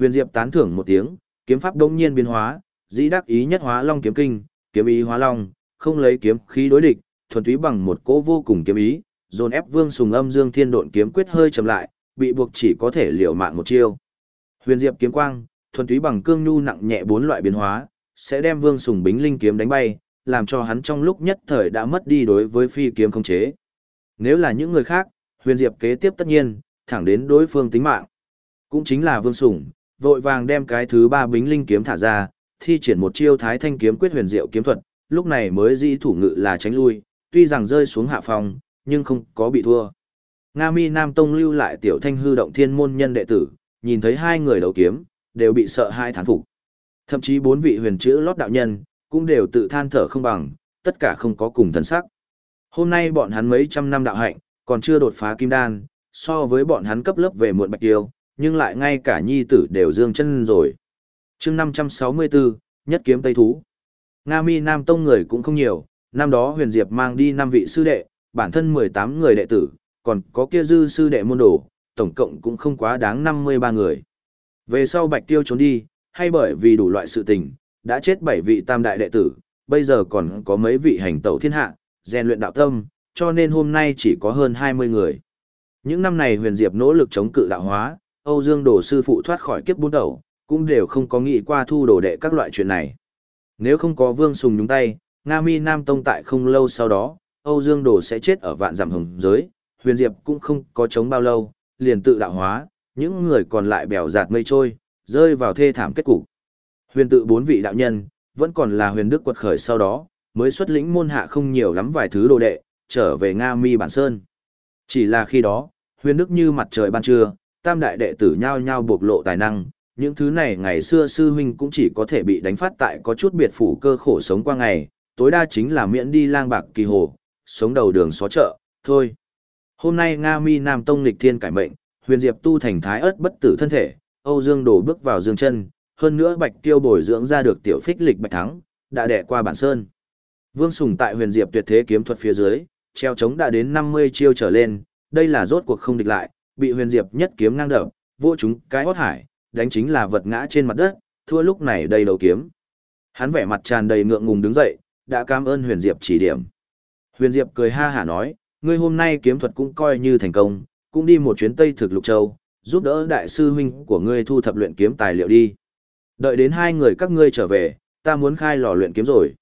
Huyền Diệp tán thưởng một tiếng, kiếm pháp đông nhiên biến hóa, dĩ đắc ý nhất hóa long kiếm kinh, kiếm ý hóa long, không lấy kiếm khí đối địch, thuần túy bằng một cỗ vô cùng kiếm ý, dồn ép Vương Sùng Âm Dương Thiên Độn kiếm quyết hơi chậm lại, bị buộc chỉ có thể liều mạng một chiêu. Huyền Diệp kiếm quang, thuần túy bằng cương nhu nặng nhẹ bốn loại biến hóa, sẽ đem Vương Sùng Bính linh kiếm đánh bay, làm cho hắn trong lúc nhất thời đã mất đi đối với phi kiếm không chế. Nếu là những người khác, Huyền Diệp kế tiếp tất nhiên, thẳng đến đối phương tính mạng. Cũng chính là Vương Sùng, vội vàng đem cái thứ ba Bính linh kiếm thả ra, thi triển một chiêu Thái Thanh kiếm quyết huyền diệu kiếm thuật, lúc này mới dĩ thủ ngự là tránh lui, tuy rằng rơi xuống hạ phòng, nhưng không có bị thua. Nga Mi Nam Tông lưu lại tiểu thanh hư động thiên môn nhân đệ tử, nhìn thấy hai người đấu kiếm, đều bị sợ hai thán phục. Thậm chí bốn vị huyền chữ lót đạo nhân, cũng đều tự than thở không bằng, tất cả không có cùng thần sắc. Hôm nay bọn hắn mấy trăm năm đạo hạnh, còn chưa đột phá kim đan, so với bọn hắn cấp lớp về muộn bạch tiêu, nhưng lại ngay cả nhi tử đều dương chân rồi. chương 564, nhất kiếm Tây Thú. Nga Mi Nam Tông người cũng không nhiều, năm đó huyền diệp mang đi 5 vị sư đệ, bản thân 18 người đệ tử, còn có kia dư sư đệ môn đồ, tổng cộng cũng không quá đáng 53 người. Về sau Bạch Tiêu trốn đi, hay bởi vì đủ loại sự tình, đã chết 7 vị tam đại đệ tử, bây giờ còn có mấy vị hành tẩu thiên hạ, rèn luyện đạo tâm, cho nên hôm nay chỉ có hơn 20 người. Những năm này huyền diệp nỗ lực chống cự đạo hóa, Âu Dương Đồ sư phụ thoát khỏi kiếp bốn đầu, cũng đều không có nghĩ qua thu đồ đệ các loại chuyện này. Nếu không có Vương Sùng nhúng tay, Nga Mi Nam Tông tại không lâu sau đó, Âu Dương Đồ sẽ chết ở vạn giảm hồng giới, huyền diệp cũng không có chống bao lâu, liền tự đạo hóa, những người còn lại bèo giạt mây trôi, rơi vào thê thảm kết cục. Huyền tự bốn vị đạo nhân, vẫn còn là huyền đức quật khởi sau đó, mới xuất lĩnh môn hạ không nhiều lắm vài thứ đồ đệ, trở về Nga Mi Bản Sơn. Chỉ là khi đó, huyền đức như mặt trời ban trưa, tam đại đệ tử nhao nhao bộc lộ tài năng, những thứ này ngày xưa sư huynh cũng chỉ có thể bị đánh phát tại có chút biệt phủ cơ khổ sống qua ngày, tối đa chính là miễn đi lang bạc kỳ hồ, sống đầu đường xó chợ, thôi. Hôm nay Nga Mi Nam Tông nghịch thiên cải mệnh, huyền diệp tu thành thái ớt bất tử thân thể, Âu Dương đổ bước vào dương chân, hơn nữa Bạch Tiêu bồi dưỡng ra được tiểu phích lịch Bạch Thắng, đã đẻ qua bản sơn. Vương Sùng tại huyền diệp tuyệt thế kiếm thuật phía dưới, treo chống đã đến 50 chiêu trở lên, đây là rốt cuộc không địch lại, bị huyền diệp nhất kiếm ngang đập, vô chúng cái hót hải, đánh chính là vật ngã trên mặt đất, thua lúc này đầy đầu kiếm. Hắn vẻ mặt tràn đầy ngượng ngùng đứng dậy, đã cảm ơn huyền diệp chỉ điểm. Huyền diệp cười ha hả nói, ngươi hôm nay kiếm thuật cũng coi như thành công, cũng đi một chuyến Tây thực lục châu, giúp đỡ đại sư huynh của ngươi thu thập luyện kiếm tài liệu đi. Đợi đến hai người các ngươi trở về, ta muốn khai lò luyện kiếm rồi.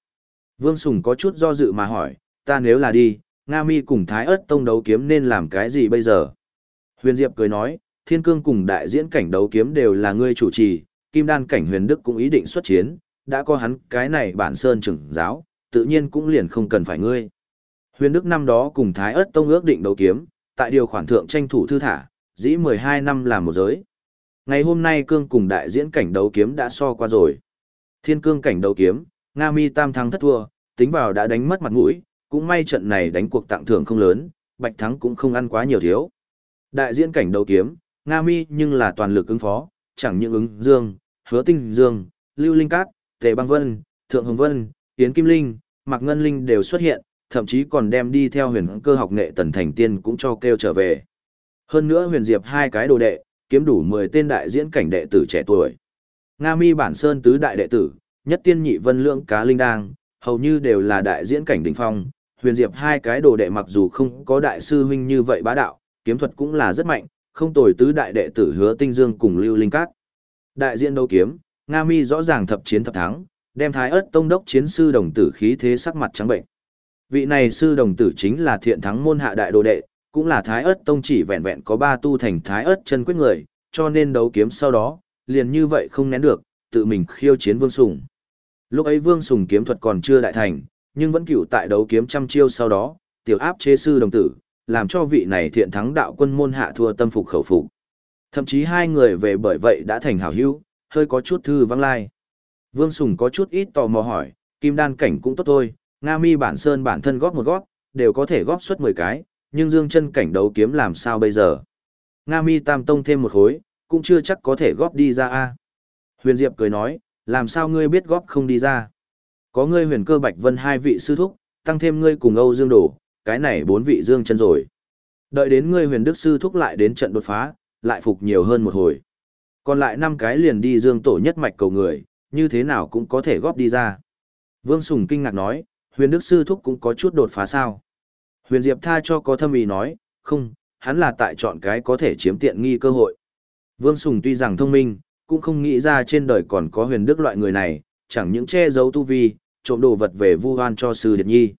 Vương Sùng có chút do dự mà hỏi, ta nếu là đi, Nga Mi cùng Thái ớt tông đấu kiếm nên làm cái gì bây giờ? Huyền Diệp cười nói, thiên cương cùng đại diễn cảnh đấu kiếm đều là ngươi chủ trì, kim đan cảnh huyền đức cũng ý định xuất chiến, đã có hắn cái này bản sơn trưởng giáo, tự nhiên cũng liền không cần phải ngươi. Huyền đức năm đó cùng Thái ớt tông ước định đấu kiếm, tại điều khoản thượng tranh thủ thư thả, dĩ 12 năm làm một giới. Ngày hôm nay cương cùng đại diễn cảnh đấu kiếm đã so qua rồi. Thiên cương cảnh đấu kiếm, Nga Mi tam thắng thất thua, tính vào đã đánh mất mặt mũi, cũng may trận này đánh cuộc tặng thưởng không lớn, Bạch Thắng cũng không ăn quá nhiều thiếu. Đại diễn cảnh đầu kiếm, Nga Mi nhưng là toàn lực ứng phó, chẳng những ứng Dương, Hứa Tinh Dương, Lưu Linh Cát, Tề Băng Vân, Thượng Hồng Vân, Yến Kim Linh, Mạc Ngân Linh đều xuất hiện, thậm chí còn đem đi theo huyền cơ học nghệ tần thành tiên cũng cho kêu trở về. Hơn nữa huyền diệp hai cái đồ đệ, kiếm đủ 10 tên đại diễn cảnh đệ tử trẻ tuổi. Nga mi bản sơn tứ đại đệ tử, nhất tiên nhị vân lượng cá linh đang, hầu như đều là đại diễn cảnh đỉnh phong. Huyền diệp hai cái đồ đệ mặc dù không có đại sư huynh như vậy bá đạo, kiếm thuật cũng là rất mạnh, không tồi tứ đại đệ tử hứa tinh dương cùng lưu linh cát. Đại diện đấu kiếm, Nga mi rõ ràng thập chiến thập thắng, đem thái Ức tông đốc chiến sư đồng tử khí thế sắc mặt trắng bệnh. Vị này sư đồng tử chính là thiện thắng môn hạ đại đồ đệ, cũng là thái Ức tông chỉ vẹn vẹn có ba tu thành thái Ức chân quyết người, cho nên đấu kiếm sau đó, liền như vậy không nén được, tự mình khiêu chiến Vương Sùng. Lúc ấy Vương Sùng kiếm thuật còn chưa đại thành, nhưng vẫn cựu tại đấu kiếm trăm chiêu sau đó, tiểu áp chế sư đồng tử, làm cho vị này thiện thắng đạo quân môn hạ thua tâm phục khẩu phục. Thậm chí hai người về bởi vậy đã thành hảo hữu, hơi có chút thư vắng lai. Vương Sùng có chút ít tò mò hỏi, kim đan cảnh cũng tốt thôi, Nga mi bản sơn bản thân góp một góp, đều có thể góp suất 10 cái, nhưng dương chân cảnh đấu kiếm làm sao bây giờ? Nga mi tam tông thêm một khối, cũng chưa chắc có thể góp đi ra a. Huyền Diệp cười nói, làm sao ngươi biết góp không đi ra? Có ngươi huyền cơ bạch vân hai vị sư thúc, tăng thêm ngươi cùng Âu Dương Đổ, cái này bốn vị dương chân rồi. Đợi đến ngươi huyền đức sư thúc lại đến trận đột phá, lại phục nhiều hơn một hồi. Còn lại năm cái liền đi dương tổ nhất mạch cầu người, như thế nào cũng có thể góp đi ra. Vương Sùng kinh ngạc nói, huyền đức sư thúc cũng có chút đột phá sao. Huyền Diệp tha cho có thâm ý nói, không, hắn là tại chọn cái có thể chiếm tiện nghi cơ hội. Vương Sùng tuy rằng thông minh, cũng không nghĩ ra trên đời còn có huyền đức loại người này, chẳng những che giấu tu vi, trộm đồ vật về vu hoan cho sư Điệt Nhi.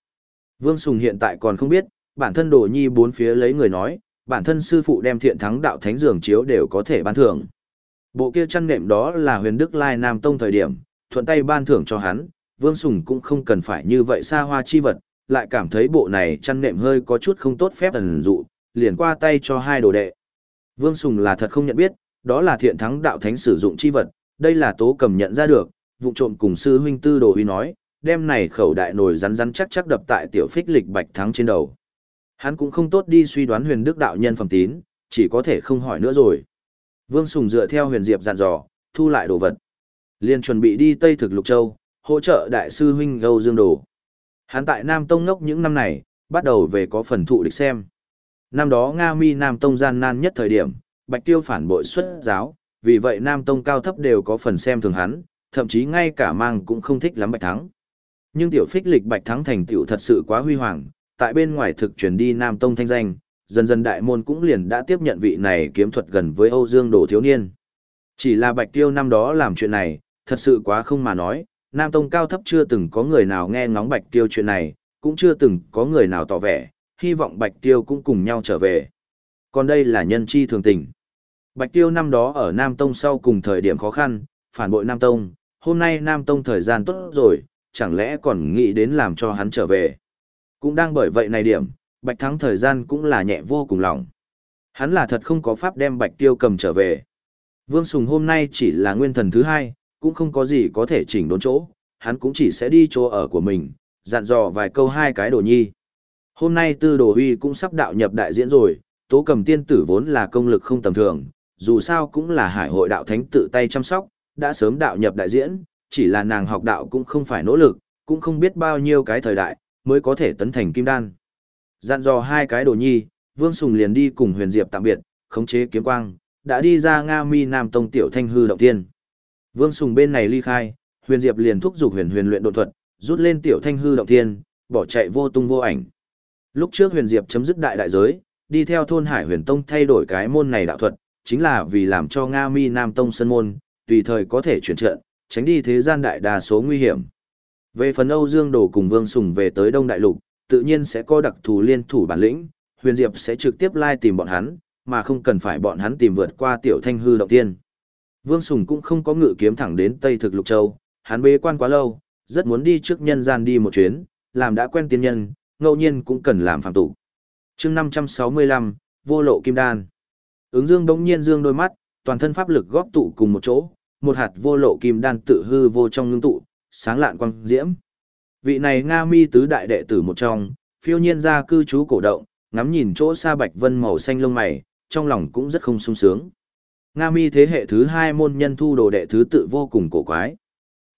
Vương Sùng hiện tại còn không biết, bản thân đồ nhi bốn phía lấy người nói, bản thân sư phụ đem thiện thắng đạo thánh dường chiếu đều có thể ban thưởng. Bộ kia chăn nệm đó là huyền đức lai nam tông thời điểm, thuận tay ban thưởng cho hắn, Vương Sùng cũng không cần phải như vậy xa hoa chi vật, lại cảm thấy bộ này chăn nệm hơi có chút không tốt phép ẩn dụ, liền qua tay cho hai đồ đệ. Vương Sùng là thật không nhận biết, đó là thiện thắng đạo thánh sử dụng chi vật, đây là tố cầm nhận ra được, vụ trộm cùng sư huynh tư đồ huy nói, đem này khẩu đại nồi rắn rắn chắc chắc đập tại tiểu phích lịch bạch thắng trên đầu. Hắn cũng không tốt đi suy đoán huyền đức đạo nhân phẩm tín, chỉ có thể không hỏi nữa rồi. Vương Sùng dựa theo huyền diệp dặn dò, thu lại đồ vật. liền chuẩn bị đi Tây Thực Lục Châu, hỗ trợ đại sư huynh Âu Dương Đồ. Hắn tại Nam Tông ngốc những năm này, bắt đầu về có phần thụ địch xem. Năm đó Nga Mi Nam Tông gian nan nhất thời điểm, Bạch Tiêu phản bội xuất giáo, vì vậy Nam Tông cao thấp đều có phần xem thường hắn, thậm chí ngay cả mang cũng không thích lắm Bạch Thắng. Nhưng tiểu phích lịch Bạch Thắng thành tiểu thật sự quá huy hoàng, tại bên ngoài thực truyền đi Nam Tông thanh danh, dần dần đại môn cũng liền đã tiếp nhận vị này kiếm thuật gần với Âu Dương Đồ thiếu niên. Chỉ là Bạch Tiêu năm đó làm chuyện này, thật sự quá không mà nói, Nam Tông cao thấp chưa từng có người nào nghe ngóng Bạch Tiêu chuyện này, cũng chưa từng có người nào tỏ vẻ, hy vọng Bạch Tiêu cũng cùng nhau trở về. Còn đây là nhân chi thường tình. Bạch Tiêu năm đó ở Nam Tông sau cùng thời điểm khó khăn, phản bội Nam Tông, hôm nay Nam Tông thời gian tốt rồi, chẳng lẽ còn nghĩ đến làm cho hắn trở về. Cũng đang bởi vậy này điểm, Bạch Thắng thời gian cũng là nhẹ vô cùng lòng. Hắn là thật không có pháp đem Bạch Tiêu cầm trở về. Vương Sùng hôm nay chỉ là nguyên thần thứ hai, cũng không có gì có thể chỉnh đốn chỗ, hắn cũng chỉ sẽ đi chỗ ở của mình, dặn dò vài câu hai cái đồ nhi. Hôm nay tư đồ huy cũng sắp đạo nhập đại diễn rồi, tố cầm tiên tử vốn là công lực không tầm thường, dù sao cũng là hải hội đạo thánh tự tay chăm sóc, đã sớm đạo nhập đại diễn, chỉ là nàng học đạo cũng không phải nỗ lực, cũng không biết bao nhiêu cái thời đại, mới có thể tấn thành kim đan. Dặn dò hai cái đồ nhi, Vương Sùng liền đi cùng huyền diệp tạm biệt, khống chế kiếm quang, đã đi ra Nga Mi Nam Tông tiểu thanh hư động tiên. Vương Sùng bên này ly khai, huyền diệp liền thúc giục huyền huyền luyện độ thuật, rút lên tiểu thanh hư động tiên, bỏ chạy vô tung vô ảnh. Lúc trước huyền diệp chấm dứt đại đại giới, đi theo thôn Hải Huyền Tông thay đổi cái môn này đạo thuật, chính là vì làm cho Nga Mi Nam Tông sân môn, tùy thời có thể chuyển trận, tránh đi thế gian đại đa số nguy hiểm. Về phần Âu Dương Đồ cùng Vương Sùng về tới Đông Đại Lục, tự nhiên sẽ có đặc thù liên thủ bản lĩnh, Huyền Diệp sẽ trực tiếp lai tìm bọn hắn, mà không cần phải bọn hắn tìm vượt qua tiểu thanh hư động tiên. Vương Sùng cũng không có ngự kiếm thẳng đến Tây Thực Lục Châu, hắn bế quan quá lâu, rất muốn đi trước nhân gian đi một chuyến, làm đã quen tiên nhân, ngẫu nhiên cũng cần làm phạm tụ. chương 565, vô lộ kim đan. Ứng dương đống nhiên dương đôi mắt, toàn thân pháp lực góp tụ cùng một chỗ, một hạt vô lộ kim đan tự hư vô trong ngưng tụ, sáng lạn quang diễm. Vị này Nga mi tứ đại đệ tử một trong, phiêu nhiên ra cư trú cổ động, ngắm nhìn chỗ xa bạch vân màu xanh lông mày, trong lòng cũng rất không sung sướng. Nga mi thế hệ thứ hai môn nhân thu đồ đệ thứ tự vô cùng cổ quái.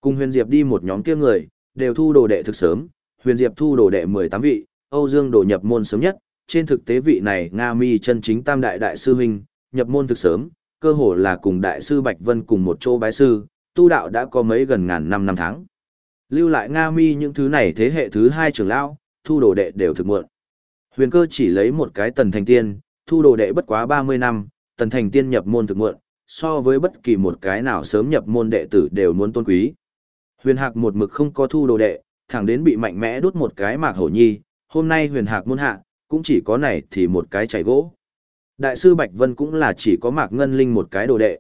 Cùng huyền diệp đi một nhóm kia người, đều thu đồ đệ thực sớm, huyền diệp thu đồ đệ 18 vị, Âu Dương đồ nhập môn sớm nhất, trên thực tế vị này Nga mi chân chính tam đại đại sư huynh, nhập môn thực sớm, cơ hồ là cùng đại sư Bạch Vân cùng một chỗ bái sư, tu đạo đã có mấy gần ngàn năm năm tháng. Lưu lại Nga mi những thứ này thế hệ thứ hai trưởng lão, thu đồ đệ đều thực muộn. Huyền cơ chỉ lấy một cái tần thành tiên, thu đồ đệ bất quá 30 năm, tần thành tiên nhập môn thực muộn, so với bất kỳ một cái nào sớm nhập môn đệ tử đều muốn tôn quý. Huyền hạc một mực không có thu đồ đệ, thẳng đến bị mạnh mẽ đốt một cái mạc hổ nhi, hôm nay huyền hạc môn hạ, cũng chỉ có này thì một cái chảy gỗ. Đại sư Bạch Vân cũng là chỉ có mạc ngân linh một cái đồ đệ.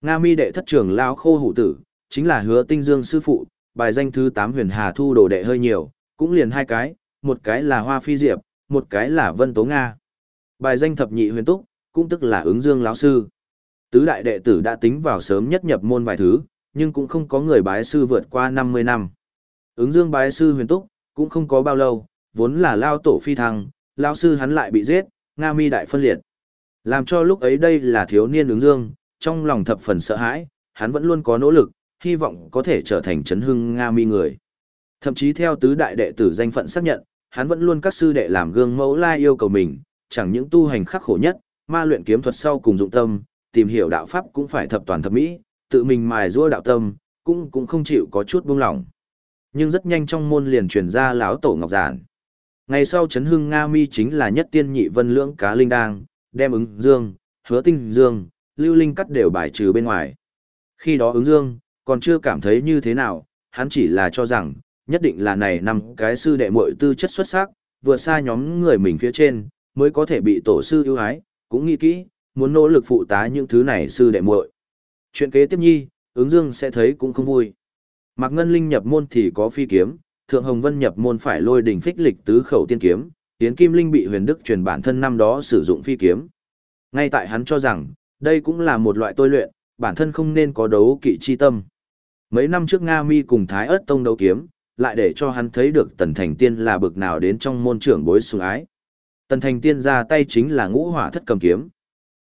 Nga mi đệ thất trưởng Lão khô hủ tử, chính là hứa tinh dương sư phụ, bài danh thứ 8 huyền hà thu đồ đệ hơi nhiều, cũng liền hai cái, một cái là hoa phi diệp, một cái là vân tố Nga. Bài danh thập nhị huyền túc, cũng tức là ứng dương lão sư. Tứ đại đệ tử đã tính vào sớm nhất nhập môn vài thứ, nhưng cũng không có người bái sư vượt qua 50 năm. Ứng dương bái sư huyền túc, cũng không có bao lâu, vốn là lao tổ phi thăng, Lão sư hắn lại bị giết, Nga mi đại phân liệt. Làm cho lúc ấy đây là thiếu niên ứng dương, trong lòng thập phần sợ hãi, hắn vẫn luôn có nỗ lực, hy vọng có thể trở thành chấn hưng Nga mi người. Thậm chí theo tứ đại đệ tử danh phận xác nhận, hắn vẫn luôn các sư đệ làm gương mẫu lai yêu cầu mình, chẳng những tu hành khắc khổ nhất, ma luyện kiếm thuật sau cùng dụng tâm, tìm hiểu đạo pháp cũng phải thập toàn thập mỹ, tự mình mài giũa đạo tâm, cũng cũng không chịu có chút buông lỏng. Nhưng rất nhanh trong môn liền truyền ra lão tổ Ngọc Giản. Ngày sau chấn hưng Nga Mi chính là nhất tiên nhị vân lưỡng cá linh đang, đem ứng dương, hứa tinh dương, lưu linh cắt đều bài trừ bên ngoài. Khi đó ứng dương, còn chưa cảm thấy như thế nào, hắn chỉ là cho rằng, nhất định là này năm cái sư đệ muội tư chất xuất sắc, vượt xa nhóm người mình phía trên, mới có thể bị tổ sư ưu ái, cũng nghĩ kỹ, muốn nỗ lực phụ tá những thứ này sư đệ muội. Chuyện kế tiếp nhi, ứng dương sẽ thấy cũng không vui. Mạc Ngân Linh nhập môn thì có phi kiếm, Thượng Hồng Vân nhập môn phải lôi đỉnh phích lịch tứ khẩu tiên kiếm, Tiến Kim Linh bị huyền đức truyền bản thân năm đó sử dụng phi kiếm. Ngay tại hắn cho rằng, đây cũng là một loại tôi luyện, bản thân không nên có đấu kỵ chi tâm. Mấy năm trước Nga Mi cùng Thái ớt tông đấu kiếm, lại để cho hắn thấy được Tần Thành Tiên là bực nào đến trong môn trưởng bối sủng ái. Tần Thành Tiên ra tay chính là ngũ hỏa thất cầm kiếm.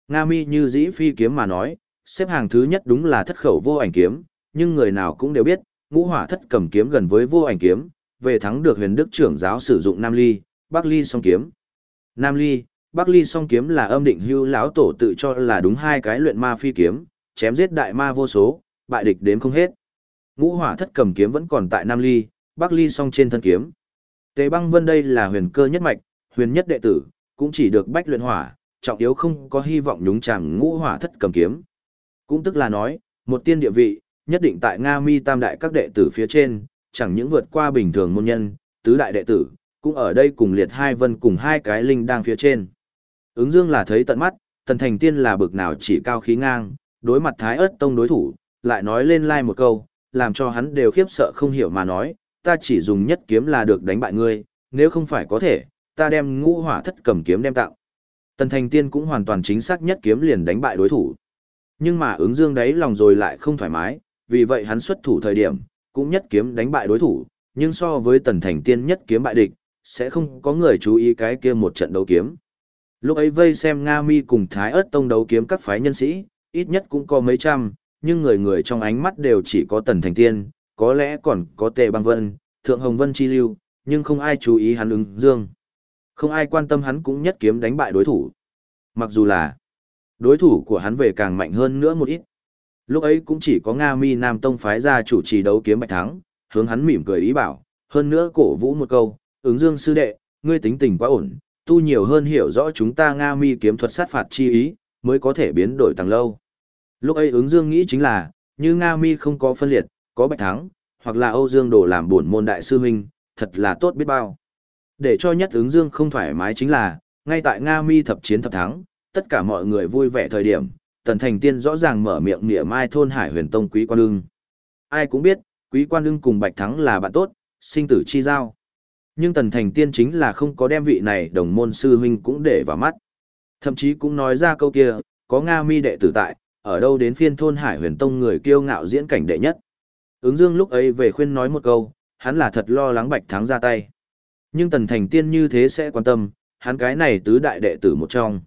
Nga Mi như dĩ phi kiếm mà nói, xếp hàng thứ nhất đúng là thất khẩu vô ảnh kiếm, nhưng người nào cũng đều biết, ngũ hỏa thất cầm kiếm gần với vô ảnh kiếm, về thắng được huyền đức trưởng giáo sử dụng Nam Ly, Bắc Ly song kiếm. Nam Ly, Bắc Ly song kiếm là âm định hưu lão tổ tự cho là đúng hai cái luyện ma phi kiếm, chém giết đại ma vô số, bại địch đếm không hết. Ngũ hỏa thất cầm kiếm vẫn còn tại Nam Ly, Bắc Ly song trên thân kiếm. Tề băng vân đây là huyền cơ nhất mạch, huyền nhất đệ tử, cũng chỉ được bách luyện hỏa, trọng yếu không có hy vọng nhúng chàng ngũ hỏa thất cầm kiếm. Cũng tức là nói, một tiên địa vị, nhất định tại Nga mi tam đại các đệ tử phía trên, chẳng những vượt qua bình thường môn nhân, tứ đại đệ tử, cũng ở đây cùng liệt hai vân cùng hai cái linh đang phía trên. Ứng dương là thấy tận mắt, tần thành tiên là bực nào chỉ cao khí ngang, đối mặt thái ớt tông đối thủ, lại nói lên lai like một câu, làm cho hắn đều khiếp sợ không hiểu mà nói, ta chỉ dùng nhất kiếm là được đánh bại ngươi, nếu không phải có thể, ta đem ngũ hỏa thất cầm kiếm đem tạo. Tần thành tiên cũng hoàn toàn chính xác nhất kiếm liền đánh bại đối thủ. Nhưng mà ứng dương đấy lòng rồi lại không thoải mái, vì vậy hắn xuất thủ thời điểm, cũng nhất kiếm đánh bại đối thủ, nhưng so với tần thành tiên nhất kiếm bại địch, sẽ không có người chú ý cái kia một trận đấu kiếm. Lúc ấy vây xem Nga Mi cùng Thái ớt tông đấu kiếm các phái nhân sĩ, ít nhất cũng có mấy trăm, nhưng người người trong ánh mắt đều chỉ có tần thành tiên, có lẽ còn có tề băng vân, thượng hồng vân chi lưu, nhưng không ai chú ý hắn ứng dương. Không ai quan tâm hắn cũng nhất kiếm đánh bại đối thủ. Mặc dù là đối thủ của hắn về càng mạnh hơn nữa một ít. Lúc ấy cũng chỉ có Nga Mi Nam Tông phái ra chủ trì đấu kiếm bạch thắng, hướng hắn mỉm cười ý bảo, hơn nữa cổ vũ một câu, ứng dương sư đệ, ngươi tính tình quá ổn, tu nhiều hơn hiểu rõ chúng ta Nga Mi kiếm thuật sát phạt chi ý, mới có thể biến đổi tăng lâu. Lúc ấy ứng dương nghĩ chính là, như Nga Mi không có phân liệt, có bạch thắng, hoặc là Âu Dương đổ làm buồn môn đại sư huynh, thật là tốt biết bao. Để cho nhất ứng dương không thoải mái chính là, ngay tại Nga Mi thập chiến thập thắng, tất cả mọi người vui vẻ thời điểm, Tần Thành Tiên rõ ràng mở miệng nghĩa mai thôn Hải Huyền Tông Quý Quan Ưng. Ai cũng biết, Quý Quan Ưng cùng Bạch Thắng là bạn tốt, sinh tử chi giao. Nhưng Tần Thành Tiên chính là không có đem vị này đồng môn sư huynh cũng để vào mắt. Thậm chí cũng nói ra câu kia, có Nga Mi đệ tử tại, ở đâu đến phiên thôn Hải Huyền Tông người kiêu ngạo diễn cảnh đệ nhất. Ứng Dương lúc ấy về khuyên nói một câu, hắn là thật lo lắng Bạch Thắng ra tay. Nhưng Tần Thành Tiên như thế sẽ quan tâm, hắn cái này tứ đại đệ tử một trong.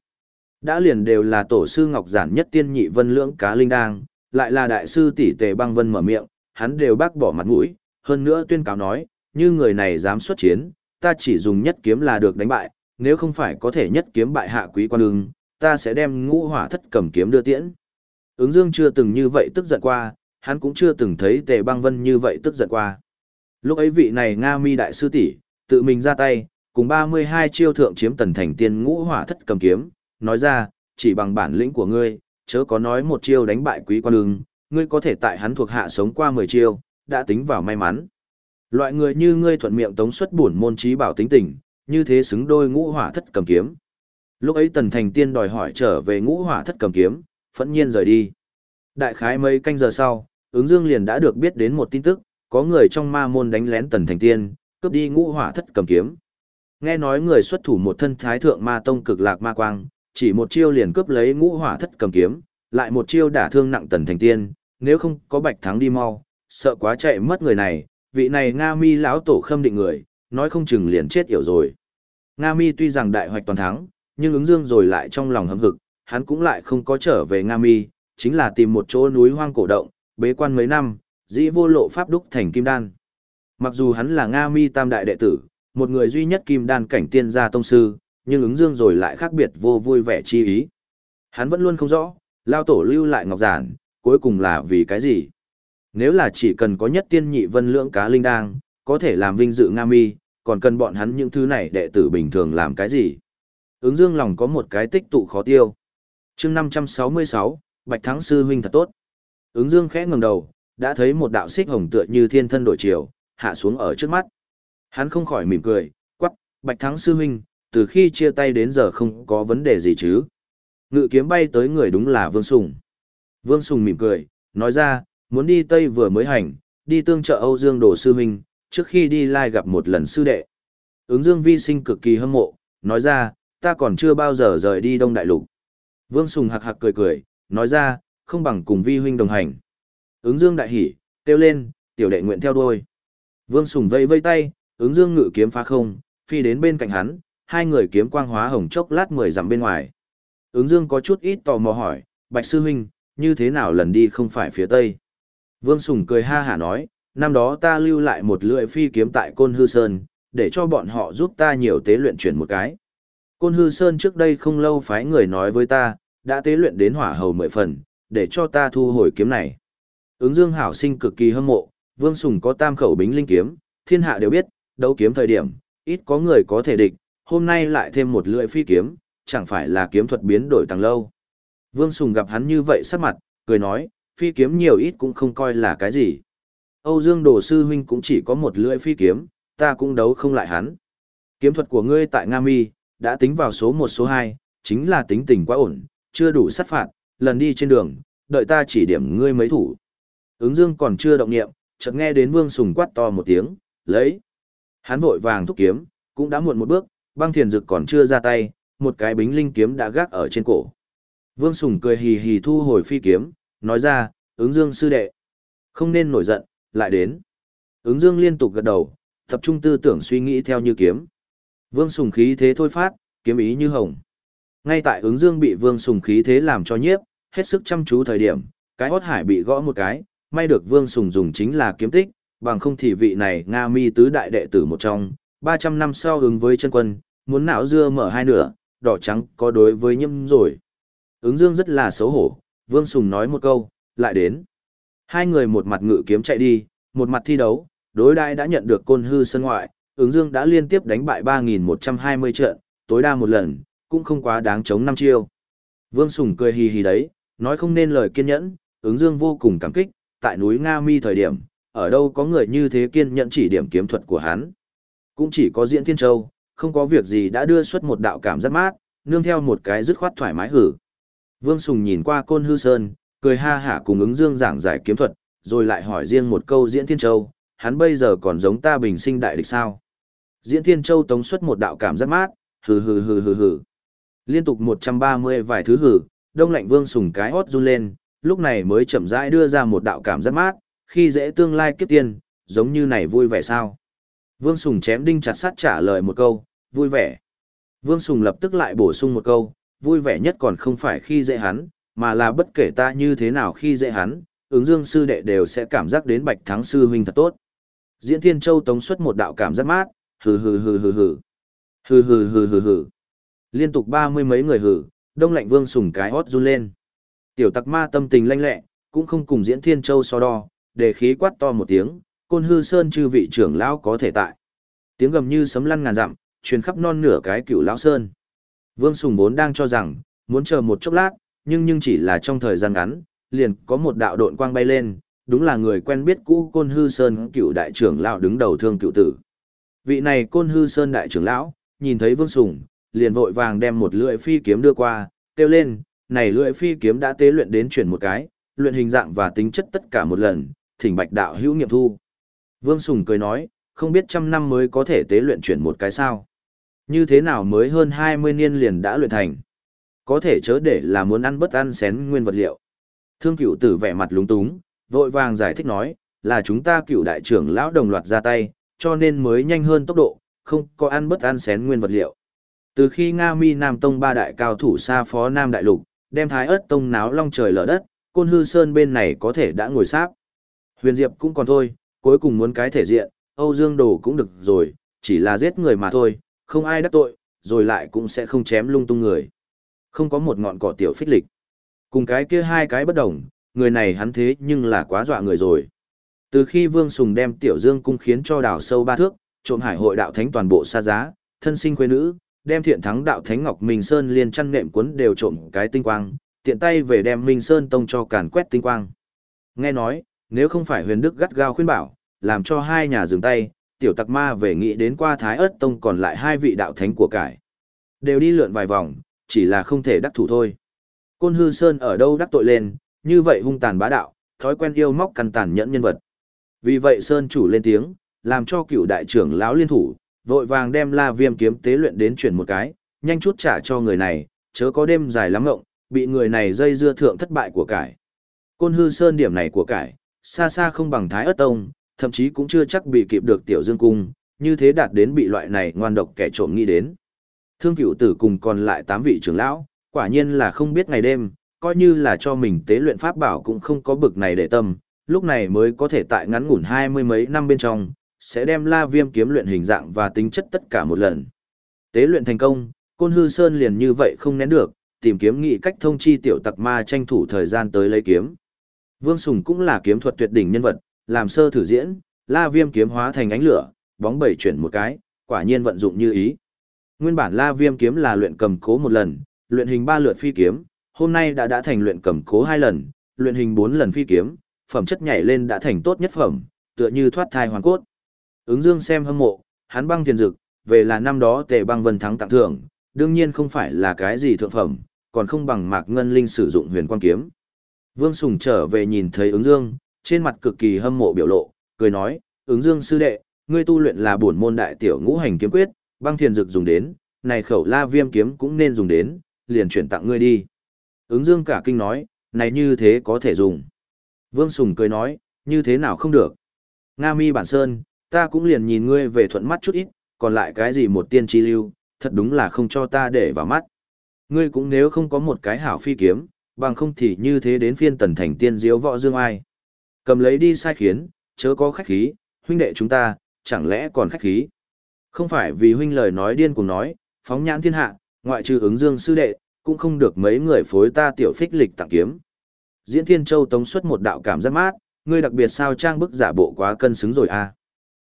Đã liền đều là tổ sư Ngọc Giản nhất tiên nhị vân lưỡng cá linh đang, lại là đại sư tỷ tề băng vân mở miệng, hắn đều bác bỏ mặt mũi, hơn nữa tuyên cáo nói, như người này dám xuất chiến, ta chỉ dùng nhất kiếm là được đánh bại, nếu không phải có thể nhất kiếm bại hạ quý quan ưng, ta sẽ đem ngũ hỏa thất cầm kiếm đưa tiễn. Ứng dương chưa từng như vậy tức giận qua, hắn cũng chưa từng thấy tề băng vân như vậy tức giận qua. Lúc ấy vị này Nga mi đại sư tỷ tự mình ra tay, cùng 32 chiêu thượng chiếm tần thành tiên ngũ hỏa thất cầm kiếm, nói ra, chỉ bằng bản lĩnh của ngươi, chớ có nói một chiêu đánh bại quý quan ưng, ngươi có thể tại hắn thuộc hạ sống qua 10 chiêu, đã tính vào may mắn. Loại người như ngươi thuận miệng tống xuất bổn môn trí bảo tính tình, như thế xứng đôi ngũ hỏa thất cầm kiếm. Lúc ấy Tần Thành Tiên đòi hỏi trở về ngũ hỏa thất cầm kiếm, phẫn nhiên rời đi. Đại khái mấy canh giờ sau, ứng dương liền đã được biết đến một tin tức, có người trong ma môn đánh lén Tần Thành Tiên, cướp đi ngũ hỏa thất cầm kiếm. Nghe nói người xuất thủ một thân thái thượng ma tông cực lạc ma quang, chỉ một chiêu liền cướp lấy ngũ hỏa thất cầm kiếm, lại một chiêu đả thương nặng tần thành tiên, nếu không có bạch thắng đi mau, sợ quá chạy mất người này, vị này Nga mi lão tổ khâm định người, nói không chừng liền chết yểu rồi. Nga mi tuy rằng đại hoạch toàn thắng, nhưng ứng dương rồi lại trong lòng hâm hực, hắn cũng lại không có trở về Nga mi, chính là tìm một chỗ núi hoang cổ động, bế quan mấy năm, dĩ vô lộ pháp đúc thành kim đan. Mặc dù hắn là Nga mi tam đại đệ tử, một người duy nhất kim đan cảnh tiên gia tông sư, nhưng ứng dương rồi lại khác biệt vô vui vẻ chi ý. Hắn vẫn luôn không rõ, lao tổ lưu lại ngọc giản, cuối cùng là vì cái gì? Nếu là chỉ cần có nhất tiên nhị vân lưỡng cá linh đang, có thể làm vinh dự Nga mi, còn cần bọn hắn những thứ này đệ tử bình thường làm cái gì? Ứng dương lòng có một cái tích tụ khó tiêu. chương 566, Bạch Thắng Sư huynh thật tốt. Ứng dương khẽ ngừng đầu, đã thấy một đạo xích hồng tựa như thiên thân đổi chiều, hạ xuống ở trước mắt. Hắn không khỏi mỉm cười, quắc, Bạch Thắng Sư huynh, từ khi chia tay đến giờ không có vấn đề gì chứ. Ngự kiếm bay tới người đúng là Vương Sùng. Vương Sùng mỉm cười, nói ra, muốn đi Tây vừa mới hành, đi tương trợ Âu Dương Đồ Sư Minh trước khi đi lai gặp một lần sư đệ. Ứng Dương Vi sinh cực kỳ hâm mộ, nói ra, ta còn chưa bao giờ rời đi Đông Đại Lục. Vương Sùng hạc hạc cười cười, nói ra, không bằng cùng Vi huynh đồng hành. Ứng Dương đại hỉ, kêu lên, tiểu đệ nguyện theo đuôi. Vương Sùng vây vây tay, ứng Dương ngự kiếm phá không, phi đến bên cạnh hắn, hai người kiếm quang hóa hồng chốc lát mười dặm bên ngoài. Ứng Dương có chút ít tò mò hỏi, Bạch Sư Huynh, như thế nào lần đi không phải phía Tây? Vương Sùng cười ha hả nói, năm đó ta lưu lại một lưỡi phi kiếm tại Côn Hư Sơn, để cho bọn họ giúp ta nhiều tế luyện chuyển một cái. Côn Hư Sơn trước đây không lâu phái người nói với ta, đã tế luyện đến hỏa hầu mười phần, để cho ta thu hồi kiếm này. Ứng Dương hảo sinh cực kỳ hâm mộ, Vương Sùng có tam khẩu bính linh kiếm, thiên hạ đều biết, đấu kiếm thời điểm, ít có người có thể địch, hôm nay lại thêm một lưỡi phi kiếm, chẳng phải là kiếm thuật biến đổi tăng lâu. Vương Sùng gặp hắn như vậy sắc mặt, cười nói, phi kiếm nhiều ít cũng không coi là cái gì. Âu Dương Đồ Sư Huynh cũng chỉ có một lưỡi phi kiếm, ta cũng đấu không lại hắn. Kiếm thuật của ngươi tại Nga Mi, đã tính vào số 1 số 2, chính là tính tình quá ổn, chưa đủ sát phạt, lần đi trên đường, đợi ta chỉ điểm ngươi mấy thủ. Ứng Dương còn chưa động niệm, chợt nghe đến Vương Sùng quát to một tiếng, lấy. Hắn vội vàng thúc kiếm, cũng đã muộn một bước, băng thiền dực còn chưa ra tay, một cái bính linh kiếm đã gác ở trên cổ. Vương Sùng cười hì hì thu hồi phi kiếm, nói ra, ứng dương sư đệ. Không nên nổi giận, lại đến. Ứng dương liên tục gật đầu, tập trung tư tưởng suy nghĩ theo như kiếm. Vương Sùng khí thế thôi phát, kiếm ý như hồng. Ngay tại ứng dương bị Vương Sùng khí thế làm cho nhiếp, hết sức chăm chú thời điểm, cái hót hải bị gõ một cái, may được Vương Sùng dùng chính là kiếm tích, bằng không thì vị này Nga mi tứ đại đệ tử một trong, 300 năm sau ứng với chân quân, muốn não dưa mở hai nửa, đỏ trắng có đối với nhâm rồi. Ứng dương rất là xấu hổ, Vương Sùng nói một câu, lại đến. Hai người một mặt ngự kiếm chạy đi, một mặt thi đấu, đối đại đã nhận được côn hư sân ngoại, ứng dương đã liên tiếp đánh bại 3.120 trận, tối đa một lần, cũng không quá đáng chống năm chiêu. Vương Sùng cười hì hì đấy, nói không nên lời kiên nhẫn, ứng dương vô cùng cảm kích, tại núi Nga Mi thời điểm, ở đâu có người như thế kiên nhẫn chỉ điểm kiếm thuật của hắn. Cũng chỉ có diễn thiên châu, không có việc gì đã đưa xuất một đạo cảm giác mát, nương theo một cái dứt khoát thoải mái hử. Vương Sùng nhìn qua côn hư sơn, cười ha hả cùng ứng dương giảng giải kiếm thuật, rồi lại hỏi riêng một câu diễn thiên châu, hắn bây giờ còn giống ta bình sinh đại địch sao. Diễn thiên châu tống xuất một đạo cảm giác mát, hừ hừ hừ hừ hừ. Liên tục 130 vài thứ hừ, đông lạnh vương sùng cái hót run lên, lúc này mới chậm rãi đưa ra một đạo cảm giác mát, khi dễ tương lai kiếp tiên, giống như này vui vẻ sao. Vương Sùng chém đinh chặt sắt trả lời một câu, vui vẻ. Vương Sùng lập tức lại bổ sung một câu, vui vẻ nhất còn không phải khi dễ hắn, mà là bất kể ta như thế nào khi dễ hắn, ứng dương sư đệ đều sẽ cảm giác đến bạch thắng sư huynh thật tốt. Diễn Thiên Châu tống xuất một đạo cảm giác mát, hừ hừ hừ hừ hừ. Hừ hừ hừ hừ hừ. Liên tục ba mươi mấy người hừ, đông lạnh vương sùng cái hót run lên. Tiểu tặc ma tâm tình lanh lẹ, cũng không cùng Diễn Thiên Châu so đo, để khí quát to một tiếng, côn hư sơn chư vị trưởng lão có thể tại. Tiếng gầm như sấm lăn ngàn dặm, truyền khắp non nửa cái cửu lão sơn. Vương Sùng vốn đang cho rằng, muốn chờ một chốc lát, nhưng nhưng chỉ là trong thời gian ngắn, liền có một đạo độn quang bay lên, đúng là người quen biết cũ Côn Hư Sơn cựu đại trưởng lão đứng đầu thương cựu tử. Vị này Côn Hư Sơn đại trưởng lão, nhìn thấy Vương Sùng, liền vội vàng đem một lưỡi phi kiếm đưa qua, kêu lên, này lưỡi phi kiếm đã tế luyện đến chuyển một cái, luyện hình dạng và tính chất tất cả một lần, thỉnh bạch đạo hữu nghiệm thu. Vương Sùng cười nói, không biết trăm năm mới có thể tế luyện chuyển một cái sao. Như thế nào mới hơn 20 niên liền đã luyện thành. Có thể chớ để là muốn ăn bất ăn xén nguyên vật liệu. Thương cửu tử vẻ mặt lúng túng, vội vàng giải thích nói, là chúng ta cửu đại trưởng lão đồng loạt ra tay, cho nên mới nhanh hơn tốc độ, không có ăn bất ăn xén nguyên vật liệu. Từ khi Nga Mi Nam Tông ba đại cao thủ xa phó Nam Đại Lục, đem Thái ớt Tông náo long trời lở đất, Côn Hư Sơn bên này có thể đã ngồi sáp. Huyền Diệp cũng còn thôi, cuối cùng muốn cái thể diện, Âu Dương Đồ cũng được rồi, chỉ là giết người mà thôi, không ai đắc tội, rồi lại cũng sẽ không chém lung tung người. Không có một ngọn cỏ tiểu phích lịch. Cùng cái kia hai cái bất đồng, người này hắn thế nhưng là quá dọa người rồi. Từ khi Vương Sùng đem Tiểu Dương cung khiến cho đào sâu ba thước, trộm hải hội đạo thánh toàn bộ xa giá, thân sinh quê nữ, đem thiện thắng đạo thánh Ngọc Minh Sơn liên chăn nệm cuốn đều trộm cái tinh quang, tiện tay về đem Minh Sơn tông cho càn quét tinh quang. Nghe nói, nếu không phải huyền đức gắt gao khuyên bảo, làm cho hai nhà dừng tay, tiểu tặc ma về nghĩ đến qua Thái ớt tông còn lại hai vị đạo thánh của cải. Đều đi lượn vài vòng, chỉ là không thể đắc thủ thôi. Côn hư sơn ở đâu đắc tội lên, như vậy hung tàn bá đạo, thói quen yêu móc căn tàn nhẫn nhân vật. Vì vậy Sơn chủ lên tiếng, làm cho cựu đại trưởng lão liên thủ, vội vàng đem la viêm kiếm tế luyện đến chuyển một cái, nhanh chút trả cho người này, chớ có đêm dài lắm ngộng, bị người này dây dưa thượng thất bại của cải. Côn hư sơn điểm này của cải, xa xa không bằng thái ớt tông, thậm chí cũng chưa chắc bị kịp được tiểu dương cung, như thế đạt đến bị loại này ngoan độc kẻ trộm nghĩ đến. Thương cửu tử cùng còn lại tám vị trưởng lão, quả nhiên là không biết ngày đêm, coi như là cho mình tế luyện pháp bảo cũng không có bực này để tâm, lúc này mới có thể tại ngắn ngủn hai mươi mấy năm bên trong, sẽ đem la viêm kiếm luyện hình dạng và tính chất tất cả một lần. Tế luyện thành công, Côn Hư Sơn liền như vậy không nén được, tìm kiếm nghị cách thông chi tiểu tặc ma tranh thủ thời gian tới lấy kiếm. Vương Sùng cũng là kiếm thuật tuyệt đỉnh nhân vật, làm sơ thử diễn, la viêm kiếm hóa thành ánh lửa, bóng bảy chuyển một cái, quả nhiên vận dụng như ý. Nguyên bản la viêm kiếm là luyện cầm cố một lần, luyện hình ba lượt phi kiếm, hôm nay đã đã thành luyện cầm cố hai lần, luyện hình bốn lần phi kiếm, phẩm chất nhảy lên đã thành tốt nhất phẩm, tựa như thoát thai hoàn cốt. Ứng Dương xem hâm mộ, hắn băng tiền dực, về là năm đó tề băng vân thắng tặng thưởng, đương nhiên không phải là cái gì thượng phẩm, còn không bằng Mạc Ngân Linh sử dụng huyền quang kiếm. Vương Sùng trở về nhìn thấy ứng Dương, trên mặt cực kỳ hâm mộ biểu lộ, cười nói, ứng Dương sư đệ, ngươi tu luyện là bổn môn đại tiểu ngũ hành kiếm quyết, băng thiền dực dùng đến, này khẩu la viêm kiếm cũng nên dùng đến, liền chuyển tặng ngươi đi. Ứng Dương cả kinh nói, này như thế có thể dùng. Vương Sùng cười nói, như thế nào không được. Nga mi bản sơn, ta cũng liền nhìn ngươi về thuận mắt chút ít, còn lại cái gì một tiên chi lưu, thật đúng là không cho ta để vào mắt. Ngươi cũng nếu không có một cái hảo phi kiếm, bằng không thì như thế đến phiên tần thành tiên diếu võ dương ai. Cầm lấy đi sai khiến, chớ có khách khí, huynh đệ chúng ta, chẳng lẽ còn khách khí. Không phải vì huynh lời nói điên cùng nói, phóng nhãn thiên hạ, ngoại trừ ứng dương sư đệ, cũng không được mấy người phối ta tiểu phích lịch tặng kiếm. Diễn Thiên Châu tống xuất một đạo cảm giác mát, ngươi đặc biệt sao trang bức giả bộ quá cân xứng rồi à.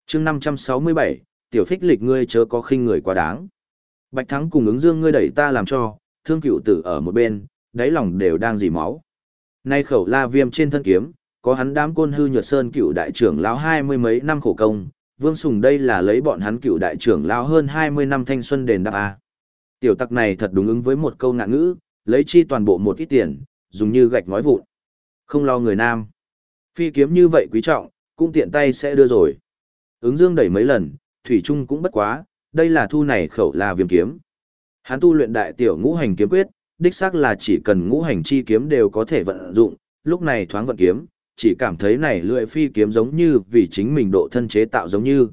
chương 567, tiểu phích lịch ngươi chớ có khinh người quá đáng. Bạch Thắng cùng ứng dương ngươi đẩy ta làm cho, thương cựu tử ở một bên, đáy lòng đều đang dì máu. Nay khẩu la viêm trên thân kiếm, có hắn đám côn hư nhuật sơn cựu đại trưởng lão hai mươi mấy năm khổ công, Vương Sùng đây là lấy bọn hắn cựu đại trưởng lão hơn hai mươi năm thanh xuân đền đáp a. Tiểu tặc này thật đúng ứng với một câu ngạn ngữ, lấy chi toàn bộ một ít tiền, dùng như gạch ngói vụn. Không lo người nam. Phi kiếm như vậy quý trọng, cũng tiện tay sẽ đưa rồi. Ứng dương đẩy mấy lần, thủy trung cũng bất quá, đây là thu này khẩu là viêm kiếm. Hắn tu luyện đại tiểu ngũ hành kiếm quyết, đích xác là chỉ cần ngũ hành chi kiếm đều có thể vận dụng, lúc này thoáng vận kiếm, chỉ cảm thấy này lưỡi phi kiếm giống như vì chính mình độ thân chế tạo giống như.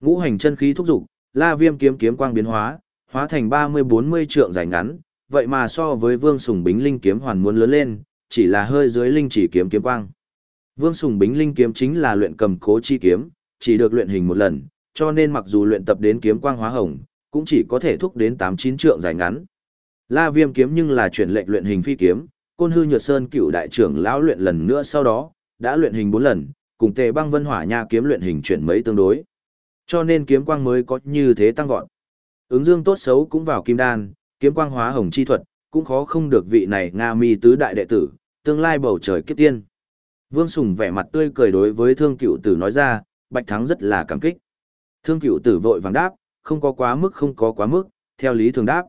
Ngũ hành chân khí thúc dục, la viêm kiếm kiếm quang biến hóa, hóa thành 30-40 trượng dài ngắn, vậy mà so với Vương Sùng Bính Linh kiếm hoàn muốn lớn lên, chỉ là hơi dưới linh chỉ kiếm kiếm quang. Vương Sùng Bính Linh kiếm chính là luyện cầm cố chi kiếm, chỉ được luyện hình một lần, cho nên mặc dù luyện tập đến kiếm quang hóa hồng, cũng chỉ có thể thúc đến 8-9 trượng dài ngắn. La Viêm kiếm nhưng là chuyển lệnh luyện hình phi kiếm, Côn Hư Nhược Sơn cựu đại trưởng lão luyện lần nữa sau đó, đã luyện hình 4 lần, cùng Tề Băng Vân Hỏa Nha kiếm luyện hình chuyển mấy tương đối. Cho nên kiếm quang mới có như thế tăng vọt. Ứng Dương tốt xấu cũng vào kim đan, kiếm quang hóa hồng chi thuật, cũng khó không được vị này Nga Mi tứ đại đệ tử, tương lai bầu trời kiếp tiên. Vương Sùng vẻ mặt tươi cười đối với Thương Cựu Tử nói ra, Bạch Thắng rất là cảm kích. Thương Cựu Tử vội vàng đáp, không có quá mức không có quá mức, theo lý thường đáp.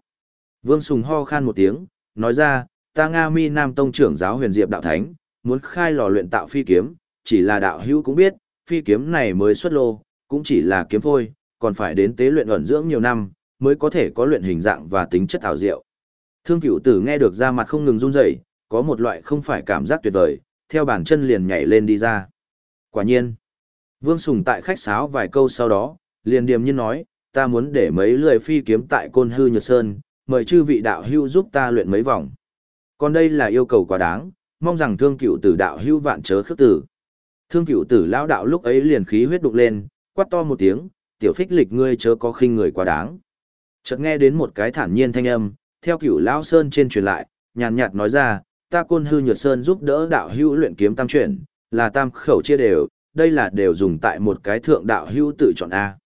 Vương Sùng ho khan một tiếng, nói ra, ta Nga Mi Nam Tông trưởng giáo huyền diệp đạo thánh, muốn khai lò luyện tạo phi kiếm, chỉ là đạo hữu cũng biết, phi kiếm này mới xuất lô, cũng chỉ là kiếm phôi, còn phải đến tế luyện ẩn dưỡng nhiều năm, mới có thể có luyện hình dạng và tính chất ảo diệu. Thương cửu tử nghe được ra mặt không ngừng run rẩy, có một loại không phải cảm giác tuyệt vời, theo bàn chân liền nhảy lên đi ra. Quả nhiên, Vương Sùng tại khách sáo vài câu sau đó, liền điềm nhiên nói, ta muốn để mấy lười phi kiếm tại côn hư nhược sơn, mời chư vị đạo hữu giúp ta luyện mấy vòng. Còn đây là yêu cầu quá đáng, mong rằng thương cửu tử đạo hưu vạn chớ khước tử. Thương cửu tử lão đạo lúc ấy liền khí huyết đục lên, quát to một tiếng, tiểu phích lịch ngươi chớ có khinh người quá đáng. Chợt nghe đến một cái thản nhiên thanh âm, theo cửu lão sơn trên truyền lại, nhàn nhạt nói ra, ta côn hư nhược sơn giúp đỡ đạo hữu luyện kiếm tam chuyển, là tam khẩu chia đều, đây là đều dùng tại một cái thượng đạo hữu tự chọn A.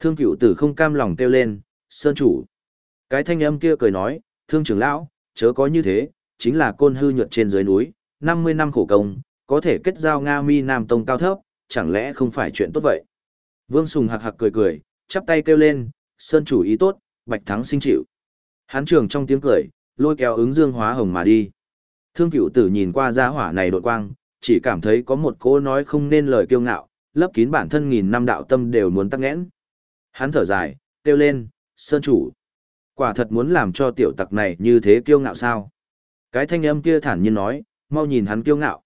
Thương cửu tử không cam lòng kêu lên, sơn chủ. Cái thanh âm kia cười nói, thương trưởng lão, chớ có như thế, chính là côn hư nhuận trên dưới núi, 50 năm khổ công, có thể kết giao Nga mi Nam Tông cao thấp, chẳng lẽ không phải chuyện tốt vậy? Vương Sùng hạc hạc cười cười, chắp tay kêu lên, sơn chủ ý tốt, bạch thắng sinh chịu. Hán trường trong tiếng cười, lôi kéo ứng dương hóa hồng mà đi. Thương cửu tử nhìn qua gia hỏa này đột quang, chỉ cảm thấy có một cô nói không nên lời kiêu ngạo, lấp kín bản thân nghìn năm đạo tâm đều muốn tắc nghẽn. Hắn thở dài, kêu lên, sơn chủ. Quả thật muốn làm cho tiểu tặc này như thế kiêu ngạo sao? Cái thanh âm kia thản nhiên nói, mau nhìn hắn kiêu ngạo.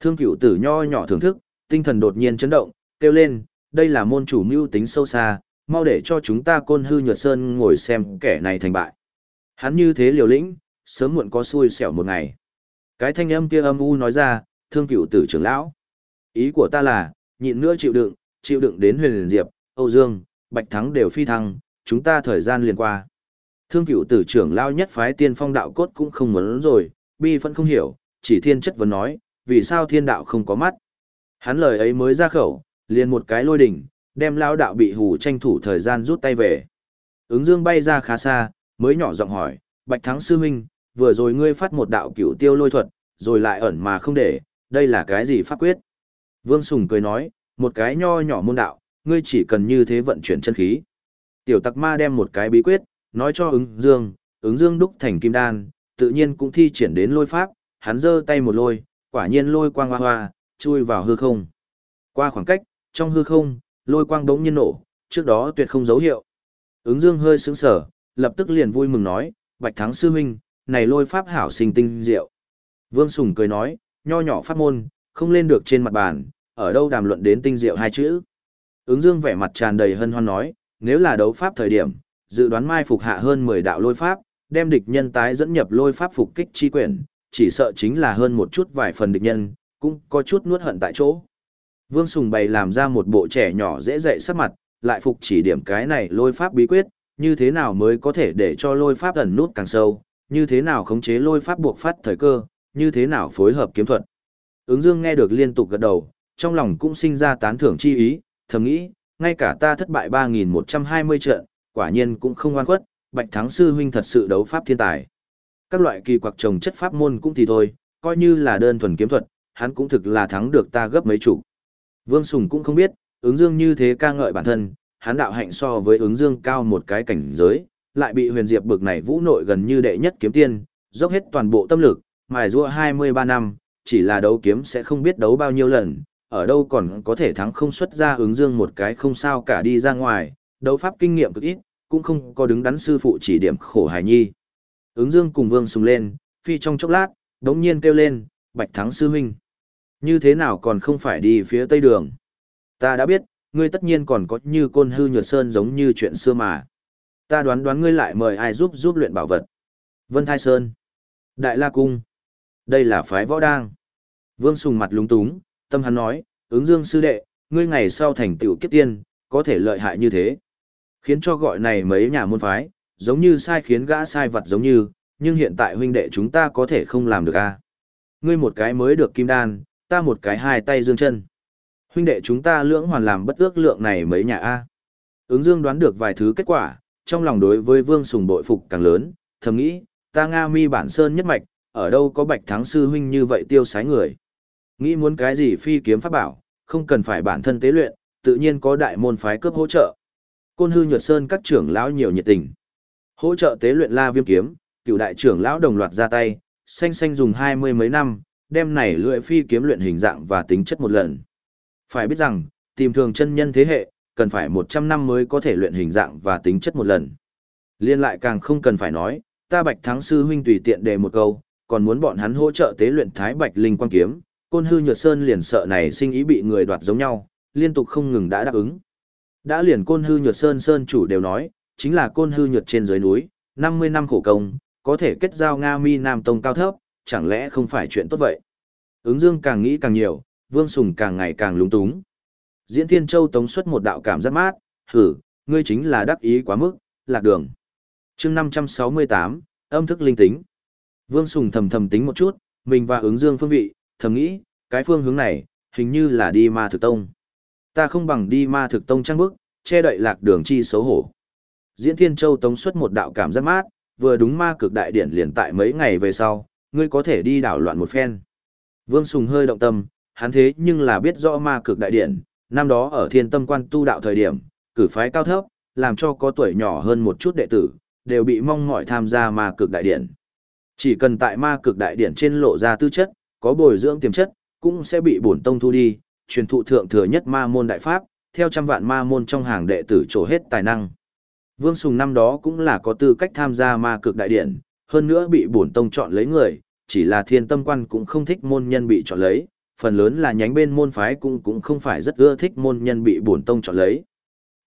Thương cửu tử nho nhỏ thưởng thức, tinh thần đột nhiên chấn động, kêu lên, đây là môn chủ mưu tính sâu xa, mau để cho chúng ta côn hư nhuật sơn ngồi xem kẻ này thành bại. Hắn như thế liều lĩnh, sớm muộn có xui xẻo một ngày. Cái thanh âm kia âm u nói ra, thương cửu tử trưởng lão. Ý của ta là, nhịn nữa chịu đựng, chịu đựng đến huyền diệp, Âu Dương, Bạch Thắng đều phi thăng, chúng ta thời gian liền qua. Thương cửu tử trưởng lao nhất phái tiên phong đạo cốt cũng không muốn rồi, bi vẫn không hiểu, chỉ thiên chất vấn nói, vì sao thiên đạo không có mắt. Hắn lời ấy mới ra khẩu, liền một cái lôi đỉnh, đem lao đạo bị hù tranh thủ thời gian rút tay về. Ứng dương bay ra khá xa, mới nhỏ giọng hỏi, Bạch Thắng sư huynh, vừa rồi ngươi phát một đạo cửu tiêu lôi thuật, rồi lại ẩn mà không để, đây là cái gì pháp quyết? Vương Sùng cười nói, một cái nho nhỏ môn đạo, ngươi chỉ cần như thế vận chuyển chân khí. Tiểu tặc ma đem một cái bí quyết, nói cho ứng dương, ứng dương đúc thành kim đan, tự nhiên cũng thi triển đến lôi pháp, hắn giơ tay một lôi, quả nhiên lôi quang hoa hoa, chui vào hư không. Qua khoảng cách, trong hư không, lôi quang đống nhiên nổ, trước đó tuyệt không dấu hiệu. Ứng dương hơi sững sở, lập tức liền vui mừng nói, bạch thắng sư huynh, này lôi pháp hảo sinh tinh diệu. Vương Sùng cười nói, nho nhỏ pháp môn, không lên được trên mặt bàn, ở đâu đàm luận đến tinh diệu hai chữ. Ứng dương vẻ mặt tràn đầy hân hoan nói, nếu là đấu pháp thời điểm, dự đoán mai phục hạ hơn 10 đạo lôi pháp, đem địch nhân tái dẫn nhập lôi pháp phục kích chi quyển, chỉ sợ chính là hơn một chút vài phần địch nhân, cũng có chút nuốt hận tại chỗ. Vương Sùng bày làm ra một bộ trẻ nhỏ dễ dậy sắc mặt, lại phục chỉ điểm cái này lôi pháp bí quyết, như thế nào mới có thể để cho lôi pháp ẩn nút càng sâu, như thế nào khống chế lôi pháp buộc phát thời cơ, như thế nào phối hợp kiếm thuật. Ứng Dương nghe được liên tục gật đầu, trong lòng cũng sinh ra tán thưởng chi ý, thầm nghĩ, ngay cả ta thất bại 3.120 trận, quả nhiên cũng không oan khuất, Bạch Thắng Sư huynh thật sự đấu pháp thiên tài. Các loại kỳ quặc trồng chất pháp môn cũng thì thôi, coi như là đơn thuần kiếm thuật, hắn cũng thực là thắng được ta gấp mấy chục. Vương Sùng cũng không biết, ứng dương như thế ca ngợi bản thân, hắn đạo hạnh so với ứng dương cao một cái cảnh giới, lại bị huyền diệp bực này vũ nội gần như đệ nhất kiếm tiên, dốc hết toàn bộ tâm lực, mài rua 23 năm, chỉ là đấu kiếm sẽ không biết đấu bao nhiêu lần, ở đâu còn có thể thắng không xuất ra ứng dương một cái không sao cả đi ra ngoài, đấu pháp kinh nghiệm cực ít, cũng không có đứng đắn sư phụ chỉ điểm khổ hài nhi. Ứng dương cùng vương sùng lên, phi trong chốc lát, đống nhiên kêu lên, bạch thắng sư huynh. Như thế nào còn không phải đi phía tây đường? Ta đã biết, ngươi tất nhiên còn có như côn hư nhược sơn giống như chuyện xưa mà. Ta đoán đoán ngươi lại mời ai giúp giúp luyện bảo vật. Vân Thai Sơn. Đại La Cung. Đây là phái võ đang. Vương Sùng mặt lúng túng, tâm hắn nói, ứng dương sư đệ, ngươi ngày sau thành tựu kiếp tiên, có thể lợi hại như thế. Khiến cho gọi này mấy nhà môn phái, giống như sai khiến gã sai vật giống như, nhưng hiện tại huynh đệ chúng ta có thể không làm được a. Ngươi một cái mới được kim đan, ta một cái hai tay dương chân. Huynh đệ chúng ta lưỡng hoàn làm bất ước lượng này mấy nhà a. Ứng Dương đoán được vài thứ kết quả, trong lòng đối với Vương Sùng bội phục càng lớn, thầm nghĩ, ta Nga Mi bản sơn nhất mạch, ở đâu có Bạch Thắng sư huynh như vậy tiêu sái người. Nghĩ muốn cái gì phi kiếm pháp bảo, không cần phải bản thân tế luyện, tự nhiên có đại môn phái cướp hỗ trợ. Côn hư nhược sơn các trưởng lão nhiều nhiệt tình. Hỗ trợ tế luyện la viêm kiếm, cựu đại trưởng lão đồng loạt ra tay, xanh xanh dùng hai mươi mấy năm, đem này lưỡi phi kiếm luyện hình dạng và tính chất một lần. Phải biết rằng, tìm thường chân nhân thế hệ, cần phải 100 năm mới có thể luyện hình dạng và tính chất một lần. Liên lại càng không cần phải nói, ta Bạch Thắng sư huynh tùy tiện đề một câu, còn muốn bọn hắn hỗ trợ tế luyện Thái Bạch Linh Quang kiếm, Côn Hư Nhược Sơn liền sợ này sinh ý bị người đoạt giống nhau, liên tục không ngừng đã đáp ứng. Đã liền Côn Hư Nhược Sơn sơn chủ đều nói, chính là Côn Hư Nhược trên dưới núi, 50 năm khổ công, có thể kết giao Nga Mi Nam Tông cao thấp, chẳng lẽ không phải chuyện tốt vậy? Ứng Dương càng nghĩ càng nhiều, Vương Sùng càng ngày càng lúng túng. Diễn Thiên Châu tống xuất một đạo cảm giác mát, hử, ngươi chính là đắc ý quá mức, lạc đường. chương 568, âm thức linh tính. Vương Sùng thầm thầm tính một chút, Mình và ứng dương phương vị, thầm nghĩ, cái phương hướng này, hình như là đi ma thực tông. Ta không bằng đi ma thực tông trăng bước, che đậy lạc đường chi xấu hổ. Diễn Thiên Châu tống xuất một đạo cảm giác mát, vừa đúng ma cực đại điển liền tại mấy ngày về sau, ngươi có thể đi đảo loạn một phen. Vương Sùng hơi động tâm, hắn thế nhưng là biết rõ ma cực đại điển, năm đó ở thiên tâm quan tu đạo thời điểm, cử phái cao thấp, làm cho có tuổi nhỏ hơn một chút đệ tử, đều bị mong mỏi tham gia ma cực đại điển. Chỉ cần tại ma cực đại điển trên lộ ra tư chất, có bồi dưỡng tiềm chất, cũng sẽ bị bổn tông thu đi, truyền thụ thượng thừa nhất ma môn đại pháp, theo trăm vạn ma môn trong hàng đệ tử trổ hết tài năng. Vương Sùng năm đó cũng là có tư cách tham gia ma cực đại điển, hơn nữa bị bổn tông chọn lấy người, chỉ là thiên tâm quan cũng không thích môn nhân bị chọn lấy, phần lớn là nhánh bên môn phái cũng cũng không phải rất ưa thích môn nhân bị bổn tông chọn lấy.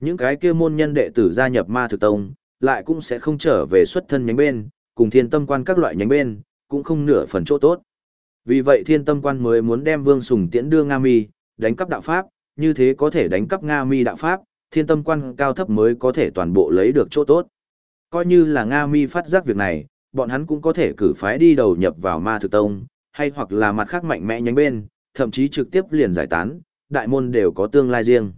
Những cái kia môn nhân đệ tử gia nhập ma thực tông, lại cũng sẽ không trở về xuất thân nhánh bên, cùng thiên tâm quan các loại nhánh bên, cũng không nửa phần chỗ tốt. Vì vậy thiên tâm quan mới muốn đem Vương Sùng tiễn đưa Nga Mi, đánh cắp đạo Pháp, như thế có thể đánh cắp Nga Mi đạo Pháp, thiên tâm quan cao thấp mới có thể toàn bộ lấy được chỗ tốt. Coi như là Nga Mi phát giác việc này, bọn hắn cũng có thể cử phái đi đầu nhập vào ma thực tông, hay hoặc là mặt khác mạnh mẽ nhánh bên, thậm chí trực tiếp liền giải tán, đại môn đều có tương lai riêng.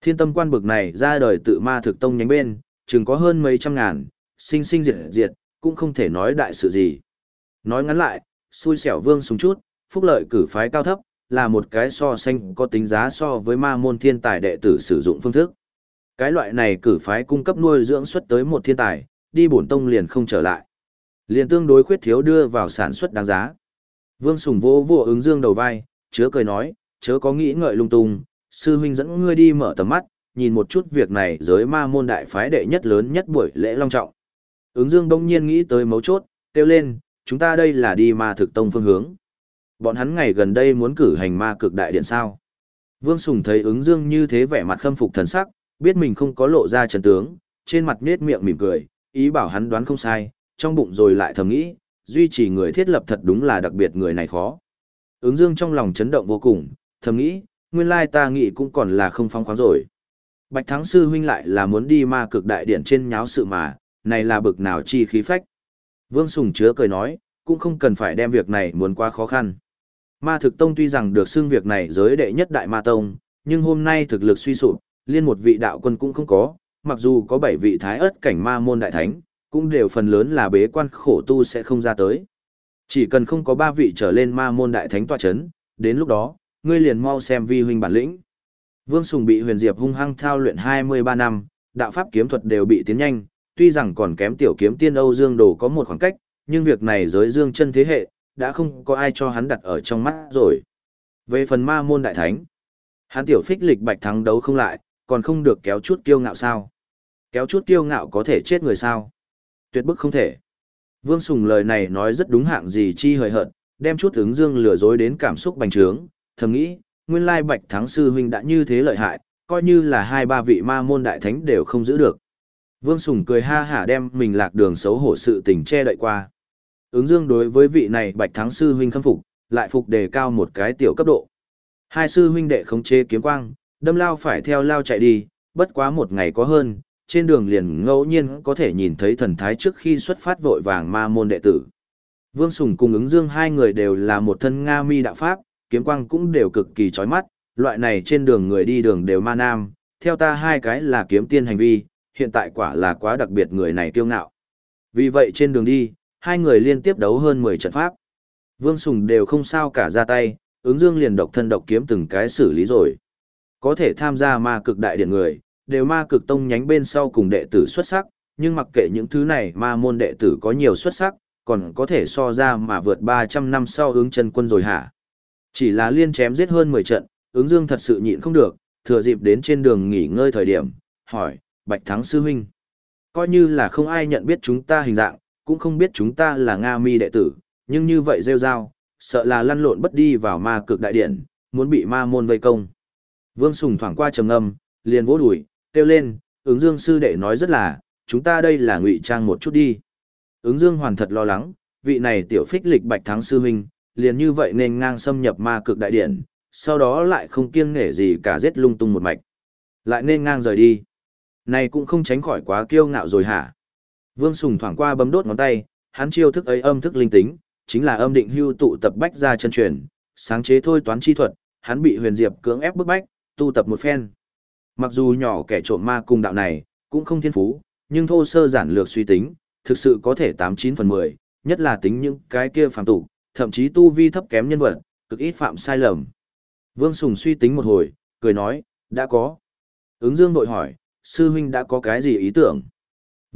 Thiên tâm quan bực này ra đời tự ma thực tông nhánh bên, chừng có hơn mấy trăm ngàn, sinh sinh diệt diệt, cũng không thể nói đại sự gì. Nói ngắn lại, xui xẻo vương súng chút, phúc lợi cử phái cao thấp, là một cái so sánh có tính giá so với ma môn thiên tài đệ tử sử dụng phương thức. Cái loại này cử phái cung cấp nuôi dưỡng xuất tới một thiên tài, đi bổn tông liền không trở lại. Liền tương đối khuyết thiếu đưa vào sản xuất đáng giá. Vương Sùng vô vô ứng dương đầu vai, chứa cười nói, chớ có nghĩ ngợi lung tung, sư huynh dẫn ngươi đi mở tầm mắt, nhìn một chút việc này giới ma môn đại phái đệ nhất lớn nhất buổi lễ long trọng. Ứng dương đông nhiên nghĩ tới mấu chốt, kêu lên, chúng ta đây là đi ma thực tông phương hướng. Bọn hắn ngày gần đây muốn cử hành ma cực đại điện sao. Vương Sùng thấy ứng dương như thế vẻ mặt khâm phục thần sắc, biết mình không có lộ ra trần tướng, trên mặt nết miệng mỉm cười, ý bảo hắn đoán không sai, trong bụng rồi lại thầm nghĩ, duy trì người thiết lập thật đúng là đặc biệt người này khó. Ứng dương trong lòng chấn động vô cùng, thầm nghĩ, nguyên lai ta nghĩ cũng còn là không phong khoáng rồi. Bạch Thắng Sư huynh lại là muốn đi ma cực đại điện trên nháo sự mà, này là bực nào chi khí phách. Vương Sùng chứa cười nói, cũng không cần phải đem việc này muốn quá khó khăn. Ma thực tông tuy rằng được xưng việc này giới đệ nhất đại ma tông, nhưng hôm nay thực lực suy sụp, liên một vị đạo quân cũng không có, mặc dù có bảy vị thái ớt cảnh ma môn đại thánh, cũng đều phần lớn là bế quan khổ tu sẽ không ra tới. Chỉ cần không có ba vị trở lên ma môn đại thánh tọa chấn, đến lúc đó, ngươi liền mau xem vi huynh bản lĩnh. Vương Sùng bị Huyền Diệp hung hăng thao luyện 23 năm, đạo pháp kiếm thuật đều bị tiến nhanh, tuy rằng còn kém tiểu kiếm tiên Âu Dương Đồ có một khoảng cách, nhưng việc này giới Dương chân thế hệ, đã không có ai cho hắn đặt ở trong mắt rồi. Về phần ma môn đại thánh, hắn tiểu phích lịch bạch thắng đấu không lại, còn không được kéo chút kiêu ngạo sao? Kéo chút kiêu ngạo có thể chết người sao? Tuyệt bức không thể. Vương Sùng lời này nói rất đúng hạng gì chi hời hợt, đem chút ứng dương lừa dối đến cảm xúc bành trướng, thầm nghĩ, nguyên lai bạch thắng sư huynh đã như thế lợi hại, coi như là hai ba vị ma môn đại thánh đều không giữ được. Vương Sùng cười ha hả đem mình lạc đường xấu hổ sự tình che đậy qua. Ứng dương đối với vị này bạch thắng sư huynh khâm phục, lại phục đề cao một cái tiểu cấp độ. Hai sư huynh đệ khống chế kiếm quang, đâm lao phải theo lao chạy đi, bất quá một ngày có hơn, trên đường liền ngẫu nhiên có thể nhìn thấy thần thái trước khi xuất phát vội vàng ma môn đệ tử. Vương Sùng cùng ứng dương hai người đều là một thân Nga mi đạo Pháp, kiếm quang cũng đều cực kỳ chói mắt, loại này trên đường người đi đường đều ma nam, theo ta hai cái là kiếm tiên hành vi, hiện tại quả là quá đặc biệt người này kiêu ngạo. Vì vậy trên đường đi, hai người liên tiếp đấu hơn 10 trận pháp. Vương Sùng đều không sao cả ra tay, ứng dương liền độc thân độc kiếm từng cái xử lý rồi. Có thể tham gia ma cực đại điện người, đều ma cực tông nhánh bên sau cùng đệ tử xuất sắc, nhưng mặc kệ những thứ này ma môn đệ tử có nhiều xuất sắc, còn có thể so ra mà vượt 300 năm sau ứng chân quân rồi hả. Chỉ là liên chém giết hơn 10 trận, ứng dương thật sự nhịn không được, thừa dịp đến trên đường nghỉ ngơi thời điểm, hỏi, Bạch Thắng Sư Huynh. Coi như là không ai nhận biết chúng ta hình dạng, cũng không biết chúng ta là Nga mi đệ tử, nhưng như vậy rêu rao, sợ là lăn lộn bất đi vào ma cực đại điện, muốn bị ma môn vây công. Vương Sùng thoảng qua trầm ngâm, liền vỗ đùi, kêu lên, ứng dương sư đệ nói rất là, chúng ta đây là ngụy trang một chút đi. Ứng dương hoàn thật lo lắng, vị này tiểu phích lịch bạch thắng sư huynh, liền như vậy nên ngang xâm nhập ma cực đại điện, sau đó lại không kiêng nghể gì cả giết lung tung một mạch. Lại nên ngang rời đi. Này cũng không tránh khỏi quá kiêu ngạo rồi hả? Vương Sùng thoảng qua bấm đốt ngón tay, hắn chiêu thức ấy âm thức linh tính, chính là âm định hưu tụ tập bách ra chân truyền, sáng chế thôi toán chi thuật, hắn bị huyền diệp cưỡng ép bức bách, tu tập một phen. Mặc dù nhỏ kẻ trộm ma cùng đạo này, cũng không thiên phú, nhưng thô sơ giản lược suy tính, thực sự có thể 89 phần 10, nhất là tính những cái kia phàm tục, thậm chí tu vi thấp kém nhân vật, cực ít phạm sai lầm. Vương Sùng suy tính một hồi, cười nói, đã có. Ứng Dương đội hỏi, sư huynh đã có cái gì ý tưởng?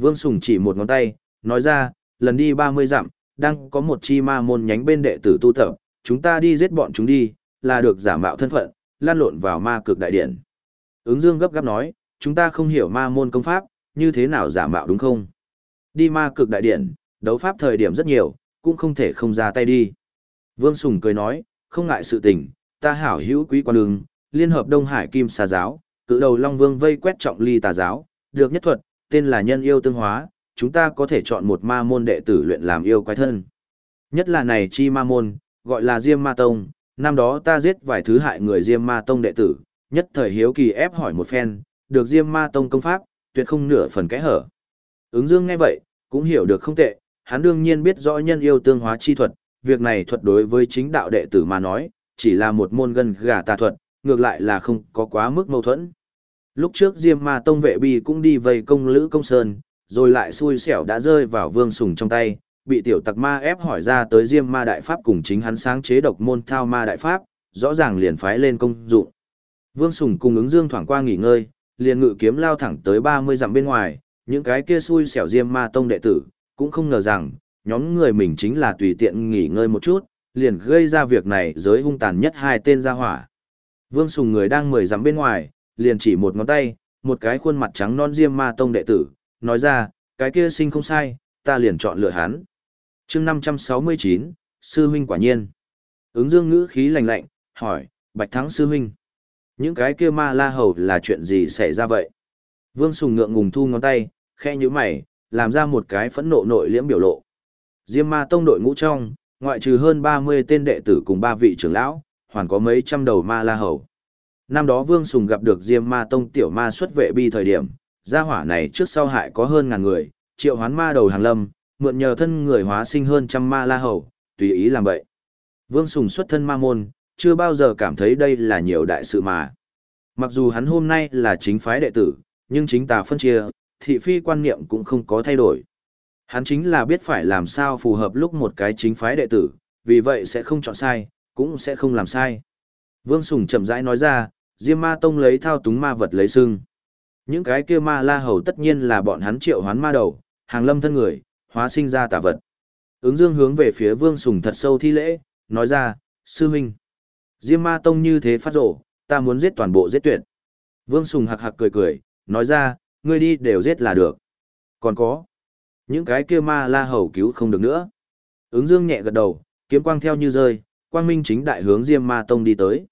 Vương Sùng chỉ một ngón tay, nói ra, lần đi 30 dặm, đang có một chi ma môn nhánh bên đệ tử tu tập, chúng ta đi giết bọn chúng đi, là được giả mạo thân phận, lan lộn vào ma cực đại điện. Ứng Dương gấp gáp nói, chúng ta không hiểu ma môn công pháp, như thế nào giả mạo đúng không? Đi ma cực đại điện, đấu pháp thời điểm rất nhiều, cũng không thể không ra tay đi. Vương Sùng cười nói, không ngại sự tình, ta hảo hữu quý quan đường, liên hợp Đông Hải Kim xà giáo, cự đầu Long Vương vây quét trọng ly tà giáo, được nhất thuật, tên là nhân yêu tương hóa, chúng ta có thể chọn một ma môn đệ tử luyện làm yêu quái thân. Nhất là này chi ma môn, gọi là Diêm Ma Tông, năm đó ta giết vài thứ hại người Diêm Ma Tông đệ tử, nhất thời hiếu kỳ ép hỏi một phen, được Diêm Ma Tông công pháp, tuyệt không nửa phần kẽ hở. Ứng Dương nghe vậy, cũng hiểu được không tệ, hắn đương nhiên biết rõ nhân yêu tương hóa chi thuật, việc này thuật đối với chính đạo đệ tử mà nói, chỉ là một môn gần gà tà thuật, ngược lại là không có quá mức mâu thuẫn. Lúc trước Diêm Ma Tông vệ bi cũng đi vây công Lữ Công Sơn, rồi lại xui xẻo đã rơi vào Vương Sùng trong tay, bị tiểu tặc ma ép hỏi ra tới Diêm Ma Đại Pháp cùng chính hắn sáng chế độc môn thao ma đại pháp, rõ ràng liền phái lên công dụng. Vương Sùng cùng ứng dương thoảng qua nghỉ ngơi, liền ngự kiếm lao thẳng tới 30 dặm bên ngoài, những cái kia xui xẻo Diêm Ma Tông đệ tử, cũng không ngờ rằng, nhóm người mình chính là tùy tiện nghỉ ngơi một chút, liền gây ra việc này giới hung tàn nhất hai tên gia hỏa. Vương Sùng người đang mười dặm bên ngoài, liền chỉ một ngón tay, một cái khuôn mặt trắng non diêm ma tông đệ tử, nói ra, cái kia sinh không sai, ta liền chọn lựa hắn. chương 569, Sư huynh quả nhiên. Ứng dương ngữ khí lạnh lạnh, hỏi, Bạch Thắng Sư huynh. Những cái kia ma la hầu là chuyện gì xảy ra vậy? Vương Sùng ngượng ngùng thu ngón tay, khe như mày, làm ra một cái phẫn nộ nội liễm biểu lộ. Diêm ma tông đội ngũ trong, ngoại trừ hơn 30 tên đệ tử cùng ba vị trưởng lão, hoàn có mấy trăm đầu ma la hầu. Năm đó Vương Sùng gặp được Diêm Ma Tông tiểu ma xuất vệ bi thời điểm, gia hỏa này trước sau hại có hơn ngàn người, triệu hoán ma đầu hàng lâm, mượn nhờ thân người hóa sinh hơn trăm ma la hầu, tùy ý làm vậy. Vương Sùng xuất thân ma môn, chưa bao giờ cảm thấy đây là nhiều đại sự mà. Mặc dù hắn hôm nay là chính phái đệ tử, nhưng chính tà phân chia, thị phi quan niệm cũng không có thay đổi. Hắn chính là biết phải làm sao phù hợp lúc một cái chính phái đệ tử, vì vậy sẽ không chọn sai, cũng sẽ không làm sai. Vương Sùng chậm rãi nói ra, Diêm Ma Tông lấy thao túng ma vật lấy xương. Những cái kia ma la hầu tất nhiên là bọn hắn triệu hoán ma đầu, hàng lâm thân người, hóa sinh ra tà vật. Ứng dương hướng về phía Vương Sùng thật sâu thi lễ, nói ra, sư huynh. Diêm Ma Tông như thế phát rổ, ta muốn giết toàn bộ giết tuyệt. Vương Sùng hạc hạc cười cười, nói ra, ngươi đi đều giết là được. Còn có, những cái kia ma la hầu cứu không được nữa. Ứng dương nhẹ gật đầu, kiếm quang theo như rơi, quang minh chính đại hướng Diêm Ma Tông đi tới.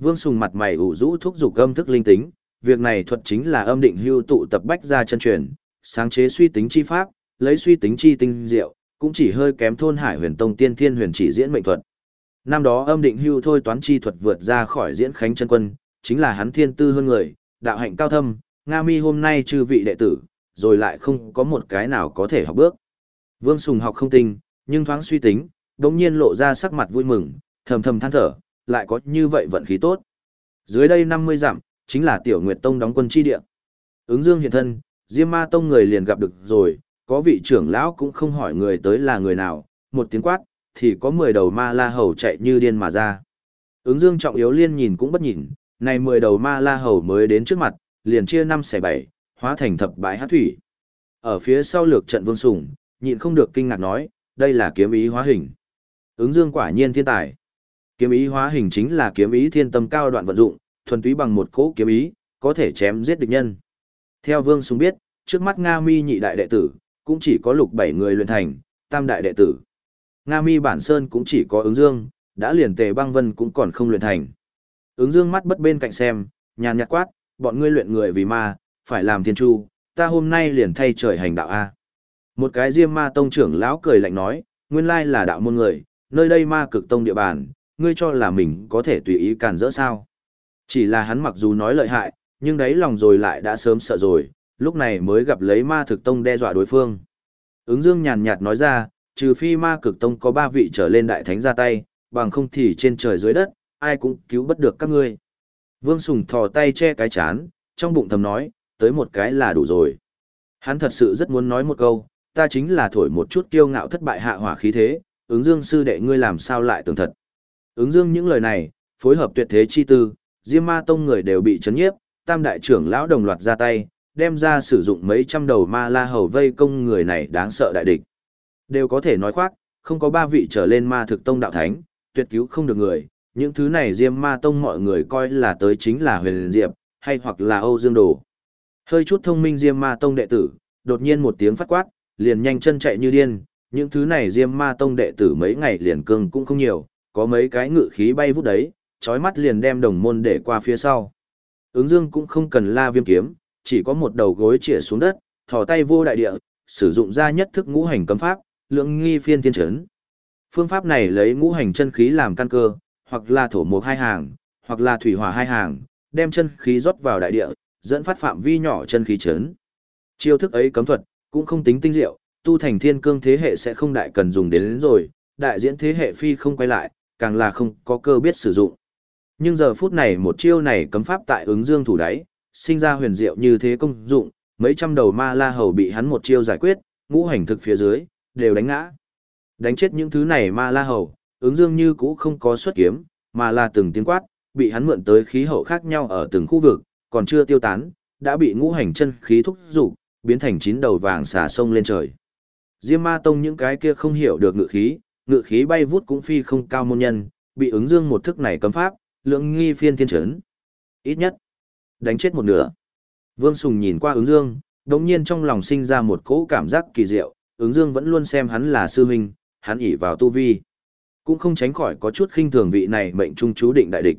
Vương Sùng mặt mày ủ rũ thúc dục âm thức linh tính, việc này thuật chính là âm định hưu tụ tập bách ra chân truyền, sáng chế suy tính chi pháp, lấy suy tính chi tinh diệu, cũng chỉ hơi kém thôn Hải Huyền Tông tiên thiên huyền chỉ diễn mệnh thuật. Năm đó âm định hưu thôi toán chi thuật vượt ra khỏi diễn khánh chân quân, chính là hắn thiên tư hơn người, đạo hạnh cao thâm, Nga Mi hôm nay chư vị đệ tử, rồi lại không có một cái nào có thể học bước. Vương Sùng học không tinh, nhưng thoáng suy tính, đống nhiên lộ ra sắc mặt vui mừng, thầm thầm than thở, lại có như vậy vận khí tốt. Dưới đây 50 dặm, chính là Tiểu Nguyệt Tông đóng quân chi địa. Ứng Dương hiện thân, Diêm Ma Tông người liền gặp được rồi, có vị trưởng lão cũng không hỏi người tới là người nào, một tiếng quát, thì có 10 đầu ma la hầu chạy như điên mà ra. Ứng Dương trọng yếu liên nhìn cũng bất nhìn, này 10 đầu ma la hầu mới đến trước mặt, liền chia 5 xẻ 7, hóa thành thập bãi hát thủy. Ở phía sau lược trận Vương sủng nhịn không được kinh ngạc nói, đây là kiếm ý hóa hình. Ứng Dương quả nhiên thiên tài. Kiếm ý hóa hình chính là kiếm ý thiên tâm cao đoạn vận dụng, thuần túy bằng một cỗ kiếm ý, có thể chém giết địch nhân. Theo Vương Sùng biết, trước mắt Nga Mi nhị đại đệ tử, cũng chỉ có lục bảy người luyện thành, tam đại đệ tử. Nga Mi bản sơn cũng chỉ có ứng dương, đã liền tề băng vân cũng còn không luyện thành. Ứng dương mắt bất bên cạnh xem, nhàn nhạt quát, bọn ngươi luyện người vì ma, phải làm thiên chu, ta hôm nay liền thay trời hành đạo A. Một cái diêm ma tông trưởng lão cười lạnh nói, nguyên lai là đạo môn người, nơi đây ma cực tông địa bàn, ngươi cho là mình có thể tùy ý cản rỡ sao. Chỉ là hắn mặc dù nói lợi hại, nhưng đấy lòng rồi lại đã sớm sợ rồi, lúc này mới gặp lấy ma thực tông đe dọa đối phương. Ứng dương nhàn nhạt nói ra, trừ phi ma cực tông có ba vị trở lên đại thánh ra tay, bằng không thì trên trời dưới đất, ai cũng cứu bất được các ngươi. Vương Sùng thò tay che cái chán, trong bụng thầm nói, tới một cái là đủ rồi. Hắn thật sự rất muốn nói một câu, ta chính là thổi một chút kiêu ngạo thất bại hạ hỏa khí thế, ứng dương sư đệ ngươi làm sao lại tưởng thật. Ứng dương những lời này, phối hợp tuyệt thế chi tư, Diêm Ma Tông người đều bị chấn nhiếp, tam đại trưởng lão đồng loạt ra tay, đem ra sử dụng mấy trăm đầu ma la hầu vây công người này đáng sợ đại địch. Đều có thể nói khoác, không có ba vị trở lên ma thực tông đạo thánh, tuyệt cứu không được người, những thứ này Diêm Ma Tông mọi người coi là tới chính là huyền diệp, hay hoặc là Âu Dương Đồ. Hơi chút thông minh Diêm Ma Tông đệ tử, đột nhiên một tiếng phát quát, liền nhanh chân chạy như điên, những thứ này Diêm Ma Tông đệ tử mấy ngày liền cương cũng không nhiều, có mấy cái ngự khí bay vút đấy, chói mắt liền đem đồng môn để qua phía sau. Ứng Dương cũng không cần la viêm kiếm, chỉ có một đầu gối chĩa xuống đất, thò tay vô đại địa, sử dụng ra nhất thức ngũ hành cấm pháp, lượng nghi phiên thiên chấn. Phương pháp này lấy ngũ hành chân khí làm căn cơ, hoặc là thổ mộc hai hàng, hoặc là thủy hỏa hai hàng, đem chân khí rót vào đại địa, dẫn phát phạm vi nhỏ chân khí chấn. Chiêu thức ấy cấm thuật, cũng không tính tinh diệu, tu thành thiên cương thế hệ sẽ không đại cần dùng đến, đến rồi, đại diễn thế hệ phi không quay lại, càng là không có cơ biết sử dụng. Nhưng giờ phút này một chiêu này cấm pháp tại ứng dương thủ đáy, sinh ra huyền diệu như thế công dụng, mấy trăm đầu ma la hầu bị hắn một chiêu giải quyết, ngũ hành thực phía dưới, đều đánh ngã. Đánh chết những thứ này ma la hầu, ứng dương như cũ không có xuất kiếm, mà là từng tiếng quát, bị hắn mượn tới khí hậu khác nhau ở từng khu vực, còn chưa tiêu tán, đã bị ngũ hành chân khí thúc dục biến thành chín đầu vàng xà sông lên trời. Diêm ma tông những cái kia không hiểu được ngự khí, ngự khí bay vút cũng phi không cao môn nhân, bị ứng dương một thức này cấm pháp, lượng nghi phiên thiên trấn. Ít nhất, đánh chết một nửa. Vương Sùng nhìn qua ứng dương, đồng nhiên trong lòng sinh ra một cỗ cảm giác kỳ diệu, ứng dương vẫn luôn xem hắn là sư huynh, hắn ỉ vào tu vi. Cũng không tránh khỏi có chút khinh thường vị này mệnh trung chú định đại địch.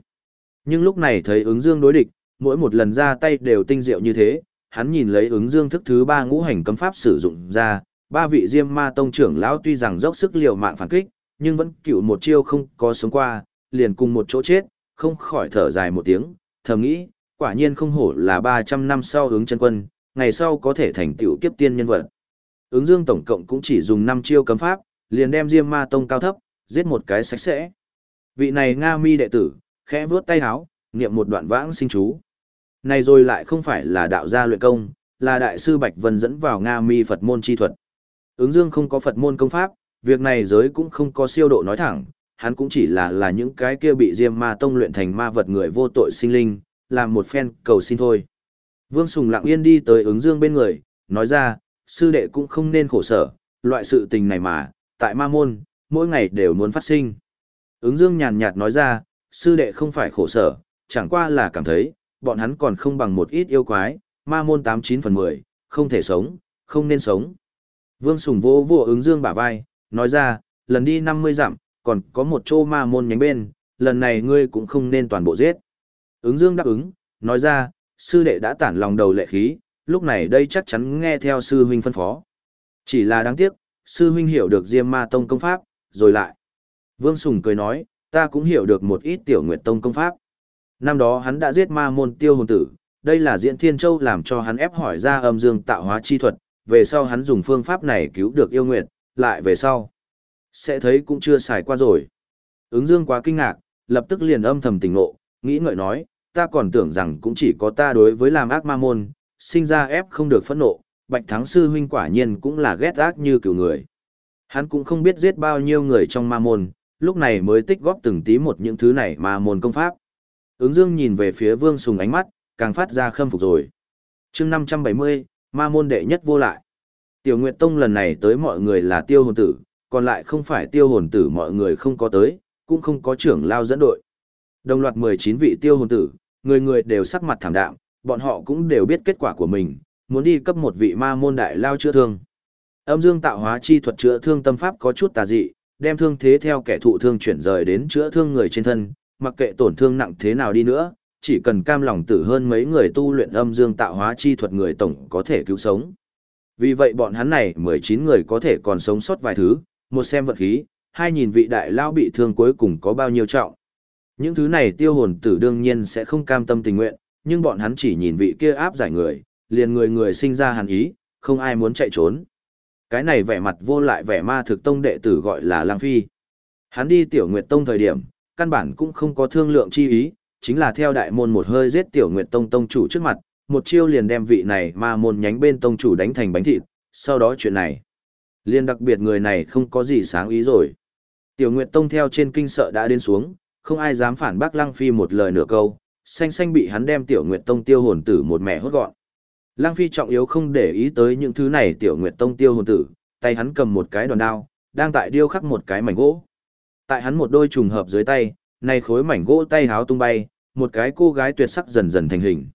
Nhưng lúc này thấy ứng dương đối địch, mỗi một lần ra tay đều tinh diệu như thế, hắn nhìn lấy ứng dương thức thứ ba ngũ hành cấm pháp sử dụng ra, ba vị diêm ma tông trưởng lão tuy rằng dốc sức liều mạng phản kích, nhưng vẫn cựu một chiêu không có sống qua, liền cùng một chỗ chết, không khỏi thở dài một tiếng, thầm nghĩ, quả nhiên không hổ là 300 năm sau ứng chân quân, ngày sau có thể thành tựu kiếp tiên nhân vật. Ứng Dương tổng cộng cũng chỉ dùng 5 chiêu cấm pháp, liền đem Diêm Ma tông cao thấp, giết một cái sạch sẽ. Vị này Nga Mi đệ tử, khẽ vướt tay áo, niệm một đoạn vãng sinh chú. Này rồi lại không phải là đạo gia luyện công, là đại sư Bạch Vân dẫn vào Nga Mi Phật môn chi thuật. Ứng Dương không có Phật môn công pháp, việc này giới cũng không có siêu độ nói thẳng, hắn cũng chỉ là là những cái kia bị Diêm Ma tông luyện thành ma vật người vô tội sinh linh, làm một phen cầu xin thôi. Vương Sùng lặng yên đi tới ứng dương bên người, nói ra, sư đệ cũng không nên khổ sở, loại sự tình này mà, tại ma môn, mỗi ngày đều muốn phát sinh. Ứng dương nhàn nhạt nói ra, sư đệ không phải khổ sở, chẳng qua là cảm thấy, bọn hắn còn không bằng một ít yêu quái, ma môn 89 phần 10, không thể sống, không nên sống. Vương Sùng vô vô ứng dương bả vai, nói ra, lần đi 50 dặm, còn có một chỗ ma môn nhánh bên, lần này ngươi cũng không nên toàn bộ giết. Ứng dương đáp ứng, nói ra, sư đệ đã tản lòng đầu lệ khí, lúc này đây chắc chắn nghe theo sư huynh phân phó. Chỉ là đáng tiếc, sư huynh hiểu được Diêm Ma Tông công pháp, rồi lại. Vương Sùng cười nói, ta cũng hiểu được một ít tiểu nguyệt tông công pháp. Năm đó hắn đã giết ma môn tiêu hồn tử, đây là diễn thiên châu làm cho hắn ép hỏi ra âm dương tạo hóa chi thuật, về sau hắn dùng phương pháp này cứu được yêu nguyệt, lại về sau. Sẽ thấy cũng chưa xài qua rồi. Ứng dương quá kinh ngạc, lập tức liền âm thầm tỉnh ngộ, nghĩ ngợi nói, ta còn tưởng rằng cũng chỉ có ta đối với làm ác ma môn, sinh ra ép không được phẫn nộ, bạch thắng sư huynh quả nhiên cũng là ghét ác như kiểu người. Hắn cũng không biết giết bao nhiêu người trong ma môn, lúc này mới tích góp từng tí một những thứ này ma môn công pháp. Ứng dương nhìn về phía vương sùng ánh mắt, càng phát ra khâm phục rồi. chương 570, ma môn đệ nhất vô lại. Tiểu Nguyệt Tông lần này tới mọi người là tiêu hồn tử, còn lại không phải tiêu hồn tử mọi người không có tới, cũng không có trưởng lao dẫn đội. Đồng loạt 19 vị tiêu hồn tử, người người đều sắc mặt thảm đạm, bọn họ cũng đều biết kết quả của mình, muốn đi cấp một vị ma môn đại lao chữa thương. Âm dương tạo hóa chi thuật chữa thương tâm pháp có chút tà dị, đem thương thế theo kẻ thụ thương chuyển rời đến chữa thương người trên thân, mặc kệ tổn thương nặng thế nào đi nữa, chỉ cần cam lòng tử hơn mấy người tu luyện âm dương tạo hóa chi thuật người tổng có thể cứu sống. Vì vậy bọn hắn này 19 người có thể còn sống sót vài thứ, một xem vật khí, hai nhìn vị đại lao bị thương cuối cùng có bao nhiêu trọng. Những thứ này tiêu hồn tử đương nhiên sẽ không cam tâm tình nguyện, nhưng bọn hắn chỉ nhìn vị kia áp giải người, liền người người sinh ra hàn ý, không ai muốn chạy trốn. Cái này vẻ mặt vô lại vẻ ma thực tông đệ tử gọi là Lang Phi. Hắn đi Tiểu Nguyệt Tông thời điểm, căn bản cũng không có thương lượng chi ý, chính là theo đại môn một hơi giết Tiểu Nguyệt Tông tông chủ trước mặt, một chiêu liền đem vị này ma môn nhánh bên tông chủ đánh thành bánh thịt, sau đó chuyện này. Liên đặc biệt người này không có gì sáng ý rồi. Tiểu Nguyệt Tông theo trên kinh sợ đã đến xuống, không ai dám phản bác Lăng Phi một lời nửa câu, xanh xanh bị hắn đem Tiểu Nguyệt Tông tiêu hồn tử một mẹ hốt gọn. Lăng Phi trọng yếu không để ý tới những thứ này Tiểu Nguyệt Tông tiêu hồn tử, tay hắn cầm một cái đòn đao, đang tại điêu khắc một cái mảnh gỗ. Tại hắn một đôi trùng hợp dưới tay, nay khối mảnh gỗ tay háo tung bay, một cái cô gái tuyệt sắc dần dần thành hình.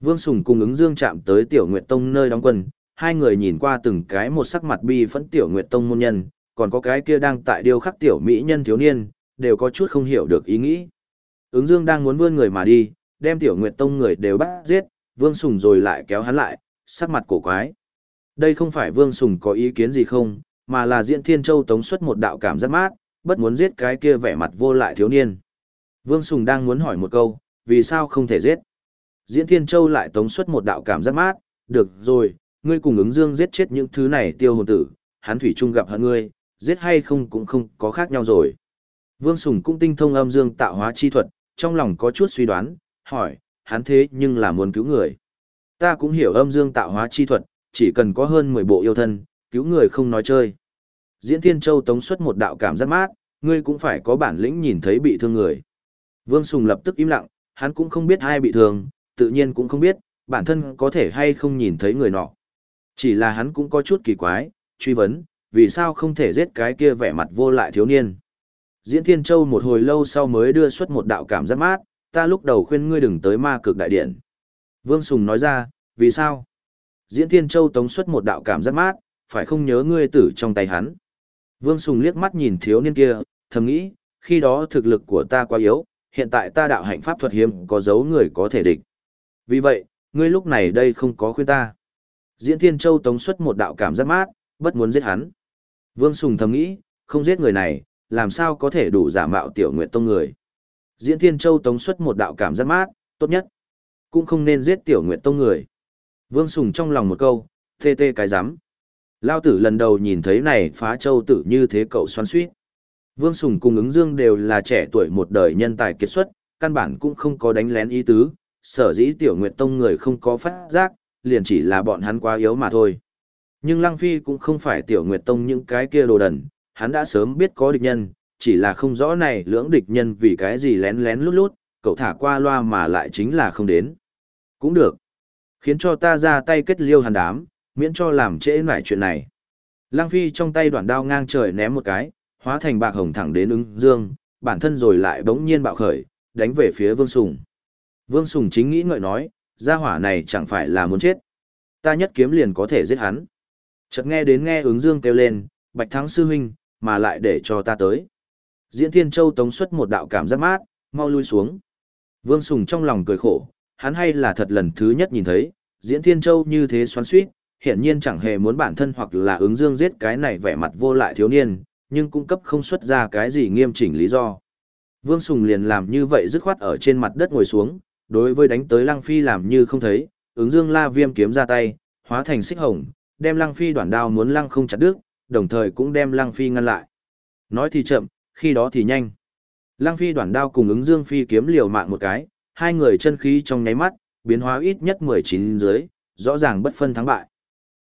Vương Sùng cùng ứng dương chạm tới Tiểu Nguyệt Tông nơi đóng quân, hai người nhìn qua từng cái một sắc mặt bi phẫn Tiểu Nguyệt Tông môn nhân, còn có cái kia đang tại điêu khắc Tiểu Mỹ nhân thiếu niên, đều có chút không hiểu được ý nghĩ. Ứng dương đang muốn vươn người mà đi, đem Tiểu Nguyệt Tông người đều bắt giết, Vương Sùng rồi lại kéo hắn lại, sắc mặt cổ quái. Đây không phải Vương Sùng có ý kiến gì không, mà là Diễn Thiên Châu tống xuất một đạo cảm giác mát, bất muốn giết cái kia vẻ mặt vô lại thiếu niên. Vương Sùng đang muốn hỏi một câu, vì sao không thể giết? Diễn Thiên Châu lại tống xuất một đạo cảm giác mát, được rồi, ngươi cùng ứng dương giết chết những thứ này tiêu hồn tử, hắn thủy chung gặp hận ngươi, giết hay không cũng không có khác nhau rồi. Vương Sùng cũng tinh thông âm dương tạo hóa chi thuật, trong lòng có chút suy đoán, hỏi, hắn thế nhưng là muốn cứu người. Ta cũng hiểu âm dương tạo hóa chi thuật, chỉ cần có hơn 10 bộ yêu thân, cứu người không nói chơi. Diễn Thiên Châu tống xuất một đạo cảm giác mát, ngươi cũng phải có bản lĩnh nhìn thấy bị thương người. Vương Sùng lập tức im lặng, hắn cũng không biết ai bị thương, tự nhiên cũng không biết, bản thân có thể hay không nhìn thấy người nọ. Chỉ là hắn cũng có chút kỳ quái, truy vấn, vì sao không thể giết cái kia vẻ mặt vô lại thiếu niên. Diễn Thiên Châu một hồi lâu sau mới đưa xuất một đạo cảm giác mát, ta lúc đầu khuyên ngươi đừng tới ma cực đại điện. Vương Sùng nói ra, vì sao? Diễn Thiên Châu tống xuất một đạo cảm giác mát, phải không nhớ ngươi tử trong tay hắn. Vương Sùng liếc mắt nhìn thiếu niên kia, thầm nghĩ, khi đó thực lực của ta quá yếu, hiện tại ta đạo hạnh pháp thuật hiếm có dấu người có thể địch. Vì vậy, ngươi lúc này đây không có khuyên ta. Diễn Thiên Châu tống xuất một đạo cảm giác mát, bất muốn giết hắn. Vương Sùng thầm nghĩ, không giết người này, làm sao có thể đủ giả mạo tiểu nguyện tông người. Diễn Thiên Châu tống xuất một đạo cảm giác mát, tốt nhất. Cũng không nên giết tiểu nguyện tông người. Vương Sùng trong lòng một câu, tê tê cái rắm Lao tử lần đầu nhìn thấy này phá châu tử như thế cậu xoắn suýt. Vương Sùng cùng ứng dương đều là trẻ tuổi một đời nhân tài kiệt xuất, căn bản cũng không có đánh lén ý tứ, sở dĩ tiểu nguyệt tông người không có phát giác, liền chỉ là bọn hắn quá yếu mà thôi. Nhưng Lăng Phi cũng không phải tiểu nguyệt tông những cái kia đồ đần, hắn đã sớm biết có địch nhân, chỉ là không rõ này lưỡng địch nhân vì cái gì lén lén lút lút, cậu thả qua loa mà lại chính là không đến. Cũng được. Khiến cho ta ra tay kết liêu hàn đám, miễn cho làm trễ nải chuyện này. Lăng Phi trong tay đoạn đao ngang trời ném một cái, hóa thành bạc hồng thẳng đến ứng dương, bản thân rồi lại bỗng nhiên bạo khởi, đánh về phía Vương Sùng. Vương Sùng chính nghĩ ngợi nói, gia hỏa này chẳng phải là muốn chết. Ta nhất kiếm liền có thể giết hắn. Chợt nghe đến nghe ứng dương kêu lên, bạch thắng sư huynh, mà lại để cho ta tới. Diễn Thiên Châu tống xuất một đạo cảm giác mát, mau lui xuống. Vương Sùng trong lòng cười khổ, hắn hay là thật lần thứ nhất nhìn thấy, Diễn Thiên Châu như thế xoắn suýt, hiện nhiên chẳng hề muốn bản thân hoặc là ứng dương giết cái này vẻ mặt vô lại thiếu niên, nhưng cung cấp không xuất ra cái gì nghiêm chỉnh lý do. Vương Sùng liền làm như vậy dứt khoát ở trên mặt đất ngồi xuống, đối với đánh tới Lăng Phi làm như không thấy, ứng dương la viêm kiếm ra tay, hóa thành xích hồng, đem Lăng Phi đoạn đao muốn Lăng không chặt đứt, đồng thời cũng đem Lăng Phi ngăn lại. Nói thì chậm, khi đó thì nhanh. Lăng Phi đoạn đao cùng ứng dương phi kiếm liều mạng một cái, hai người chân khí trong nháy mắt, biến hóa ít nhất 19 dưới, rõ ràng bất phân thắng bại.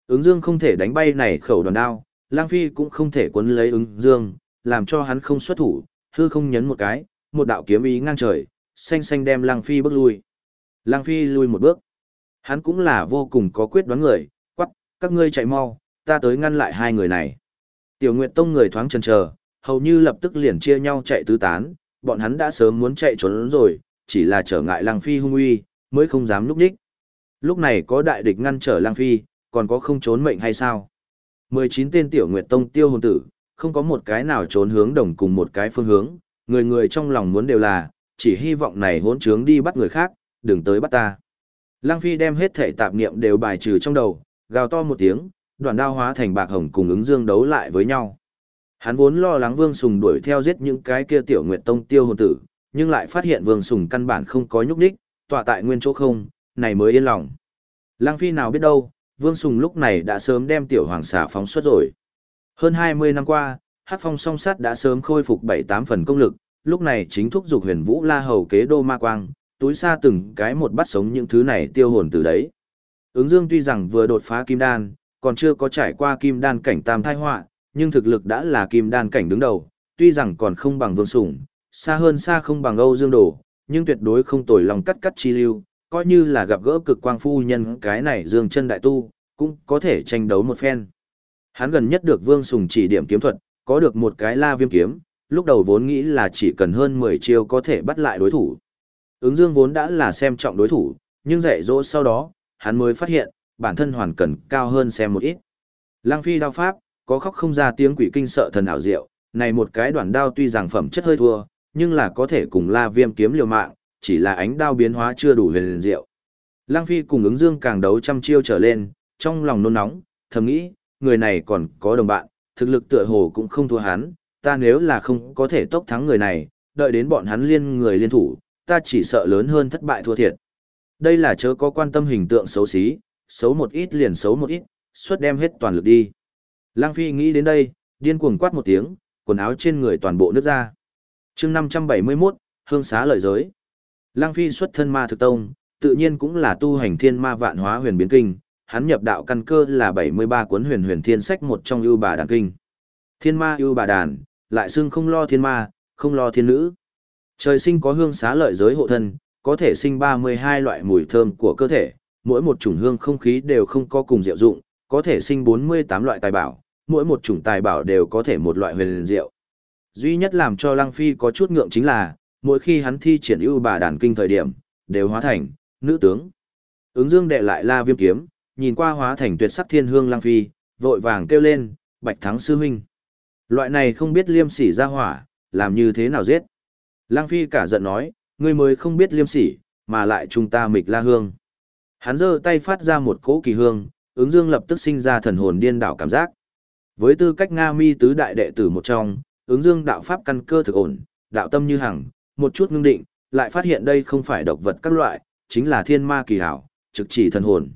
Ứng dương không thể đánh bay này khẩu đòn đao, Lang Phi cũng không thể quấn lấy ứng dương, làm cho hắn không xuất thủ, hư không nhấn một cái, một đạo kiếm ý ngang trời, xanh xanh đem Lang Phi bước lui. Lang Phi lui một bước. Hắn cũng là vô cùng có quyết đoán người, quắc, các ngươi chạy mau, ta tới ngăn lại hai người này. Tiểu Nguyệt Tông người thoáng chần chờ, hầu như lập tức liền chia nhau chạy tứ tán, bọn hắn đã sớm muốn chạy trốn rồi, chỉ là trở ngại Lang Phi hung uy, mới không dám núp đích. Lúc này có đại địch ngăn trở Lang Phi, còn có không trốn mệnh hay sao? 19 tên tiểu nguyệt tông tiêu hồn tử, không có một cái nào trốn hướng đồng cùng một cái phương hướng, người người trong lòng muốn đều là, chỉ hy vọng này hỗn trướng đi bắt người khác, đừng tới bắt ta. Lăng Phi đem hết thể tạp niệm đều bài trừ trong đầu, gào to một tiếng, đoàn đao hóa thành bạc hồng cùng ứng dương đấu lại với nhau. Hắn vốn lo lắng Vương Sùng đuổi theo giết những cái kia tiểu nguyệt tông tiêu hồn tử, nhưng lại phát hiện Vương Sùng căn bản không có nhúc đích, tọa tại nguyên chỗ không, này mới yên lòng. Lăng Phi nào biết đâu, Vương Sùng lúc này đã sớm đem tiểu hoàng xà phóng xuất rồi. Hơn 20 năm qua, Hắc Phong song sát đã sớm khôi phục 7-8 phần công lực, lúc này chính thúc dục huyền vũ la hầu kế đô ma quang, túi xa từng cái một bắt sống những thứ này tiêu hồn từ đấy. Ứng dương tuy rằng vừa đột phá kim đan, còn chưa có trải qua kim đan cảnh tam thai họa, nhưng thực lực đã là kim đan cảnh đứng đầu, tuy rằng còn không bằng vương sủng, xa hơn xa không bằng Âu Dương Đồ, nhưng tuyệt đối không tồi lòng cắt cắt chi lưu, coi như là gặp gỡ cực quang phu nhân cái này dương chân đại tu, cũng có thể tranh đấu một phen. Hắn gần nhất được Vương Sùng chỉ điểm kiếm thuật, có được một cái la viêm kiếm, lúc đầu vốn nghĩ là chỉ cần hơn 10 chiêu có thể bắt lại đối thủ. Ứng dương vốn đã là xem trọng đối thủ, nhưng dạy dỗ sau đó, hắn mới phát hiện, bản thân hoàn cần cao hơn xem một ít. Lăng phi đao pháp, có khóc không ra tiếng quỷ kinh sợ thần ảo diệu, này một cái đoạn đao tuy rằng phẩm chất hơi thua, nhưng là có thể cùng la viêm kiếm liều mạng, chỉ là ánh đao biến hóa chưa đủ huyền diệu. Lăng phi cùng ứng dương càng đấu trăm chiêu trở lên, trong lòng nôn nóng, thầm nghĩ, người này còn có đồng bạn, thực lực tựa hồ cũng không thua hắn, ta nếu là không có thể tốc thắng người này, đợi đến bọn hắn liên người liên thủ, ta chỉ sợ lớn hơn thất bại thua thiệt. Đây là chớ có quan tâm hình tượng xấu xí, xấu một ít liền xấu một ít, suốt đem hết toàn lực đi. Lăng Phi nghĩ đến đây, điên cuồng quát một tiếng, quần áo trên người toàn bộ nước ra. chương 571, hương xá lợi giới. Lăng Phi xuất thân ma thực tông, tự nhiên cũng là tu hành thiên ma vạn hóa huyền biến kinh, hắn nhập đạo căn cơ là 73 cuốn huyền huyền thiên sách một trong ưu bà đàn kinh. Thiên ma ưu bà đàn, lại xưng không lo thiên ma, không lo thiên nữ. Trời sinh có hương xá lợi giới hộ thân, có thể sinh 32 loại mùi thơm của cơ thể, mỗi một chủng hương không khí đều không có cùng diệu dụng, có thể sinh 48 loại tài bảo, mỗi một chủng tài bảo đều có thể một loại huyền diệu. Duy nhất làm cho Lăng Phi có chút ngượng chính là, mỗi khi hắn thi triển ưu bà đàn kinh thời điểm, đều hóa thành nữ tướng. Ứng Dương đệ lại La Viêm kiếm, nhìn qua hóa thành tuyệt sắc thiên hương Lang Phi, vội vàng kêu lên, "Bạch Thắng sư huynh." Loại này không biết liêm sỉ ra hỏa, làm như thế nào giết? Lang Phi cả giận nói, ngươi mới không biết liêm sỉ, mà lại chúng ta mịch la hương. Hắn giơ tay phát ra một cỗ kỳ hương, ứng dương lập tức sinh ra thần hồn điên đảo cảm giác. Với tư cách Nga mi tứ đại đệ tử một trong, ứng dương đạo pháp căn cơ thực ổn, đạo tâm như hằng, một chút ngưng định, lại phát hiện đây không phải độc vật các loại, chính là thiên ma kỳ hảo, trực chỉ thần hồn.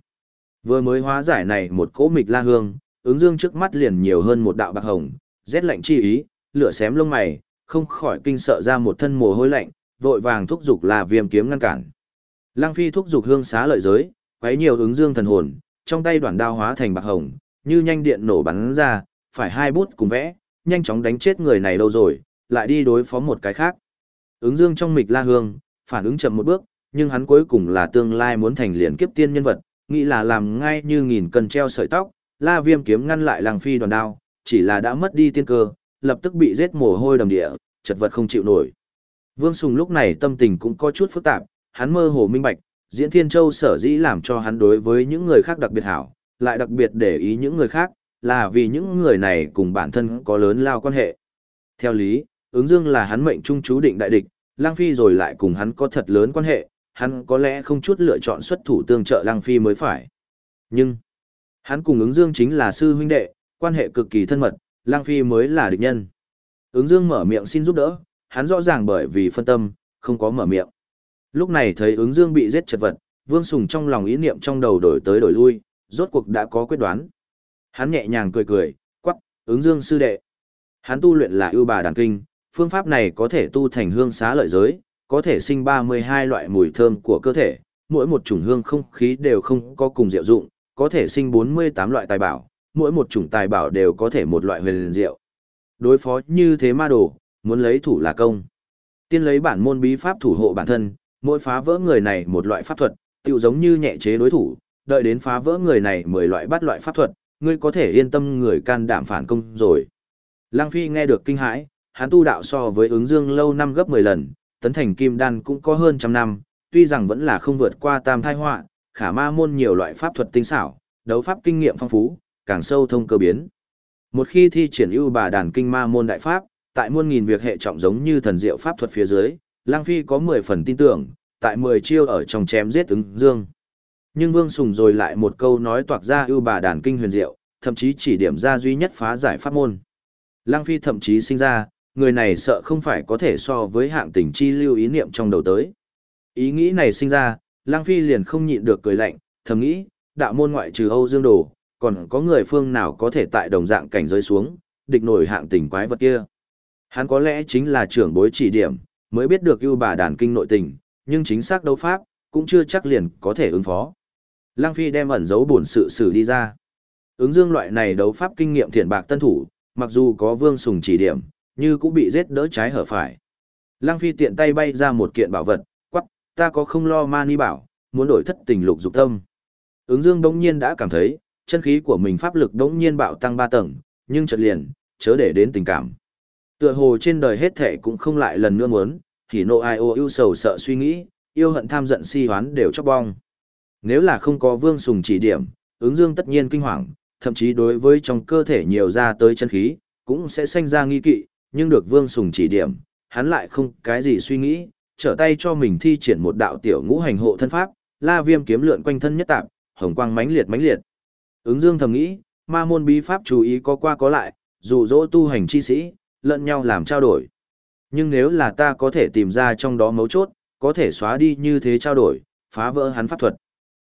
Vừa mới hóa giải này một cỗ mịch la hương, ứng dương trước mắt liền nhiều hơn một đạo bạc hồng, rét lạnh chi ý, lửa xém lông mày, không khỏi kinh sợ ra một thân mồ hôi lạnh, vội vàng thúc giục là viêm kiếm ngăn cản. Lăng Phi thúc giục hương xá lợi giới, quấy nhiều ứng dương thần hồn, trong tay đoạn đao hóa thành bạc hồng, như nhanh điện nổ bắn ra, phải hai bút cùng vẽ, nhanh chóng đánh chết người này đâu rồi, lại đi đối phó một cái khác. Ứng dương trong mịch la hương, phản ứng chậm một bước, nhưng hắn cuối cùng là tương lai muốn thành liền kiếp tiên nhân vật, nghĩ là làm ngay như nghìn cần treo sợi tóc, la viêm kiếm ngăn lại làng phi đoàn đao, chỉ là đã mất đi tiên cơ, lập tức bị giết mồ hôi đầm địa, chật vật không chịu nổi. Vương Sùng lúc này tâm tình cũng có chút phức tạp, hắn mơ hồ minh bạch, Diễn Thiên Châu sở dĩ làm cho hắn đối với những người khác đặc biệt hảo, lại đặc biệt để ý những người khác, là vì những người này cùng bản thân có lớn lao quan hệ. Theo lý, ứng dương là hắn mệnh trung chú định đại địch, Lang Phi rồi lại cùng hắn có thật lớn quan hệ, hắn có lẽ không chút lựa chọn xuất thủ tương trợ Lang Phi mới phải. Nhưng, hắn cùng ứng dương chính là sư huynh đệ, quan hệ cực kỳ thân mật, Lang Phi mới là địch nhân. Ứng dương mở miệng xin giúp đỡ, hắn rõ ràng bởi vì phân tâm, không có mở miệng. Lúc này thấy ứng dương bị giết chật vật, Vương Sùng trong lòng ý niệm trong đầu đổi tới đổi lui, rốt cuộc đã có quyết đoán. Hắn nhẹ nhàng cười cười, quắc, ứng dương sư đệ. Hắn tu luyện là ưu bà đàn kinh, phương pháp này có thể tu thành hương xá lợi giới, có thể sinh 32 loại mùi thơm của cơ thể, mỗi một chủng hương không khí đều không có cùng diệu dụng, có thể sinh 48 loại tài bảo, mỗi một chủng tài bảo đều có thể một loại huyền diệu. Đối phó như thế ma đồ, muốn lấy thủ là công. Tiên lấy bản môn bí pháp thủ hộ bản thân, mỗi phá vỡ người này một loại pháp thuật, tựu giống như nhẹ chế đối thủ, đợi đến phá vỡ người này 10 loại bắt loại pháp thuật, ngươi có thể yên tâm người can đảm phản công rồi. Lăng Phi nghe được kinh hãi, hắn tu đạo so với ứng dương lâu năm gấp 10 lần, tấn thành kim đan cũng có hơn trăm năm, tuy rằng vẫn là không vượt qua tam thai họa, khả ma môn nhiều loại pháp thuật tinh xảo, đấu pháp kinh nghiệm phong phú, càng sâu thông cơ biến. Một khi thi triển ưu bà đàn kinh ma môn đại pháp, tại muôn nghìn việc hệ trọng giống như thần diệu pháp thuật phía dưới, Lang Phi có 10 phần tin tưởng, tại 10 chiêu ở trong chém giết ứng dương. Nhưng Vương Sùng rồi lại một câu nói toạc ra ưu bà đàn kinh huyền diệu, thậm chí chỉ điểm ra duy nhất phá giải pháp môn. Lang Phi thậm chí sinh ra, người này sợ không phải có thể so với hạng tình chi lưu ý niệm trong đầu tới. Ý nghĩ này sinh ra, Lang Phi liền không nhịn được cười lạnh, thầm nghĩ, đạo môn ngoại trừ Âu Dương Đồ, còn có người phương nào có thể tại đồng dạng cảnh giới xuống, địch nổi hạng tình quái vật kia. Hắn có lẽ chính là trưởng bối chỉ điểm, mới biết được ưu bà đàn kinh nội tình, nhưng chính xác đấu pháp, cũng chưa chắc liền có thể ứng phó. Lăng Phi đem ẩn dấu buồn sự xử đi ra. Ứng dương loại này đấu pháp kinh nghiệm thiện bạc tân thủ, mặc dù có vương sùng chỉ điểm, như cũng bị giết đỡ trái hở phải. Lăng Phi tiện tay bay ra một kiện bảo vật, quắc, ta có không lo ma ni bảo, muốn đổi thất tình lục dục tâm. Ứng dương đống nhiên đã cảm thấy, chân khí của mình pháp lực đống nhiên bạo tăng 3 tầng, nhưng chợt liền, chớ để đến tình cảm. Tựa hồ trên đời hết thể cũng không lại lần nữa muốn, thì nộ ai ô yêu sầu sợ suy nghĩ, yêu hận tham giận si hoán đều chóc bong. Nếu là không có vương sùng chỉ điểm, ứng dương tất nhiên kinh hoàng, thậm chí đối với trong cơ thể nhiều ra tới chân khí, cũng sẽ sinh ra nghi kỵ, nhưng được vương sùng chỉ điểm, hắn lại không cái gì suy nghĩ, trở tay cho mình thi triển một đạo tiểu ngũ hành hộ thân pháp, la viêm kiếm lượn quanh thân nhất tạp, hồng quang mãnh liệt mãnh liệt. Ứng Dương thầm nghĩ, ma môn bí pháp chú ý có qua có lại, dù dỗ tu hành chi sĩ, lẫn nhau làm trao đổi. Nhưng nếu là ta có thể tìm ra trong đó mấu chốt, có thể xóa đi như thế trao đổi, phá vỡ hắn pháp thuật.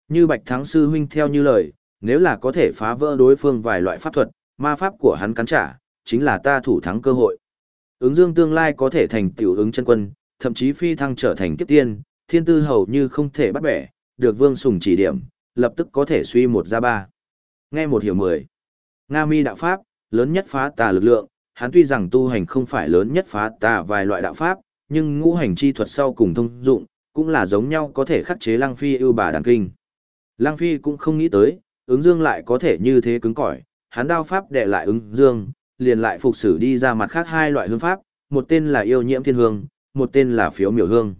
Như Bạch Thắng Sư Huynh theo như lời, nếu là có thể phá vỡ đối phương vài loại pháp thuật, ma pháp của hắn cắn trả, chính là ta thủ thắng cơ hội. Ứng dương tương lai có thể thành tiểu ứng chân quân, thậm chí phi thăng trở thành kiếp tiên, thiên tư hầu như không thể bắt bẻ, được vương sùng chỉ điểm, lập tức có thể suy một ra ba. Nghe một hiểu mười. Nga mi đạo pháp, lớn nhất phá tà lực lượng, hắn tuy rằng tu hành không phải lớn nhất phá tà vài loại đạo pháp, nhưng ngũ hành chi thuật sau cùng thông dụng, cũng là giống nhau có thể khắc chế Lăng Phi ưu bà đàn kinh. Lăng Phi cũng không nghĩ tới, ứng dương lại có thể như thế cứng cỏi, hắn đao pháp để lại ứng dương, liền lại phục sử đi ra mặt khác hai loại hương pháp, một tên là yêu nhiễm thiên hương, một tên là phiếu miểu hương.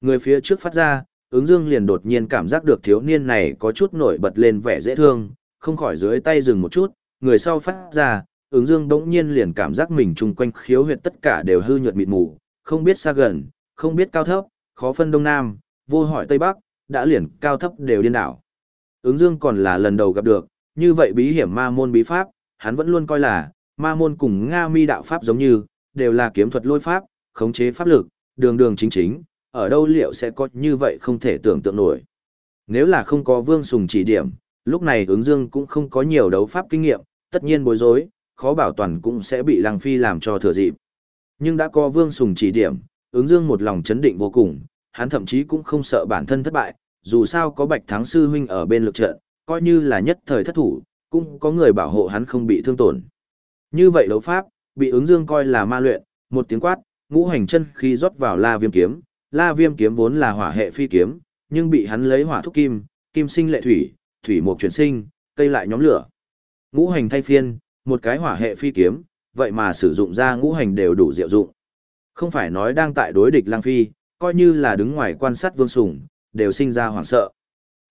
Người phía trước phát ra, ứng dương liền đột nhiên cảm giác được thiếu niên này có chút nổi bật lên vẻ dễ thương, không khỏi dưới tay dừng một chút, người sau phát ra, ứng dương đống nhiên liền cảm giác mình chung quanh khiếu huyệt tất cả đều hư nhuận mịt mù, không biết xa gần, không biết cao thấp, khó phân đông nam, vô hỏi tây bắc, đã liền cao thấp đều điên đảo. Ứng dương còn là lần đầu gặp được, như vậy bí hiểm ma môn bí pháp, hắn vẫn luôn coi là, ma môn cùng Nga mi đạo pháp giống như, đều là kiếm thuật lôi pháp, khống chế pháp lực, đường đường chính chính, ở đâu liệu sẽ có như vậy không thể tưởng tượng nổi. Nếu là không có vương sùng chỉ điểm, lúc này ứng dương cũng không có nhiều đấu pháp kinh nghiệm, tất nhiên bối rối, khó bảo toàn cũng sẽ bị lăng phi làm cho thừa dịp. Nhưng đã có vương sùng chỉ điểm, ứng dương một lòng chấn định vô cùng, hắn thậm chí cũng không sợ bản thân thất bại, dù sao có bạch thắng sư huynh ở bên lực trận, coi như là nhất thời thất thủ, cũng có người bảo hộ hắn không bị thương tổn. Như vậy đấu pháp, bị ứng dương coi là ma luyện, một tiếng quát, ngũ hành chân khi rót vào la viêm kiếm, la viêm kiếm vốn là hỏa hệ phi kiếm, nhưng bị hắn lấy hỏa thúc kim, kim sinh lệ thủy, thủy mục chuyển sinh, cây lại nhóm lửa. Ngũ hành thay phiên, một cái hỏa hệ phi kiếm, vậy mà sử dụng ra ngũ hành đều đủ diệu dụng. Không phải nói đang tại đối địch Lang Phi, coi như là đứng ngoài quan sát Vương Sùng, đều sinh ra hoảng sợ.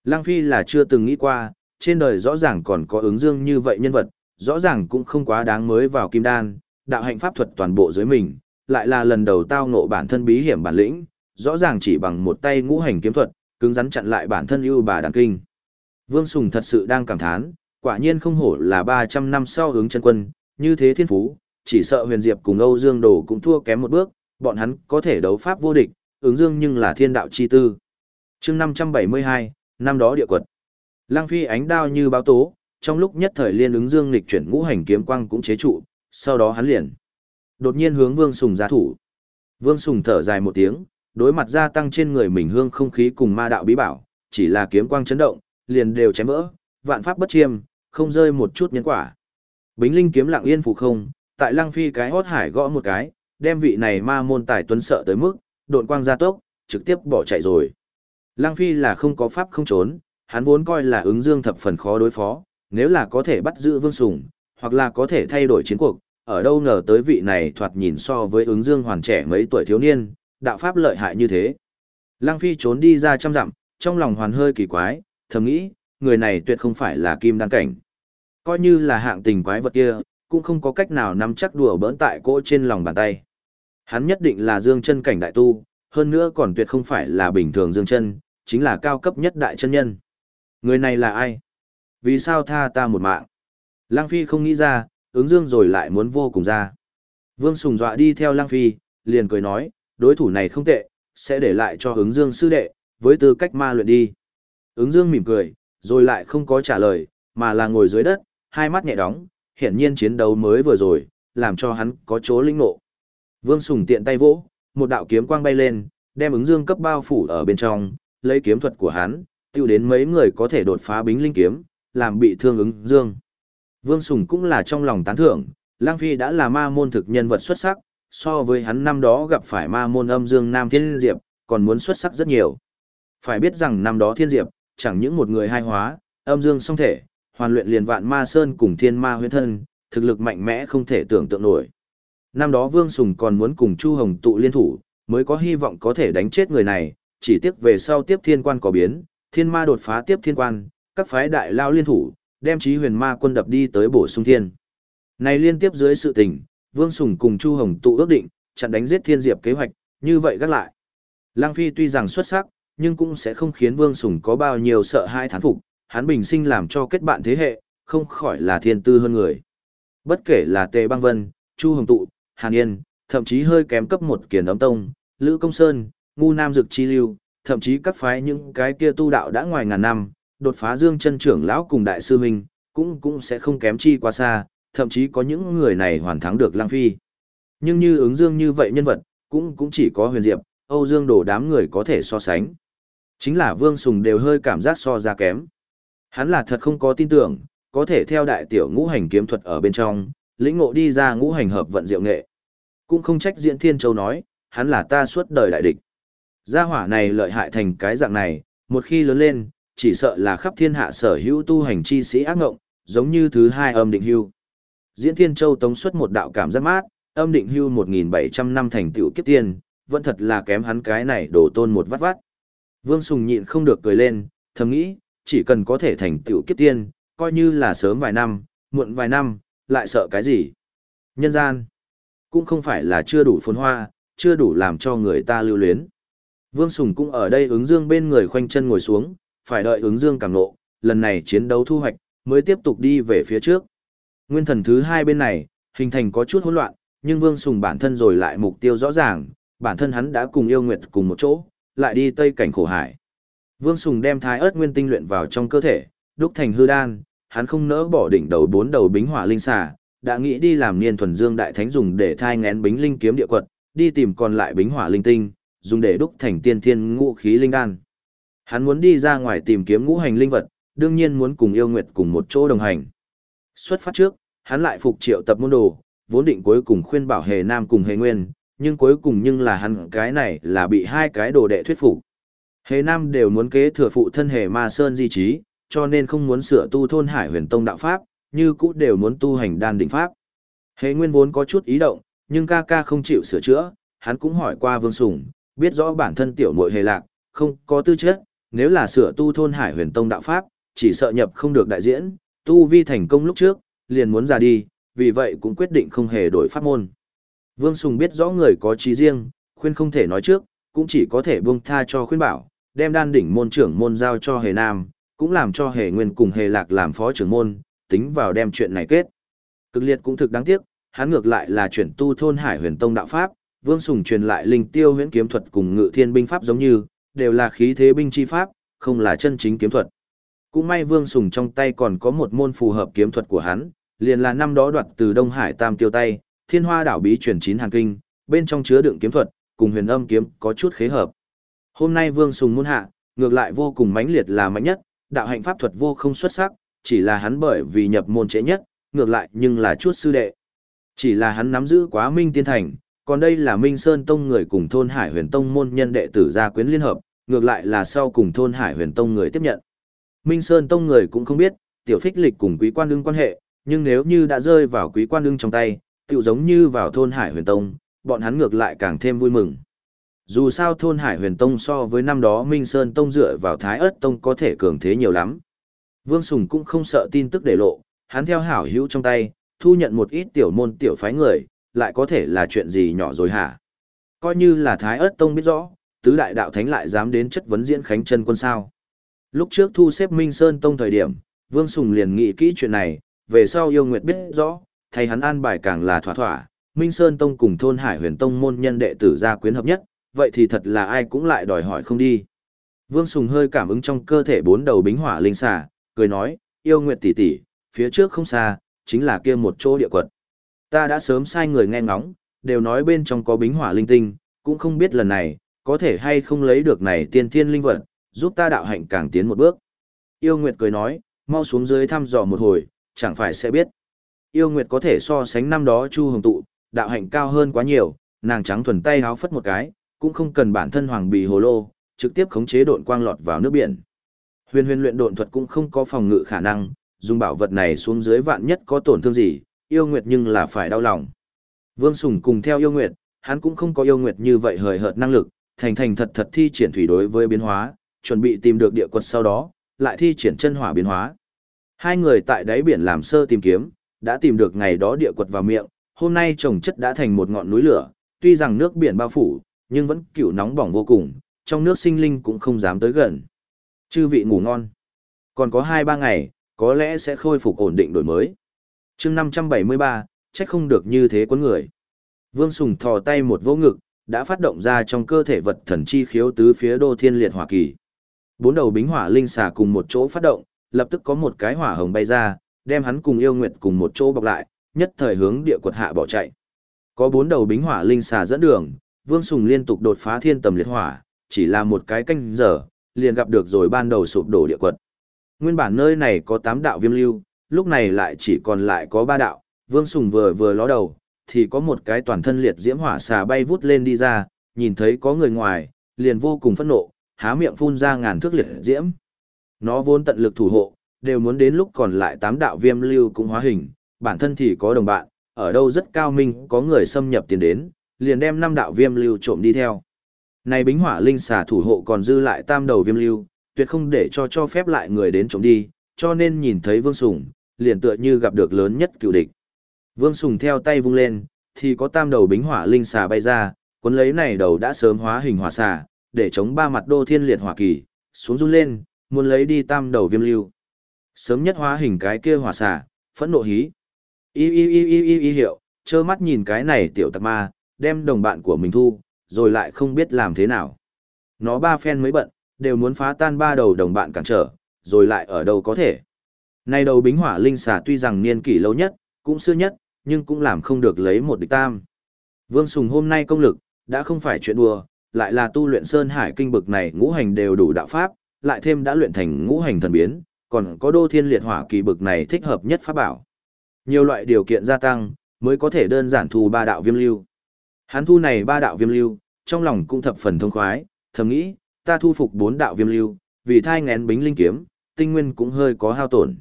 Lang Phi là chưa từng nghĩ qua, trên đời rõ ràng còn có ứng dương như vậy nhân vật, rõ ràng cũng không quá đáng mới vào kim đan, đạo hạnh pháp thuật toàn bộ dưới mình, lại là lần đầu tao ngộ bản thân bí hiểm bản lĩnh, rõ ràng chỉ bằng một tay ngũ hành kiếm thuật, cứng rắn chặn lại bản thân ưu bà đàn kinh. Vương Sùng thật sự đang cảm thán, quả nhiên không hổ là 300 năm sau hướng chân quân, như thế thiên phú, chỉ sợ huyền diệp cùng Âu Dương Đồ cũng thua kém một bước, bọn hắn có thể đấu pháp vô địch, ứng dương nhưng là thiên đạo chi tư. chương 572, năm đó địa quật. Lang phi ánh đao như báo tố, trong lúc nhất thời liên ứng dương lịch chuyển ngũ hành kiếm quang cũng chế trụ, sau đó hắn liền đột nhiên hướng Vương Sùng ra thủ. Vương Sùng thở dài một tiếng, đối mặt gia tăng trên người mình hương không khí cùng ma đạo bí bảo, chỉ là kiếm quang chấn động, liền đều chém vỡ, vạn pháp bất chiêm, không rơi một chút nhân quả. Bính linh kiếm lặng yên phù không, tại Lăng Phi cái hốt hải gõ một cái, đem vị này ma môn tài tuấn sợ tới mức, độn quang gia tốc, trực tiếp bỏ chạy rồi. Lăng Phi là không có pháp không trốn, hắn vốn coi là ứng dương thập phần khó đối phó, nếu là có thể bắt giữ Vương Sùng, hoặc là có thể thay đổi chiến cuộc, ở đâu ngờ tới vị này thoạt nhìn so với ứng dương hoàn trẻ mấy tuổi thiếu niên, đạo pháp lợi hại như thế. Lăng Phi trốn đi ra trăm dặm, trong lòng hoàn hơi kỳ quái, thầm nghĩ, người này tuyệt không phải là kim đan cảnh. Coi như là hạng tình quái vật kia, cũng không có cách nào nắm chắc đùa bỡn tại cỗ trên lòng bàn tay. Hắn nhất định là dương chân cảnh đại tu, hơn nữa còn tuyệt không phải là bình thường dương chân, chính là cao cấp nhất đại chân nhân. Người này là ai? Vì sao tha ta một mạng? Lang Phi không nghĩ ra, ứng dương rồi lại muốn vô cùng ra. Vương Sùng dọa đi theo Lang Phi, liền cười nói, đối thủ này không tệ, sẽ để lại cho ứng dương sư đệ, với tư cách ma luyện đi. Ứng dương mỉm cười, rồi lại không có trả lời, mà là ngồi dưới đất, hai mắt nhẹ đóng, hiển nhiên chiến đấu mới vừa rồi, làm cho hắn có chỗ linh ngộ. Vương Sùng tiện tay vỗ, một đạo kiếm quang bay lên, đem ứng dương cấp bao phủ ở bên trong, lấy kiếm thuật của hắn, tiêu đến mấy người có thể đột phá bính linh kiếm, làm bị thương ứng dương. Vương Sùng cũng là trong lòng tán thưởng, Lang Phi đã là ma môn thực nhân vật xuất sắc, so với hắn năm đó gặp phải ma môn âm dương Nam Thiên Diệp, còn muốn xuất sắc rất nhiều. Phải biết rằng năm đó Thiên Diệp, chẳng những một người hai hóa, âm dương song thể, hoàn luyện liền vạn ma sơn cùng thiên ma huyết thân, thực lực mạnh mẽ không thể tưởng tượng nổi. Năm đó Vương Sùng còn muốn cùng Chu Hồng tụ liên thủ, mới có hy vọng có thể đánh chết người này, chỉ tiếc về sau tiếp thiên quan có biến, thiên ma đột phá tiếp thiên quan, các phái đại lao liên thủ, đem chí huyền ma quân đập đi tới bổ sung thiên. Này liên tiếp dưới sự tình, Vương Sùng cùng Chu Hồng tụ ước định, chặn đánh giết thiên diệp kế hoạch, như vậy gác lại. Lang Phi tuy rằng xuất sắc, nhưng cũng sẽ không khiến Vương Sùng có bao nhiêu sợ hai thán phục, hắn bình sinh làm cho kết bạn thế hệ, không khỏi là thiên tư hơn người. Bất kể là Tề Băng Vân, Chu Hồng Tụ, Hàn Yên, thậm chí hơi kém cấp một kiền ấm tông, Lữ Công Sơn, Ngu Nam Dực Chi Lưu, thậm chí các phái những cái kia tu đạo đã ngoài ngàn năm, đột phá dương chân trưởng lão cùng đại sư huynh, cũng cũng sẽ không kém chi quá xa, thậm chí có những người này hoàn thắng được Lang Phi. Nhưng như ứng dương như vậy nhân vật, cũng cũng chỉ có huyền diệp, Âu Dương đổ đám người có thể so sánh. Chính là Vương Sùng đều hơi cảm giác so ra kém. Hắn là thật không có tin tưởng, có thể theo đại tiểu ngũ hành kiếm thuật ở bên trong, lĩnh ngộ đi ra ngũ hành hợp vận diệu nghệ. Cũng không trách Diễn Thiên Châu nói, hắn là ta suốt đời đại địch. Gia hỏa này lợi hại thành cái dạng này, một khi lớn lên, chỉ sợ là khắp thiên hạ sở hữu tu hành chi sĩ ác ngộng, giống như thứ hai âm định hưu. Diễn Thiên Châu tống xuất một đạo cảm giác mát, âm định hưu 1.700 năm thành tựu kiếp tiên, vẫn thật là kém hắn cái này đổ tôn một vắt vắt. Vương Sùng nhịn không được cười lên, thầm nghĩ, chỉ cần có thể thành tựu kiếp tiên, coi như là sớm vài năm, muộn vài năm, lại sợ cái gì. Nhân gian, cũng không phải là chưa đủ phồn hoa, chưa đủ làm cho người ta lưu luyến. Vương Sùng cũng ở đây ứng dương bên người khoanh chân ngồi xuống, phải đợi ứng dương càng nộ, lần này chiến đấu thu hoạch, mới tiếp tục đi về phía trước. Nguyên thần thứ hai bên này, hình thành có chút hỗn loạn, nhưng Vương Sùng bản thân rồi lại mục tiêu rõ ràng, bản thân hắn đã cùng yêu nguyệt cùng một chỗ, lại đi tây cảnh khổ hải. Vương Sùng đem thái ớt nguyên tinh luyện vào trong cơ thể, đúc thành hư đan, hắn không nỡ bỏ đỉnh đầu bốn đầu bính hỏa linh xà, đã nghĩ đi làm niên thuần dương đại thánh dùng để thai ngén bính linh kiếm địa quật, đi tìm còn lại bính hỏa linh tinh, dùng để đúc thành tiên thiên ngũ khí linh đan. Hắn muốn đi ra ngoài tìm kiếm ngũ hành linh vật, đương nhiên muốn cùng yêu nguyệt cùng một chỗ đồng hành. Xuất phát trước, hắn lại phục triệu tập môn đồ, vốn định cuối cùng khuyên bảo hề nam cùng hề nguyên, nhưng cuối cùng nhưng là hắn cái này là bị hai cái đồ đệ thuyết phục. Hề nam đều muốn kế thừa phụ thân hề ma sơn di trí, cho nên không muốn sửa tu thôn hải huyền tông đạo pháp, như cũ đều muốn tu hành đan đỉnh pháp. Hề nguyên vốn có chút ý động, nhưng ca ca không chịu sửa chữa, hắn cũng hỏi qua vương sủng, biết rõ bản thân tiểu muội hề lạc, không có tư chất, nếu là sửa tu thôn hải huyền tông đạo pháp, chỉ sợ nhập không được đại diễn, tu vi thành công lúc trước, liền muốn ra đi, vì vậy cũng quyết định không hề đổi pháp môn. Vương Sùng biết rõ người có trí riêng, khuyên không thể nói trước, cũng chỉ có thể buông tha cho khuyên bảo, đem đan đỉnh môn trưởng môn giao cho hề nam, cũng làm cho hề nguyên cùng hề lạc làm phó trưởng môn, tính vào đem chuyện này kết. Cực liệt cũng thực đáng tiếc, hắn ngược lại là chuyển tu thôn hải huyền tông đạo pháp, Vương Sùng truyền lại linh tiêu huyễn kiếm thuật cùng ngự thiên binh pháp giống như, đều là khí thế binh chi pháp, không là chân chính kiếm thuật. Cũng may Vương Sùng trong tay còn có một môn phù hợp kiếm thuật của hắn, liền là năm đó đoạt từ Đông Hải Tam Tiêu tay, Thiên Hoa đảo bí truyền chín hàng kinh, bên trong chứa đựng kiếm thuật, cùng huyền âm kiếm có chút khế hợp. Hôm nay Vương Sùng môn hạ, ngược lại vô cùng mãnh liệt là mạnh nhất, đạo hạnh pháp thuật vô không xuất sắc, chỉ là hắn bởi vì nhập môn trễ nhất, ngược lại nhưng là chút sư đệ. Chỉ là hắn nắm giữ quá minh tiên thành, còn đây là Minh Sơn Tông người cùng thôn Hải Huyền Tông môn nhân đệ tử gia quyến liên hợp, ngược lại là sau cùng thôn Hải Huyền Tông người tiếp nhận. Minh Sơn Tông người cũng không biết, tiểu phích lịch cùng quý quan đương quan hệ, nhưng nếu như đã rơi vào quý quan đương trong tay, tựu giống như vào thôn Hải Huyền Tông, bọn hắn ngược lại càng thêm vui mừng. Dù sao thôn Hải Huyền Tông so với năm đó Minh Sơn Tông dựa vào Thái Ất Tông có thể cường thế nhiều lắm. Vương Sùng cũng không sợ tin tức để lộ, hắn theo hảo hữu trong tay, thu nhận một ít tiểu môn tiểu phái người, lại có thể là chuyện gì nhỏ rồi hả? Coi như là Thái Ất Tông biết rõ, tứ đại đạo thánh lại dám đến chất vấn diễn khánh chân quân sao. Lúc trước thu xếp Minh Sơn Tông thời điểm, Vương Sùng liền nghĩ kỹ chuyện này, về sau yêu nguyệt biết rõ, thay hắn an bài càng là thỏa thỏa, Minh Sơn Tông cùng thôn Hải huyền Tông môn nhân đệ tử gia quyến hợp nhất, vậy thì thật là ai cũng lại đòi hỏi không đi. Vương Sùng hơi cảm ứng trong cơ thể bốn đầu bính hỏa linh xà, cười nói, yêu nguyệt tỷ tỷ, phía trước không xa, chính là kia một chỗ địa quật. Ta đã sớm sai người nghe ngóng, đều nói bên trong có bính hỏa linh tinh, cũng không biết lần này, có thể hay không lấy được này tiên thiên linh vật, giúp ta đạo hạnh càng tiến một bước. Yêu Nguyệt cười nói, mau xuống dưới thăm dò một hồi, chẳng phải sẽ biết. Yêu Nguyệt có thể so sánh năm đó Chu Hồng Tụ, đạo hạnh cao hơn quá nhiều, nàng trắng thuần tay háo phất một cái, cũng không cần bản thân hoàng bì hồ lô, trực tiếp khống chế độn quang lọt vào nước biển. Huyền huyền luyện độn thuật cũng không có phòng ngự khả năng, dùng bảo vật này xuống dưới vạn nhất có tổn thương gì, yêu nguyệt nhưng là phải đau lòng. Vương Sùng cùng theo yêu nguyệt, hắn cũng không có yêu nguyệt như vậy hời hợt năng lực, thành thành thật thật thi triển thủy đối với biến hóa, chuẩn bị tìm được địa quật sau đó, lại thi triển chân hỏa biến hóa. Hai người tại đáy biển làm sơ tìm kiếm, đã tìm được ngày đó địa quật vào miệng, hôm nay trồng chất đã thành một ngọn núi lửa, tuy rằng nước biển bao phủ, nhưng vẫn cựu nóng bỏng vô cùng, trong nước sinh linh cũng không dám tới gần. Chư vị ngủ ngon. Còn có 2-3 ngày, có lẽ sẽ khôi phục ổn định đổi mới. chương 573, trách không được như thế quấn người. Vương Sùng thò tay một vô ngực, đã phát động ra trong cơ thể vật thần chi khiếu tứ phía đô thiên liệt hỏa kỳ. Bốn đầu bính hỏa linh xà cùng một chỗ phát động, lập tức có một cái hỏa hồng bay ra, đem hắn cùng yêu nguyệt cùng một chỗ bọc lại, nhất thời hướng địa quật hạ bỏ chạy. Có bốn đầu bính hỏa linh xà dẫn đường, Vương Sùng liên tục đột phá thiên tầm liệt hỏa, chỉ là một cái canh giờ, liền gặp được rồi ban đầu sụp đổ địa quật. Nguyên bản nơi này có 8 đạo viêm lưu, lúc này lại chỉ còn lại có 3 đạo, Vương Sùng vừa vừa ló đầu, thì có một cái toàn thân liệt diễm hỏa xà bay vút lên đi ra, nhìn thấy có người ngoài, liền vô cùng phẫn nộ, há miệng phun ra ngàn thước liệt diễm. Nó vốn tận lực thủ hộ, đều muốn đến lúc còn lại tám đạo viêm lưu cũng hóa hình, bản thân thì có đồng bạn, ở đâu rất cao minh có người xâm nhập tiền đến, liền đem năm đạo viêm lưu trộm đi theo. Này bính hỏa linh xà thủ hộ còn dư lại tam đầu viêm lưu, tuyệt không để cho cho phép lại người đến trộm đi, cho nên nhìn thấy Vương sủng, liền tựa như gặp được lớn nhất cựu địch. Vương Sùng theo tay vung lên, thì có tam đầu bính hỏa linh xà bay ra, cuốn lấy này đầu đã sớm hóa hình hỏa xà, để chống ba mặt đô thiên liệt hỏa kỳ, xuống run lên, muốn lấy đi tam đầu viêm lưu. Sớm nhất hóa hình cái kia hỏa xà, phẫn nộ hí. Y y y y y y hiệu, trơ mắt nhìn cái này tiểu tạc ma, đem đồng bạn của mình thu, rồi lại không biết làm thế nào. Nó ba phen mới bận, đều muốn phá tan ba đầu đồng bạn cản trở, rồi lại ở đâu có thể. Này đầu bính hỏa linh xà tuy rằng niên kỷ lâu nhất, cũng xưa nhất, nhưng cũng làm không được lấy một địch tam. Vương Sùng hôm nay công lực, đã không phải chuyện đùa, lại là tu luyện Sơn Hải kinh bực này ngũ hành đều đủ đạo pháp, lại thêm đã luyện thành ngũ hành thần biến, còn có đô thiên liệt hỏa kỳ bực này thích hợp nhất pháp bảo. Nhiều loại điều kiện gia tăng, mới có thể đơn giản thu ba đạo viêm lưu. Hắn thu này ba đạo viêm lưu, trong lòng cũng thập phần thông khoái, thầm nghĩ, ta thu phục bốn đạo viêm lưu, vì thai ngén bính linh kiếm, tinh nguyên cũng hơi có hao tổn.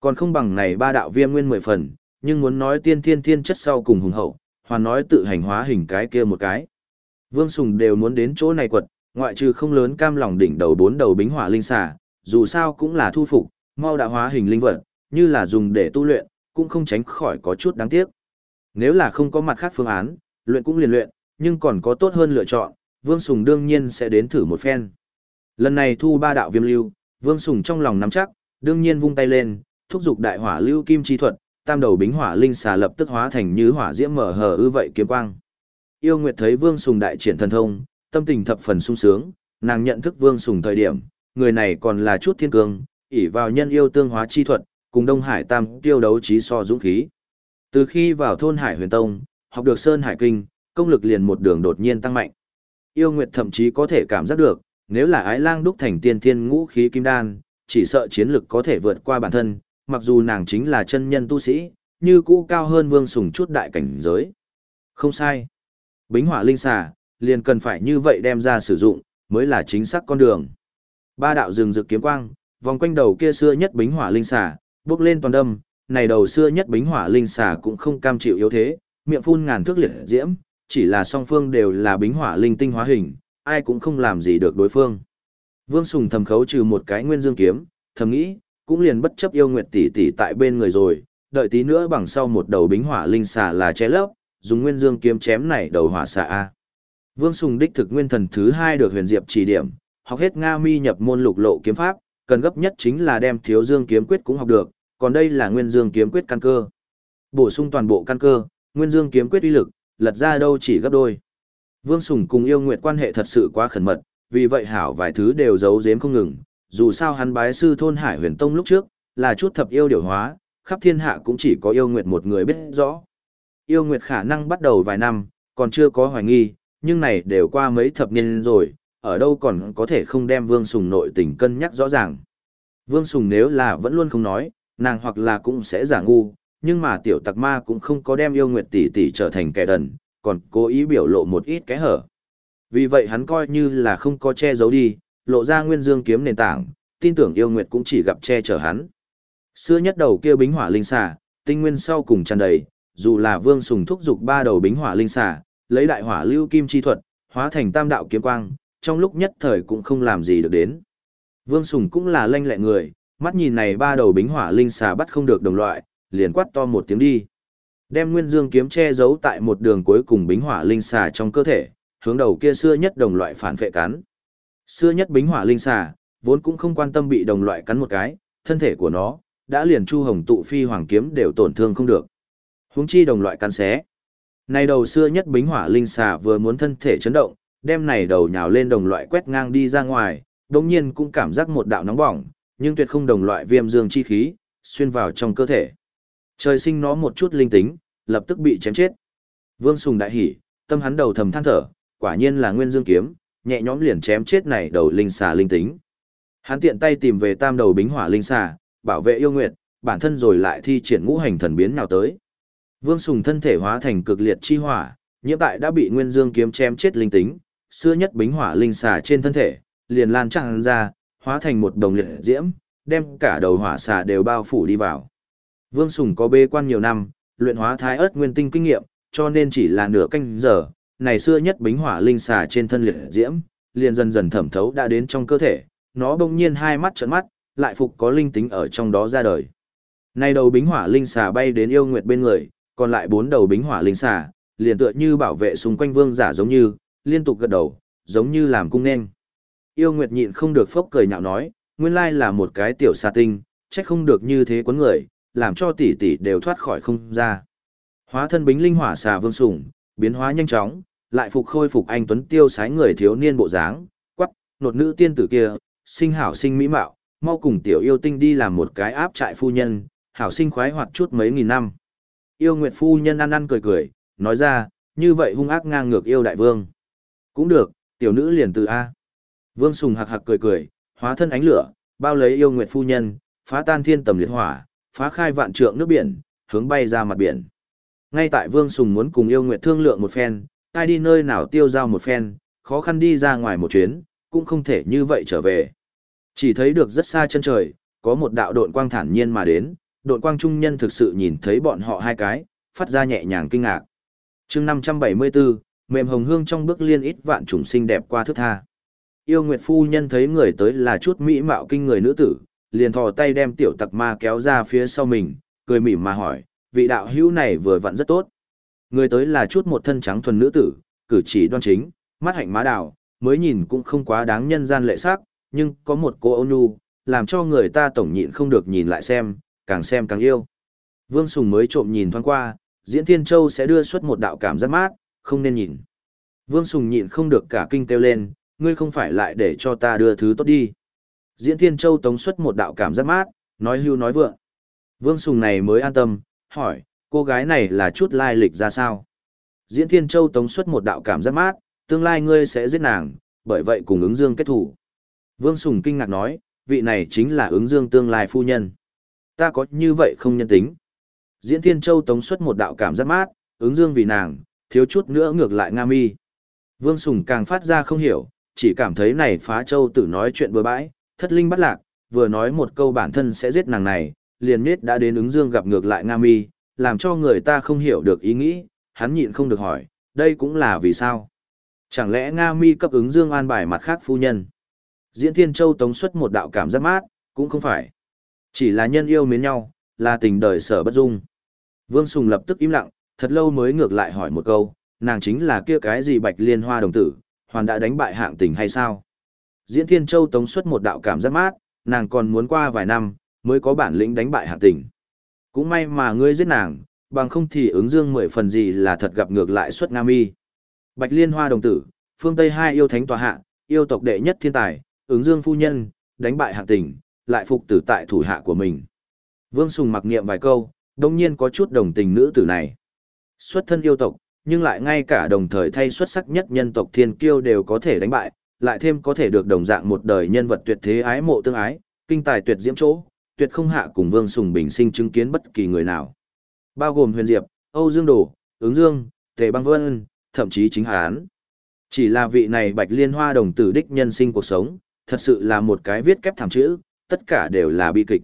Còn không bằng này ba đạo viêm nguyên mười phần, nhưng muốn nói tiên thiên thiên chất sau cùng hùng hậu, hoàn nói tự hành hóa hình cái kia một cái. Vương Sùng đều muốn đến chỗ này quật, ngoại trừ không lớn cam lòng đỉnh đầu bốn đầu bính hỏa linh xà, dù sao cũng là thu phục, mau đã hóa hình linh vật, như là dùng để tu luyện, cũng không tránh khỏi có chút đáng tiếc. Nếu là không có mặt khác phương án, luyện cũng liền luyện, nhưng còn có tốt hơn lựa chọn, Vương Sùng đương nhiên sẽ đến thử một phen. Lần này thu ba đạo viêm lưu, Vương Sùng trong lòng nắm chắc, đương nhiên vung tay lên, thúc giục đại hỏa lưu kim chi thuật, tam đầu bính hỏa linh xà lập tức hóa thành như hỏa diễm mở hờ ư vậy kiếm quang. Yêu Nguyệt thấy Vương Sùng đại triển thần thông, tâm tình thập phần sung sướng, nàng nhận thức Vương Sùng thời điểm, người này còn là chút thiên cương, ỷ vào nhân yêu tương hóa chi thuật, cùng Đông Hải Tam tiêu đấu trí so dũng khí. Từ khi vào thôn Hải Huyền Tông, học được Sơn Hải Kinh, công lực liền một đường đột nhiên tăng mạnh. Yêu Nguyệt thậm chí có thể cảm giác được, nếu là ái lang đúc thành tiên thiên ngũ khí kim đan, chỉ sợ chiến lực có thể vượt qua bản thân, mặc dù nàng chính là chân nhân tu sĩ, như cũ cao hơn vương sùng chút đại cảnh giới. Không sai. Bính hỏa linh xà, liền cần phải như vậy đem ra sử dụng, mới là chính xác con đường. Ba đạo rừng rực kiếm quang, vòng quanh đầu kia xưa nhất bính hỏa linh xà, bước lên toàn đâm, này đầu xưa nhất bính hỏa linh xà cũng không cam chịu yếu thế, miệng phun ngàn thước liệt diễm, chỉ là song phương đều là bính hỏa linh tinh hóa hình, ai cũng không làm gì được đối phương. Vương Sùng thầm khấu trừ một cái nguyên dương kiếm, thầm nghĩ, cũng liền bất chấp yêu nguyệt tỷ tỷ tại bên người rồi, đợi tí nữa bằng sau một đầu bính hỏa linh xà là che lấp, dùng nguyên dương kiếm chém này đầu hỏa xà a. Vương Sùng đích thực nguyên thần thứ hai được huyền diệp chỉ điểm, học hết Nga Mi nhập môn lục lộ kiếm pháp, cần gấp nhất chính là đem thiếu dương kiếm quyết cũng học được, còn đây là nguyên dương kiếm quyết căn cơ. Bổ sung toàn bộ căn cơ, nguyên dương kiếm quyết uy lực, lật ra đâu chỉ gấp đôi. Vương Sùng cùng yêu nguyệt quan hệ thật sự quá khẩn mật, vì vậy hảo vài thứ đều giấu giếm không ngừng, dù sao hắn bái sư thôn Hải Huyền Tông lúc trước, là chút thập yêu điều hóa, khắp thiên hạ cũng chỉ có yêu nguyệt một người biết rõ. Yêu nguyệt khả năng bắt đầu vài năm, còn chưa có hoài nghi, nhưng này đều qua mấy thập niên rồi, ở đâu còn có thể không đem Vương Sùng nội tình cân nhắc rõ ràng. Vương Sùng nếu là vẫn luôn không nói, nàng hoặc là cũng sẽ giả ngu, nhưng mà tiểu tặc ma cũng không có đem yêu nguyệt tỷ tỷ trở thành kẻ đần, còn cố ý biểu lộ một ít cái hở. Vì vậy hắn coi như là không có che giấu đi, lộ ra nguyên dương kiếm nền tảng, tin tưởng yêu nguyệt cũng chỉ gặp che chở hắn. Xưa nhất đầu kia bính hỏa linh xà, tinh nguyên sau cùng tràn đầy, dù là vương sùng thúc dục ba đầu bính hỏa linh xà, lấy đại hỏa lưu kim chi thuật, hóa thành tam đạo kiếm quang, trong lúc nhất thời cũng không làm gì được đến. Vương Sùng cũng là lanh lẹ người, mắt nhìn này ba đầu bính hỏa linh xà bắt không được đồng loại, liền quát to một tiếng đi. Đem nguyên dương kiếm che giấu tại một đường cuối cùng bính hỏa linh xà trong cơ thể, hướng đầu kia xưa nhất đồng loại phản vệ cắn. Xưa nhất bính hỏa linh xà, vốn cũng không quan tâm bị đồng loại cắn một cái, thân thể của nó, đã liền chu hồng tụ phi hoàng kiếm đều tổn thương không được. Huống chi đồng loại cắn xé. Này đầu xưa nhất bính hỏa linh xà vừa muốn thân thể chấn động, đem này đầu nhào lên đồng loại quét ngang đi ra ngoài, đồng nhiên cũng cảm giác một đạo nóng bỏng, nhưng tuyệt không đồng loại viêm dương chi khí, xuyên vào trong cơ thể. Trời sinh nó một chút linh tính, lập tức bị chém chết. Vương Sùng đại hỉ, tâm hắn đầu thầm than thở, quả nhiên là nguyên dương kiếm, nhẹ nhõm liền chém chết này đầu linh xà linh tính. Hắn tiện tay tìm về tam đầu bính hỏa linh xà, bảo vệ yêu nguyệt, bản thân rồi lại thi triển ngũ hành thần biến nào tới. Vương Sùng thân thể hóa thành cực liệt chi hỏa, nhiễm tại đã bị nguyên dương kiếm chém chết linh tính, xưa nhất bính hỏa linh xà trên thân thể, liền lan tràn ra, hóa thành một đồng liệt diễm, đem cả đầu hỏa xà đều bao phủ đi vào. Vương Sùng có bê quan nhiều năm, luyện hóa thái ớt nguyên tinh kinh nghiệm, cho nên chỉ là nửa canh giờ, này xưa nhất bính hỏa linh xà trên thân liệt diễm, liền dần dần thẩm thấu đã đến trong cơ thể, nó bỗng nhiên hai mắt trợn mắt, lại phục có linh tính ở trong đó ra đời. Này đầu bính hỏa linh xà bay đến yêu nguyệt bên người, còn lại bốn đầu bính hỏa linh xà, liền tựa như bảo vệ xung quanh vương giả giống như, liên tục gật đầu, giống như làm cung nên. Yêu Nguyệt nhịn không được phốc cười nhạo nói, nguyên lai là một cái tiểu xà tinh, trách không được như thế quấn người, làm cho tỷ tỷ đều thoát khỏi không ra. Hóa thân bính linh hỏa xà vương sủng, biến hóa nhanh chóng, lại phục khôi phục anh tuấn tiêu sái người thiếu niên bộ dáng, quắc, nột nữ tiên tử kia, sinh hảo sinh mỹ mạo, mau cùng tiểu yêu tinh đi làm một cái áp trại phu nhân, hảo sinh khoái hoạt chút mấy nghìn năm. Yêu Nguyệt phu nhân ăn ăn cười cười, nói ra, như vậy hung ác ngang ngược yêu đại vương. Cũng được, tiểu nữ liền từ A. Vương Sùng hạc hạc cười cười, hóa thân ánh lửa, bao lấy yêu nguyệt phu nhân, phá tan thiên tầm liệt hỏa, phá khai vạn trượng nước biển, hướng bay ra mặt biển. Ngay tại Vương Sùng muốn cùng yêu nguyệt thương lượng một phen, ai đi nơi nào tiêu giao một phen, khó khăn đi ra ngoài một chuyến, cũng không thể như vậy trở về. Chỉ thấy được rất xa chân trời, có một đạo độn quang thản nhiên mà đến, độn quang trung nhân thực sự nhìn thấy bọn họ hai cái, phát ra nhẹ nhàng kinh ngạc. chương 574, mềm hồng hương trong bước liên ít vạn trùng sinh đẹp qua thức tha. Yêu Nguyệt phu nhân thấy người tới là chút mỹ mạo kinh người nữ tử, liền thò tay đem tiểu tặc ma kéo ra phía sau mình, cười mỉm mà hỏi, vị đạo hữu này vừa vặn rất tốt. Người tới là chút một thân trắng thuần nữ tử, cử chỉ đoan chính, mắt hạnh má đào, mới nhìn cũng không quá đáng nhân gian lệ sắc, nhưng có một cô ôn nhu, làm cho người ta tổng nhịn không được nhìn lại xem, càng xem càng yêu. Vương Sùng mới trộm nhìn thoáng qua, Diễn Thiên Châu sẽ đưa xuất một đạo cảm giác mát, không nên nhìn. Vương Sùng nhịn không được cả kinh kêu lên, ngươi không phải lại để cho ta đưa thứ tốt đi. Diễn Thiên Châu tống xuất một đạo cảm giác mát, nói hưu nói vượng. Vương Sùng này mới an tâm, hỏi, cô gái này là chút lai lịch ra sao? Diễn Thiên Châu tống xuất một đạo cảm giác mát, tương lai ngươi sẽ giết nàng, bởi vậy cùng ứng dương kết thủ. Vương Sùng kinh ngạc nói, vị này chính là ứng dương tương lai phu nhân. Ta có như vậy không nhân tính. Diễn Thiên Châu tống xuất một đạo cảm giác mát, ứng dương vì nàng, thiếu chút nữa ngược lại Nga mi. Vương Sùng càng phát ra không hiểu, chỉ cảm thấy này phá châu tử nói chuyện bừa bãi, thất linh bắt lạc, vừa nói một câu bản thân sẽ giết nàng này, liền nết đã đến ứng dương gặp ngược lại Nga mi, làm cho người ta không hiểu được ý nghĩ, hắn nhịn không được hỏi, đây cũng là vì sao? Chẳng lẽ Nga mi cấp ứng dương an bài mặt khác phu nhân? Diễn Thiên Châu tống xuất một đạo cảm giác mát, cũng không phải. Chỉ là nhân yêu mến nhau, là tình đời sở bất dung. Vương Sùng lập tức im lặng, thật lâu mới ngược lại hỏi một câu, nàng chính là kia cái gì bạch liên hoa đồng tử, hoàn đã đánh bại hạng tình hay sao? Diễn Thiên Châu tống xuất một đạo cảm giác mát, nàng còn muốn qua vài năm, mới có bản lĩnh đánh bại hạng tình. Cũng may mà ngươi giết nàng, bằng không thì ứng dương mười phần gì là thật gặp ngược lại xuất Nam Y. Bạch liên hoa đồng tử, phương Tây hai yêu thánh tòa hạ, yêu tộc đệ nhất thiên tài, ứng dương phu nhân, đánh bại hạng tình, lại phục tử tại thủ hạ của mình. Vương Sùng mặc niệm vài câu, đồng nhiên có chút đồng tình nữ tử này. Xuất thân yêu tộc, nhưng lại ngay cả đồng thời thay xuất sắc nhất nhân tộc thiên kiêu đều có thể đánh bại, lại thêm có thể được đồng dạng một đời nhân vật tuyệt thế ái mộ tương ái, kinh tài tuyệt diễm chỗ, tuyệt không hạ cùng Vương Sùng bình sinh chứng kiến bất kỳ người nào. Bao gồm Huyền Diệp, Âu Dương Đồ, Ứng Dương, Tề Băng Vân, thậm chí chính Hán. Chỉ là vị này Bạch Liên Hoa đồng tử đích nhân sinh cuộc sống, thật sự là một cái viết kép thảm chữ, tất cả đều là bi kịch.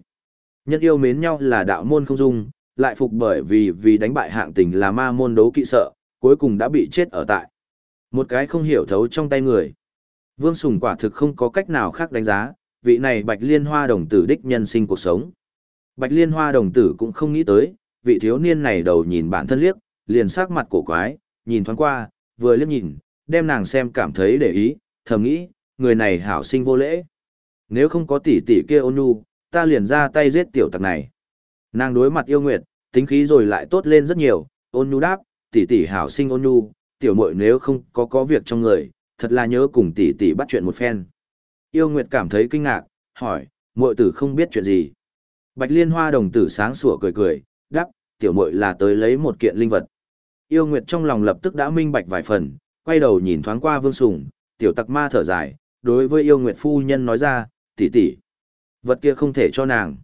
Nhân yêu mến nhau là đạo môn không dung, lại phục bởi vì vì đánh bại hạng tình là ma môn đấu kỵ sợ, cuối cùng đã bị chết ở tại. Một cái không hiểu thấu trong tay người. Vương Sùng quả thực không có cách nào khác đánh giá, vị này Bạch Liên Hoa đồng tử đích nhân sinh cuộc sống. Bạch Liên Hoa đồng tử cũng không nghĩ tới, vị thiếu niên này đầu nhìn bản thân liếc, liền sắc mặt cổ quái, nhìn thoáng qua, vừa liếc nhìn, đem nàng xem cảm thấy để ý, thầm nghĩ, người này hảo sinh vô lễ. Nếu không có tỷ tỷ kia ôn nhu, ta liền ra tay giết tiểu tặc này. Nàng đối mặt yêu nguyệt, tính khí rồi lại tốt lên rất nhiều, ôn nhu đáp, tỷ tỷ hảo sinh ôn nhu, tiểu muội nếu không có có việc trong người, thật là nhớ cùng tỷ tỷ bắt chuyện một phen. Yêu nguyệt cảm thấy kinh ngạc, hỏi, muội tử không biết chuyện gì. Bạch liên hoa đồng tử sáng sủa cười cười, đáp, tiểu muội là tới lấy một kiện linh vật. Yêu nguyệt trong lòng lập tức đã minh bạch vài phần, quay đầu nhìn thoáng qua vương sùng, tiểu tặc ma thở dài, đối với yêu nguyệt phu nhân nói ra, tỷ tỷ, vật kia không thể cho nàng.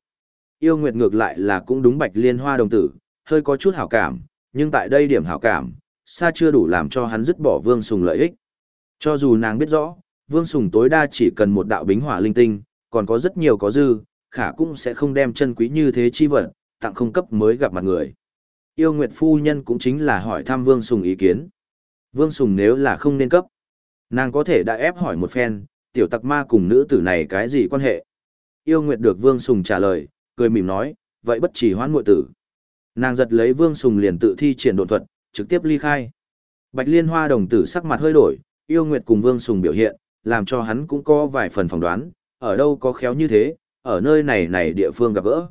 Yêu nguyệt ngược lại là cũng đúng bạch liên hoa đồng tử, hơi có chút hảo cảm, nhưng tại đây điểm hảo cảm, xa chưa đủ làm cho hắn dứt bỏ vương sùng lợi ích. Cho dù nàng biết rõ, vương sùng tối đa chỉ cần một đạo bính hỏa linh tinh, còn có rất nhiều có dư, khả cũng sẽ không đem chân quý như thế chi vật, tặng không cấp mới gặp mặt người. Yêu Nguyệt Phu Nhân cũng chính là hỏi thăm Vương Sùng ý kiến. Vương Sùng nếu là không nên cấp, nàng có thể đã ép hỏi một phen, tiểu tặc ma cùng nữ tử này cái gì quan hệ. Yêu Nguyệt được Vương Sùng trả lời, cười mỉm nói, vậy bất chỉ hoãn muội tử. Nàng giật lấy Vương Sùng liền tự thi triển độn thuật, trực tiếp ly khai. Bạch Liên Hoa đồng tử sắc mặt hơi đổi, Yêu Nguyệt cùng Vương Sùng biểu hiện, làm cho hắn cũng có vài phần phỏng đoán, ở đâu có khéo như thế, ở nơi này này địa phương gặp gỡ.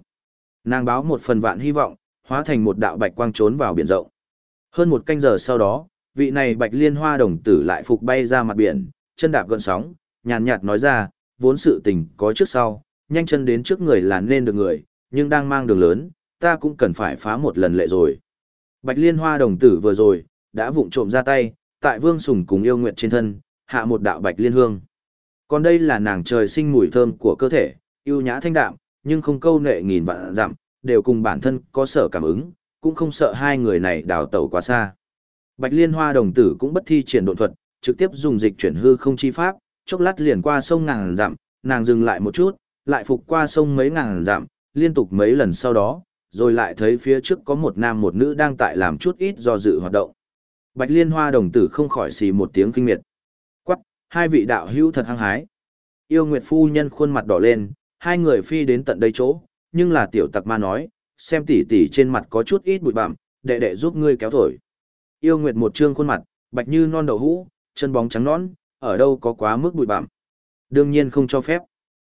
Nàng báo một phần vạn hy vọng, hóa thành một đạo bạch quang trốn vào biển rộng. Hơn một canh giờ sau đó, vị này bạch liên hoa đồng tử lại phục bay ra mặt biển, chân đạp gợn sóng, nhàn nhạt nói ra, vốn sự tình có trước sau, nhanh chân đến trước người là nên được người, nhưng đang mang đường lớn, ta cũng cần phải phá một lần lệ rồi. Bạch liên hoa đồng tử vừa rồi, đã vụng trộm ra tay, tại vương sùng cùng yêu nguyện trên thân, hạ một đạo bạch liên hương. Còn đây là nàng trời sinh mùi thơm của cơ thể, yêu nhã thanh đạm, nhưng không câu nệ nghìn vạn dặm, đều cùng bản thân có sở cảm ứng, cũng không sợ hai người này đào tẩu quá xa. Bạch Liên Hoa đồng tử cũng bất thi triển độn thuật, trực tiếp dùng dịch chuyển hư không chi pháp, chốc lát liền qua sông ngàn dặm, nàng dừng lại một chút, lại phục qua sông mấy ngàn dặm, liên tục mấy lần sau đó, rồi lại thấy phía trước có một nam một nữ đang tại làm chút ít do dự hoạt động. Bạch Liên Hoa đồng tử không khỏi xì một tiếng kinh miệt. Hai vị đạo hữu thật hăng hái. Yêu Nguyệt phu nhân khuôn mặt đỏ lên, hai người phi đến tận đây chỗ, nhưng là tiểu tặc ma nói, xem tỉ tỉ trên mặt có chút ít bụi bặm, đệ đệ giúp ngươi kéo thổi. Yêu Nguyệt một trương khuôn mặt, bạch như non đậu hũ, chân bóng trắng nõn, ở đâu có quá mức bụi bặm. Đương nhiên không cho phép.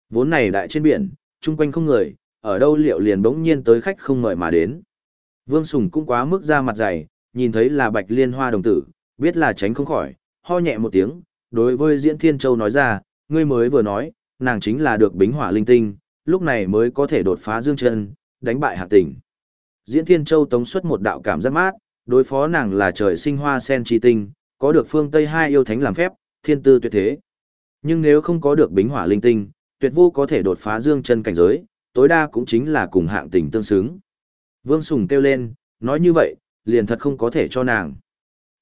Vốn này đại trên biển, chung quanh không người, ở đâu liệu liền bỗng nhiên tới khách không mời mà đến. Vương Sùng cũng quá mức ra mặt dày, nhìn thấy là bạch liên hoa đồng tử, biết là tránh không khỏi, ho nhẹ một tiếng, đối với Diễn Thiên Châu nói ra, ngươi mới vừa nói, nàng chính là được bính hỏa linh tinh, lúc này mới có thể đột phá dương chân, đánh bại hạc tỉnh. Diễn Thiên Châu tống xuất một đạo cảm giác mát, đối phó nàng là trời sinh hoa sen chi tinh, có được phương Tây hai yêu thánh làm phép, thiên tư tuyệt thế. Nhưng nếu không có được bính hỏa linh tinh, tuyệt vô có thể đột phá dương chân cảnh giới, tối đa cũng chính là cùng hạng tình tương xứng. Vương Sùng kêu lên, nói như vậy, liền thật không có thể cho nàng.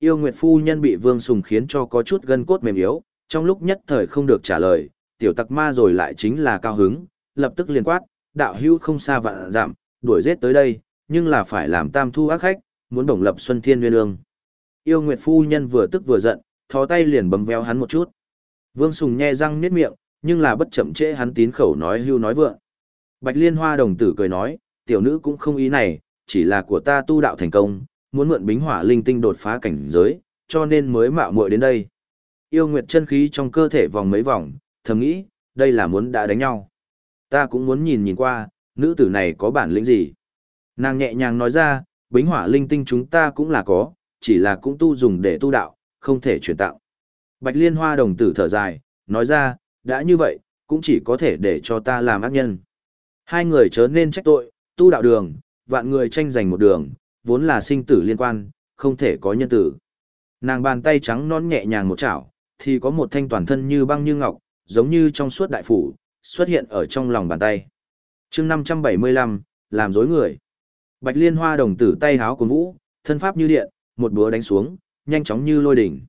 Yêu Nguyệt Phu Nhân bị Vương Sùng khiến cho có chút gân cốt mềm yếu, trong lúc nhất thời không được trả lời, tiểu tặc ma rồi lại chính là cao hứng, lập tức liền quát, đạo hữu không xa vạn giảm, đuổi giết tới đây, nhưng là phải làm tam thu ác khách, muốn bổng lập Xuân Thiên Nguyên Ương. Yêu Nguyệt Phu Nhân vừa tức vừa giận, thò tay liền bấm véo hắn một chút. Vương Sùng nhe răng niết miệng, nhưng là bất chậm trễ hắn tín khẩu nói hưu nói vượng. Bạch Liên Hoa đồng tử cười nói, tiểu nữ cũng không ý này, chỉ là của ta tu đạo thành công, muốn mượn bính hỏa linh tinh đột phá cảnh giới, cho nên mới mạo muội đến đây. Yêu Nguyệt chân khí trong cơ thể vòng mấy vòng, thầm nghĩ, đây là muốn đã đánh nhau. Ta cũng muốn nhìn nhìn qua, nữ tử này có bản lĩnh gì. Nàng nhẹ nhàng nói ra, bính hỏa linh tinh chúng ta cũng là có, chỉ là cũng tu dùng để tu đạo, không thể truyền tạo. Bạch liên hoa đồng tử thở dài, nói ra, đã như vậy, cũng chỉ có thể để cho ta làm ác nhân. Hai người chớ nên trách tội, tu đạo đường, vạn người tranh giành một đường, vốn là sinh tử liên quan, không thể có nhân tử. Nàng bàn tay trắng non nhẹ nhàng một chảo, thì có một thanh toàn thân như băng như ngọc, giống như trong suốt đại phủ, xuất hiện ở trong lòng bàn tay. chương 575, làm dối người. Bạch liên hoa đồng tử tay háo của vũ, thân pháp như điện, một búa đánh xuống, nhanh chóng như lôi đỉnh.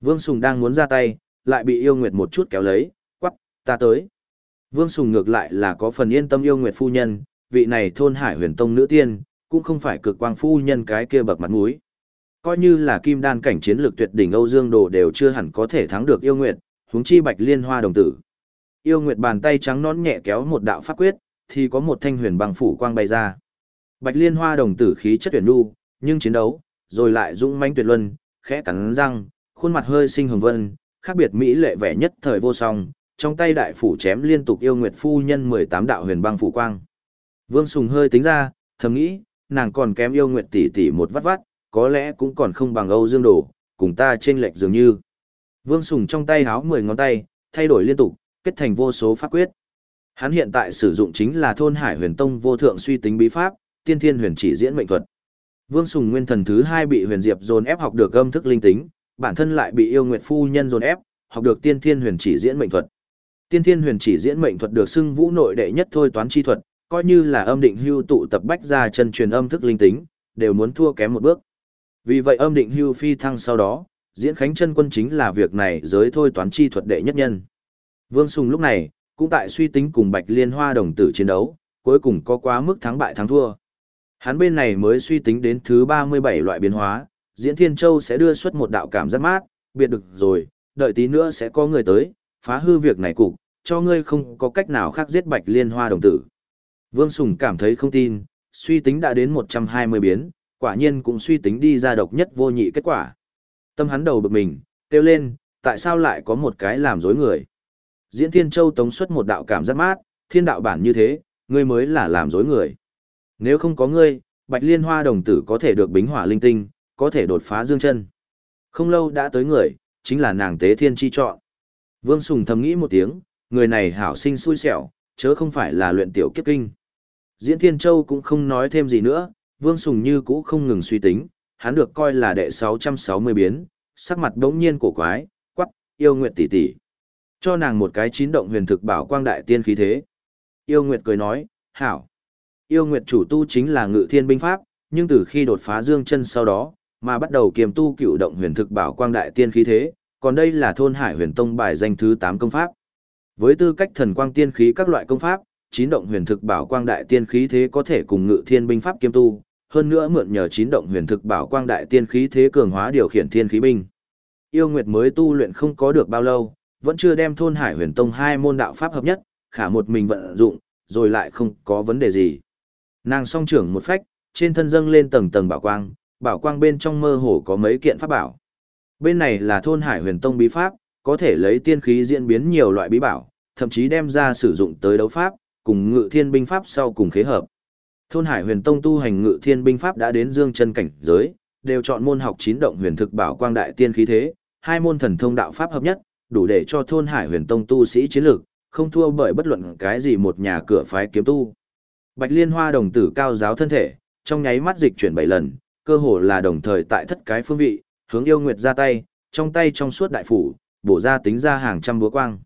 Vương Sùng đang muốn ra tay, lại bị yêu nguyệt một chút kéo lấy, quắc, ta tới. Vương Sùng ngược lại là có phần yên tâm yêu nguyệt phu nhân, vị này thôn hải huyền tông nữ tiên, cũng không phải cực quang phu nhân cái kia bậc mặt mũi. Coi như là kim đan cảnh chiến lược tuyệt đỉnh Âu Dương Đồ đều chưa hẳn có thể thắng được yêu nguyệt, huống chi bạch liên hoa đồng tử. Yêu nguyệt bàn tay trắng nón nhẹ kéo một đạo pháp quyết, thì có một thanh huyền bằng phủ quang bay ra. Bạch liên hoa đồng tử khí chất tuyển nu, nhưng chiến đấu, rồi lại dũng mãnh tuyệt luân, khẽ cắn răng, khuôn mặt hơi sinh hồng vân, khác biệt mỹ lệ vẻ nhất thời vô song, trong tay đại phủ chém liên tục yêu nguyệt phu nhân 18 đạo huyền băng phủ quang. Vương Sùng hơi tính ra, thầm nghĩ, nàng còn kém yêu nguyện tỷ tỷ một vắt vắt, có lẽ cũng còn không bằng Âu Dương Đồ, cùng ta trên lệch dường như. Vương Sùng trong tay háo 10 ngón tay, thay đổi liên tục, kết thành vô số pháp quyết. Hắn hiện tại sử dụng chính là thôn Hải Huyền Tông vô thượng suy tính bí pháp, Tiên Thiên Huyền Chỉ diễn mệnh thuật. Vương Sùng Nguyên Thần thứ hai bị Huyền Diệp dồn ép học được âm thức linh tính, bản thân lại bị yêu nguyệt phu nhân dồn ép, học được Tiên Thiên Huyền Chỉ diễn mệnh thuật. Tiên Thiên Huyền Chỉ diễn mệnh thuật được xưng vũ nội đệ nhất thôi toán chi thuật, coi như là âm định hưu tụ tập bách ra chân truyền âm thức linh tính, đều muốn thua kém một bước. Vì vậy âm định hưu phi thăng sau đó, diễn khánh chân quân chính là việc này giới thôi toán chi thuật đệ nhất nhân. Vương Sùng lúc này, cũng tại suy tính cùng Bạch Liên Hoa đồng tử chiến đấu, cuối cùng có quá mức thắng bại thắng thua. Hắn bên này mới suy tính đến thứ 37 loại biến hóa, Diễn Thiên Châu sẽ đưa xuất một đạo cảm giác mát, biệt được rồi, đợi tí nữa sẽ có người tới, phá hư việc này cục, cho ngươi không có cách nào khác giết Bạch Liên Hoa đồng tử. Vương Sùng cảm thấy không tin, suy tính đã đến 120 biến, quả nhiên cũng suy tính đi ra độc nhất vô nhị kết quả. Tâm hắn đầu bực mình, kêu lên, tại sao lại có một cái làm dối người? Diễn Thiên Châu tống xuất một đạo cảm giác mát, thiên đạo bản như thế, ngươi mới là làm dối người. Nếu không có ngươi, Bạch Liên Hoa đồng tử có thể được bính hỏa linh tinh, có thể đột phá dương chân. Không lâu đã tới người, chính là nàng tế thiên chi chọn. Vương Sùng thầm nghĩ một tiếng, người này hảo sinh xui xẻo, chớ không phải là luyện tiểu kiếp kinh. Diễn Thiên Châu cũng không nói thêm gì nữa, Vương Sùng như cũ không ngừng suy tính, hắn được coi là đệ 660 biến, sắc mặt đống nhiên cổ quái, quắc, yêu nguyệt tỷ tỷ. Cho nàng một cái chín động huyền thực bảo quang đại tiên khí thế. Yêu nguyệt cười nói, hảo. Yêu nguyệt chủ tu chính là ngự thiên binh pháp, nhưng từ khi đột phá dương chân sau đó, mà bắt đầu kiềm tu cựu động huyền thực bảo quang đại tiên khí thế, còn đây là thôn hải huyền tông bài danh thứ 8 công pháp. Với tư cách thần quang tiên khí các loại công pháp, chín động huyền thực bảo quang đại tiên khí thế có thể cùng ngự thiên binh pháp kiêm tu, hơn nữa mượn nhờ chín động huyền thực bảo quang đại tiên khí thế cường hóa điều khiển thiên khí binh. Yêu Nguyệt mới tu luyện không có được bao lâu, vẫn chưa đem thôn Hải Huyền Tông hai môn đạo pháp hợp nhất, khả một mình vận dụng, rồi lại không có vấn đề gì. Nàng song trưởng một phách, trên thân dâng lên tầng tầng bảo quang, bảo quang bên trong mơ hồ có mấy kiện pháp bảo. Bên này là thôn Hải Huyền Tông bí pháp, có thể lấy tiên khí diễn biến nhiều loại bí bảo, thậm chí đem ra sử dụng tới đấu pháp, cùng ngự thiên binh pháp sau cùng khế hợp. Thôn Hải Huyền Tông tu hành ngự thiên binh pháp đã đến dương chân cảnh giới, đều chọn môn học chín động huyền thực bảo quang đại tiên khí thế, hai môn thần thông đạo pháp hợp nhất, đủ để cho thôn Hải Huyền Tông tu sĩ chiến lược, không thua bởi bất luận cái gì một nhà cửa phái kiếm tu. Bạch Liên Hoa đồng tử cao giáo thân thể, trong nháy mắt dịch chuyển bảy lần, cơ hồ là đồng thời tại thất cái phương vị, hướng yêu nguyệt ra tay, trong tay trong suốt đại phủ, bổ ra tính ra hàng trăm búa quang.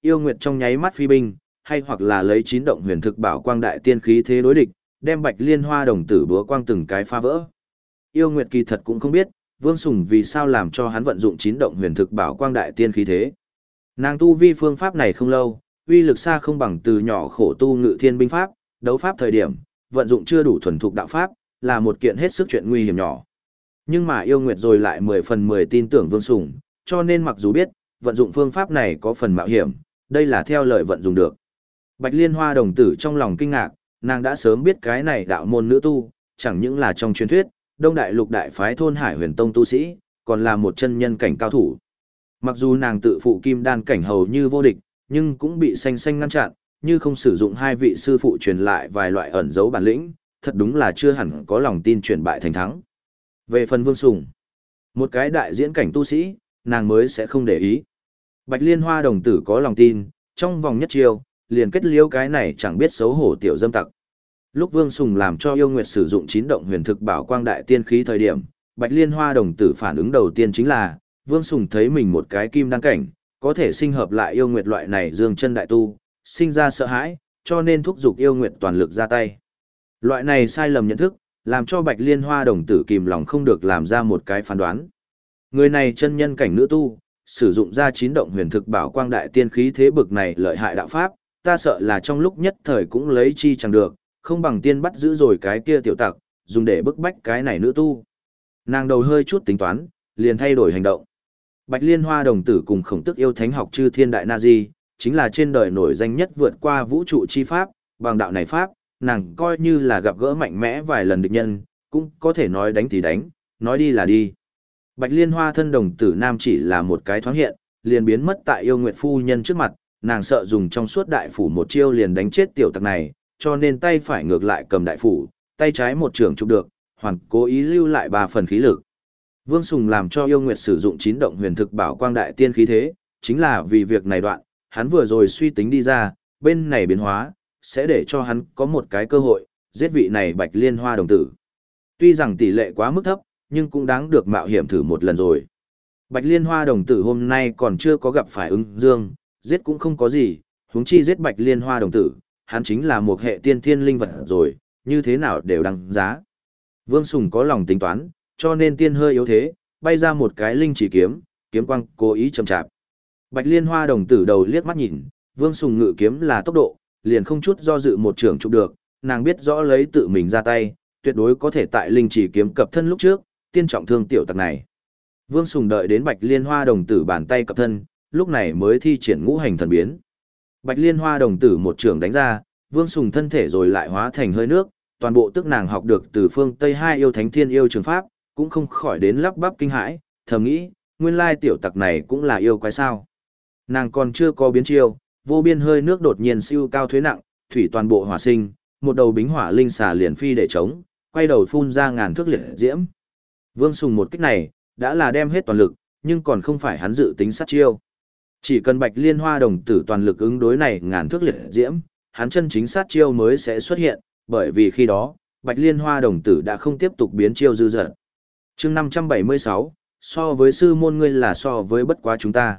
Yêu nguyệt trong nháy mắt phi binh, hay hoặc là lấy chín động huyền thực bảo quang đại tiên khí thế đối địch, đem bạch liên hoa đồng tử búa quang từng cái phá vỡ. Yêu Nguyệt kỳ thật cũng không biết, Vương Sùng vì sao làm cho hắn vận dụng chín động huyền thực bảo quang đại tiên khí thế. Nàng tu vi phương pháp này không lâu, uy lực xa không bằng từ nhỏ khổ tu ngự thiên binh pháp, đấu pháp thời điểm, vận dụng chưa đủ thuần thục đạo pháp, là một kiện hết sức chuyện nguy hiểm nhỏ. Nhưng mà yêu Nguyệt rồi lại 10 phần 10 tin tưởng Vương Sùng, cho nên mặc dù biết, vận dụng phương pháp này có phần mạo hiểm, đây là theo lời vận dụng được. Bạch Liên Hoa đồng tử trong lòng kinh ngạc, nàng đã sớm biết cái này đạo môn nữ tu, chẳng những là trong truyền thuyết, đông đại lục đại phái thôn hải huyền tông tu sĩ, còn là một chân nhân cảnh cao thủ. Mặc dù nàng tự phụ kim đan cảnh hầu như vô địch, nhưng cũng bị xanh xanh ngăn chặn, như không sử dụng hai vị sư phụ truyền lại vài loại ẩn dấu bản lĩnh, thật đúng là chưa hẳn có lòng tin chuyển bại thành thắng. Về phần Vương Sùng, một cái đại diễn cảnh tu sĩ, nàng mới sẽ không để ý. Bạch Liên Hoa đồng tử có lòng tin, trong vòng nhất chiều, liền kết liễu cái này chẳng biết xấu hổ tiểu dâm tặc. Lúc Vương Sùng làm cho yêu nguyệt sử dụng chín động huyền thực bảo quang đại tiên khí thời điểm, Bạch Liên Hoa đồng tử phản ứng đầu tiên chính là, Vương Sùng thấy mình một cái kim đăng cảnh, có thể sinh hợp lại yêu nguyệt loại này dương chân đại tu, sinh ra sợ hãi, cho nên thúc giục yêu nguyệt toàn lực ra tay. Loại này sai lầm nhận thức, làm cho Bạch Liên Hoa đồng tử kìm lòng không được làm ra một cái phán đoán. Người này chân nhân cảnh nữ tu, sử dụng ra chín động huyền thực bảo quang đại tiên khí thế bực này lợi hại đạo pháp, ta sợ là trong lúc nhất thời cũng lấy chi chẳng được, không bằng tiên bắt giữ rồi cái kia tiểu tặc, dùng để bức bách cái này nữ tu. Nàng đầu hơi chút tính toán, liền thay đổi hành động. Bạch Liên Hoa đồng tử cùng khổng tức yêu thánh học chư thiên đại nazi chính là trên đời nổi danh nhất vượt qua vũ trụ chi pháp, bằng đạo này pháp, nàng coi như là gặp gỡ mạnh mẽ vài lần địch nhân, cũng có thể nói đánh thì đánh, nói đi là đi. Bạch Liên Hoa thân đồng tử nam chỉ là một cái thoáng hiện, liền biến mất tại yêu nguyệt phu nhân trước mặt, nàng sợ dùng trong suốt đại phủ một chiêu liền đánh chết tiểu tặc này, cho nên tay phải ngược lại cầm đại phủ, tay trái một trường chụp được, hoàn cố ý lưu lại ba phần khí lực. Vương Sùng làm cho yêu nguyệt sử dụng chín động huyền thực bảo quang đại tiên khí thế, chính là vì việc này đoạn, hắn vừa rồi suy tính đi ra, bên này biến hóa, sẽ để cho hắn có một cái cơ hội, giết vị này bạch liên hoa đồng tử. Tuy rằng tỷ lệ quá mức thấp, nhưng cũng đáng được mạo hiểm thử một lần rồi. Bạch liên hoa đồng tử hôm nay còn chưa có gặp phải ứng dương, giết cũng không có gì, huống chi giết bạch liên hoa đồng tử, hắn chính là một hệ tiên thiên linh vật rồi, như thế nào đều đăng giá. Vương Sùng có lòng tính toán, cho nên tiên hơi yếu thế, bay ra một cái linh chỉ kiếm, kiếm quang cố ý chậm chạp. Bạch Liên Hoa đồng tử đầu liếc mắt nhìn, Vương Sùng ngự kiếm là tốc độ, liền không chút do dự một trường chụp được, nàng biết rõ lấy tự mình ra tay, tuyệt đối có thể tại linh chỉ kiếm cập thân lúc trước, tiên trọng thương tiểu tặc này. Vương Sùng đợi đến Bạch Liên Hoa đồng tử bàn tay cập thân, lúc này mới thi triển ngũ hành thần biến. Bạch Liên Hoa đồng tử một trường đánh ra, Vương Sùng thân thể rồi lại hóa thành hơi nước, toàn bộ tức nàng học được từ phương Tây hai yêu thánh thiên yêu trường pháp, cũng không khỏi đến lắp bắp kinh hãi, thầm nghĩ, nguyên lai tiểu tặc này cũng là yêu quái sao. Nàng còn chưa có biến chiêu, vô biên hơi nước đột nhiên siêu cao thuế nặng, thủy toàn bộ hỏa sinh, một đầu bính hỏa linh xà liền phi để chống, quay đầu phun ra ngàn thước liệt diễm. Vương Sùng một kích này, đã là đem hết toàn lực, nhưng còn không phải hắn dự tính sát chiêu. Chỉ cần Bạch Liên Hoa đồng tử toàn lực ứng đối này ngàn thước liệt diễm, hắn chân chính sát chiêu mới sẽ xuất hiện, bởi vì khi đó, Bạch Liên Hoa đồng tử đã không tiếp tục biến chiêu dư dật. chương 576, so với sư môn ngươi là so với bất quá chúng ta.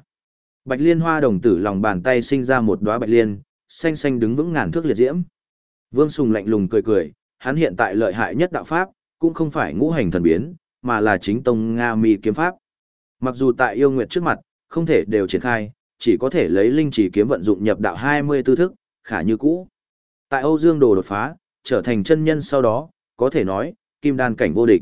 Bạch Liên Hoa đồng tử lòng bàn tay sinh ra một đóa bạch liên, xanh xanh đứng vững ngàn thước liệt diễm. Vương Sùng lạnh lùng cười cười, hắn hiện tại lợi hại nhất đạo pháp, cũng không phải ngũ hành thần biến, mà là chính tông Nga Mi kiếm pháp. Mặc dù tại yêu nguyệt trước mặt, không thể đều triển khai, chỉ có thể lấy linh chỉ kiếm vận dụng nhập đạo 20 tư thức, khả như cũ. Tại Âu Dương Đồ đột phá, trở thành chân nhân sau đó, có thể nói, kim đan cảnh vô địch.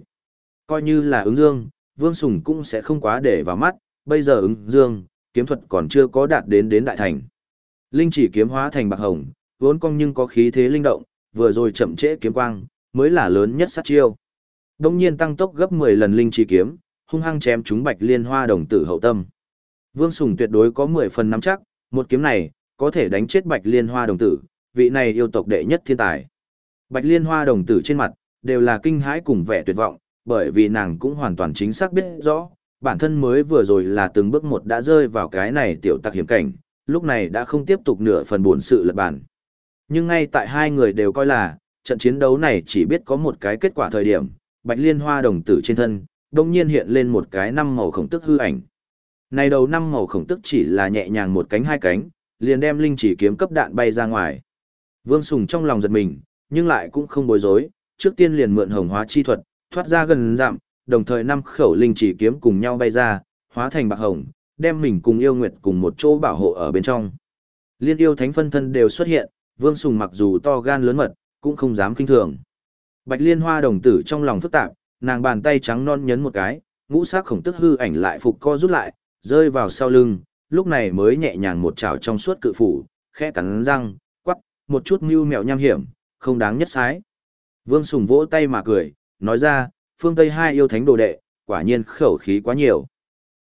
Coi như là ứng dương, Vương Sùng cũng sẽ không quá để vào mắt, bây giờ ứng dương, kiếm thuật còn chưa có đạt đến đến đại thành. Linh chỉ kiếm hóa thành bạc hồng, vốn cong nhưng có khí thế linh động, vừa rồi chậm trễ kiếm quang, mới là lớn nhất sát chiêu. Đông nhiên tăng tốc gấp 10 lần linh chỉ kiếm, hung hăng chém chúng bạch liên hoa đồng tử hậu tâm. Vương Sùng tuyệt đối có 10 phần nắm chắc, một kiếm này, có thể đánh chết bạch liên hoa đồng tử, vị này yêu tộc đệ nhất thiên tài. Bạch liên hoa đồng tử trên mặt, đều là kinh hãi cùng vẻ tuyệt vọng, bởi vì nàng cũng hoàn toàn chính xác biết rõ, bản thân mới vừa rồi là từng bước một đã rơi vào cái này tiểu tặc hiểm cảnh, lúc này đã không tiếp tục nửa phần buồn sự lật bản. Nhưng ngay tại hai người đều coi là, trận chiến đấu này chỉ biết có một cái kết quả thời điểm, bạch liên hoa đồng tử trên thân, đông nhiên hiện lên một cái năm màu khổng tức hư ảnh. Này đầu năm màu khổng tức chỉ là nhẹ nhàng một cánh hai cánh, liền đem linh chỉ kiếm cấp đạn bay ra ngoài. Vương Sùng trong lòng giật mình, nhưng lại cũng không bối rối, trước tiên liền mượn hồng hóa chi thuật, thoát ra gần dặm, đồng thời năm khẩu linh chỉ kiếm cùng nhau bay ra, hóa thành bạc hồng, đem mình cùng yêu nguyệt cùng một chỗ bảo hộ ở bên trong. Liên yêu thánh phân thân đều xuất hiện, Vương Sùng mặc dù to gan lớn mật, cũng không dám kinh thường. Bạch Liên Hoa đồng tử trong lòng phức tạp, nàng bàn tay trắng non nhấn một cái, ngũ sắc khổng tức hư ảnh lại phục co rút lại, rơi vào sau lưng, lúc này mới nhẹ nhàng một chảo trong suốt cự phủ, khẽ cắn răng, quắc, một chút mưu mẹo nham hiểm, không đáng nhất sái. Vương Sùng vỗ tay mà cười, nói ra, phương Tây hai yêu thánh đồ đệ, quả nhiên khẩu khí quá nhiều.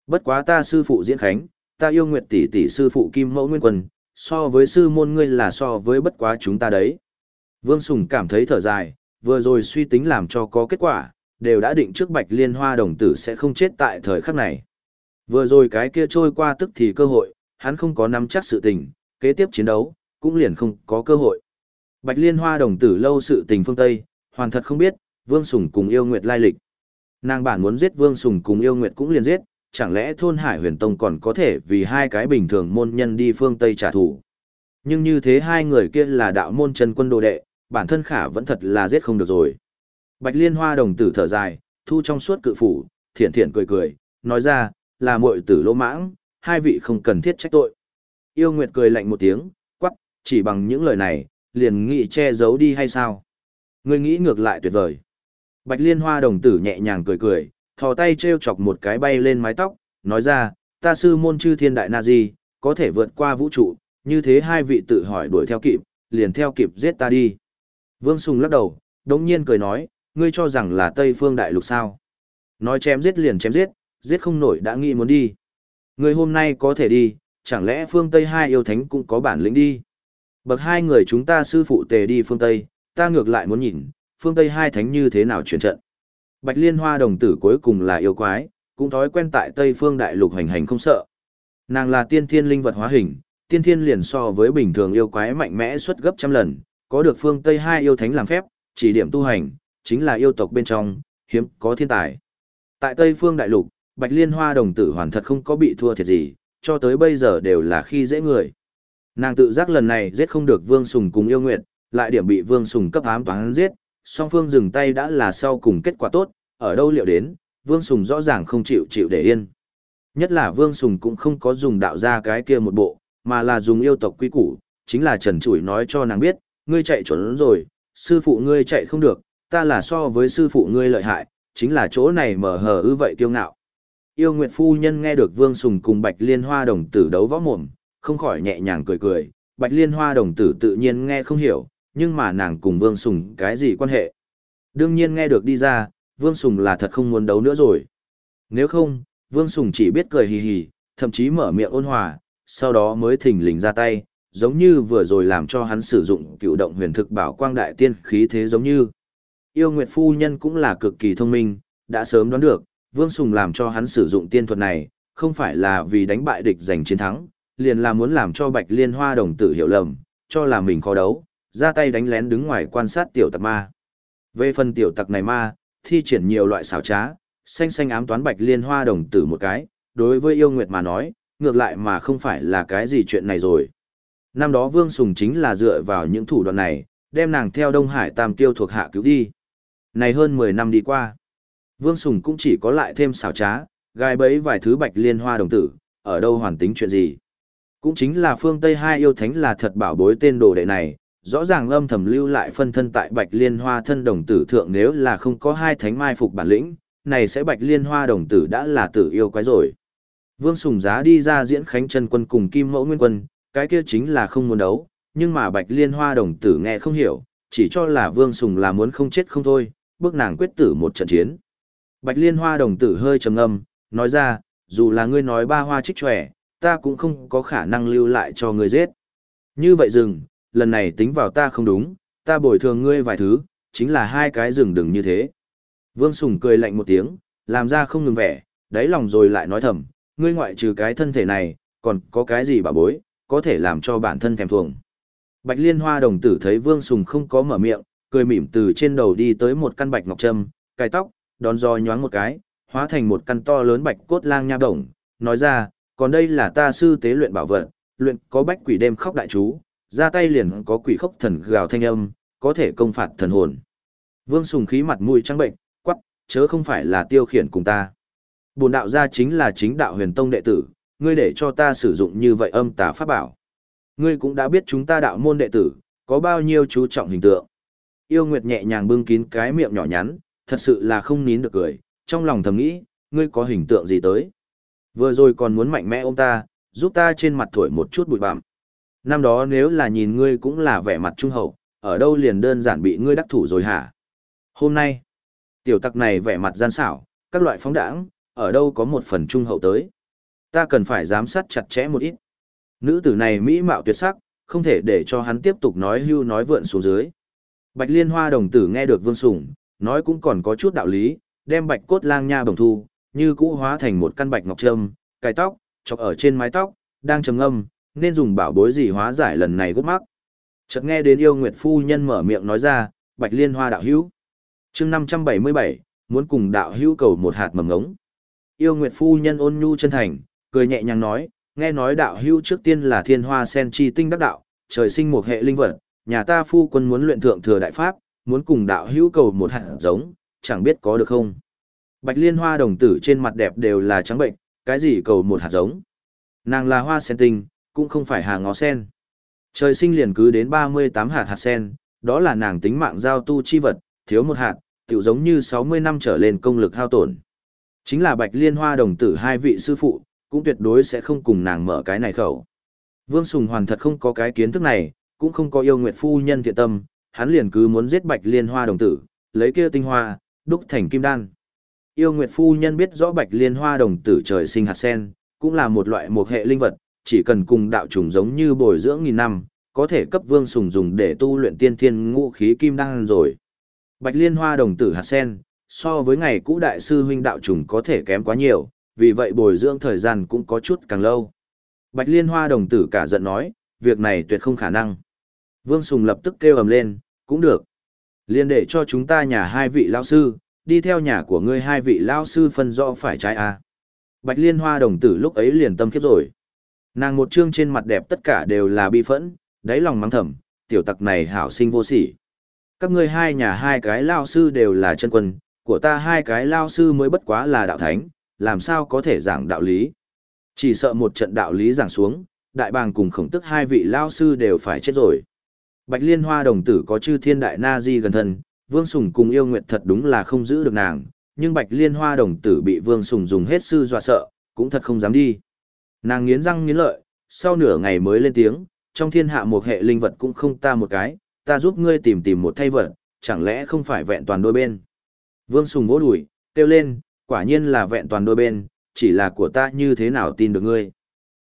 Bất quá ta sư phụ diễn khánh, ta yêu nguyệt tỷ tỷ sư phụ kim mẫu nguyên quân, so với sư môn ngươi là so với bất quá chúng ta đấy. Vương Sùng cảm thấy thở dài, vừa rồi suy tính làm cho có kết quả, đều đã định trước bạch liên hoa đồng tử sẽ không chết tại thời khắc này. Vừa rồi cái kia trôi qua tức thì cơ hội, hắn không có nắm chắc sự tình, kế tiếp chiến đấu, cũng liền không có cơ hội. Bạch Liên Hoa đồng tử lâu sự tình phương Tây, hoàn thật không biết, Vương Sùng cùng yêu nguyệt lai lịch. Nàng bản muốn giết Vương Sùng cùng yêu nguyệt cũng liền giết, chẳng lẽ thôn Hải Huyền Tông còn có thể vì hai cái bình thường môn nhân đi phương Tây trả thù. Nhưng như thế hai người kia là đạo môn chân quân đồ đệ, bản thân khả vẫn thật là giết không được rồi. Bạch Liên Hoa đồng tử thở dài, thu trong suốt cự phủ, thiện thiện cười cười, nói ra, là muội tử lỗ mãng, hai vị không cần thiết trách tội. Yêu Nguyệt cười lạnh một tiếng, quắc, chỉ bằng những lời này, liền nghĩ che giấu đi hay sao? Ngươi nghĩ ngược lại tuyệt vời. Bạch Liên Hoa đồng tử nhẹ nhàng cười cười, thò tay treo chọc một cái bay lên mái tóc, nói ra, ta sư môn chư thiên đại na di, có thể vượt qua vũ trụ, như thế hai vị tự hỏi đuổi theo kịp, liền theo kịp giết ta đi. Vương Sùng lắc đầu, đống nhiên cười nói, ngươi cho rằng là Tây Phương Đại Lục sao. Nói chém giết liền chém giết, giết không nổi đã nghĩ muốn đi. Người hôm nay có thể đi, chẳng lẽ phương Tây hai yêu thánh cũng có bản lĩnh đi. Bậc hai người chúng ta sư phụ tề đi phương Tây, ta ngược lại muốn nhìn, phương Tây hai thánh như thế nào chuyển trận. Bạch Liên Hoa đồng tử cuối cùng là yêu quái, cũng thói quen tại Tây phương đại lục hành hành không sợ. Nàng là tiên thiên linh vật hóa hình, tiên thiên liền so với bình thường yêu quái mạnh mẽ suất gấp trăm lần, có được phương Tây hai yêu thánh làm phép, chỉ điểm tu hành, chính là yêu tộc bên trong, hiếm có thiên tài. Tại Tây phương đại lục, Bạch Liên Hoa đồng tử hoàn thật không có bị thua thiệt gì, cho tới bây giờ đều là khi dễ người. Nàng tự giác lần này giết không được Vương Sùng cùng yêu nguyện, lại điểm bị Vương Sùng cấp ám toán giết, song phương dừng tay đã là sau cùng kết quả tốt, ở đâu liệu đến, Vương Sùng rõ ràng không chịu chịu để yên. Nhất là Vương Sùng cũng không có dùng đạo ra cái kia một bộ, mà là dùng yêu tộc quy củ, chính là Trần Chủi nói cho nàng biết, ngươi chạy trốn rồi, sư phụ ngươi chạy không được, ta là so với sư phụ ngươi lợi hại, chính là chỗ này mở hờ ư vậy kiêu ngạo. Yêu Nguyệt Phu Nhân nghe được Vương Sùng cùng Bạch Liên Hoa đồng tử đấu võ mồm, không khỏi nhẹ nhàng cười cười, Bạch Liên Hoa đồng tử tự nhiên nghe không hiểu, nhưng mà nàng cùng Vương Sùng cái gì quan hệ. Đương nhiên nghe được đi ra, Vương Sùng là thật không muốn đấu nữa rồi. Nếu không, Vương Sùng chỉ biết cười hì hì, thậm chí mở miệng ôn hòa, sau đó mới thỉnh lình ra tay, giống như vừa rồi làm cho hắn sử dụng cựu động huyền thực bảo quang đại tiên khí thế giống như. Yêu Nguyệt Phu Nhân cũng là cực kỳ thông minh, đã sớm đoán được, Vương Sùng làm cho hắn sử dụng tiên thuật này, không phải là vì đánh bại địch giành chiến thắng, liền là muốn làm cho Bạch Liên Hoa đồng tử hiểu lầm, cho là mình khó đấu, ra tay đánh lén đứng ngoài quan sát tiểu tặc ma. Về phần tiểu tặc này ma, thi triển nhiều loại xảo trá, xanh xanh ám toán Bạch Liên Hoa đồng tử một cái, đối với yêu nguyệt mà nói, ngược lại mà không phải là cái gì chuyện này rồi. Năm đó Vương Sùng chính là dựa vào những thủ đoạn này, đem nàng theo Đông Hải Tam Tiêu thuộc hạ cứu đi. Này hơn 10 năm đi qua, Vương Sùng cũng chỉ có lại thêm xảo trá, gai bấy vài thứ Bạch Liên Hoa đồng tử, ở đâu hoàn tính chuyện gì. Cũng chính là phương Tây hai yêu thánh là thật bảo bối tên đồ đệ này, rõ ràng âm thầm lưu lại phân thân tại Bạch Liên Hoa thân đồng tử thượng nếu là không có hai thánh mai phục bản lĩnh, này sẽ Bạch Liên Hoa đồng tử đã là tử yêu quái rồi. Vương Sùng giá đi ra diễn khánh chân quân cùng Kim Mẫu Nguyên quân, cái kia chính là không muốn đấu, nhưng mà Bạch Liên Hoa đồng tử nghe không hiểu, chỉ cho là Vương Sùng là muốn không chết không thôi, bước nàng quyết tử một trận chiến. Bạch Liên Hoa đồng tử hơi trầm ngâm, nói ra, dù là ngươi nói ba hoa trích trẻ, ta cũng không có khả năng lưu lại cho ngươi giết. Như vậy dừng, lần này tính vào ta không đúng, ta bồi thường ngươi vài thứ, chính là hai cái rừng đừng như thế. Vương Sùng cười lạnh một tiếng, làm ra không ngừng vẻ, đáy lòng rồi lại nói thầm, ngươi ngoại trừ cái thân thể này, còn có cái gì bà bối, có thể làm cho bản thân thèm thuồng. Bạch Liên Hoa đồng tử thấy Vương Sùng không có mở miệng, cười mỉm từ trên đầu đi tới một căn bạch ngọc trâm, cài tóc, đón gió nhoáng một cái, hóa thành một căn to lớn bạch cốt lang nha đồng, nói ra, còn đây là ta sư tế luyện bảo vật, luyện có bách quỷ đêm khóc đại chú, ra tay liền có quỷ khóc thần gào thanh âm, có thể công phạt thần hồn. Vương Sùng khí mặt mũi trắng bệnh, quắc, chớ không phải là tiêu khiển cùng ta. Bồn đạo gia chính là chính đạo huyền tông đệ tử, ngươi để cho ta sử dụng như vậy âm tà pháp bảo. Ngươi cũng đã biết chúng ta đạo môn đệ tử, có bao nhiêu chú trọng hình tượng. Yêu Nguyệt nhẹ nhàng bưng kín cái miệng nhỏ nhắn, thật sự là không nín được cười, trong lòng thầm nghĩ, ngươi có hình tượng gì tới. Vừa rồi còn muốn mạnh mẽ ôm ta, giúp ta trên mặt thổi một chút bụi bặm. Năm đó nếu là nhìn ngươi cũng là vẻ mặt trung hậu, ở đâu liền đơn giản bị ngươi đắc thủ rồi hả? Hôm nay, tiểu tặc này vẻ mặt gian xảo, các loại phóng đảng, ở đâu có một phần trung hậu tới. Ta cần phải giám sát chặt chẽ một ít. Nữ tử này mỹ mạo tuyệt sắc, không thể để cho hắn tiếp tục nói hưu nói vượn xuống dưới. Bạch Liên Hoa đồng tử nghe được Vương Sủng, nói cũng còn có chút đạo lý, đem bạch cốt lang nha bồng thu, như cũ hóa thành một căn bạch ngọc trâm, cài tóc, chọc ở trên mái tóc, đang trầm ngâm, nên dùng bảo bối gì hóa giải lần này gốc mắc. Chợt nghe đến yêu nguyệt phu nhân mở miệng nói ra, Bạch Liên Hoa đạo hữu. Chương 577, muốn cùng đạo hữu cầu một hạt mầm ngống. Yêu nguyệt phu nhân ôn nhu chân thành, cười nhẹ nhàng nói, nghe nói đạo hữu trước tiên là thiên hoa sen chi tinh đắc đạo, trời sinh một hệ linh vật, nhà ta phu quân muốn luyện thượng thừa đại pháp, muốn cùng đạo hữu cầu một hạt giống, chẳng biết có được không. Bạch liên hoa đồng tử trên mặt đẹp đều là trắng bệnh, cái gì cầu một hạt giống. Nàng là hoa sen tinh, cũng không phải hà ngó sen. Trời sinh liền cứ đến 38 hạt hạt sen, đó là nàng tính mạng giao tu chi vật, thiếu một hạt, tiểu giống như 60 năm trở lên công lực hao tổn. Chính là bạch liên hoa đồng tử hai vị sư phụ, cũng tuyệt đối sẽ không cùng nàng mở cái này khẩu. Vương Sùng Hoàn thật không có cái kiến thức này, cũng không có yêu nguyệt phu nhân thiện tâm, hắn liền cứ muốn giết bạch liên hoa đồng tử, lấy kia tinh hoa, đúc thành kim đan. Yêu nguyệt phu nhân biết rõ bạch liên hoa đồng tử trời sinh hạt sen, cũng là một loại một hệ linh vật, chỉ cần cùng đạo trùng giống như bồi dưỡng nghìn năm, có thể cấp vương sùng dùng để tu luyện tiên thiên ngũ khí kim đan rồi. Bạch liên hoa đồng tử hạt sen, so với ngày cũ đại sư huynh đạo trùng có thể kém quá nhiều, vì vậy bồi dưỡng thời gian cũng có chút càng lâu. Bạch liên hoa đồng tử cả giận nói, việc này tuyệt không khả năng. Vương Sùng lập tức kêu ầm lên, cũng được. Liên để cho chúng ta nhà hai vị lao sư, đi theo nhà của ngươi hai vị lao sư phân rõ phải trái à. Bạch liên hoa đồng tử lúc ấy liền tâm khiếp rồi. Nàng một chương trên mặt đẹp tất cả đều là bi phẫn, đáy lòng mắng thầm, tiểu tặc này hảo sinh vô sỉ. Các ngươi hai nhà hai cái lao sư đều là chân quân, của ta hai cái lao sư mới bất quá là đạo thánh, làm sao có thể giảng đạo lý. Chỉ sợ một trận đạo lý giảng xuống, đại bàng cùng khổng tức hai vị lao sư đều phải chết rồi. Bạch liên hoa đồng tử có chư thiên đại na di gần thân, vương sùng cùng yêu nguyệt thật đúng là không giữ được nàng, nhưng bạch liên hoa đồng tử bị vương sùng dùng hết sư dọa sợ, cũng thật không dám đi. Nàng nghiến răng nghiến lợi, sau nửa ngày mới lên tiếng, trong thiên hạ một hệ linh vật cũng không ta một cái, ta giúp ngươi tìm tìm một thay vật, chẳng lẽ không phải vẹn toàn đôi bên. Vương Sùng vỗ đùi, kêu lên, quả nhiên là vẹn toàn đôi bên, chỉ là của ta như thế nào tin được ngươi.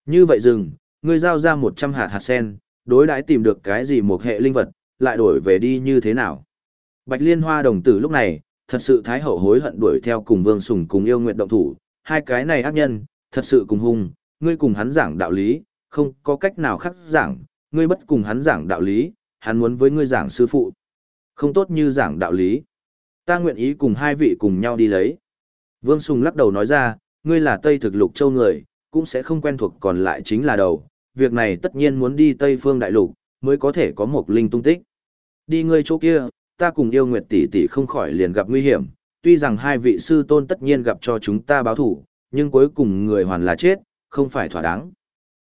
Như vậy dừng, ngươi giao ra 100 hạt hạt sen, đối đãi tìm được cái gì một hệ linh vật, lại đổi về đi như thế nào. Bạch Liên Hoa đồng tử lúc này, thật sự thái hậu hối hận đuổi theo cùng Vương Sùng cùng yêu nguyện động thủ, hai cái này ác nhân, thật sự cùng hung, ngươi cùng hắn giảng đạo lý, không có cách nào khác giảng, ngươi bất cùng hắn giảng đạo lý, hắn muốn với ngươi giảng sư phụ. Không tốt như giảng đạo lý. Ta nguyện ý cùng hai vị cùng nhau đi lấy. Vương Sùng lắc đầu nói ra, ngươi là Tây thực lục châu người, cũng sẽ không quen thuộc còn lại chính là đầu. Việc này tất nhiên muốn đi Tây phương đại lục, mới có thể có một linh tung tích. Đi ngươi chỗ kia, ta cùng yêu nguyệt tỷ tỷ không khỏi liền gặp nguy hiểm. Tuy rằng hai vị sư tôn tất nhiên gặp cho chúng ta báo thủ, nhưng cuối cùng người hoàn là chết, không phải thỏa đáng.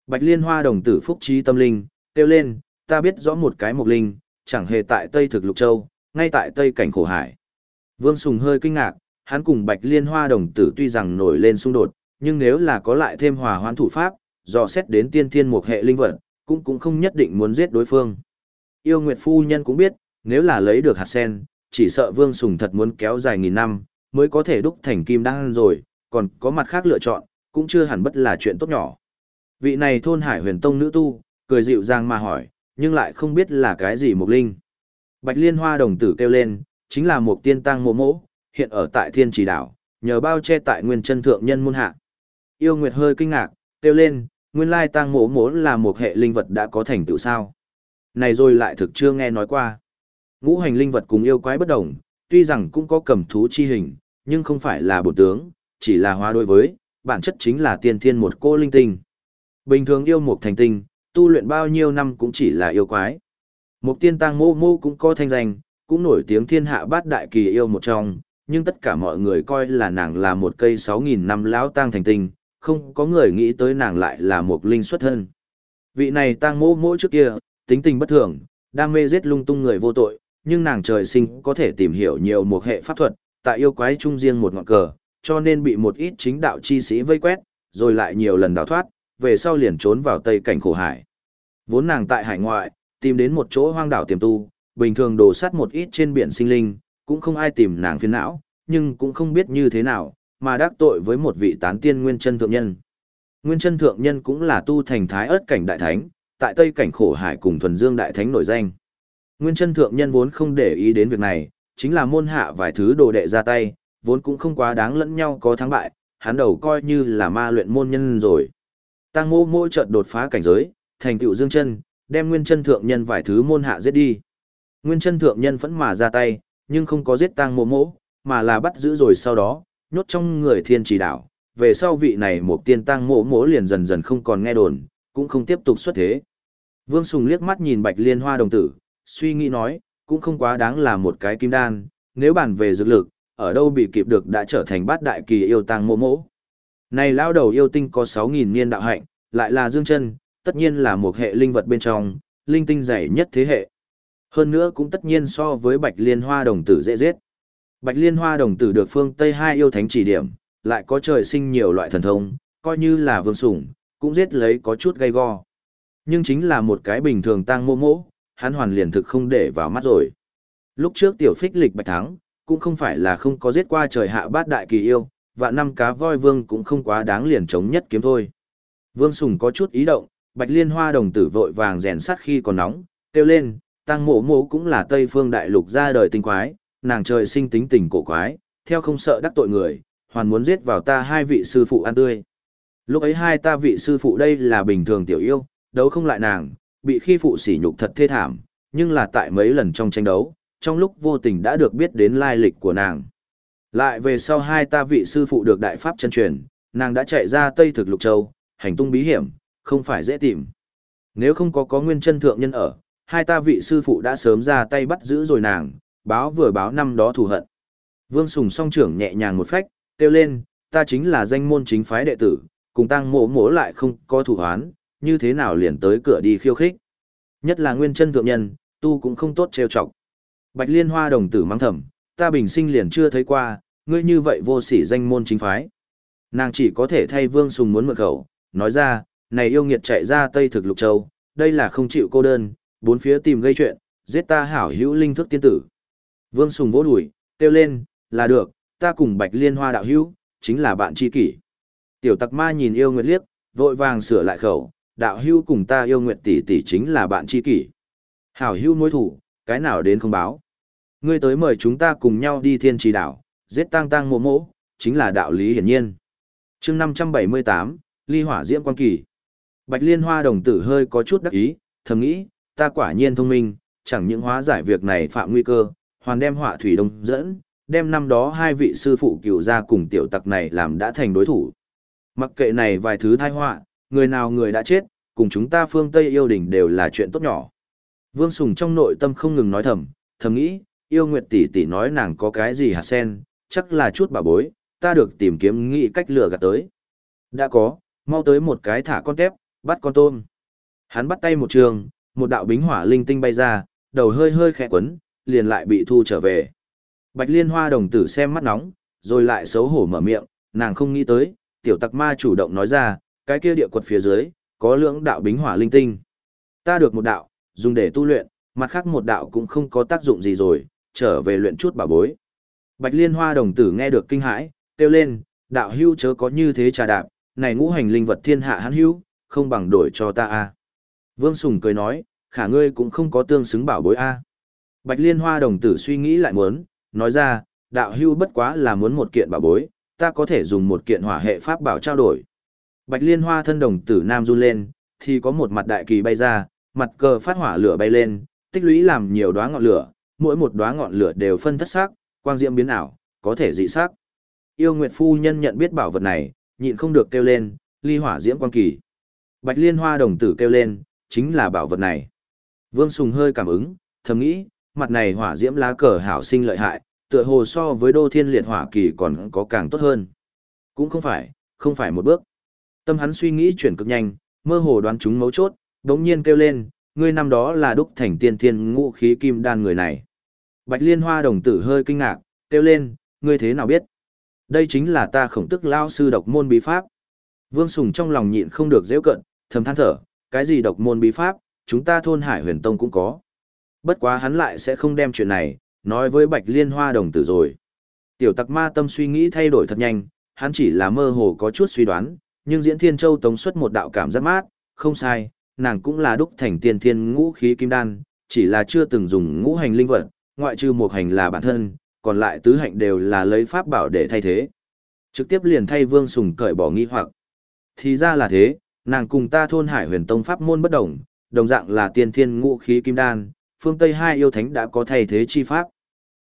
Bạch liên hoa đồng tử phúc trí tâm linh, kêu lên, ta biết rõ một cái mục linh, chẳng hề tại Tây thực lục châu, ngay tại Tây cảnh khổ hải. Vương Sùng hơi kinh ngạc, hắn cùng Bạch Liên Hoa đồng tử tuy rằng nổi lên xung đột, nhưng nếu là có lại thêm hòa hoãn thủ pháp, dò xét đến tiên thiên một hệ linh vật, cũng cũng không nhất định muốn giết đối phương. Yêu Nguyệt Phu Nhân cũng biết, nếu là lấy được hạt sen, chỉ sợ Vương Sùng thật muốn kéo dài nghìn năm, mới có thể đúc thành kim đan rồi, còn có mặt khác lựa chọn, cũng chưa hẳn bất là chuyện tốt nhỏ. Vị này thôn hải huyền tông nữ tu, cười dịu dàng mà hỏi, nhưng lại không biết là cái gì mục linh. Bạch liên hoa đồng tử kêu lên, chính là một tiên tăng mộ mỗ, hiện ở tại thiên trì đảo, nhờ bao che tại nguyên chân thượng nhân môn hạ. Yêu Nguyệt hơi kinh ngạc, kêu lên, nguyên lai tăng mộ mố là một hệ linh vật đã có thành tựu sao. Này rồi lại thực chưa nghe nói qua. Ngũ hành linh vật cùng yêu quái bất đồng, tuy rằng cũng có cầm thú chi hình, nhưng không phải là bổ tướng, chỉ là hóa đối với, bản chất chính là tiên thiên một cô linh tinh. Bình thường yêu một thành tinh, tu luyện bao nhiêu năm cũng chỉ là yêu quái. Một tiên tăng mô mô cũng có thanh danh, cũng nổi tiếng thiên hạ bát đại kỳ yêu một trong, nhưng tất cả mọi người coi là nàng là một cây 6.000 năm lão tang thành tinh, không có người nghĩ tới nàng lại là một linh xuất thân. Vị này tang mô mô trước kia, tính tình bất thường, đam mê giết lung tung người vô tội, nhưng nàng trời sinh có thể tìm hiểu nhiều một hệ pháp thuật, tại yêu quái trung riêng một ngọn cờ, cho nên bị một ít chính đạo chi sĩ vây quét, rồi lại nhiều lần đào thoát, về sau liền trốn vào tây cảnh khổ hải. Vốn nàng tại hải ngoại, tìm đến một chỗ hoang đảo tiềm tu, bình thường đồ sát một ít trên biển sinh linh, cũng không ai tìm nàng phiền não, nhưng cũng không biết như thế nào, mà đắc tội với một vị tán tiên nguyên chân thượng nhân. Nguyên chân thượng nhân cũng là tu thành thái ớt cảnh đại thánh, tại tây cảnh khổ hải cùng thuần dương đại thánh nổi danh. Nguyên chân thượng nhân vốn không để ý đến việc này, chính là môn hạ vài thứ đồ đệ ra tay, vốn cũng không quá đáng lẫn nhau có thắng bại, hắn đầu coi như là ma luyện môn nhân rồi. Tăng mô mỗi chợt đột phá cảnh giới, thành tựu dương chân, đem nguyên chân thượng nhân vài thứ môn hạ giết đi. Nguyên chân thượng nhân vẫn mà ra tay, nhưng không có giết tang mộ Mỗ, mà là bắt giữ rồi sau đó, nhốt trong người thiên chỉ đạo. Về sau vị này một tiên tăng mộ mộ liền dần dần không còn nghe đồn, cũng không tiếp tục xuất thế. Vương Sùng liếc mắt nhìn bạch liên hoa đồng tử, suy nghĩ nói, cũng không quá đáng là một cái kim đan, nếu bàn về dược lực, ở đâu bị kịp được đã trở thành bát đại kỳ yêu tăng mộ mộ. Này lao đầu yêu tinh có 6.000 niên đạo hạnh, lại là dương chân, tất nhiên là một hệ linh vật bên trong, linh tinh dày nhất thế hệ. Hơn nữa cũng tất nhiên so với bạch liên hoa đồng tử dễ giết. Bạch liên hoa đồng tử được phương Tây hai yêu thánh chỉ điểm, lại có trời sinh nhiều loại thần thông, coi như là vương sủng, cũng giết lấy có chút gây go. Nhưng chính là một cái bình thường tang mô mỗ, hắn hoàn liền thực không để vào mắt rồi. Lúc trước tiểu phích lịch bạch thắng, cũng không phải là không có giết qua trời hạ bát đại kỳ yêu, và năm cá voi vương cũng không quá đáng liền chống nhất kiếm thôi. Vương sủng có chút ý động, bạch liên hoa đồng tử vội vàng rèn sắt khi còn nóng, kêu lên, tăng mộ mộ cũng là Tây phương đại lục ra đời tinh quái, nàng trời sinh tính tình cổ quái, theo không sợ đắc tội người, hoàn muốn giết vào ta hai vị sư phụ ăn tươi. Lúc ấy hai ta vị sư phụ đây là bình thường tiểu yêu, đấu không lại nàng, bị khi phụ sỉ nhục thật thê thảm, nhưng là tại mấy lần trong tranh đấu, trong lúc vô tình đã được biết đến lai lịch của nàng. Lại về sau hai ta vị sư phụ được đại pháp chân truyền, nàng đã chạy ra Tây Thực Lục Châu, hành tung bí hiểm, không phải dễ tìm. Nếu không có có nguyên chân thượng nhân ở, hai ta vị sư phụ đã sớm ra tay bắt giữ rồi nàng, báo vừa báo năm đó thù hận. Vương Sùng song trưởng nhẹ nhàng một phách, kêu lên, ta chính là danh môn chính phái đệ tử, cùng tăng mộ mộ lại không có thủ hoán, như thế nào liền tới cửa đi khiêu khích. Nhất là nguyên chân thượng nhân, tu cũng không tốt trêu chọc. Bạch liên hoa đồng tử mang thầm, ta bình sinh liền chưa thấy qua, ngươi như vậy vô sỉ danh môn chính phái. Nàng chỉ có thể thay Vương Sùng muốn mượn khẩu, nói ra, này yêu nghiệt chạy ra Tây Thực Lục Châu, đây là không chịu cô đơn, bốn phía tìm gây chuyện, giết ta hảo hữu linh thức tiên tử. Vương Sùng vỗ đùi, kêu lên, là được, ta cùng Bạch Liên Hoa đạo hữu, chính là bạn tri kỷ. Tiểu Tặc Ma nhìn yêu nguyệt liếc, vội vàng sửa lại khẩu, đạo hữu cùng ta yêu nguyệt tỷ tỷ chính là bạn tri kỷ. Hảo hữu mối thủ, cái nào đến không báo. Ngươi tới mời chúng ta cùng nhau đi thiên trì đảo, giết tang tang mộ mộ, chính là đạo lý hiển nhiên. chương 578, ly hỏa diễm quan kỳ. Bạch liên hoa đồng tử hơi có chút đắc ý, thầm nghĩ, ta quả nhiên thông minh, chẳng những hóa giải việc này phạm nguy cơ, hoàn đem họa thủy đông dẫn, đem năm đó hai vị sư phụ cửu ra cùng tiểu tặc này làm đã thành đối thủ. Mặc kệ này vài thứ thai họa, người nào người đã chết, cùng chúng ta phương Tây yêu đình đều là chuyện tốt nhỏ. Vương Sùng trong nội tâm không ngừng nói thầm, thầm nghĩ, yêu nguyệt tỷ tỷ nói nàng có cái gì hạt sen, chắc là chút bà bối, ta được tìm kiếm nghĩ cách lừa gạt tới. Đã có, mau tới một cái thả con tép, bắt con tôm. Hắn bắt tay một trường, một đạo bính hỏa linh tinh bay ra, đầu hơi hơi khẽ quấn, liền lại bị thu trở về. Bạch liên hoa đồng tử xem mắt nóng, rồi lại xấu hổ mở miệng, nàng không nghĩ tới, tiểu tặc ma chủ động nói ra, cái kia địa quật phía dưới, có lưỡng đạo bính hỏa linh tinh. Ta được một đạo, dùng để tu luyện, mặt khác một đạo cũng không có tác dụng gì rồi, trở về luyện chút bảo bối. Bạch liên hoa đồng tử nghe được kinh hãi, kêu lên, đạo hưu chớ có như thế trà đạp, này ngũ hành linh vật thiên hạ hắn hưu, không bằng đổi cho ta a. Vương Sùng cười nói, khả ngươi cũng không có tương xứng bảo bối a. Bạch liên hoa đồng tử suy nghĩ lại muốn, nói ra, đạo hưu bất quá là muốn một kiện bảo bối, ta có thể dùng một kiện hỏa hệ pháp bảo trao đổi. Bạch liên hoa thân đồng tử nam run lên, thì có một mặt đại kỳ bay ra, mặt cờ phát hỏa lửa bay lên, tích lũy làm nhiều đóa ngọn lửa, mỗi một đóa ngọn lửa đều phân thất sắc, quang diễm biến ảo, có thể dị sắc. Yêu Nguyệt phu nhân nhận biết bảo vật này, nhịn không được kêu lên, ly hỏa diễm quang kỳ. Bạch Liên Hoa đồng tử kêu lên, chính là bảo vật này. Vương Sùng hơi cảm ứng, thầm nghĩ, mặt này hỏa diễm lá cờ hảo sinh lợi hại, tựa hồ so với đô thiên liệt hỏa kỳ còn có càng tốt hơn. Cũng không phải, không phải một bước. Tâm hắn suy nghĩ chuyển cực nhanh, mơ hồ đoán chúng mấu chốt, đống nhiên kêu lên, ngươi năm đó là đúc thành tiên thiên ngũ khí kim đan người này. Bạch liên hoa đồng tử hơi kinh ngạc, kêu lên, ngươi thế nào biết? Đây chính là ta khổng tức lao sư độc môn bí pháp. Vương Sùng trong lòng nhịn không được dễ cận, thầm than thở, cái gì độc môn bí pháp, chúng ta thôn hải huyền tông cũng có. Bất quá hắn lại sẽ không đem chuyện này, nói với bạch liên hoa đồng tử rồi. Tiểu tặc ma tâm suy nghĩ thay đổi thật nhanh, hắn chỉ là mơ hồ có chút suy đoán, nhưng diễn thiên châu tống xuất một đạo cảm giác mát, không sai, nàng cũng là đúc thành tiên thiên ngũ khí kim đan, chỉ là chưa từng dùng ngũ hành linh vật, ngoại trừ một hành là bản thân, còn lại tứ hạnh đều là lấy pháp bảo để thay thế. Trực tiếp liền thay Vương Sùng cởi bỏ nghi hoặc. Thì ra là thế, nàng cùng ta thôn Hải Huyền Tông pháp môn bất đồng, đồng dạng là tiên thiên ngũ khí kim đan, phương Tây hai yêu thánh đã có thay thế chi pháp.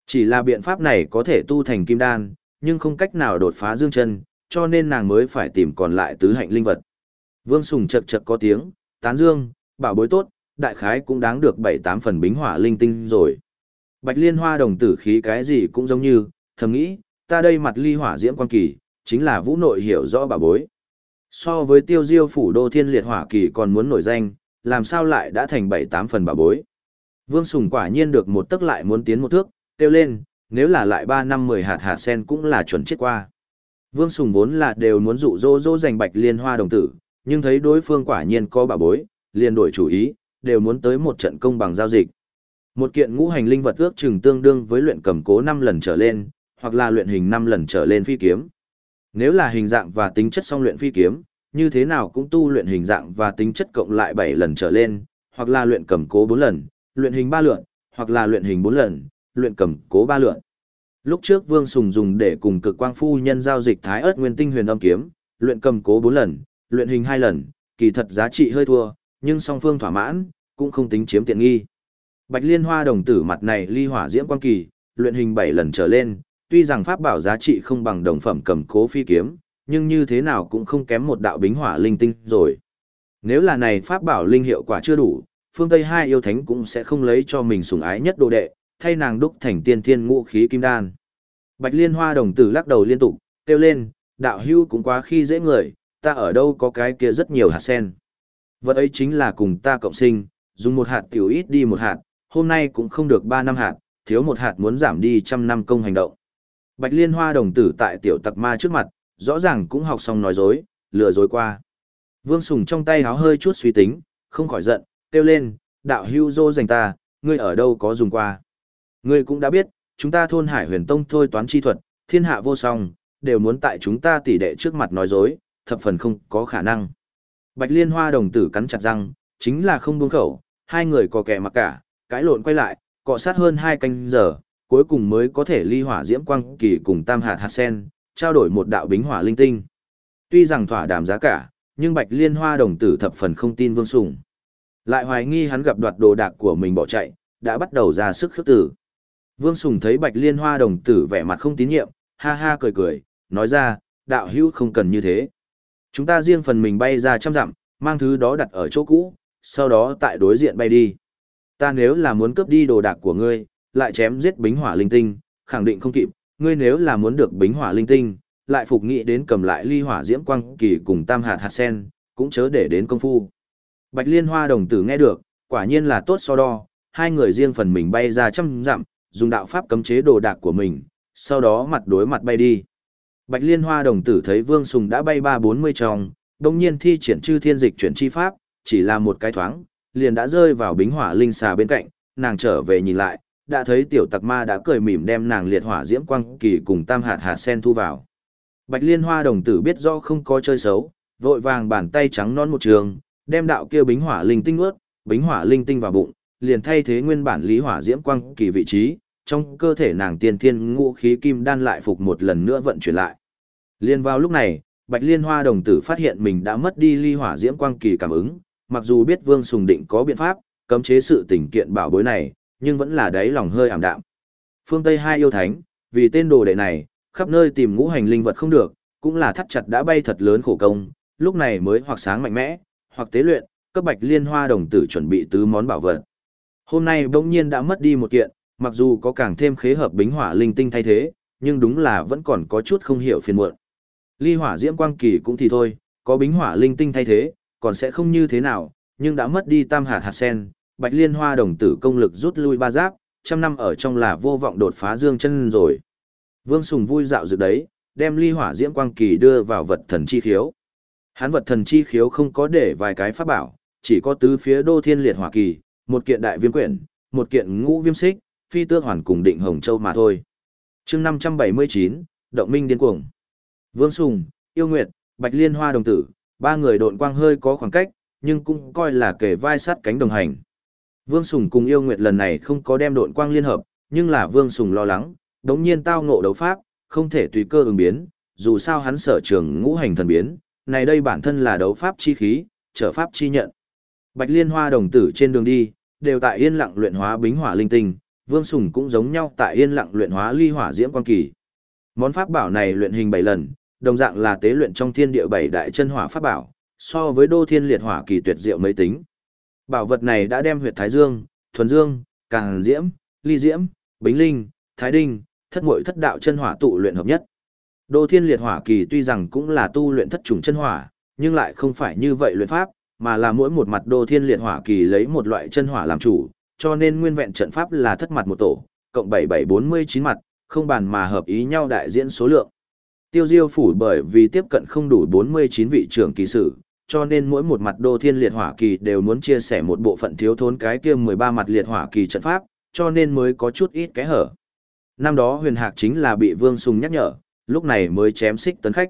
Chỉ là biện pháp này có thể tu thành kim đan, nhưng không cách nào đột phá dương chân, cho nên nàng mới phải tìm còn lại tứ hạnh linh vật. Vương Sùng chật chật có tiếng, tán dương, bảo bối tốt, đại khái cũng đáng được 7-8 phần bính hỏa linh tinh rồi. Bạch liên hoa đồng tử khí cái gì cũng giống như, thầm nghĩ, ta đây mặt ly hỏa diễm quan kỳ, chính là vũ nội hiểu rõ bảo bối. So với tiêu diêu phủ đô thiên liệt hỏa kỳ còn muốn nổi danh, làm sao lại đã thành 7-8 phần bảo bối. Vương Sùng quả nhiên được một tức lại muốn tiến một thước, kêu lên, nếu là lại 3 năm 10 hạt hạt sen cũng là chuẩn chết qua. Vương Sùng vốn là đều muốn dụ dỗ dỗ giành bạch liên hoa đồng tử, nhưng thấy đối phương quả nhiên có bà bối, liền đổi chủ ý, đều muốn tới một trận công bằng giao dịch. Một kiện ngũ hành linh vật ước chừng tương đương với luyện cầm cố 5 lần trở lên, hoặc là luyện hình 5 lần trở lên phi kiếm. Nếu là hình dạng và tính chất song luyện phi kiếm, như thế nào cũng tu luyện hình dạng và tính chất cộng lại 7 lần trở lên, hoặc là luyện cầm cố 4 lần, luyện hình 3 lượn, hoặc là luyện hình 4 lần, luyện cầm cố 3 lượn. Lúc trước Vương Sùng dùng để cùng cực quang phu nhân giao dịch Thái ớt nguyên tinh huyền âm kiếm, luyện cầm cố 4 lần, luyện hình 2 lần, kỳ thật giá trị hơi thua, nhưng song phương thỏa mãn, cũng không tính chiếm tiện nghi. Bạch Liên Hoa đồng tử mặt này ly hỏa diễm quang kỳ, luyện hình 7 lần trở lên, tuy rằng pháp bảo giá trị không bằng đồng phẩm cầm cố phi kiếm, nhưng như thế nào cũng không kém một đạo bính hỏa linh tinh rồi. Nếu là này pháp bảo linh hiệu quả chưa đủ, phương Tây hai yêu thánh cũng sẽ không lấy cho mình sủng ái nhất đồ đệ, thay nàng đúc thành tiên thiên ngũ khí kim đan. Bạch Liên Hoa đồng tử lắc đầu liên tục, kêu lên, đạo hưu cũng quá khi dễ người, ta ở đâu có cái kia rất nhiều hạt sen. Vật ấy chính là cùng ta cộng sinh, dùng một hạt tiểu ít đi một hạt, hôm nay cũng không được ba năm hạt, thiếu một hạt muốn giảm đi trăm năm công hành động. Bạch Liên Hoa đồng tử tại tiểu tặc ma trước mặt, rõ ràng cũng học xong nói dối, lừa dối qua. Vương Sùng trong tay háo hơi chút suy tính, không khỏi giận, kêu lên, đạo hưu dô dành ta, ngươi ở đâu có dùng qua. Ngươi cũng đã biết, chúng ta thôn hải huyền tông thôi toán chi thuật, thiên hạ vô song, đều muốn tại chúng ta tỉ đệ trước mặt nói dối, thập phần không có khả năng. Bạch Liên Hoa đồng tử cắn chặt răng, chính là không buông khẩu, hai người có kẻ mặc cả, cãi lộn quay lại, cọ sát hơn hai canh giờ, cuối cùng mới có thể ly hỏa diễm quang kỳ cùng tam hạt hạt sen, trao đổi một đạo bính hỏa linh tinh. Tuy rằng thỏa đàm giá cả, nhưng Bạch Liên Hoa đồng tử thập phần không tin Vương Sùng. Lại hoài nghi hắn gặp đoạt đồ đạc của mình bỏ chạy, đã bắt đầu ra sức khước tử. Vương Sùng thấy Bạch Liên Hoa đồng tử vẻ mặt không tín nhiệm, ha ha cười cười, nói ra, đạo hữu không cần như thế. Chúng ta riêng phần mình bay ra trăm dặm, mang thứ đó đặt ở chỗ cũ, sau đó tại đối diện bay đi. Ta nếu là muốn cướp đi đồ đạc của ngươi, lại chém giết bính hỏa linh tinh, khẳng định không kịp, ngươi nếu là muốn được bính hỏa linh tinh, lại phục nghị đến cầm lại ly hỏa diễm quang kỳ cùng tam hạt hạt sen, cũng chớ để đến công phu. Bạch Liên Hoa đồng tử nghe được, quả nhiên là tốt so đo, hai người riêng phần mình bay ra trăm dặm, dùng đạo pháp cấm chế đồ đạc của mình, sau đó mặt đối mặt bay đi. Bạch Liên Hoa đồng tử thấy Vương Sùng đã bay ba bốn mươi tròng, đồng nhiên thi triển chư thiên dịch chuyển chi pháp, chỉ là một cái thoáng, liền đã rơi vào bính hỏa linh xà bên cạnh, nàng trở về nhìn lại, đã thấy tiểu tặc ma đã cười mỉm đem nàng liệt hỏa diễm quang kỳ cùng tam hạt hạt sen thu vào. Bạch Liên Hoa đồng tử biết rõ không có chơi xấu, vội vàng bàn tay trắng non một trường, đem đạo kia bính hỏa linh tinh ướt, bính hỏa linh tinh vào bụng, liền thay thế nguyên bản lý hỏa diễm quang kỳ vị trí, trong cơ thể nàng tiên thiên ngũ khí kim đan lại phục một lần nữa vận chuyển lại. Liên vào lúc này, Bạch Liên Hoa đồng tử phát hiện mình đã mất đi ly hỏa diễm quang kỳ cảm ứng, mặc dù biết Vương Sùng Định có biện pháp cấm chế sự tình kiện bảo bối này, nhưng vẫn là đáy lòng hơi ảm đạm. Phương Tây hai yêu thánh, vì tên đồ đệ này, khắp nơi tìm ngũ hành linh vật không được, cũng là thắt chặt đã bay thật lớn khổ công, lúc này mới hoặc sáng mạnh mẽ, hoặc tế luyện, cấp Bạch Liên Hoa đồng tử chuẩn bị tứ món bảo vật. Hôm nay bỗng nhiên đã mất đi một kiện, mặc dù có càng thêm khế hợp bính hỏa linh tinh thay thế, nhưng đúng là vẫn còn có chút không hiểu phiền muộn. Ly hỏa diễm quang kỳ cũng thì thôi, có bính hỏa linh tinh thay thế, còn sẽ không như thế nào, nhưng đã mất đi tam hạt hạt sen, bạch liên hoa đồng tử công lực rút lui ba giáp, trăm năm ở trong là vô vọng đột phá dương chân rồi. Vương Sùng vui dạo dự đấy, đem ly hỏa diễm quang kỳ đưa vào vật thần chi khiếu. Hắn vật thần chi khiếu không có để vài cái pháp bảo, chỉ có tứ phía đô thiên liệt hỏa kỳ, một kiện đại viêm quyển, một kiện ngũ viêm xích, phi tước hoàn cùng định hồng châu mà thôi. chương 579, Động Minh Điên Cuồng. Vương Sùng, Yêu Nguyệt, Bạch Liên Hoa đồng tử, ba người độn quang hơi có khoảng cách, nhưng cũng coi là kể vai sát cánh đồng hành. Vương Sùng cùng Yêu Nguyệt lần này không có đem độn quang liên hợp, nhưng là Vương Sùng lo lắng, đống nhiên tao ngộ đấu pháp, không thể tùy cơ ứng biến, dù sao hắn sở trường ngũ hành thần biến, này đây bản thân là đấu pháp chi khí, trở pháp chi nhận. Bạch Liên Hoa đồng tử trên đường đi, đều tại yên lặng luyện hóa bính hỏa linh tinh, Vương Sùng cũng giống nhau tại yên lặng luyện hóa ly hỏa diễm quan kỳ. Món pháp bảo này luyện hình 7 lần, đồng dạng là tế luyện trong thiên địa bảy đại chân hỏa pháp bảo, so với đô thiên liệt hỏa kỳ tuyệt diệu mấy tính. Bảo vật này đã đem huyệt thái dương, thuần dương, càng diễm, ly diễm, bính linh, thái đinh, thất muội thất đạo chân hỏa tụ luyện hợp nhất. Đô thiên liệt hỏa kỳ tuy rằng cũng là tu luyện thất trùng chân hỏa, nhưng lại không phải như vậy luyện pháp, mà là mỗi một mặt đô thiên liệt hỏa kỳ lấy một loại chân hỏa làm chủ, cho nên nguyên vẹn trận pháp là thất mặt một tổ, cộng 7749 mặt, không bàn mà hợp ý nhau đại diễn số lượng. Tiêu Diêu phủ bởi vì tiếp cận không đủ 49 vị trưởng kỳ sử, cho nên mỗi một mặt đô thiên liệt hỏa kỳ đều muốn chia sẻ một bộ phận thiếu thốn cái kia 13 mặt liệt hỏa kỳ trận pháp, cho nên mới có chút ít cái hở. Năm đó huyền hạc chính là bị Vương Sùng nhắc nhở, lúc này mới chém xích tấn khách.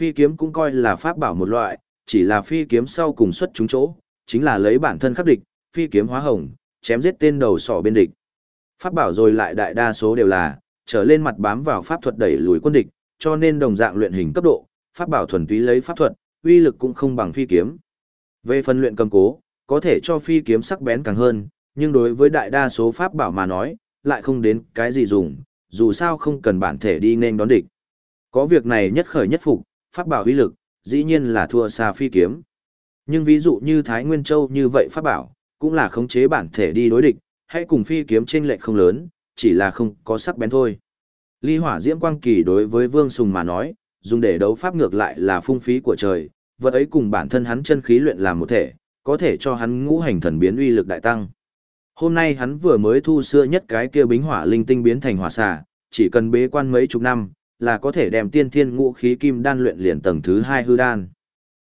Phi kiếm cũng coi là pháp bảo một loại, chỉ là phi kiếm sau cùng xuất chúng chỗ, chính là lấy bản thân khắc địch, phi kiếm hóa hồng, chém giết tên đầu sỏ bên địch. Pháp bảo rồi lại đại đa số đều là, trở lên mặt bám vào pháp thuật đẩy lùi quân địch, cho nên đồng dạng luyện hình cấp độ, pháp bảo thuần túy lấy pháp thuật, uy lực cũng không bằng phi kiếm. Về phần luyện cầm cố, có thể cho phi kiếm sắc bén càng hơn, nhưng đối với đại đa số pháp bảo mà nói, lại không đến cái gì dùng, dù sao không cần bản thể đi nên đón địch. Có việc này nhất khởi nhất phục, pháp bảo uy lực, dĩ nhiên là thua xa phi kiếm. Nhưng ví dụ như Thái Nguyên Châu như vậy pháp bảo, cũng là khống chế bản thể đi đối địch, hay cùng phi kiếm trên lệch không lớn, chỉ là không có sắc bén thôi. Ly hỏa diễm quang kỳ đối với Vương Sùng mà nói, dùng để đấu pháp ngược lại là phung phí của trời, vật ấy cùng bản thân hắn chân khí luyện làm một thể, có thể cho hắn ngũ hành thần biến uy lực đại tăng. Hôm nay hắn vừa mới thu xưa nhất cái kia bính hỏa linh tinh biến thành hỏa xà, chỉ cần bế quan mấy chục năm, là có thể đem tiên thiên ngũ khí kim đan luyện liền tầng thứ hai hư đan.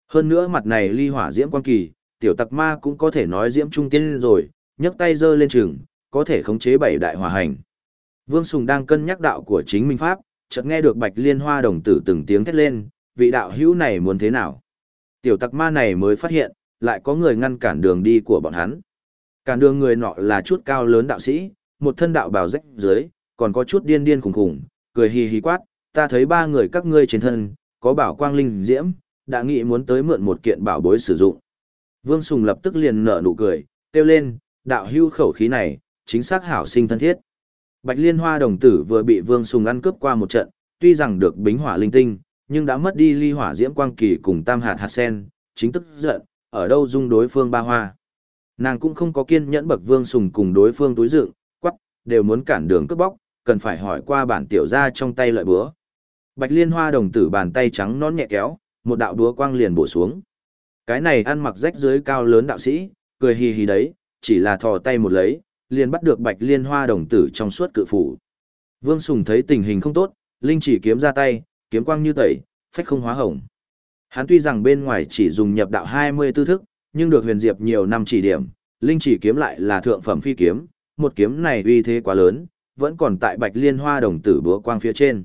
Hơn nữa mặt này ly hỏa diễm quan kỳ, tiểu tặc ma cũng có thể nói diễm trung tiên rồi, nhấc tay giơ lên trường, có thể khống chế bảy đại hỏa hành. Vương Sùng đang cân nhắc đạo của chính minh pháp, chợt nghe được Bạch Liên Hoa đồng tử từng tiếng thét lên, vị đạo hữu này muốn thế nào? Tiểu tặc ma này mới phát hiện, lại có người ngăn cản đường đi của bọn hắn. Cản đường người nọ là chút cao lớn đạo sĩ, một thân đạo bào rách dưới, còn có chút điên điên khủng khủng, cười hì hì quát, ta thấy ba người các ngươi trên thân, có bảo quang linh diễm, đã nghĩ muốn tới mượn một kiện bảo bối sử dụng. Vương Sùng lập tức liền nở nụ cười, kêu lên, đạo hưu khẩu khí này, chính xác hảo sinh thân thiết. Bạch Liên Hoa đồng tử vừa bị Vương Sùng ăn cướp qua một trận, tuy rằng được bính hỏa linh tinh, nhưng đã mất đi ly hỏa diễm quang kỳ cùng tam hạt hạt sen, chính tức giận, ở đâu dung đối phương ba hoa. Nàng cũng không có kiên nhẫn bậc Vương Sùng cùng đối phương túi dựng, quắc, đều muốn cản đường cướp bóc, cần phải hỏi qua bản tiểu ra trong tay lợi búa. Bạch Liên Hoa đồng tử bàn tay trắng nõn nhẹ kéo, một đạo đúa quang liền bổ xuống. Cái này ăn mặc rách dưới cao lớn đạo sĩ, cười hì hì đấy, chỉ là thò tay một lấy, liền bắt được Bạch Liên Hoa đồng tử trong suốt cự phủ. Vương Sùng thấy tình hình không tốt, linh chỉ kiếm ra tay, kiếm quang như tẩy, phách không hóa hồng. Hắn tuy rằng bên ngoài chỉ dùng nhập đạo 20 tư thức, nhưng được huyền diệp nhiều năm chỉ điểm, linh chỉ kiếm lại là thượng phẩm phi kiếm, một kiếm này uy thế quá lớn, vẫn còn tại Bạch Liên Hoa đồng tử búa quang phía trên.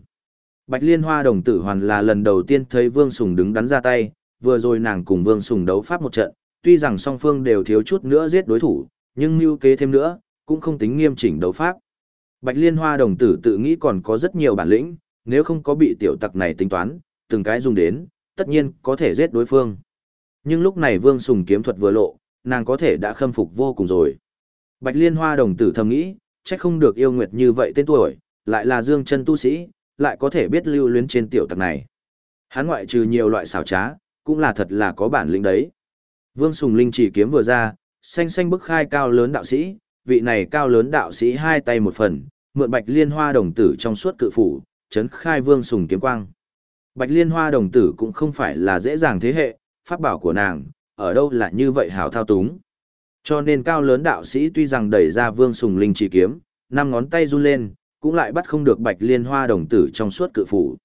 Bạch Liên Hoa đồng tử hoàn là lần đầu tiên thấy Vương Sùng đứng đắn ra tay, vừa rồi nàng cùng Vương Sùng đấu pháp một trận, tuy rằng song phương đều thiếu chút nữa giết đối thủ, nhưng mưu kế thêm nữa, cũng không tính nghiêm chỉnh đấu pháp. Bạch Liên Hoa đồng tử tự nghĩ còn có rất nhiều bản lĩnh, nếu không có bị tiểu tặc này tính toán, từng cái dùng đến, tất nhiên có thể giết đối phương. Nhưng lúc này Vương Sùng kiếm thuật vừa lộ, nàng có thể đã khâm phục vô cùng rồi. Bạch Liên Hoa đồng tử thầm nghĩ, chắc không được yêu nguyệt như vậy tên tuổi, lại là dương chân tu sĩ, lại có thể biết lưu luyến trên tiểu tặc này. Hắn ngoại trừ nhiều loại xảo trá, cũng là thật là có bản lĩnh đấy. Vương Sùng Linh chỉ kiếm vừa ra, xanh xanh bức khai cao lớn đạo sĩ, vị này cao lớn đạo sĩ hai tay một phần, mượn bạch liên hoa đồng tử trong suốt cự phủ, chấn khai Vương Sùng kiếm quang. Bạch liên hoa đồng tử cũng không phải là dễ dàng thế hệ, pháp bảo của nàng, ở đâu là như vậy hảo thao túng. Cho nên cao lớn đạo sĩ tuy rằng đẩy ra Vương Sùng Linh chỉ kiếm, năm ngón tay run lên, cũng lại bắt không được bạch liên hoa đồng tử trong suốt cự phủ.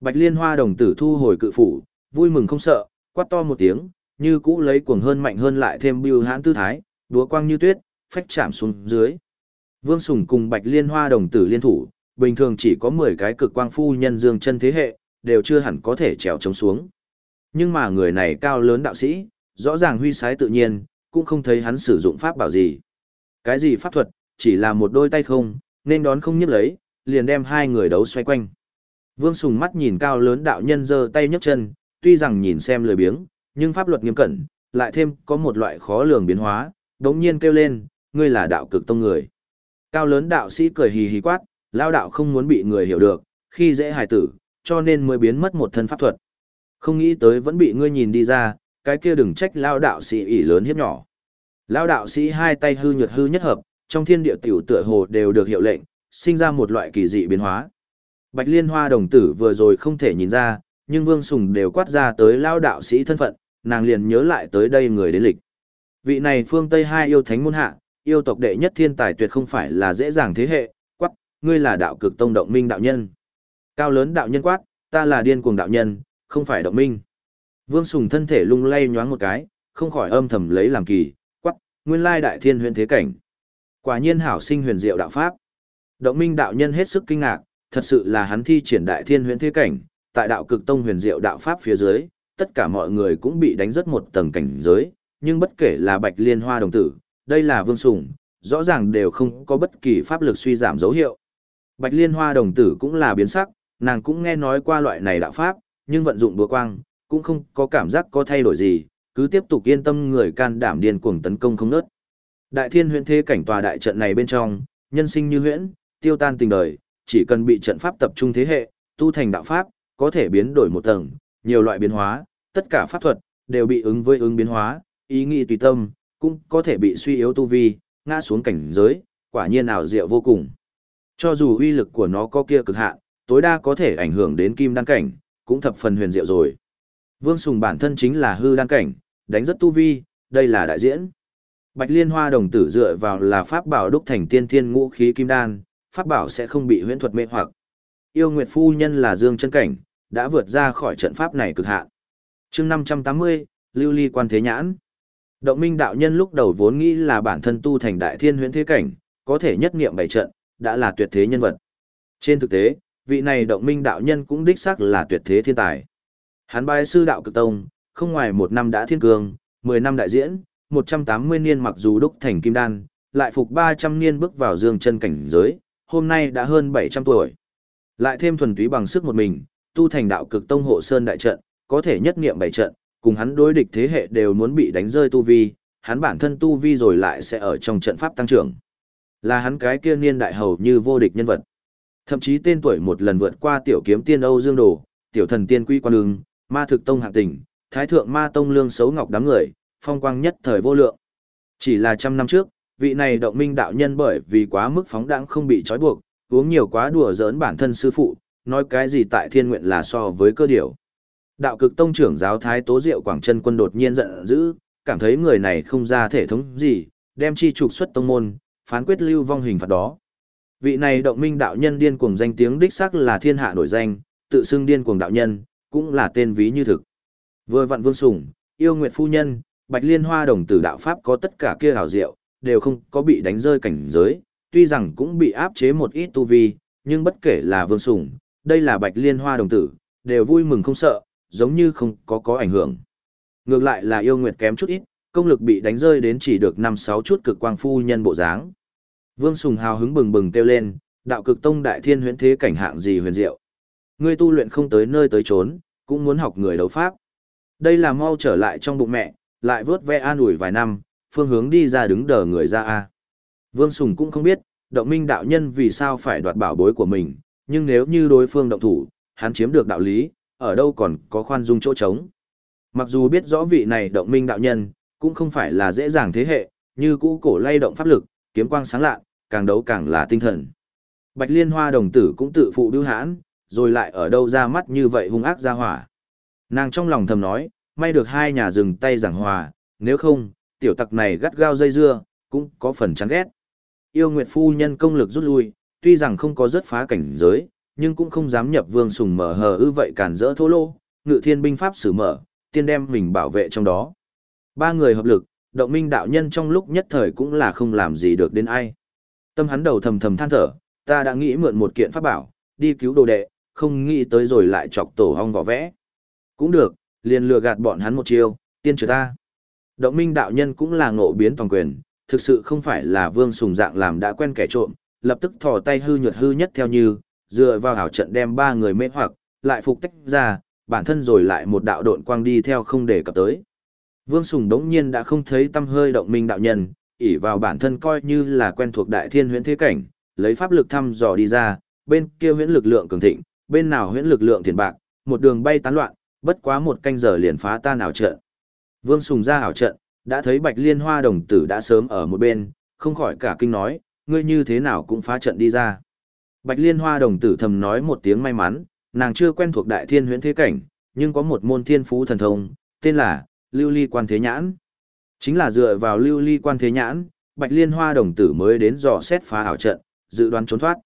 Bạch liên hoa đồng tử thu hồi cự phủ, vui mừng không sợ, quát to một tiếng, như cũ lấy cuồng hơn mạnh hơn lại thêm bưu hãn tư thái, đúa quang như tuyết, phách chạm xuống dưới. Vương Sùng cùng Bạch Liên Hoa đồng tử liên thủ, bình thường chỉ có 10 cái cực quang phu nhân dương chân thế hệ, đều chưa hẳn có thể trèo chống xuống. Nhưng mà người này cao lớn đạo sĩ, rõ ràng huy sái tự nhiên, cũng không thấy hắn sử dụng pháp bảo gì. Cái gì pháp thuật, chỉ là một đôi tay không, nên đón không nhấp lấy, liền đem hai người đấu xoay quanh. Vương Sùng mắt nhìn cao lớn đạo nhân giơ tay nhấc chân, tuy rằng nhìn xem lười biếng, nhưng pháp luật nghiêm cẩn, lại thêm có một loại khó lường biến hóa, đống nhiên kêu lên, ngươi là đạo cực tông người. Cao lớn đạo sĩ cười hì hì quát, lao đạo không muốn bị người hiểu được, khi dễ hài tử, cho nên mới biến mất một thân pháp thuật. Không nghĩ tới vẫn bị ngươi nhìn đi ra, cái kia đừng trách lao đạo sĩ ỷ lớn hiếp nhỏ. Lao đạo sĩ hai tay hư nhược hư nhất hợp, trong thiên địa tiểu tựa hồ đều được hiệu lệnh, sinh ra một loại kỳ dị biến hóa. Bạch Liên Hoa đồng tử vừa rồi không thể nhìn ra, nhưng Vương Sùng đều quát ra tới lao đạo sĩ thân phận, nàng liền nhớ lại tới đây người đến lịch. Vị này phương Tây hai yêu thánh môn hạ, yêu tộc đệ nhất thiên tài tuyệt không phải là dễ dàng thế hệ, quát, ngươi là đạo cực tông động minh đạo nhân. Cao lớn đạo nhân quát, ta là điên cuồng đạo nhân, không phải động minh. Vương Sùng thân thể lung lay nhoáng một cái, không khỏi âm thầm lấy làm kỳ, quắc, nguyên lai đại thiên huyện thế cảnh. Quả nhiên hảo sinh huyền diệu đạo pháp. Động minh đạo nhân hết sức kinh ngạc, thật sự là hắn thi triển đại thiên huyền thế cảnh, tại đạo cực tông huyền diệu đạo pháp phía dưới, tất cả mọi người cũng bị đánh rất một tầng cảnh giới, nhưng bất kể là bạch liên hoa đồng tử, đây là vương sùng, rõ ràng đều không có bất kỳ pháp lực suy giảm dấu hiệu. Bạch liên hoa đồng tử cũng là biến sắc, nàng cũng nghe nói qua loại này đạo pháp, nhưng vận dụng bừa quang, cũng không có cảm giác có thay đổi gì, cứ tiếp tục yên tâm người can đảm điên cuồng tấn công không nớt. Đại thiên huyễn thế cảnh tòa đại trận này bên trong, nhân sinh như huyễn, tiêu tan tình đời, chỉ cần bị trận pháp tập trung thế hệ, tu thành đạo pháp, có thể biến đổi một tầng, nhiều loại biến hóa, tất cả pháp thuật đều bị ứng với ứng biến hóa, ý nghĩ tùy tâm, cũng có thể bị suy yếu tu vi, ngã xuống cảnh giới, quả nhiên ảo diệu vô cùng. Cho dù uy lực của nó có kia cực hạn, tối đa có thể ảnh hưởng đến kim đan cảnh, cũng thập phần huyền diệu rồi. Vương Sùng bản thân chính là hư đan cảnh, đánh rất tu vi, đây là đại diễn. Bạch Liên Hoa đồng tử dựa vào là pháp bảo đúc thành tiên thiên ngũ khí kim đan, pháp bảo sẽ không bị huyễn thuật mê hoặc. Yêu Nguyệt phu nhân là dương chân cảnh, đã vượt ra khỏi trận pháp này cực hạn. Chương 580, Lưu Ly quan thế nhãn. Động Minh đạo nhân lúc đầu vốn nghĩ là bản thân tu thành đại thiên huyễn thế cảnh, có thể nhất nghiệm bảy trận, đã là tuyệt thế nhân vật. Trên thực tế, vị này Động Minh đạo nhân cũng đích xác là tuyệt thế thiên tài. Hắn bái sư đạo cực tông, không ngoài một năm đã thiên cường, 10 năm đại diễn, 180 niên mặc dù đúc thành kim đan, lại phục 300 niên bước vào dương chân cảnh giới, hôm nay đã hơn 700 tuổi. Lại thêm thuần túy bằng sức một mình, tu thành đạo cực tông hộ sơn đại trận, có thể nhất nghiệm bảy trận, cùng hắn đối địch thế hệ đều muốn bị đánh rơi tu vi, hắn bản thân tu vi rồi lại sẽ ở trong trận pháp tăng trưởng. Là hắn cái kia niên đại hầu như vô địch nhân vật. Thậm chí tên tuổi một lần vượt qua tiểu kiếm tiên Âu Dương Đồ, tiểu thần tiên quy quan ưng, ma thực tông hạng tình, thái thượng ma tông lương xấu ngọc đám người, phong quang nhất thời vô lượng. Chỉ là trăm năm trước, vị này động minh đạo nhân bởi vì quá mức phóng đãng không bị trói buộc, uống nhiều quá đùa giỡn bản thân sư phụ, nói cái gì tại thiên nguyện là so với cơ điểu. Đạo cực tông trưởng giáo thái tố diệu quảng chân quân đột nhiên giận dữ, cảm thấy người này không ra thể thống gì, đem chi trục xuất tông môn, phán quyết lưu vong hình phạt đó. Vị này động minh đạo nhân điên cuồng danh tiếng đích sắc là thiên hạ nổi danh, tự xưng điên cuồng đạo nhân, cũng là tên ví như thực. Vừa vặn vương sủng, yêu nguyệt phu nhân, bạch liên hoa đồng tử đạo pháp có tất cả kia hảo diệu, đều không có bị đánh rơi cảnh giới, tuy rằng cũng bị áp chế một ít tu vi, nhưng bất kể là vương sủng, đây là bạch liên hoa đồng tử, đều vui mừng không sợ, giống như không có có ảnh hưởng. Ngược lại là yêu nguyệt kém chút ít, công lực bị đánh rơi đến chỉ được 5-6 chút cực quang phu nhân bộ dáng. Vương Sùng hào hứng bừng bừng kêu lên, đạo cực tông đại thiên huyễn thế cảnh hạng gì huyền diệu. Ngươi tu luyện không tới nơi tới trốn, cũng muốn học người đấu pháp. Đây là mau trở lại trong bụng mẹ, lại vớt ve an ủi vài năm, phương hướng đi ra đứng đờ người ra a. Vương Sùng cũng không biết, động minh đạo nhân vì sao phải đoạt bảo bối của mình, nhưng nếu như đối phương động thủ, hắn chiếm được đạo lý, ở đâu còn có khoan dung chỗ trống. Mặc dù biết rõ vị này động minh đạo nhân, cũng không phải là dễ dàng thế hệ, như cũ cổ lay động pháp lực, kiếm quang sáng lạ, càng đấu càng là tinh thần. Bạch Liên Hoa đồng tử cũng tự phụ đưu hãn, rồi lại ở đâu ra mắt như vậy hung ác ra hỏa. Nàng trong lòng thầm nói, may được hai nhà dừng tay giảng hòa, nếu không, tiểu tặc này gắt gao dây dưa, cũng có phần chán ghét. Yêu Nguyệt Phu nhân công lực rút lui, tuy rằng không có rất phá cảnh giới, nhưng cũng không dám nhập vương sùng mở hờ ư vậy cản rỡ thô lô, ngự thiên binh pháp sử mở, tiên đem mình bảo vệ trong đó. Ba người hợp lực, động minh đạo nhân trong lúc nhất thời cũng là không làm gì được đến ai. Tâm hắn đầu thầm thầm than thở, ta đã nghĩ mượn một kiện pháp bảo, đi cứu đồ đệ, không nghĩ tới rồi lại chọc tổ hong vỏ vẽ. Cũng được, liền lừa gạt bọn hắn một chiêu, tiên trừ ta. Động minh đạo nhân cũng là ngộ biến toàn quyền, thực sự không phải là vương sùng dạng làm đã quen kẻ trộm, lập tức thò tay hư nhuật hư nhất theo như, dựa vào hảo trận đem ba người mê hoặc, lại phục tách ra, bản thân rồi lại một đạo độn quang đi theo không để cập tới. Vương Sùng đống nhiên đã không thấy tâm hơi động minh đạo nhân, ỷ vào bản thân coi như là quen thuộc đại thiên huyễn thế cảnh, lấy pháp lực thăm dò đi ra, bên kia huyễn lực lượng cường thịnh, bên nào huyễn lực lượng thiền bạc, một đường bay tán loạn, bất quá một canh giờ liền phá tan ảo trận. Vương Sùng ra ảo trận, đã thấy Bạch Liên Hoa đồng tử đã sớm ở một bên, không khỏi cả kinh nói, ngươi như thế nào cũng phá trận đi ra. Bạch Liên Hoa đồng tử thầm nói một tiếng may mắn, nàng chưa quen thuộc đại thiên huyễn thế cảnh, nhưng có một môn thiên phú thần thông, tên là Lưu Ly Quan Thế Nhãn. Chính là dựa vào Lưu Ly Quan Thế Nhãn, Bạch Liên Hoa đồng tử mới đến dò xét phá ảo trận, dự đoán trốn thoát.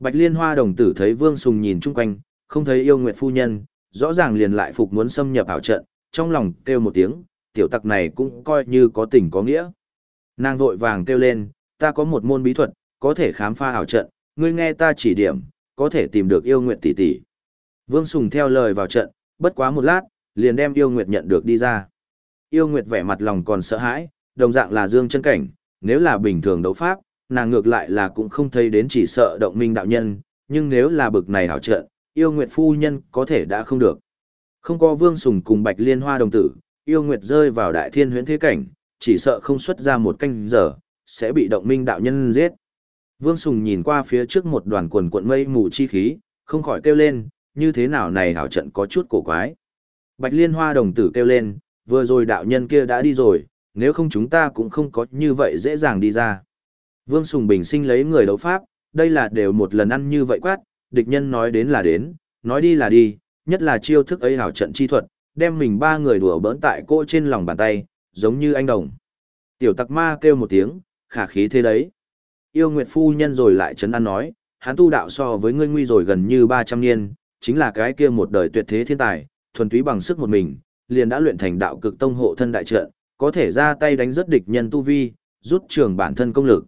Bạch Liên Hoa đồng tử thấy Vương Sùng nhìn chung quanh, không thấy yêu nguyệt phu nhân, rõ ràng liền lại phục muốn xâm nhập ảo trận, trong lòng kêu một tiếng, tiểu tặc này cũng coi như có tình có nghĩa. Nàng vội vàng kêu lên, ta có một môn bí thuật, có thể khám phá ảo trận, ngươi nghe ta chỉ điểm, có thể tìm được yêu nguyệt tỷ tỷ. Vương Sùng theo lời vào trận, bất quá một lát, liền đem yêu nguyệt nhận được đi ra. Yêu nguyệt vẻ mặt lòng còn sợ hãi, đồng dạng là dương chân cảnh, nếu là bình thường đấu pháp, nàng ngược lại là cũng không thấy đến chỉ sợ động minh đạo nhân, nhưng nếu là bực này hảo trận, yêu nguyệt phu nhân có thể đã không được. Không có vương sùng cùng bạch liên hoa đồng tử, yêu nguyệt rơi vào đại thiên huyễn thế cảnh, chỉ sợ không xuất ra một canh giờ, sẽ bị động minh đạo nhân giết. Vương Sùng nhìn qua phía trước một đoàn quần cuộn mây mù chi khí, không khỏi kêu lên, như thế nào này hảo trận có chút cổ quái. Bạch Liên Hoa đồng tử kêu lên, vừa rồi đạo nhân kia đã đi rồi, nếu không chúng ta cũng không có như vậy dễ dàng đi ra. Vương Sùng bình sinh lấy người đấu pháp, đây là đều một lần ăn như vậy quát, địch nhân nói đến là đến, nói đi là đi, nhất là chiêu thức ấy hảo trận chi thuật, đem mình ba người đùa bỡn tại cô trên lòng bàn tay, giống như anh đồng. Tiểu tặc ma kêu một tiếng, khả khí thế đấy. Yêu Nguyệt Phu Nhân rồi lại chấn an nói, hắn tu đạo so với ngươi nguy rồi gần như 300 niên, chính là cái kia một đời tuyệt thế thiên tài, thuần túy bằng sức một mình, liền đã luyện thành đạo cực tông hộ thân đại trận, có thể ra tay đánh rất địch nhân tu vi, rút trường bản thân công lực.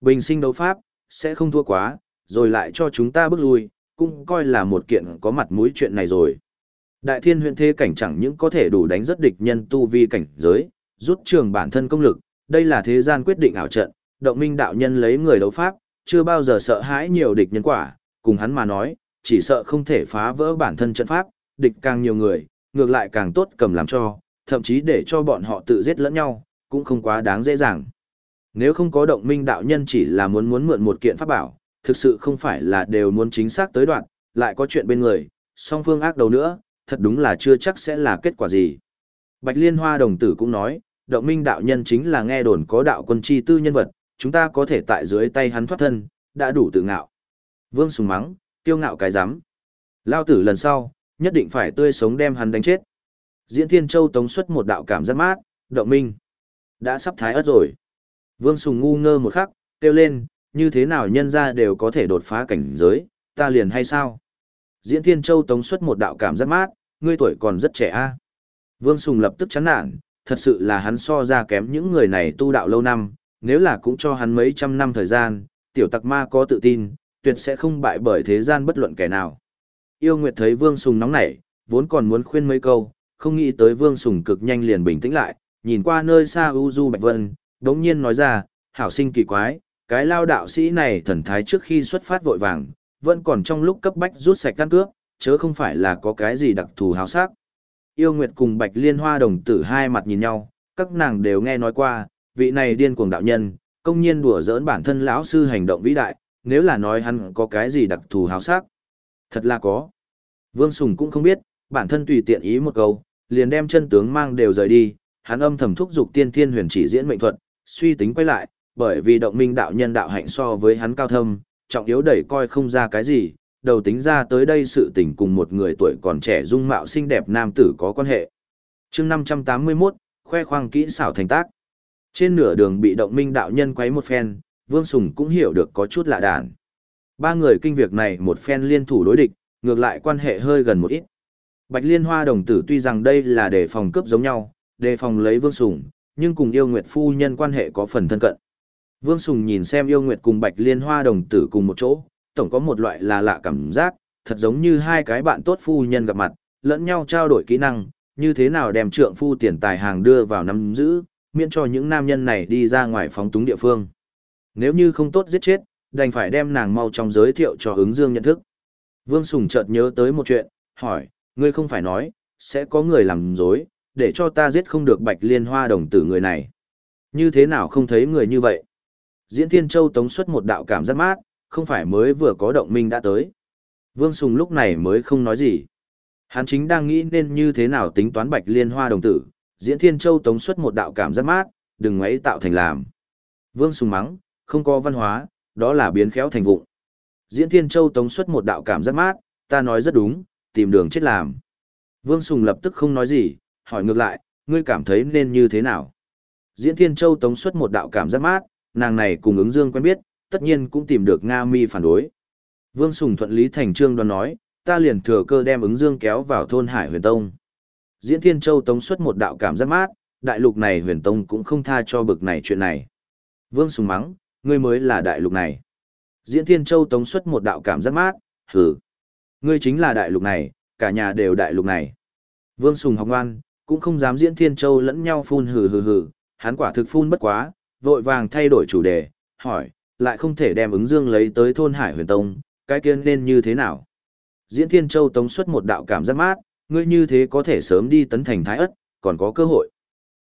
Bình sinh đấu pháp, sẽ không thua quá, rồi lại cho chúng ta bước lui, cũng coi là một kiện có mặt mũi chuyện này rồi. Đại thiên huyện thế cảnh chẳng những có thể đủ đánh rất địch nhân tu vi cảnh giới, rút trường bản thân công lực, đây là thế gian quyết định ảo trận, động minh đạo nhân lấy người đấu pháp, chưa bao giờ sợ hãi nhiều địch nhân quả, cùng hắn mà nói, chỉ sợ không thể phá vỡ bản thân trận pháp, địch càng nhiều người, ngược lại càng tốt cầm làm cho, thậm chí để cho bọn họ tự giết lẫn nhau, cũng không quá đáng dễ dàng. Nếu không có động minh đạo nhân chỉ là muốn muốn mượn một kiện pháp bảo, thực sự không phải là đều muốn chính xác tới đoạn, lại có chuyện bên người, song phương ác đầu nữa, thật đúng là chưa chắc sẽ là kết quả gì. Bạch Liên Hoa đồng tử cũng nói, động minh đạo nhân chính là nghe đồn có đạo quân chi tư nhân vật, chúng ta có thể tại dưới tay hắn thoát thân, đã đủ tự ngạo. Vương sùng mắng, tiêu ngạo cái rắm Lao tử lần sau, nhất định phải tươi sống đem hắn đánh chết. Diễn Thiên Châu tống xuất một đạo cảm giác mát, động minh. Đã sắp thái ớt rồi. Vương Sùng ngu ngơ một khắc, kêu lên, như thế nào nhân ra đều có thể đột phá cảnh giới, ta liền hay sao? Diễn Thiên Châu tống xuất một đạo cảm giác mát, ngươi tuổi còn rất trẻ a. Vương Sùng lập tức chán nản, thật sự là hắn so ra kém những người này tu đạo lâu năm, nếu là cũng cho hắn mấy trăm năm thời gian, tiểu tặc ma có tự tin, tuyệt sẽ không bại bởi thế gian bất luận kẻ nào. Yêu Nguyệt thấy Vương Sùng nóng nảy, vốn còn muốn khuyên mấy câu, không nghĩ tới Vương Sùng cực nhanh liền bình tĩnh lại, nhìn qua nơi xa U Du Bạch Vân, đống nhiên nói ra, hảo sinh kỳ quái, cái lao đạo sĩ này thần thái trước khi xuất phát vội vàng, vẫn còn trong lúc cấp bách rút sạch căn cước, chớ không phải là có cái gì đặc thù hào sắc. Yêu Nguyệt cùng Bạch Liên Hoa đồng tử hai mặt nhìn nhau, các nàng đều nghe nói qua, vị này điên cuồng đạo nhân, công nhiên đùa giỡn bản thân lão sư hành động vĩ đại, nếu là nói hắn có cái gì đặc thù hào sắc. Thật là có. Vương Sùng cũng không biết, bản thân tùy tiện ý một câu, liền đem chân tướng mang đều rời đi, hắn âm thầm thúc dục tiên thiên huyền chỉ diễn mệnh thuật, suy tính quay lại, bởi vì động minh đạo nhân đạo hạnh so với hắn cao thâm, trọng yếu đẩy coi không ra cái gì, đầu tính ra tới đây sự tình cùng một người tuổi còn trẻ dung mạo xinh đẹp nam tử có quan hệ. chương 581, khoe khoang kỹ xảo thành tác. Trên nửa đường bị động minh đạo nhân quấy một phen, Vương Sùng cũng hiểu được có chút lạ đàn. Ba người kinh việc này một phen liên thủ đối địch, ngược lại quan hệ hơi gần một ít. Bạch Liên Hoa đồng tử tuy rằng đây là để phòng cướp giống nhau, đề phòng lấy Vương Sùng, nhưng cùng yêu Nguyệt phu nhân quan hệ có phần thân cận. Vương Sùng nhìn xem yêu Nguyệt cùng Bạch Liên Hoa đồng tử cùng một chỗ, tổng có một loại là lạ cảm giác, thật giống như hai cái bạn tốt phu nhân gặp mặt, lẫn nhau trao đổi kỹ năng, như thế nào đem trượng phu tiền tài hàng đưa vào nắm giữ, miễn cho những nam nhân này đi ra ngoài phóng túng địa phương. Nếu như không tốt giết chết, đành phải đem nàng mau trong giới thiệu cho ứng dương nhận thức. Vương Sùng chợt nhớ tới một chuyện, hỏi, ngươi không phải nói, sẽ có người làm dối, để cho ta giết không được bạch liên hoa đồng tử người này. Như thế nào không thấy người như vậy? Diễn Thiên Châu tống xuất một đạo cảm giác mát, không phải mới vừa có động minh đã tới. Vương Sùng lúc này mới không nói gì. Hắn chính đang nghĩ nên như thế nào tính toán bạch liên hoa đồng tử, Diễn Thiên Châu tống xuất một đạo cảm giác mát, đừng ngoáy tạo thành làm. Vương Sùng mắng, không có văn hóa, đó là biến khéo thành vụng. Diễn Thiên Châu tống xuất một đạo cảm giác mát, ta nói rất đúng, tìm đường chết làm. Vương Sùng lập tức không nói gì, hỏi ngược lại, ngươi cảm thấy nên như thế nào? Diễn Thiên Châu tống xuất một đạo cảm giác mát, nàng này cùng ứng dương quen biết, tất nhiên cũng tìm được Nga mi phản đối. Vương Sùng thuận lý thành trương đoán nói, ta liền thừa cơ đem ứng dương kéo vào thôn Hải Huyền Tông. Diễn Thiên Châu tống xuất một đạo cảm giác mát, đại lục này Huyền Tông cũng không tha cho bực này chuyện này. Vương Sùng mắng, ngươi mới là đại lục này. Diễn Thiên Châu tống xuất một đạo cảm giác mát, hử. Ngươi chính là đại lục này, cả nhà đều đại lục này. Vương Sùng học ngoan, cũng không dám Diễn Thiên Châu lẫn nhau phun hử hử hử, hắn quả thực phun bất quá, vội vàng thay đổi chủ đề, hỏi, lại không thể đem ứng dương lấy tới thôn Hải Huyền Tông, cái kia nên như thế nào? Diễn Thiên Châu tống xuất một đạo cảm giác mát, ngươi như thế có thể sớm đi tấn thành Thái Ất, còn có cơ hội.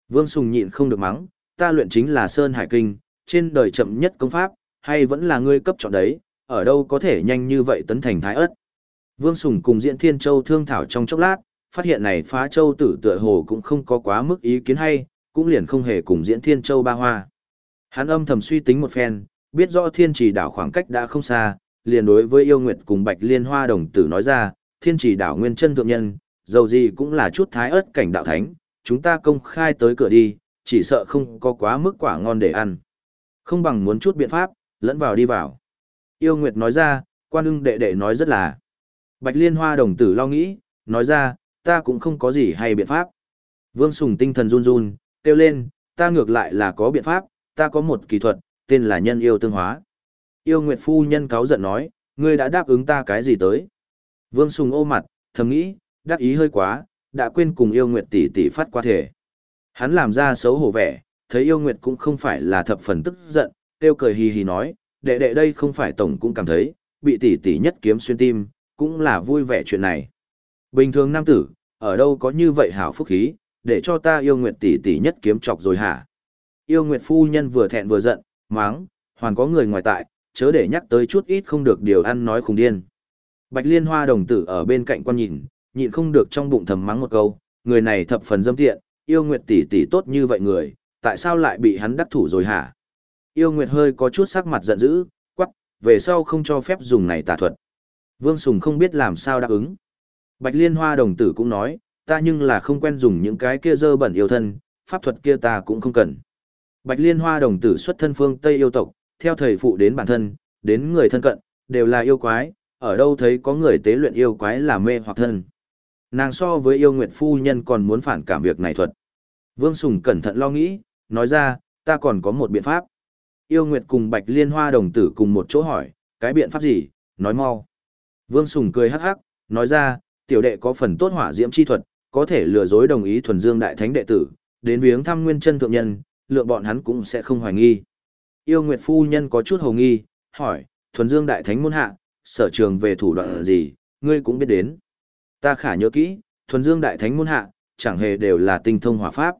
Vương Sùng nhịn không được mắng, ta luyện chính là Sơn Hải Kinh, trên đời chậm nhất công pháp, hay vẫn là ngươi cấp chọn đấy, ở đâu có thể nhanh như vậy tấn thành Thái Ất. Vương Sùng cùng Diễn Thiên Châu thương thảo trong chốc lát, phát hiện này phá châu tử tựa hồ cũng không có quá mức ý kiến hay, cũng liền không hề cùng Diễn Thiên Châu ba hoa. Hắn âm thầm suy tính một phen, biết rõ thiên trì đảo khoảng cách đã không xa, liền đối với yêu nguyệt cùng bạch liên hoa đồng tử nói ra, thiên trì đảo nguyên chân thượng nhân, dầu gì cũng là chút thái ớt cảnh đạo thánh, chúng ta công khai tới cửa đi, chỉ sợ không có quá mức quả ngon để ăn. Không bằng muốn chút biện pháp, lẫn vào đi vào. Yêu nguyệt nói ra, quan ưng đệ đệ nói rất là. Bạch liên hoa đồng tử lo nghĩ, nói ra, ta cũng không có gì hay biện pháp. Vương Sùng tinh thần run run, kêu lên, ta ngược lại là có biện pháp, ta có một kỹ thuật, tên là nhân yêu tương hóa. Yêu Nguyệt Phu Nhân cáo giận nói, ngươi đã đáp ứng ta cái gì tới? Vương Sùng ô mặt, thầm nghĩ, đáp ý hơi quá, đã quên cùng yêu Nguyệt tỷ tỷ phát qua thể. Hắn làm ra xấu hổ vẻ, thấy yêu Nguyệt cũng không phải là thập phần tức giận, tiêu cười hì hì nói, đệ đệ đây không phải tổng cũng cảm thấy, bị tỷ tỷ nhất kiếm xuyên tim, cũng là vui vẻ chuyện này. Bình thường nam tử, ở đâu có như vậy hảo phúc khí, để cho ta yêu Nguyệt tỷ tỷ nhất kiếm chọc rồi hả? Yêu Nguyệt phu nhân vừa thẹn vừa giận, máng, hoàn có người ngoài tại, chớ để nhắc tới chút ít không được điều ăn nói khùng điên. Bạch Liên Hoa đồng tử ở bên cạnh quan nhìn, nhịn không được trong bụng thầm mắng một câu, người này thập phần dâm tiện, yêu Nguyệt tỷ tỷ tốt như vậy người, tại sao lại bị hắn đắc thủ rồi hả? Yêu Nguyệt hơi có chút sắc mặt giận dữ, quắc, về sau không cho phép dùng này tà thuật. Vương Sùng không biết làm sao đáp ứng. Bạch Liên Hoa đồng tử cũng nói, ta nhưng là không quen dùng những cái kia dơ bẩn yêu thân, pháp thuật kia ta cũng không cần. Bạch Liên Hoa đồng tử xuất thân phương Tây yêu tộc, theo thầy phụ đến bản thân, đến người thân cận, đều là yêu quái, ở đâu thấy có người tế luyện yêu quái là mê hoặc thân. Nàng so với yêu nguyệt phu nhân còn muốn phản cảm việc này thuật. Vương Sùng cẩn thận lo nghĩ, nói ra, ta còn có một biện pháp. Yêu nguyệt cùng Bạch Liên Hoa đồng tử cùng một chỗ hỏi, cái biện pháp gì, nói mau. Vương Sùng cười hắc hắc, nói ra, tiểu đệ có phần tốt hỏa diễm chi thuật, có thể lừa dối đồng ý thuần dương đại thánh đệ tử, đến viếng thăm nguyên chân thượng nhân, lượng bọn hắn cũng sẽ không hoài nghi. Yêu Nguyệt Phu Nhân có chút hồ nghi, hỏi, thuần dương đại thánh môn hạ, sở trường về thủ đoạn gì, ngươi cũng biết đến. Ta khả nhớ kỹ, thuần dương đại thánh môn hạ, chẳng hề đều là tinh thông hỏa pháp.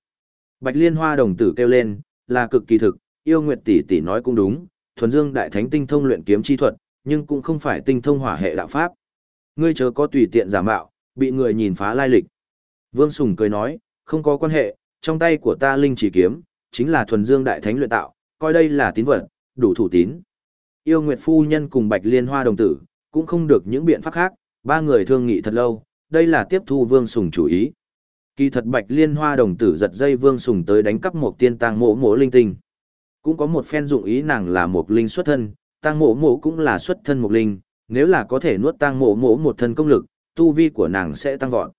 Bạch Liên Hoa đồng tử kêu lên, là cực kỳ thực, yêu Nguyệt tỷ tỷ nói cũng đúng, thuần dương đại thánh tinh thông luyện kiếm chi thuật, nhưng cũng không phải tinh thông hỏa hệ đạo pháp. Ngươi chớ có tùy tiện giả mạo, bị người nhìn phá lai lịch. Vương Sùng cười nói, không có quan hệ, trong tay của ta linh chỉ kiếm, chính là thuần dương đại thánh luyện tạo, coi đây là tín vật, đủ thủ tín. Yêu Nguyệt Phu Nhân cùng Bạch Liên Hoa đồng tử, cũng không được những biện pháp khác, ba người thương nghị thật lâu, đây là tiếp thu Vương Sùng chủ ý. Kỳ thật Bạch Liên Hoa đồng tử giật dây Vương Sùng tới đánh cắp một tiên tang mộ mộ linh tinh. Cũng có một phen dụng ý nàng là một linh xuất thân, tang mộ mộ cũng là xuất thân một linh, nếu là có thể nuốt tang mộ mộ một thân công lực, tu vi của nàng sẽ tăng vọt.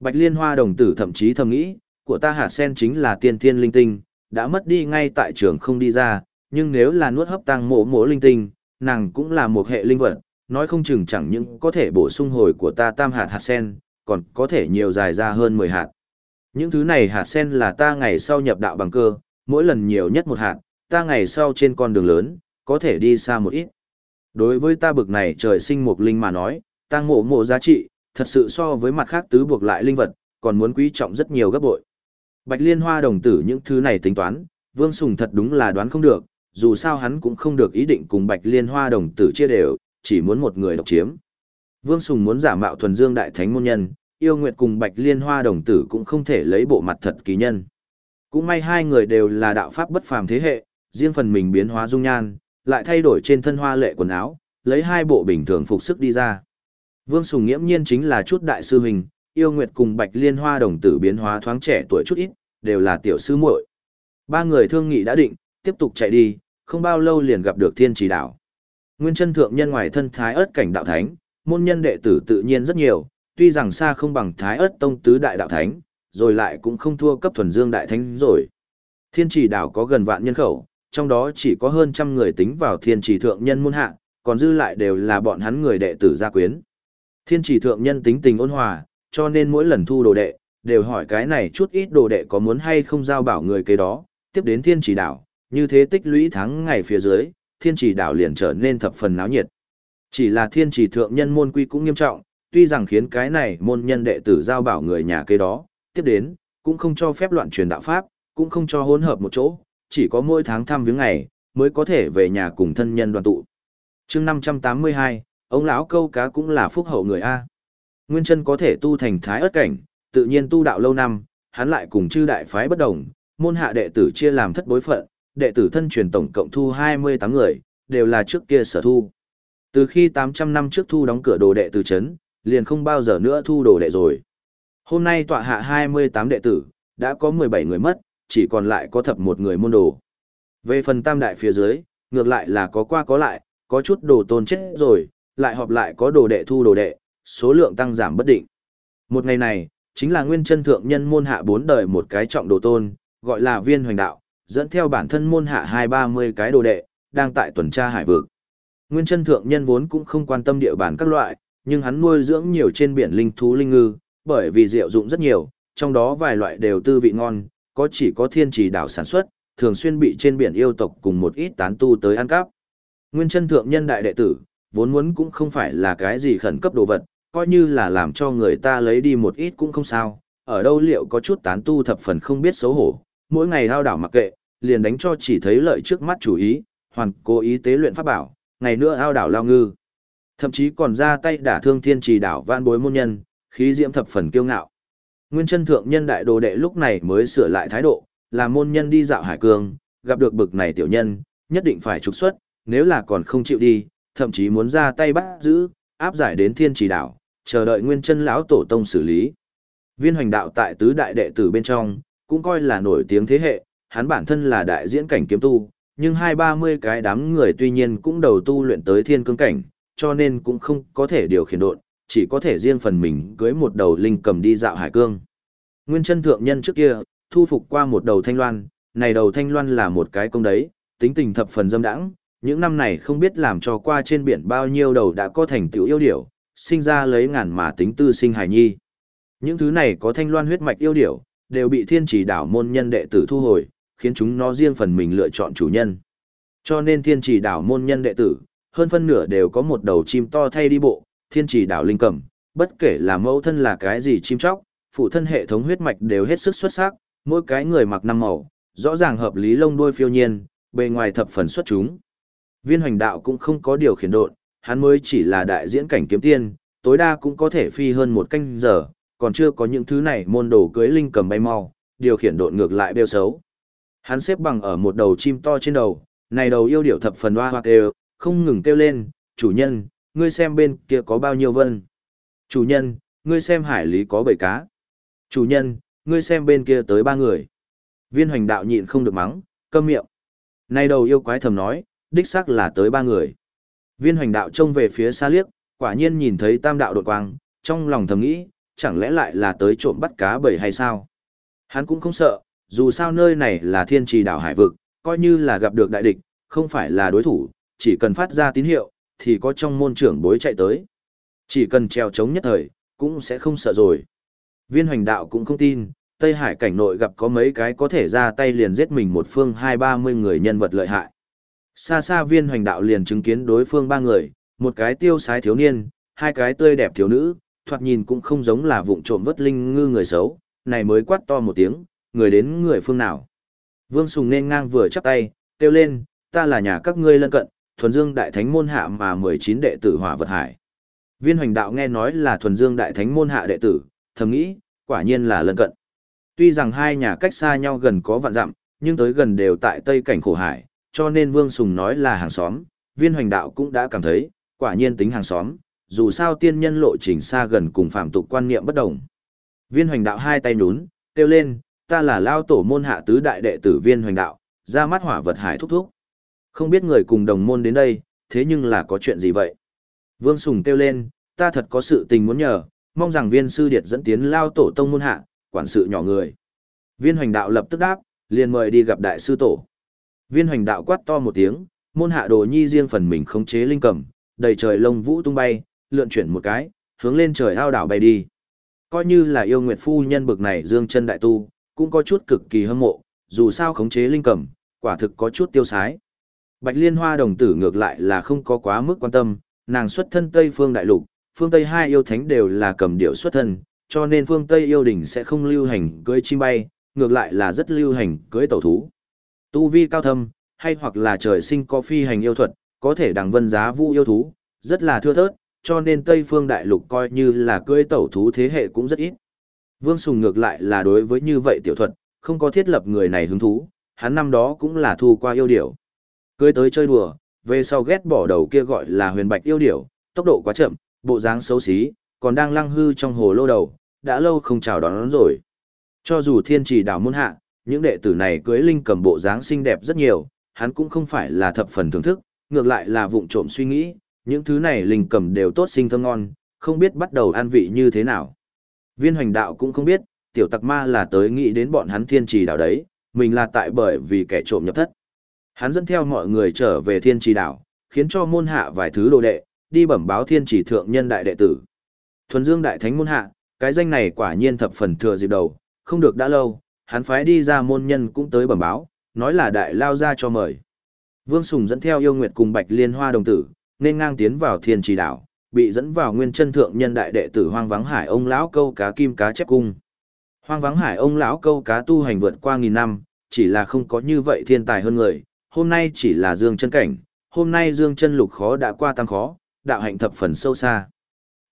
Bạch Liên Hoa đồng tử thậm chí thầm nghĩ, của ta hạt sen chính là tiên thiên linh tinh, đã mất đi ngay tại trường không đi ra, nhưng nếu là nuốt hấp tăng mộ mộ linh tinh, nàng cũng là một hệ linh vật, nói không chừng chẳng những có thể bổ sung hồi của ta tam hạt hạt sen, còn có thể nhiều dài ra hơn 10 hạt. Những thứ này hạt sen là ta ngày sau nhập đạo bằng cơ, mỗi lần nhiều nhất một hạt, ta ngày sau trên con đường lớn, có thể đi xa một ít. Đối với ta bực này trời sinh một linh mà nói, tăng mộ mộ giá trị, thật sự so với mặt khác tứ buộc lại linh vật, còn muốn quý trọng rất nhiều gấp bội. Bạch Liên Hoa đồng tử những thứ này tính toán, Vương Sùng thật đúng là đoán không được, dù sao hắn cũng không được ý định cùng Bạch Liên Hoa đồng tử chia đều, chỉ muốn một người độc chiếm. Vương Sùng muốn giả mạo thuần dương đại thánh môn nhân, yêu nguyệt cùng Bạch Liên Hoa đồng tử cũng không thể lấy bộ mặt thật kỳ nhân. Cũng may hai người đều là đạo pháp bất phàm thế hệ, riêng phần mình biến hóa dung nhan, lại thay đổi trên thân hoa lệ quần áo, lấy hai bộ bình thường phục sức đi ra. Vương Sùng nghiễm nhiên chính là chút đại sư hình yêu nguyệt cùng Bạch Liên Hoa đồng tử biến hóa thoáng trẻ tuổi chút ít, đều là tiểu sư muội. Ba người thương nghị đã định, tiếp tục chạy đi, không bao lâu liền gặp được Thiên Chỉ Đảo. Nguyên chân thượng nhân ngoài thân thái ớt cảnh đạo thánh, môn nhân đệ tử tự nhiên rất nhiều, tuy rằng xa không bằng thái ớt tông tứ đại đạo thánh, rồi lại cũng không thua cấp thuần dương đại thánh rồi. Thiên Chỉ Đảo có gần vạn nhân khẩu, trong đó chỉ có hơn trăm người tính vào Thiên Chỉ thượng nhân môn hạ, còn dư lại đều là bọn hắn người đệ tử gia quyến. Thiên Chỉ thượng nhân tính tình ôn hòa, cho nên mỗi lần thu đồ đệ, đều hỏi cái này chút ít đồ đệ có muốn hay không giao bảo người kế đó, tiếp đến thiên chỉ đảo, như thế tích lũy tháng ngày phía dưới, thiên chỉ đảo liền trở nên thập phần náo nhiệt. Chỉ là thiên chỉ thượng nhân môn quy cũng nghiêm trọng, tuy rằng khiến cái này môn nhân đệ tử giao bảo người nhà kế đó, tiếp đến, cũng không cho phép loạn truyền đạo pháp, cũng không cho hỗn hợp một chỗ, chỉ có mỗi tháng thăm viếng ngày, mới có thể về nhà cùng thân nhân đoàn tụ. chương 582, ông lão câu cá cũng là phúc hậu người A. Nguyên chân có thể tu thành thái ớt cảnh, tự nhiên tu đạo lâu năm, hắn lại cùng chư đại phái bất đồng, môn hạ đệ tử chia làm thất bối phận, đệ tử thân truyền tổng cộng thu 28 người, đều là trước kia sở thu. Từ khi 800 năm trước thu đóng cửa đồ đệ từ chấn, liền không bao giờ nữa thu đồ đệ rồi. Hôm nay tọa hạ 28 đệ tử, đã có 17 người mất, chỉ còn lại có thập một người môn đồ. Về phần tam đại phía dưới, ngược lại là có qua có lại, có chút đồ tôn chết rồi, lại họp lại có đồ đệ thu đồ đệ, số lượng tăng giảm bất định. Một ngày này, chính là nguyên chân thượng nhân môn hạ bốn đời một cái trọng đồ tôn, gọi là viên hoành đạo, dẫn theo bản thân môn hạ hai ba mươi cái đồ đệ, đang tại tuần tra hải vực. Nguyên chân thượng nhân vốn cũng không quan tâm địa bàn các loại, nhưng hắn nuôi dưỡng nhiều trên biển linh thú linh ngư, bởi vì rượu dụng rất nhiều, trong đó vài loại đều tư vị ngon, có chỉ có thiên trì đảo sản xuất, thường xuyên bị trên biển yêu tộc cùng một ít tán tu tới ăn cắp. Nguyên chân thượng nhân đại đệ tử, vốn muốn cũng không phải là cái gì khẩn cấp đồ vật, coi như là làm cho người ta lấy đi một ít cũng không sao, ở đâu liệu có chút tán tu thập phần không biết xấu hổ, mỗi ngày hao đảo mặc kệ, liền đánh cho chỉ thấy lợi trước mắt chủ ý, hoàn cố ý tế luyện pháp bảo, ngày nữa hao đảo lao ngư. Thậm chí còn ra tay đả thương thiên trì đảo vạn bối môn nhân, khí diễm thập phần kiêu ngạo. Nguyên chân thượng nhân đại đồ đệ lúc này mới sửa lại thái độ, là môn nhân đi dạo hải cương, gặp được bực này tiểu nhân, nhất định phải trục xuất, nếu là còn không chịu đi, thậm chí muốn ra tay bắt giữ, áp giải đến thiên trì đảo, chờ đợi nguyên chân lão tổ tông xử lý. Viên hoành đạo tại tứ đại đệ tử bên trong, cũng coi là nổi tiếng thế hệ, hắn bản thân là đại diễn cảnh kiếm tu, nhưng hai ba mươi cái đám người tuy nhiên cũng đầu tu luyện tới thiên cương cảnh, cho nên cũng không có thể điều khiển độn, chỉ có thể riêng phần mình cưới một đầu linh cầm đi dạo hải cương. Nguyên chân thượng nhân trước kia, thu phục qua một đầu thanh loan, này đầu thanh loan là một cái công đấy, tính tình thập phần dâm đãng, những năm này không biết làm cho qua trên biển bao nhiêu đầu đã có thành tựu yêu điểu, sinh ra lấy ngàn mà tính tư sinh hài nhi. Những thứ này có thanh loan huyết mạch yêu điểu, đều bị thiên chỉ đảo môn nhân đệ tử thu hồi, khiến chúng nó riêng phần mình lựa chọn chủ nhân. Cho nên thiên chỉ đảo môn nhân đệ tử, hơn phân nửa đều có một đầu chim to thay đi bộ, thiên chỉ đảo linh cầm bất kể là mẫu thân là cái gì chim chóc, phụ thân hệ thống huyết mạch đều hết sức xuất sắc, mỗi cái người mặc năm màu, rõ ràng hợp lý lông đuôi phiêu nhiên, bề ngoài thập phần xuất chúng. Viên hoành đạo cũng không có điều khiển độn, hắn mới chỉ là đại diễn cảnh kiếm tiên, tối đa cũng có thể phi hơn một canh giờ, còn chưa có những thứ này môn đồ cưới linh cầm bay mau, điều khiển độn ngược lại bêu xấu. Hắn xếp bằng ở một đầu chim to trên đầu, này đầu yêu điểu thập phần hoa hoa kêu, không ngừng kêu lên, chủ nhân, ngươi xem bên kia có bao nhiêu vân. Chủ nhân, ngươi xem hải lý có bảy cá. Chủ nhân, ngươi xem bên kia tới ba người. Viên hoành đạo nhịn không được mắng, câm miệng. Này đầu yêu quái thầm nói, đích xác là tới ba người. Viên hoành đạo trông về phía xa liếc, quả nhiên nhìn thấy tam đạo đột quang, trong lòng thầm nghĩ, chẳng lẽ lại là tới trộm bắt cá bầy hay sao? Hắn cũng không sợ, dù sao nơi này là thiên trì đảo hải vực, coi như là gặp được đại địch, không phải là đối thủ, chỉ cần phát ra tín hiệu, thì có trong môn trưởng bối chạy tới. Chỉ cần treo chống nhất thời, cũng sẽ không sợ rồi. Viên hoành đạo cũng không tin, Tây Hải cảnh nội gặp có mấy cái có thể ra tay liền giết mình một phương hai ba mươi người nhân vật lợi hại. Xa xa viên hoành đạo liền chứng kiến đối phương ba người, một cái tiêu sái thiếu niên, hai cái tươi đẹp thiếu nữ, thoạt nhìn cũng không giống là vụng trộm vất linh ngư người xấu, này mới quát to một tiếng, người đến người phương nào. Vương Sùng nên ngang vừa chắp tay, kêu lên, ta là nhà các ngươi lân cận, thuần dương đại thánh môn hạ mà 19 đệ tử hỏa vật hải. Viên hoành đạo nghe nói là thuần dương đại thánh môn hạ đệ tử, thầm nghĩ, quả nhiên là lân cận. Tuy rằng hai nhà cách xa nhau gần có vạn dặm, nhưng tới gần đều tại tây cảnh khổ hải, cho nên Vương Sùng nói là hàng xóm, viên hoành đạo cũng đã cảm thấy, quả nhiên tính hàng xóm, dù sao tiên nhân lộ trình xa gần cùng phạm tục quan niệm bất đồng. Viên hoành đạo hai tay nhún, kêu lên, ta là lao tổ môn hạ tứ đại đệ tử viên hoành đạo, ra mắt hỏa vật hải thúc thúc. Không biết người cùng đồng môn đến đây, thế nhưng là có chuyện gì vậy? Vương Sùng kêu lên, ta thật có sự tình muốn nhờ, mong rằng viên sư điệt dẫn tiến lao tổ tông môn hạ, quản sự nhỏ người. Viên hoành đạo lập tức đáp, liền mời đi gặp đại sư tổ. Viên hoành đạo quát to một tiếng, môn hạ đồ nhi riêng phần mình khống chế linh cầm, đầy trời lông vũ tung bay, lượn chuyển một cái, hướng lên trời ao đảo bay đi. Coi như là yêu nguyệt phu nhân bực này dương chân đại tu, cũng có chút cực kỳ hâm mộ, dù sao khống chế linh cầm, quả thực có chút tiêu sái. Bạch Liên Hoa đồng tử ngược lại là không có quá mức quan tâm, nàng xuất thân Tây phương đại lục, phương Tây hai yêu thánh đều là cầm điệu xuất thân, cho nên phương Tây yêu đỉnh sẽ không lưu hành cưới chim bay, ngược lại là rất lưu hành cưới tẩu thú. Tu vi cao thâm, hay hoặc là trời sinh có phi hành yêu thuật, có thể đằng vân giá vũ yêu thú, rất là thưa thớt, cho nên Tây phương đại lục coi như là cưỡi tẩu thú thế hệ cũng rất ít. Vương Sùng ngược lại là đối với như vậy tiểu thuật, không có thiết lập người này hứng thú, hắn năm đó cũng là thu qua yêu điểu. Cưới tới chơi đùa, về sau ghét bỏ đầu kia gọi là huyền bạch yêu điểu, tốc độ quá chậm, bộ dáng xấu xí, còn đang lăng hư trong hồ lô đầu, đã lâu không chào đón đón rồi. Cho dù thiên trì đảo môn hạ, những đệ tử này cưới linh cầm bộ dáng xinh đẹp rất nhiều, hắn cũng không phải là thập phần thưởng thức, ngược lại là vụng trộm suy nghĩ, những thứ này linh cầm đều tốt sinh thơm ngon, không biết bắt đầu an vị như thế nào. Viên hoành đạo cũng không biết, tiểu tặc ma là tới nghĩ đến bọn hắn thiên trì đảo đấy, mình là tại bởi vì kẻ trộm nhập thất. Hắn dẫn theo mọi người trở về thiên trì đảo, khiến cho môn hạ vài thứ đồ đệ, đi bẩm báo thiên trì thượng nhân đại đệ tử. Thuần Dương đại thánh môn hạ, cái danh này quả nhiên thập phần thừa dịp đầu, không được đã lâu, hắn phái đi ra môn nhân cũng tới bẩm báo, nói là đại lao ra cho mời. Vương Sùng dẫn theo yêu nguyệt cùng Bạch Liên Hoa đồng tử, nên ngang tiến vào thiên trì đảo, bị dẫn vào nguyên chân thượng nhân đại đệ tử hoang vắng hải ông lão câu cá kim cá chép cung. Hoang vắng hải ông lão câu cá tu hành vượt qua nghìn năm, chỉ là không có như vậy thiên tài hơn người, hôm nay chỉ là dương chân cảnh, hôm nay dương chân lục khó đã qua tăng khó, đạo hạnh thập phần sâu xa.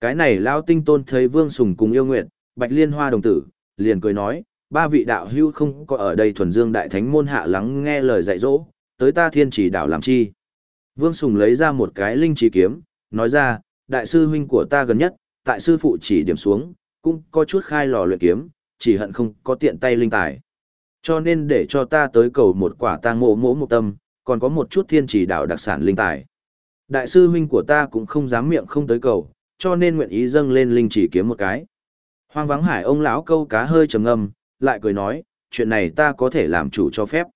Cái này lão tinh tôn thấy vương sùng cùng yêu nguyệt, bạch liên hoa đồng tử, liền cười nói, ba vị đạo hưu không có ở đây thuần dương đại thánh môn hạ lắng nghe lời dạy dỗ, tới ta thiên chỉ đạo làm chi. Vương Sùng lấy ra một cái linh chỉ kiếm, nói ra, đại sư huynh của ta gần nhất, tại sư phụ chỉ điểm xuống, cũng có chút khai lò luyện kiếm, chỉ hận không có tiện tay linh tài. Cho nên để cho ta tới cầu một quả tang mộ mỗ một tâm, còn có một chút thiên chỉ đạo đặc sản linh tài. Đại sư huynh của ta cũng không dám miệng không tới cầu, cho nên nguyện ý dâng lên linh chỉ kiếm một cái. Hoang vắng hải ông lão câu cá hơi trầm ngâm, lại cười nói, chuyện này ta có thể làm chủ cho phép.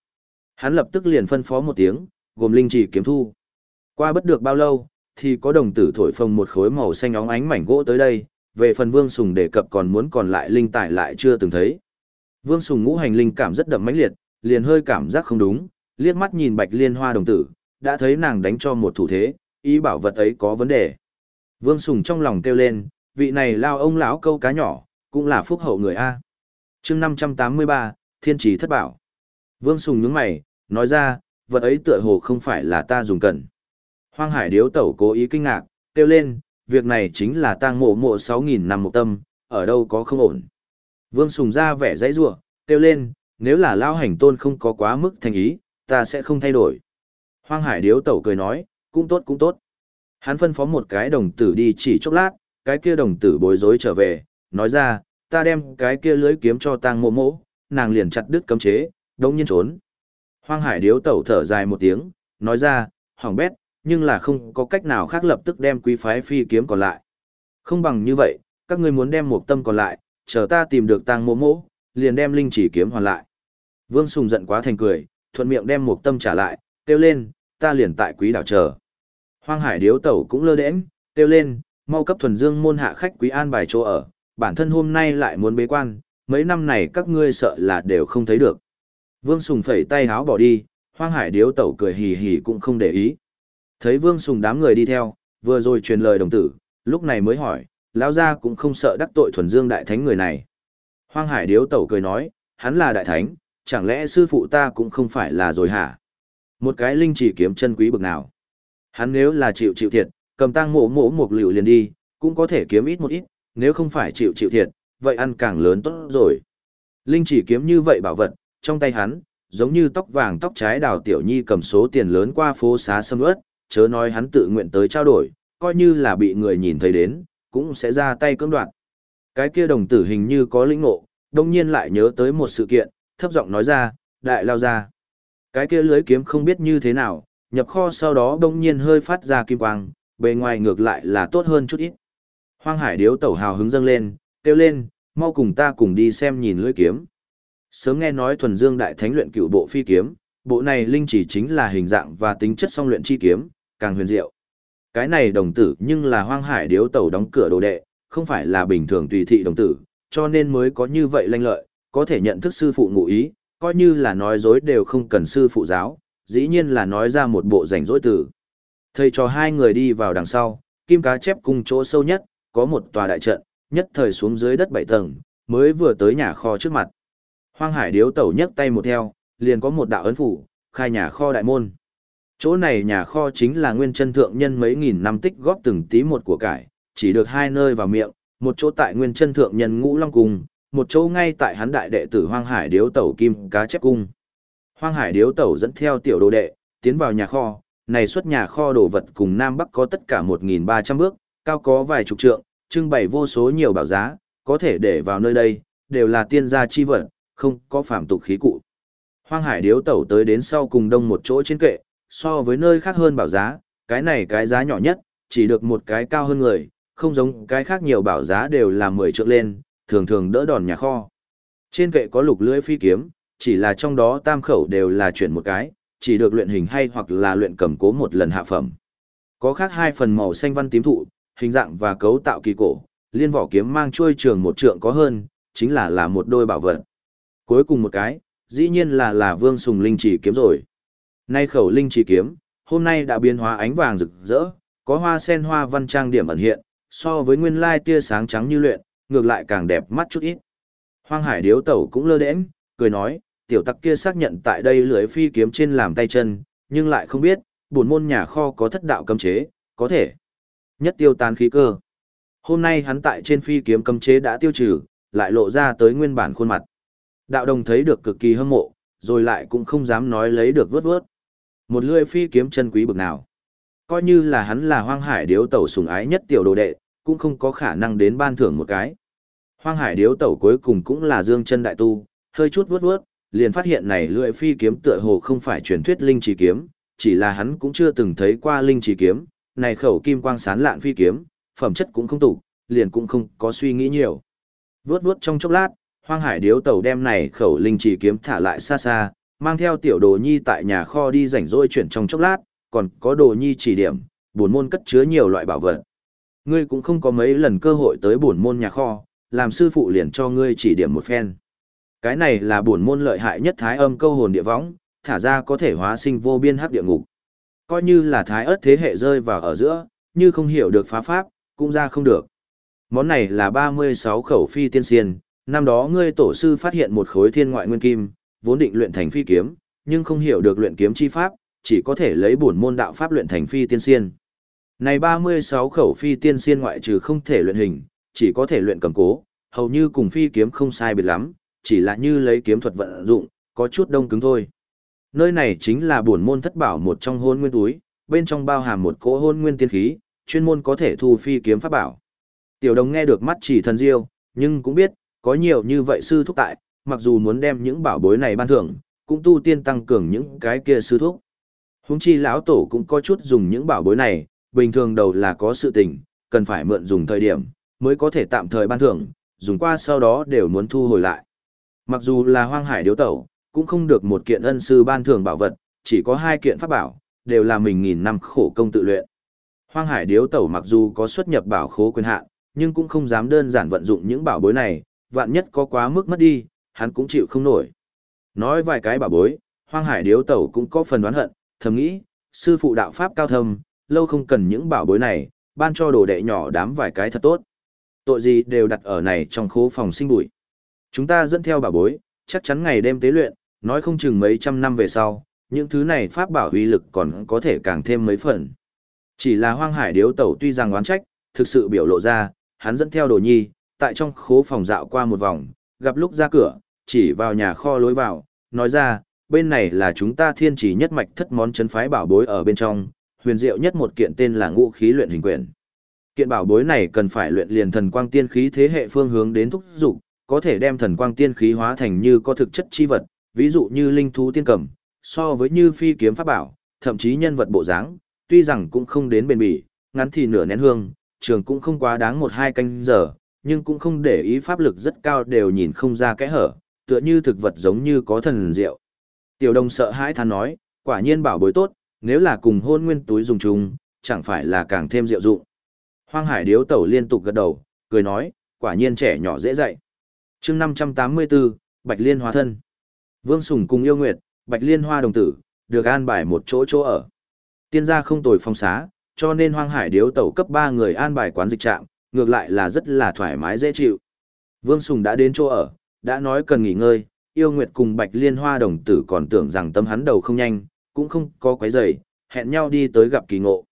Hắn lập tức liền phân phó một tiếng, gồm linh chỉ kiếm thu. Qua bất được bao lâu, thì có đồng tử thổi phồng một khối màu xanh óng ánh mảnh gỗ tới đây, về phần Vương Sùng đề cập còn muốn còn lại linh tài lại chưa từng thấy. Vương Sùng ngũ hành linh cảm rất đậm mãnh liệt, liền hơi cảm giác không đúng, liếc mắt nhìn Bạch Liên Hoa đồng tử, đã thấy nàng đánh cho một thủ thế, ý bảo vật ấy có vấn đề. Vương Sùng trong lòng kêu lên, vị này lao ông lão câu cá nhỏ, cũng là phúc hậu người A chương 583, Thiên trí thất bảo. Vương Sùng nhướng mày, nói ra, vật ấy tựa hồ không phải là ta dùng cần. Hoang Hải Điếu Tẩu cố ý kinh ngạc, kêu lên, việc này chính là tang mộ mộ 6.000 năm một tâm, ở đâu có không ổn. Vương Sùng ra vẻ dãy giụa kêu lên, nếu là lao hành tôn không có quá mức thành ý, ta sẽ không thay đổi. Hoang Hải Điếu Tẩu cười nói, cũng tốt cũng tốt. Hắn phân phó một cái đồng tử đi chỉ chốc lát, cái kia đồng tử bối rối trở về, nói ra, ta đem cái kia lưới kiếm cho tang mộ mộ, nàng liền chặt đứt cấm chế, đông nhiên trốn. Hoang Hải Điếu Tẩu thở dài một tiếng, nói ra, hỏng bét, nhưng là không có cách nào khác lập tức đem quý phái phi kiếm còn lại. Không bằng như vậy, các ngươi muốn đem một tâm còn lại, chờ ta tìm được tang mô mộ, liền đem linh chỉ kiếm hoàn lại. Vương Sùng giận quá thành cười, thuận miệng đem một tâm trả lại, kêu lên, ta liền tại quý đảo chờ. Hoang hải điếu tẩu cũng lơ đễnh, kêu lên, mau cấp thuần dương môn hạ khách quý an bài chỗ ở, bản thân hôm nay lại muốn bế quan, mấy năm này các ngươi sợ là đều không thấy được. Vương Sùng phẩy tay háo bỏ đi, hoang hải điếu tẩu cười hì hì cũng không để ý. Thấy Vương Sùng đám người đi theo, vừa rồi truyền lời đồng tử, lúc này mới hỏi, lão gia cũng không sợ đắc tội thuần dương đại thánh người này. Hoang Hải Điếu Tẩu cười nói, hắn là đại thánh, chẳng lẽ sư phụ ta cũng không phải là rồi hả? Một cái linh chỉ kiếm chân quý bực nào? Hắn nếu là chịu chịu thiệt, cầm tăng mộ mộ một liệu liền đi, cũng có thể kiếm ít một ít, nếu không phải chịu chịu thiệt, vậy ăn càng lớn tốt rồi. Linh chỉ kiếm như vậy bảo vật, trong tay hắn, giống như tóc vàng tóc trái đào tiểu nhi cầm số tiền lớn qua phố xá sâm ướt, chớ nói hắn tự nguyện tới trao đổi, coi như là bị người nhìn thấy đến, cũng sẽ ra tay cưỡng đoạt. Cái kia đồng tử hình như có lĩnh ngộ, đồng nhiên lại nhớ tới một sự kiện, thấp giọng nói ra, đại lao ra. Cái kia lưới kiếm không biết như thế nào, nhập kho sau đó đồng nhiên hơi phát ra kim quang, bề ngoài ngược lại là tốt hơn chút ít. Hoang hải điếu tẩu hào hứng dâng lên, kêu lên, mau cùng ta cùng đi xem nhìn lưỡi kiếm. Sớm nghe nói thuần dương đại thánh luyện cựu bộ phi kiếm, bộ này linh chỉ chính là hình dạng và tính chất song luyện chi kiếm, càng huyền diệu. Cái này đồng tử nhưng là hoang hải điếu tẩu đóng cửa đồ đệ, không phải là bình thường tùy thị đồng tử, cho nên mới có như vậy lanh lợi, có thể nhận thức sư phụ ngụ ý, coi như là nói dối đều không cần sư phụ giáo, dĩ nhiên là nói ra một bộ rảnh rỗi tử. Thầy cho hai người đi vào đằng sau, kim cá chép cùng chỗ sâu nhất, có một tòa đại trận, nhất thời xuống dưới đất bảy tầng, mới vừa tới nhà kho trước mặt. Hoang hải điếu tẩu nhấc tay một theo, liền có một đạo ấn phủ, khai nhà kho đại môn. Chỗ này nhà kho chính là nguyên chân thượng nhân mấy nghìn năm tích góp từng tí một của cải, chỉ được hai nơi vào miệng, một chỗ tại nguyên chân thượng nhân ngũ long cung, một chỗ ngay tại hắn đại đệ tử Hoang Hải Điếu Tẩu Kim Cá Chép Cung. Hoang Hải Điếu Tẩu dẫn theo tiểu đồ đệ, tiến vào nhà kho, này xuất nhà kho đồ vật cùng Nam Bắc có tất cả 1.300 bước, cao có vài chục trượng, trưng bày vô số nhiều bảo giá, có thể để vào nơi đây, đều là tiên gia chi vật, không có phạm tục khí cụ. Hoang Hải Điếu Tẩu tới đến sau cùng đông một chỗ trên kệ, so với nơi khác hơn bảo giá, cái này cái giá nhỏ nhất, chỉ được một cái cao hơn người, không giống cái khác nhiều bảo giá đều là 10 trượng lên, thường thường đỡ đòn nhà kho. Trên kệ có lục lưỡi phi kiếm, chỉ là trong đó tam khẩu đều là chuyển một cái, chỉ được luyện hình hay hoặc là luyện cầm cố một lần hạ phẩm. Có khác hai phần màu xanh văn tím thụ, hình dạng và cấu tạo kỳ cổ, liên vỏ kiếm mang chuôi trường một trượng có hơn, chính là là một đôi bảo vật. Cuối cùng một cái, dĩ nhiên là là vương sùng linh chỉ kiếm rồi. Nay khẩu linh chỉ kiếm, hôm nay đã biến hóa ánh vàng rực rỡ, có hoa sen hoa văn trang điểm ẩn hiện, so với nguyên lai tia sáng trắng như luyện, ngược lại càng đẹp mắt chút ít. Hoang hải điếu tẩu cũng lơ đễnh, cười nói, tiểu tặc kia xác nhận tại đây lưỡi phi kiếm trên làm tay chân, nhưng lại không biết, buồn môn nhà kho có thất đạo cấm chế, có thể nhất tiêu tan khí cơ. Hôm nay hắn tại trên phi kiếm cấm chế đã tiêu trừ, lại lộ ra tới nguyên bản khuôn mặt. Đạo đồng thấy được cực kỳ hâm mộ, rồi lại cũng không dám nói lấy được vớt vớt. Một lưỡi phi kiếm chân quý bực nào. Coi như là hắn là hoang hải điếu tẩu sùng ái nhất tiểu đồ đệ, cũng không có khả năng đến ban thưởng một cái. Hoang hải điếu tẩu cuối cùng cũng là dương chân đại tu, hơi chút vớt vớt, liền phát hiện này lưỡi phi kiếm tựa hồ không phải truyền thuyết linh chỉ kiếm, chỉ là hắn cũng chưa từng thấy qua linh chỉ kiếm, này khẩu kim quang sán lạn phi kiếm, phẩm chất cũng không tủ, liền cũng không có suy nghĩ nhiều. Vướt vướt trong chốc lát, hoang hải điếu tẩu đem này khẩu linh chỉ kiếm thả lại xa xa, mang theo tiểu đồ nhi tại nhà kho đi rảnh rỗi chuyển trong chốc lát, còn có đồ nhi chỉ điểm, buồn môn cất chứa nhiều loại bảo vật. Ngươi cũng không có mấy lần cơ hội tới buồn môn nhà kho, làm sư phụ liền cho ngươi chỉ điểm một phen. Cái này là buồn môn lợi hại nhất thái âm câu hồn địa võng, thả ra có thể hóa sinh vô biên hắc địa ngục. Coi như là thái ớt thế hệ rơi vào ở giữa, như không hiểu được phá pháp, cũng ra không được. Món này là 36 khẩu phi tiên xiên, năm đó ngươi tổ sư phát hiện một khối thiên ngoại nguyên kim, vốn định luyện thành phi kiếm, nhưng không hiểu được luyện kiếm chi pháp, chỉ có thể lấy bổn môn đạo pháp luyện thành phi tiên xiên. Này 36 khẩu phi tiên xiên ngoại trừ không thể luyện hình, chỉ có thể luyện cầm cố, hầu như cùng phi kiếm không sai biệt lắm, chỉ là như lấy kiếm thuật vận dụng, có chút đông cứng thôi. Nơi này chính là buồn môn thất bảo một trong hôn nguyên túi, bên trong bao hàm một cỗ hôn nguyên tiên khí, chuyên môn có thể thu phi kiếm pháp bảo. Tiểu đồng nghe được mắt chỉ thần diêu, nhưng cũng biết, có nhiều như vậy sư thúc tại, mặc dù muốn đem những bảo bối này ban thưởng, cũng tu tiên tăng cường những cái kia sư thúc. Húng chi lão tổ cũng có chút dùng những bảo bối này, bình thường đầu là có sự tình, cần phải mượn dùng thời điểm, mới có thể tạm thời ban thưởng, dùng qua sau đó đều muốn thu hồi lại. Mặc dù là hoang hải điếu tẩu, cũng không được một kiện ân sư ban thưởng bảo vật, chỉ có hai kiện pháp bảo, đều là mình nghìn năm khổ công tự luyện. Hoang hải điếu tẩu mặc dù có xuất nhập bảo khố quyền hạn, nhưng cũng không dám đơn giản vận dụng những bảo bối này, vạn nhất có quá mức mất đi, hắn cũng chịu không nổi. Nói vài cái bảo bối, hoang hải điếu tẩu cũng có phần đoán hận, thầm nghĩ, sư phụ đạo pháp cao thâm, lâu không cần những bảo bối này, ban cho đồ đệ nhỏ đám vài cái thật tốt. Tội gì đều đặt ở này trong khố phòng sinh bụi. Chúng ta dẫn theo bảo bối, chắc chắn ngày đêm tế luyện, nói không chừng mấy trăm năm về sau, những thứ này pháp bảo uy lực còn có thể càng thêm mấy phần. Chỉ là hoang hải điếu tẩu tuy rằng oán trách, thực sự biểu lộ ra, hắn dẫn theo đồ nhi, tại trong khố phòng dạo qua một vòng, gặp lúc ra cửa, chỉ vào nhà kho lối vào, nói ra, bên này là chúng ta thiên chỉ nhất mạch thất món chấn phái bảo bối ở bên trong, huyền diệu nhất một kiện tên là ngũ khí luyện hình quyển. Kiện bảo bối này cần phải luyện liền thần quang tiên khí thế hệ phương hướng đến thúc dục, có thể đem thần quang tiên khí hóa thành như có thực chất chi vật, ví dụ như linh thú tiên cầm, so với như phi kiếm pháp bảo, thậm chí nhân vật bộ dáng, tuy rằng cũng không đến bền bỉ, ngắn thì nửa nén hương, trường cũng không quá đáng một hai canh giờ, nhưng cũng không để ý pháp lực rất cao đều nhìn không ra kẽ hở, tựa như thực vật giống như có thần diệu. Tiểu đồng sợ hãi than nói, quả nhiên bảo bối tốt, nếu là cùng hôn nguyên túi dùng chung, chẳng phải là càng thêm diệu dụng. Hoang hải điếu tẩu liên tục gật đầu, cười nói, quả nhiên trẻ nhỏ dễ dạy. chương 584, Bạch Liên hóa thân. Vương Sùng cùng yêu nguyệt, Bạch Liên hoa đồng tử, được an bài một chỗ chỗ ở. Tiên gia không tồi phong xá, cho nên hoang hải điếu tẩu cấp 3 người an bài quán dịch trạm, ngược lại là rất là thoải mái dễ chịu. Vương Sùng đã đến chỗ ở, đã nói cần nghỉ ngơi, yêu nguyệt cùng Bạch Liên hoa đồng tử còn tưởng rằng tâm hắn đầu không nhanh, cũng không có quấy rầy, hẹn nhau đi tới gặp kỳ ngộ.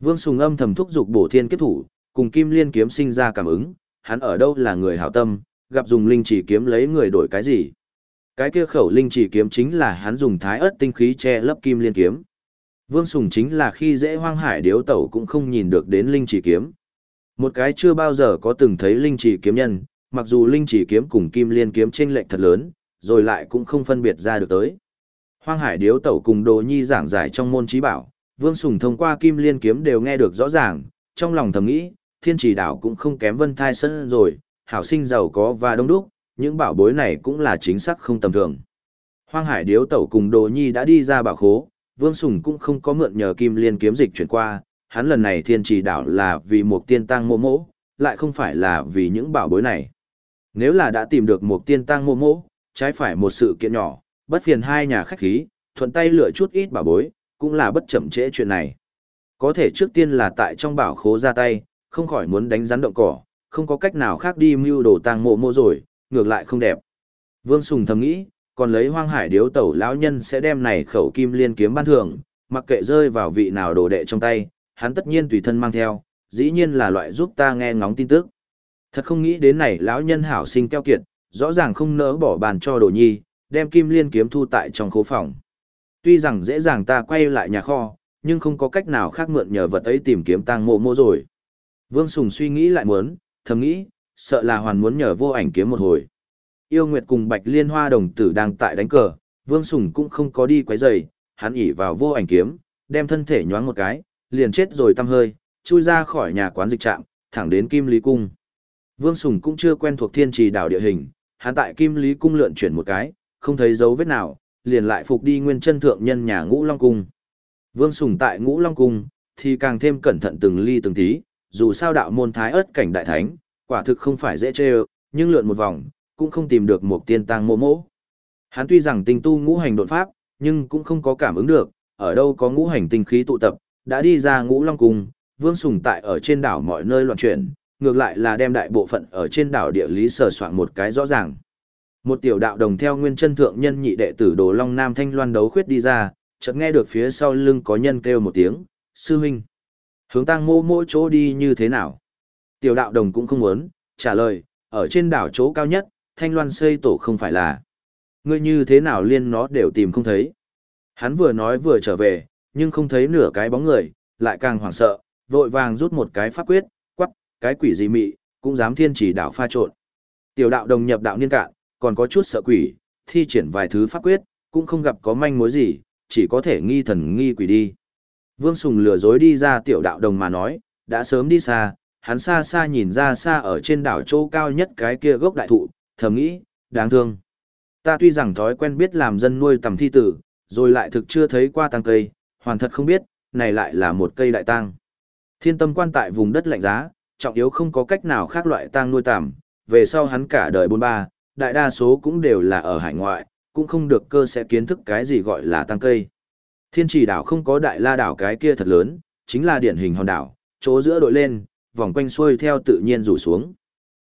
Vương Sùng âm thầm thúc giục bổ thiên kiếp thủ, cùng Kim Liên kiếm sinh ra cảm ứng, hắn ở đâu là người hảo tâm, gặp dùng linh chỉ kiếm lấy người đổi cái gì. Cái kia khẩu linh chỉ kiếm chính là hắn dùng thái ớt tinh khí che lấp Kim Liên kiếm. Vương Sùng chính là khi dễ hoang hải điếu tẩu cũng không nhìn được đến linh chỉ kiếm. Một cái chưa bao giờ có từng thấy linh chỉ kiếm nhân, mặc dù linh chỉ kiếm cùng Kim Liên kiếm chênh lệch thật lớn, rồi lại cũng không phân biệt ra được tới. Hoang hải điếu tẩu cùng đồ nhi giảng giải trong môn trí bảo, Vương Sùng thông qua kim liên kiếm đều nghe được rõ ràng, trong lòng thầm nghĩ, thiên chỉ đảo cũng không kém vân thai sân rồi, hảo sinh giàu có và đông đúc, những bảo bối này cũng là chính xác không tầm thường. Hoang hải điếu tẩu cùng đồ nhi đã đi ra bảo khố, Vương Sùng cũng không có mượn nhờ kim liên kiếm dịch chuyển qua, hắn lần này thiên trì đảo là vì một tiên tăng mô mỗ, lại không phải là vì những bảo bối này. Nếu là đã tìm được một tiên tăng mô mỗ, trái phải một sự kiện nhỏ, bất phiền hai nhà khách khí, thuận tay lựa chút ít bảo bối, cũng là bất chậm trễ chuyện này. Có thể trước tiên là tại trong bảo khố ra tay, không khỏi muốn đánh rắn động cỏ, không có cách nào khác đi mưu đồ tang mộ mộ rồi, ngược lại không đẹp. Vương Sùng thầm nghĩ, còn lấy hoang hải điếu tẩu lão nhân sẽ đem này khẩu kim liên kiếm ban thưởng, mặc kệ rơi vào vị nào đồ đệ trong tay, hắn tất nhiên tùy thân mang theo, dĩ nhiên là loại giúp ta nghe ngóng tin tức. Thật không nghĩ đến này lão nhân hảo sinh keo kiệt, rõ ràng không nỡ bỏ bàn cho đồ nhi, đem kim liên kiếm thu tại trong khố phòng. Tuy rằng dễ dàng ta quay lại nhà kho, nhưng không có cách nào khác mượn nhờ vật ấy tìm kiếm tang mộ mộ rồi. Vương Sùng suy nghĩ lại muốn, thầm nghĩ, sợ là hoàn muốn nhờ vô ảnh kiếm một hồi. Yêu Nguyệt cùng Bạch Liên Hoa đồng tử đang tại đánh cờ, Vương Sùng cũng không có đi quấy rầy, hắn ỉ vào vô ảnh kiếm, đem thân thể nhoáng một cái, liền chết rồi tăm hơi, chui ra khỏi nhà quán dịch trạm, thẳng đến Kim Lý Cung. Vương Sùng cũng chưa quen thuộc thiên trì đảo địa hình, hắn tại Kim Lý Cung lượn chuyển một cái, không thấy dấu vết nào, liền lại phục đi nguyên chân thượng nhân nhà ngũ long cung. Vương Sùng tại ngũ long cung, thì càng thêm cẩn thận từng ly từng tí, dù sao đạo môn thái ớt cảnh đại thánh, quả thực không phải dễ chê nhưng lượn một vòng, cũng không tìm được một tiên tăng mô mỗ. Hắn tuy rằng tinh tu ngũ hành đột pháp, nhưng cũng không có cảm ứng được, ở đâu có ngũ hành tinh khí tụ tập, đã đi ra ngũ long cung, vương sùng tại ở trên đảo mọi nơi loạn chuyển, ngược lại là đem đại bộ phận ở trên đảo địa lý sờ soạn một cái rõ ràng. Một tiểu đạo đồng theo nguyên chân thượng nhân nhị đệ tử Đồ Long Nam Thanh Loan đấu khuyết đi ra, chợt nghe được phía sau lưng có nhân kêu một tiếng, "Sư huynh." Hướng tăng mô mỗi chỗ đi như thế nào? Tiểu đạo đồng cũng không muốn, trả lời, ở trên đảo chỗ cao nhất, Thanh Loan xây tổ không phải là. Ngươi như thế nào liên nó đều tìm không thấy. Hắn vừa nói vừa trở về, nhưng không thấy nửa cái bóng người, lại càng hoảng sợ, vội vàng rút một cái pháp quyết, quắc, cái quỷ gì mị, cũng dám thiên chỉ đảo pha trộn. Tiểu đạo đồng nhập đạo niên cạn, còn có chút sợ quỷ, thi triển vài thứ pháp quyết, cũng không gặp có manh mối gì, chỉ có thể nghi thần nghi quỷ đi. Vương Sùng lừa dối đi ra tiểu đạo đồng mà nói, đã sớm đi xa, hắn xa xa nhìn ra xa ở trên đảo chỗ cao nhất cái kia gốc đại thụ, thầm nghĩ, đáng thương. Ta tuy rằng thói quen biết làm dân nuôi tầm thi tử, rồi lại thực chưa thấy qua tăng cây, hoàn thật không biết, này lại là một cây đại tăng. Thiên tâm quan tại vùng đất lạnh giá, trọng yếu không có cách nào khác loại tăng nuôi tầm, về sau hắn cả đời bôn ba, đại đa số cũng đều là ở hải ngoại, cũng không được cơ sẽ kiến thức cái gì gọi là tăng cây. Thiên trì đảo không có đại la đảo cái kia thật lớn, chính là điển hình hòn đảo, chỗ giữa đội lên, vòng quanh xuôi theo tự nhiên rủ xuống.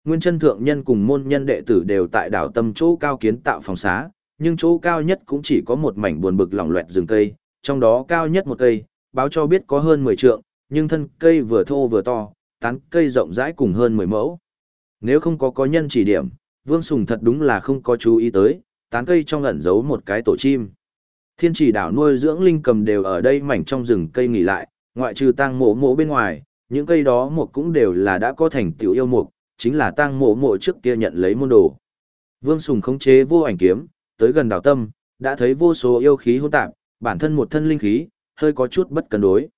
Nguyên chân thượng nhân cùng môn nhân đệ tử đều tại đảo tâm chỗ cao kiến tạo phòng xá, nhưng chỗ cao nhất cũng chỉ có một mảnh buồn bực lỏng loẹt rừng cây, trong đó cao nhất một cây, báo cho biết có hơn 10 trượng, nhưng thân cây vừa thô vừa to, tán cây rộng rãi cùng hơn 10 mẫu. Nếu không có có nhân chỉ điểm, Vương Sùng thật đúng là không có chú ý tới, tán cây trong ẩn giấu một cái tổ chim. Thiên chỉ đảo nuôi dưỡng linh cầm đều ở đây mảnh trong rừng cây nghỉ lại, ngoại trừ tang mộ mộ bên ngoài, những cây đó một cũng đều là đã có thành tiểu yêu mục, chính là tang mộ mộ trước kia nhận lấy môn đồ. Vương Sùng khống chế vô ảnh kiếm, tới gần đảo tâm, đã thấy vô số yêu khí hỗn tạp, bản thân một thân linh khí, hơi có chút bất cân đối.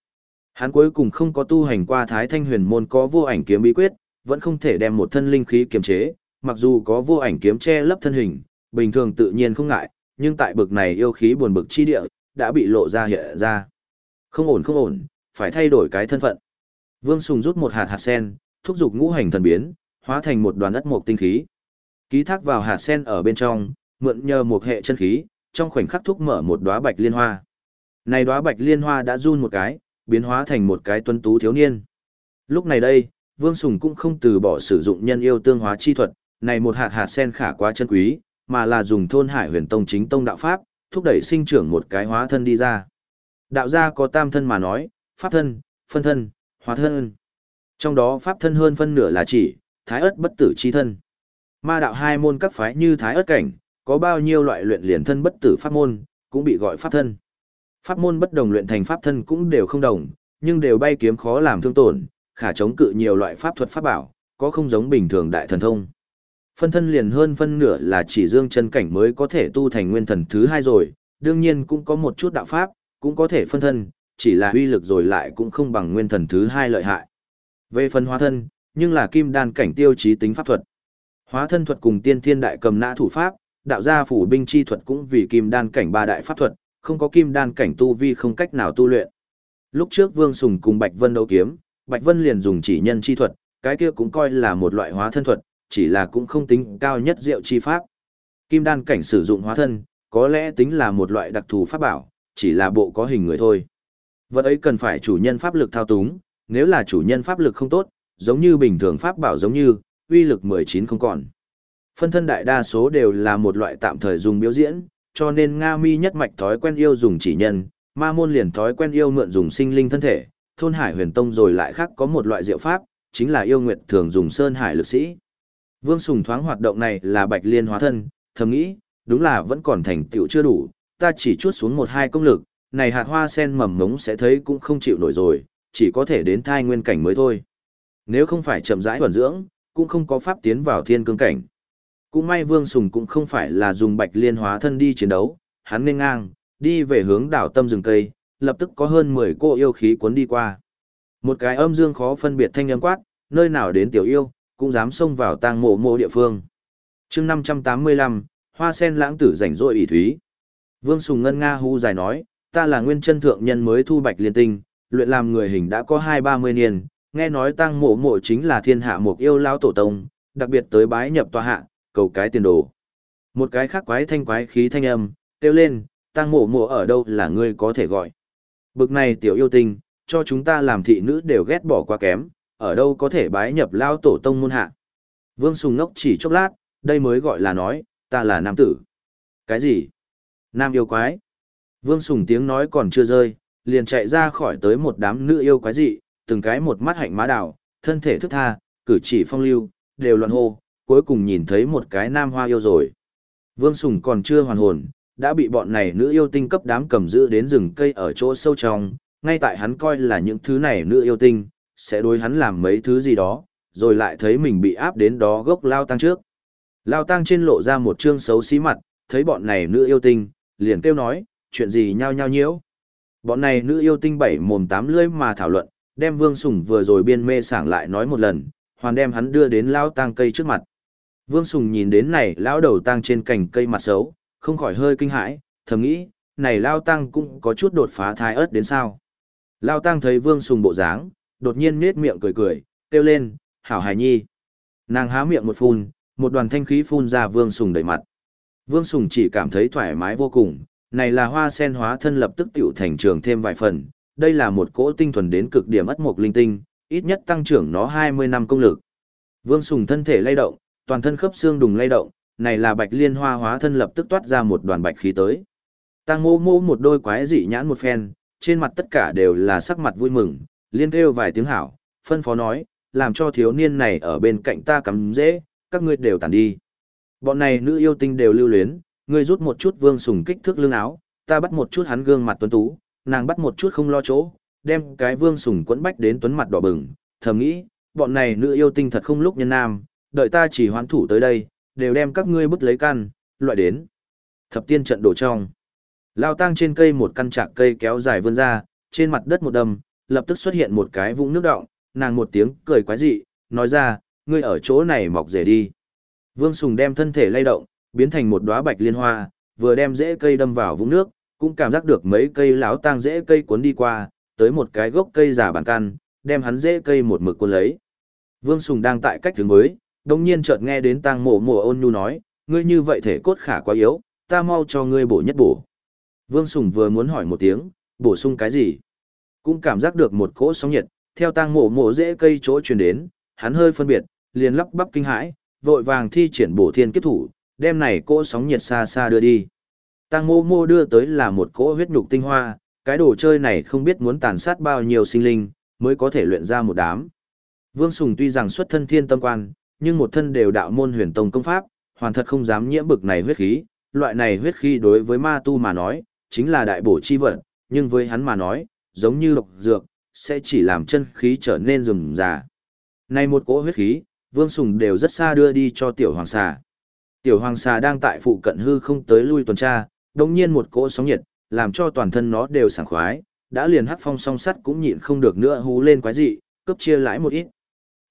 Hắn cuối cùng không có tu hành qua Thái Thanh Huyền môn có vô ảnh kiếm bí quyết, vẫn không thể đem một thân linh khí kiềm chế, mặc dù có vô ảnh kiếm che lấp thân hình, bình thường tự nhiên không ngại, nhưng tại bực này yêu khí buồn bực chi địa, đã bị lộ ra hiện ra. Không ổn không ổn, phải thay đổi cái thân phận. Vương Sùng rút một hạt hạt sen, thúc giục ngũ hành thần biến, hóa thành một đoàn ất mộc tinh khí. Ký thác vào hạt sen ở bên trong, mượn nhờ một hệ chân khí, trong khoảnh khắc thúc mở một đóa bạch liên hoa. Này đóa bạch liên hoa đã run một cái, biến hóa thành một cái tuấn tú thiếu niên. Lúc này đây, Vương Sùng cũng không từ bỏ sử dụng nhân yêu tương hóa chi thuật, này một hạt hạt sen khả quá chân quý, mà là dùng thôn hải huyền tông chính tông đạo pháp, thúc đẩy sinh trưởng một cái hóa thân đi ra. Đạo gia có tam thân mà nói, pháp thân, phân thân, hóa thân. Trong đó pháp thân hơn phân nửa là chỉ, thái ớt bất tử chi thân. Ma đạo hai môn các phái như thái ớt cảnh, có bao nhiêu loại luyện liền thân bất tử pháp môn, cũng bị gọi pháp thân. Pháp môn bất đồng luyện thành pháp thân cũng đều không đồng, nhưng đều bay kiếm khó làm thương tổn, khả chống cự nhiều loại pháp thuật pháp bảo, có không giống bình thường đại thần thông. Phân thân liền hơn phân nửa là chỉ dương chân cảnh mới có thể tu thành nguyên thần thứ hai rồi, đương nhiên cũng có một chút đạo pháp, cũng có thể phân thân, chỉ là uy lực rồi lại cũng không bằng nguyên thần thứ hai lợi hại. Về phần hóa thân, nhưng là kim đan cảnh tiêu chí tính pháp thuật. Hóa thân thuật cùng tiên thiên đại cầm nã thủ pháp, đạo gia phủ binh chi thuật cũng vì kim đan cảnh ba đại pháp thuật, không có kim đan cảnh tu vi không cách nào tu luyện. Lúc trước Vương Sùng cùng Bạch Vân đấu kiếm, Bạch Vân liền dùng chỉ nhân chi thuật, cái kia cũng coi là một loại hóa thân thuật, chỉ là cũng không tính cao nhất diệu chi pháp. Kim đan cảnh sử dụng hóa thân, có lẽ tính là một loại đặc thù pháp bảo, chỉ là bộ có hình người thôi. Vật ấy cần phải chủ nhân pháp lực thao túng, nếu là chủ nhân pháp lực không tốt, giống như bình thường pháp bảo giống như, uy lực 19 không còn. Phân thân đại đa số đều là một loại tạm thời dùng biểu diễn, cho nên Nga mi nhất mạch thói quen yêu dùng chỉ nhân, ma môn liền thói quen yêu mượn dùng sinh linh thân thể, thôn hải huyền tông rồi lại khác có một loại diệu pháp, chính là yêu nguyệt thường dùng sơn hải lực sĩ. Vương Sùng thoáng hoạt động này là bạch liên hóa thân, thầm nghĩ, đúng là vẫn còn thành tựu chưa đủ, ta chỉ chuốt xuống một hai công lực, này hạt hoa sen mầm mống sẽ thấy cũng không chịu nổi rồi, chỉ có thể đến thai nguyên cảnh mới thôi. Nếu không phải chậm rãi thuần dưỡng, cũng không có pháp tiến vào thiên cương cảnh. Cũng may Vương Sùng cũng không phải là dùng bạch liên hóa thân đi chiến đấu, hắn nên ngang, đi về hướng đảo tâm rừng cây, lập tức có hơn 10 cô yêu khí cuốn đi qua. Một cái âm dương khó phân biệt thanh âm quát, nơi nào đến tiểu yêu, cũng dám xông vào tang mộ mộ địa phương. chương 585, hoa sen lãng tử rảnh rỗi ủy thúy. Vương Sùng Ngân Nga hu dài nói, ta là nguyên chân thượng nhân mới thu bạch liên tinh, luyện làm người hình đã có hai ba mươi niên, nghe nói tang mộ mộ chính là thiên hạ mục yêu lao tổ tông, đặc biệt tới bái nhập tòa hạ, cầu cái tiền đồ. Một cái khác quái thanh quái khí thanh âm, kêu lên, tang mộ mộ ở đâu là ngươi có thể gọi. Bực này tiểu yêu tinh, cho chúng ta làm thị nữ đều ghét bỏ quá kém, ở đâu có thể bái nhập lao tổ tông môn hạ. Vương Sùng ngốc chỉ chốc lát, đây mới gọi là nói, ta là nam tử. Cái gì? Nam yêu quái. Vương Sùng tiếng nói còn chưa rơi, liền chạy ra khỏi tới một đám nữ yêu quái dị, từng cái một mắt hạnh má đảo, thân thể thức tha, cử chỉ phong lưu, đều loạn hô, cuối cùng nhìn thấy một cái nam hoa yêu rồi. Vương Sùng còn chưa hoàn hồn, đã bị bọn này nữ yêu tinh cấp đám cầm giữ đến rừng cây ở chỗ sâu trong, ngay tại hắn coi là những thứ này nữ yêu tinh, sẽ đối hắn làm mấy thứ gì đó, rồi lại thấy mình bị áp đến đó gốc lao tăng trước. Lao tăng trên lộ ra một trương xấu xí mặt, thấy bọn này nữ yêu tinh, liền kêu nói, chuyện gì nhao nhao nhiễu. Bọn này nữ yêu tinh bảy mồm tám lưỡi mà thảo luận, đem Vương Sùng vừa rồi biên mê sảng lại nói một lần, hoàn đem hắn đưa đến lao tang cây trước mặt. Vương Sùng nhìn đến này lão đầu tang trên cành cây mặt xấu, không khỏi hơi kinh hãi, thầm nghĩ, này lao tang cũng có chút đột phá thái ớt đến sao. Lao tang thấy Vương Sùng bộ dáng, đột nhiên nết miệng cười cười, kêu lên, hảo hài nhi. Nàng há miệng một phun, một đoàn thanh khí phun ra Vương Sùng đầy mặt. Vương Sùng chỉ cảm thấy thoải mái vô cùng, này là hoa sen hóa thân lập tức tiểu thành trường thêm vài phần, đây là một cỗ tinh thuần đến cực điểm ất mục linh tinh, ít nhất tăng trưởng nó 20 năm công lực. Vương Sùng thân thể lay động, toàn thân khớp xương đùng lay động, này là bạch liên hoa hóa thân lập tức toát ra một đoàn bạch khí tới. Tăng mô mô một đôi quái dị nhãn một phen, trên mặt tất cả đều là sắc mặt vui mừng, liên kêu vài tiếng hảo, phân phó nói, làm cho thiếu niên này ở bên cạnh ta cắm dễ, các ngươi đều tản đi. Bọn này nữ yêu tinh đều lưu luyến, ngươi rút một chút vương sùng kích thước lưng áo, ta bắt một chút hắn gương mặt tuấn tú, nàng bắt một chút không lo chỗ, đem cái vương sùng quấn bách đến tuấn mặt đỏ bừng, thầm nghĩ, bọn này nữ yêu tinh thật không lúc nhân nam, đợi ta chỉ hoán thủ tới đây, đều đem các ngươi bức lấy căn, loại đến. Thập tiên trận đổ trong. Lao tang trên cây một căn chạc cây kéo dài vươn ra, trên mặt đất một đầm, lập tức xuất hiện một cái vũng nước đọng, nàng một tiếng cười quái dị, nói ra, ngươi ở chỗ này mọc rể đi. Vương Sùng đem thân thể lay động, biến thành một đóa bạch liên hoa, vừa đem rễ cây đâm vào vũng nước, cũng cảm giác được mấy cây láo tang rễ cây cuốn đi qua, tới một cái gốc cây giả bản căn, đem hắn rễ cây một mực cuốn lấy. Vương Sùng đang tại cách hướng với, đồng nhiên chợt nghe đến tang mộ mộ ôn nhu nói, ngươi như vậy thể cốt khả quá yếu, ta mau cho ngươi bổ nhất bổ. Vương Sùng vừa muốn hỏi một tiếng, bổ sung cái gì? Cũng cảm giác được một cỗ sóng nhiệt, theo tang mộ mộ rễ cây chỗ truyền đến, hắn hơi phân biệt, liền lắp bắp kinh hãi, vội vàng thi triển bổ thiên kiếp thủ, đem này cỗ sóng nhiệt xa xa đưa đi. Tang mô mô đưa tới là một cỗ huyết nhục tinh hoa, cái đồ chơi này không biết muốn tàn sát bao nhiêu sinh linh, mới có thể luyện ra một đám. Vương Sùng tuy rằng xuất thân thiên tâm quan, nhưng một thân đều đạo môn huyền tông công pháp, hoàn thật không dám nhiễm bực này huyết khí, loại này huyết khí đối với ma tu mà nói, chính là đại bổ chi vật, nhưng với hắn mà nói, giống như độc dược, sẽ chỉ làm chân khí trở nên rừng rà. Này một cỗ huyết khí, Vương Sùng đều rất xa đưa đi cho tiểu hoàng xà. Tiểu hoàng xà đang tại phụ cận hư không tới lui tuần tra, đồng nhiên một cỗ sóng nhiệt, làm cho toàn thân nó đều sảng khoái, đã liền hắc phong song sắt cũng nhịn không được nữa hú lên quái dị, cấp chia lãi một ít.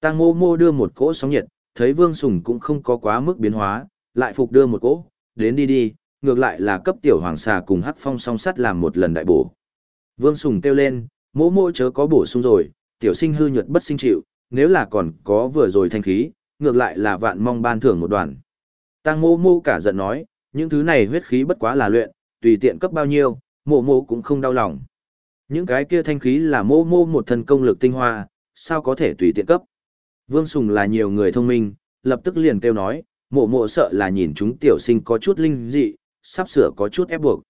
Tang mô mô đưa một cỗ sóng nhiệt, thấy Vương Sùng cũng không có quá mức biến hóa, lại phục đưa một cỗ, đến đi đi, ngược lại là cấp tiểu hoàng xà cùng hắc phong song sắt làm một lần đại bổ. Vương Sùng kêu lên, mỗ mỗ chớ có bổ sung rồi, tiểu sinh hư nhuật bất sinh chịu, nếu là còn có vừa rồi thanh khí, ngược lại là vạn mong ban thưởng một đoàn. Tăng mô mô cả giận nói, những thứ này huyết khí bất quá là luyện, tùy tiện cấp bao nhiêu, mô mô cũng không đau lòng. Những cái kia thanh khí là mô mô một thân công lực tinh hoa, sao có thể tùy tiện cấp. Vương Sùng là nhiều người thông minh, lập tức liền kêu nói, mộ mộ sợ là nhìn chúng tiểu sinh có chút linh dị, sắp sửa có chút ép buộc.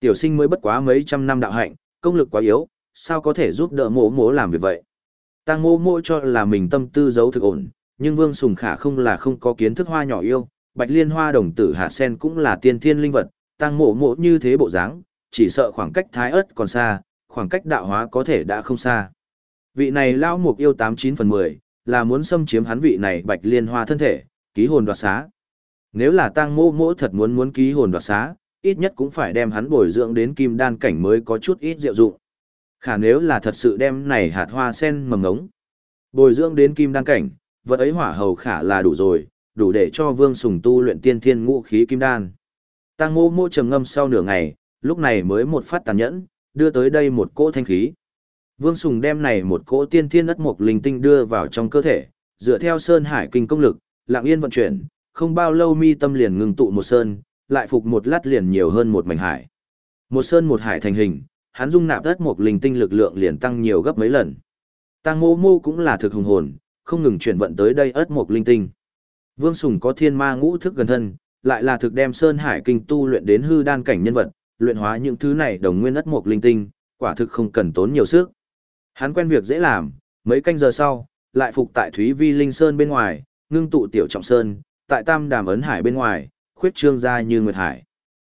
Tiểu sinh mới bất quá mấy trăm năm đạo hạnh, công lực quá yếu, sao có thể giúp đỡ mộ mộ làm việc vậy. Tăng mộ mộ cho là mình tâm tư giấu thực ổn, nhưng Vương Sùng Khả không là không có kiến thức hoa nhỏ yêu, bạch liên hoa đồng tử hạ sen cũng là tiên thiên linh vật, tăng mộ mộ như thế bộ dáng, chỉ sợ khoảng cách thái ớt còn xa, khoảng cách đạo hóa có thể đã không xa. Vị này lão mục yêu 89 phần 10, là muốn xâm chiếm hắn vị này bạch liên hoa thân thể, ký hồn đoạt xá. Nếu là tăng mộ mộ thật muốn muốn ký hồn đoạt xá, ít nhất cũng phải đem hắn bồi dưỡng đến kim đan cảnh mới có chút ít diệu dụng. Khả nếu là thật sự đem này hạt hoa sen mầm ngống, bồi dưỡng đến kim đan cảnh, vật ấy hỏa hầu khả là đủ rồi, đủ để cho vương sùng tu luyện tiên thiên ngũ khí kim đan. Tăng mô mô trầm ngâm sau nửa ngày, lúc này mới một phát tàn nhẫn, đưa tới đây một cỗ thanh khí. Vương Sùng đem này một cỗ tiên thiên ất mục linh tinh đưa vào trong cơ thể, dựa theo sơn hải kinh công lực, lặng yên vận chuyển, không bao lâu mi tâm liền ngừng tụ một sơn, lại phục một lát liền nhiều hơn một mảnh hải. Một sơn một hải thành hình, hắn dung nạp ất mục linh tinh lực lượng liền tăng nhiều gấp mấy lần. Tăng mô mô cũng là thực hùng hồn, không ngừng chuyển vận tới đây ất mục linh tinh. Vương Sùng có thiên ma ngũ thức gần thân, lại là thực đem sơn hải kinh tu luyện đến hư đan cảnh nhân vật, luyện hóa những thứ này đồng nguyên ất mục linh tinh, quả thực không cần tốn nhiều sức. Hắn quen việc dễ làm, mấy canh giờ sau, lại phục tại Thúy Vi Linh Sơn bên ngoài, ngưng tụ tiểu trọng sơn, tại Tam Đàm ấn hải bên ngoài, khuyết trương ra như nguyệt hải.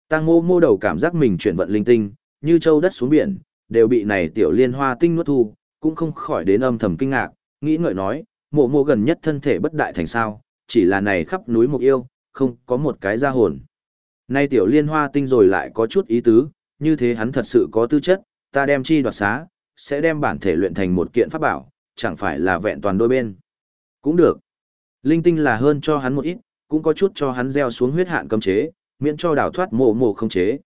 Tăng Mô mô đầu cảm giác mình chuyển vận linh tinh, như châu đất xuống biển, đều bị này tiểu liên hoa tinh nuốt thu, cũng không khỏi đến âm thầm kinh ngạc, nghĩ ngợi nói, mộ mộ gần nhất thân thể bất đại thành sao, chỉ là này khắp núi mục yêu, không có một cái ra hồn. Nay tiểu liên hoa tinh rồi lại có chút ý tứ, như thế hắn thật sự có tư chất, ta đem chi đoạt xá, sẽ đem bản thể luyện thành một kiện pháp bảo, chẳng phải là vẹn toàn đôi bên. Cũng được. Linh tinh là hơn cho hắn một ít, cũng có chút cho hắn gieo xuống huyết hạn cấm chế, miễn cho đào thoát mộ mộ không chế.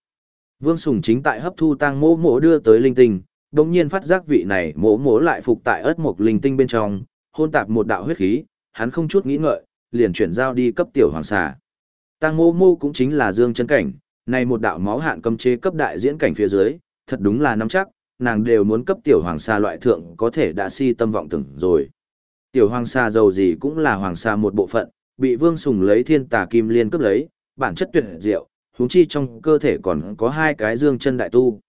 Vương Sùng chính tại hấp thu tăng mộ mộ đưa tới linh tinh, đồng nhiên phát giác vị này mộ mộ lại phục tại ớt một linh tinh bên trong, hôn tạp một đạo huyết khí, hắn không chút nghĩ ngợi, liền chuyển giao đi cấp tiểu hoàng xà. Tăng mô mô cũng chính là dương chân cảnh, này một đạo máu hạn cấm chế cấp đại diễn cảnh phía dưới, thật đúng là nắm chắc, nàng đều muốn cấp tiểu hoàng sa loại thượng có thể đã si tâm vọng tưởng rồi. Tiểu hoàng sa dầu gì cũng là hoàng sa một bộ phận, bị Vương Sùng lấy thiên tà kim liên cấp lấy, bản chất tuyệt diệu, huống chi trong cơ thể còn có hai cái dương chân đại tu.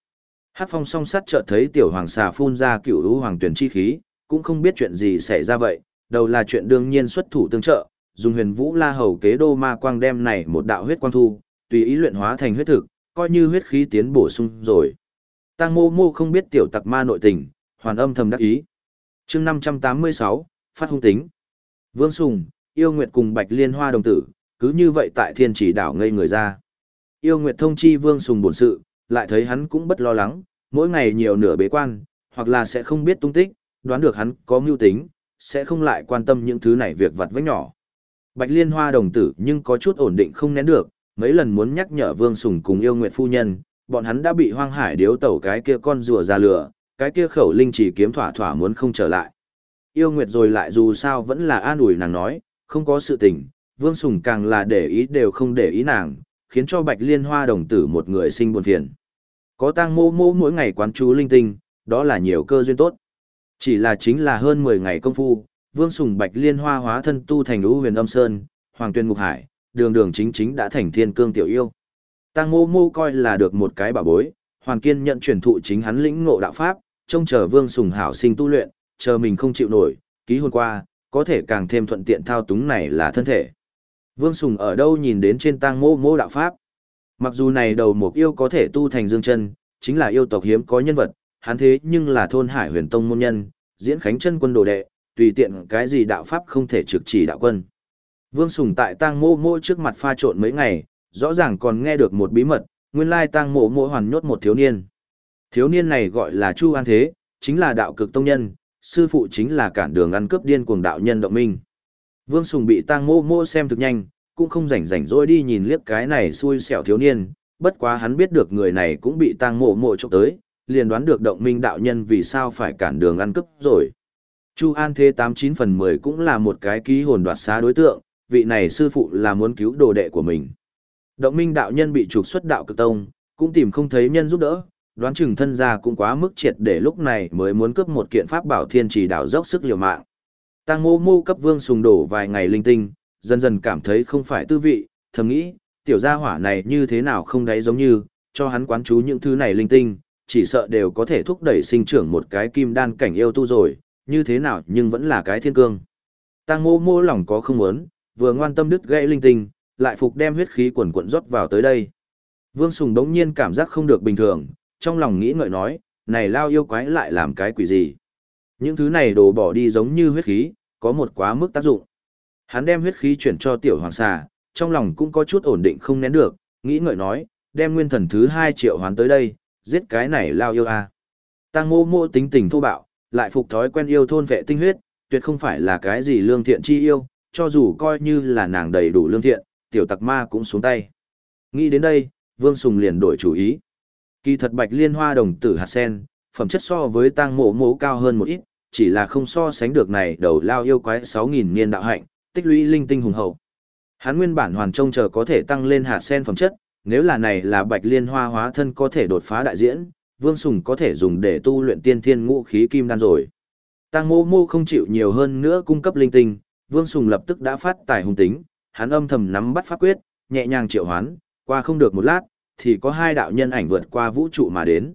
Hát phong song sắt chợt thấy tiểu hoàng xà phun ra cựu lũ hoàng tuyển chi khí, cũng không biết chuyện gì xảy ra vậy, đầu là chuyện đương nhiên xuất thủ tương trợ, dùng huyền vũ la hầu kế đô ma quang đem này một đạo huyết quang thu, tùy ý luyện hóa thành huyết thực, coi như huyết khí tiến bổ sung rồi. Tăng mô mô không biết tiểu tặc ma nội tình, hoàn âm thầm đắc ý. chương 586, phát hung tính. Vương Sùng, yêu nguyệt cùng bạch liên hoa đồng tử, cứ như vậy tại thiên chỉ đảo ngây người ra. Yêu nguyệt thông chi Vương Sùng bổn sự, lại thấy hắn cũng bất lo lắng, mỗi ngày nhiều nửa bế quan, hoặc là sẽ không biết tung tích, đoán được hắn có mưu tính, sẽ không lại quan tâm những thứ này việc vặt vách nhỏ. Bạch Liên Hoa đồng tử nhưng có chút ổn định không nén được, mấy lần muốn nhắc nhở Vương Sùng cùng yêu nguyệt phu nhân, bọn hắn đã bị hoang hải điếu tẩu cái kia con rùa ra lửa, cái kia khẩu linh chỉ kiếm thỏa thỏa muốn không trở lại. Yêu nguyệt rồi lại dù sao vẫn là an ủi nàng nói, không có sự tình, Vương Sùng càng là để ý đều không để ý nàng, khiến cho Bạch Liên Hoa đồng tử một người sinh buồn phiền. Có tang mô mô mỗi ngày quán chú linh tinh, đó là nhiều cơ duyên tốt. Chỉ là chính là hơn 10 ngày công phu, Vương Sùng Bạch Liên Hoa hóa thân tu thành lũ huyền âm sơn, Hoàng Tuyên Ngục Hải, đường đường chính chính đã thành thiên cương tiểu yêu. Tang mô mô coi là được một cái bảo bối, Hoàng Kiên nhận truyền thụ chính hắn lĩnh ngộ đạo pháp, trông chờ Vương Sùng hảo sinh tu luyện, chờ mình không chịu nổi, ký hôn qua, có thể càng thêm thuận tiện thao túng này là thân thể. Vương Sùng ở đâu nhìn đến trên tang mô mô đạo pháp. Mặc dù này đầu mục yêu có thể tu thành dương chân, chính là yêu tộc hiếm có nhân vật, hắn thế nhưng là thôn hải huyền tông môn nhân, diễn khánh chân quân đồ đệ, tùy tiện cái gì đạo pháp không thể trực chỉ đạo quân. Vương Sùng tại tang mô mô trước mặt pha trộn mấy ngày, rõ ràng còn nghe được một bí mật, nguyên lai tang mộ mộ hoàn nhốt một thiếu niên. Thiếu niên này gọi là Chu An Thế, chính là đạo cực tông nhân, sư phụ chính là cản đường ăn cướp điên cuồng đạo nhân động minh. Vương Sùng bị tang mô mô xem thực nhanh, cũng không rảnh rảnh rỗi đi nhìn liếc cái này xui xẻo thiếu niên, bất quá hắn biết được người này cũng bị tang mộ mộ chốc tới, liền đoán được động minh đạo nhân vì sao phải cản đường ăn cướp rồi. Chu An Thế 89 phần 10 cũng là một cái ký hồn đoạt xá đối tượng, vị này sư phụ là muốn cứu đồ đệ của mình. Động minh đạo nhân bị trục xuất đạo cực tông, cũng tìm không thấy nhân giúp đỡ, đoán chừng thân gia cũng quá mức triệt để lúc này mới muốn cướp một kiện pháp bảo thiên trì đạo dốc sức liều mạng. Tăng mô mô cấp vương sùng đổ vài ngày linh tinh, dần dần cảm thấy không phải tư vị, thầm nghĩ, tiểu gia hỏa này như thế nào không đáy giống như, cho hắn quán chú những thứ này linh tinh, chỉ sợ đều có thể thúc đẩy sinh trưởng một cái kim đan cảnh yêu tu rồi, như thế nào nhưng vẫn là cái thiên cương. Tăng mô mô lòng có không muốn, vừa ngoan tâm đứt gãy linh tinh, lại phục đem huyết khí quần quận rót vào tới đây. Vương Sùng đống nhiên cảm giác không được bình thường, trong lòng nghĩ ngợi nói, này lao yêu quái lại làm cái quỷ gì. Những thứ này đổ bỏ đi giống như huyết khí, có một quá mức tác dụng. Hắn đem huyết khí chuyển cho tiểu hoàng xà, trong lòng cũng có chút ổn định không nén được, nghĩ ngợi nói, đem nguyên thần thứ hai triệu hoán tới đây, giết cái này lao yêu a. À. Tăng mô mô tính tình thô bạo, lại phục thói quen yêu thôn vệ tinh huyết, tuyệt không phải là cái gì lương thiện chi yêu, cho dù coi như là nàng đầy đủ lương thiện, tiểu tặc ma cũng xuống tay. Nghĩ đến đây, Vương Sùng liền đổi chủ ý. Kỳ thật bạch liên hoa đồng tử hạt sen, phẩm chất so với tang mộ mố cao hơn một ít, chỉ là không so sánh được này đầu lao yêu quái 6.000 niên đạo hạnh, tích lũy linh tinh hùng hậu. Hắn nguyên bản hoàn trông chờ có thể tăng lên hạt sen phẩm chất, nếu là này là bạch liên hoa hóa thân có thể đột phá đại diễn, Vương Sùng có thể dùng để tu luyện tiên thiên ngũ khí kim đan rồi. Tăng mô mô không chịu nhiều hơn nữa cung cấp linh tinh, Vương Sùng lập tức đã phát tài hung tính, hắn âm thầm nắm bắt pháp quyết, nhẹ nhàng triệu hoán, qua không được một lát, thì có hai đạo nhân ảnh vượt qua vũ trụ mà đến.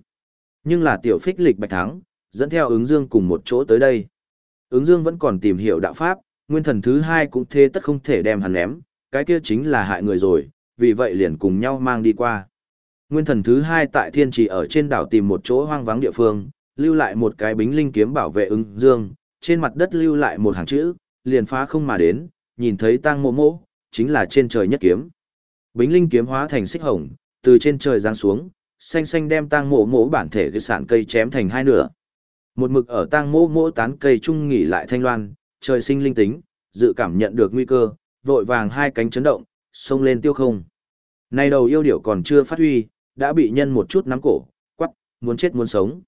Nhưng là tiểu phích lịch bạch thắng, dẫn theo ứng dương cùng một chỗ tới đây. Ứng dương vẫn còn tìm hiểu đạo pháp, nguyên thần thứ hai cũng thế tất không thể đem hắn ném, cái kia chính là hại người rồi, vì vậy liền cùng nhau mang đi qua. Nguyên thần thứ hai tại thiên trì ở trên đảo tìm một chỗ hoang vắng địa phương, lưu lại một cái bính linh kiếm bảo vệ ứng dương, trên mặt đất lưu lại một hàng chữ, liền phá không mà đến, nhìn thấy tang mộ mộ, chính là trên trời nhất kiếm. Bính linh kiếm hóa thành xích hồng, từ trên trời giáng xuống, xanh xanh đem tang mộ mộ bản thể cái sản cây chém thành hai nửa. Một mực ở tang mộ mộ tán cây trung nghỉ lại thanh loan, trời sinh linh tính, dự cảm nhận được nguy cơ, vội vàng hai cánh chấn động, xông lên tiêu không. Nay đầu yêu điểu còn chưa phát huy, đã bị nhân một chút nắm cổ, quắc, muốn chết muốn sống.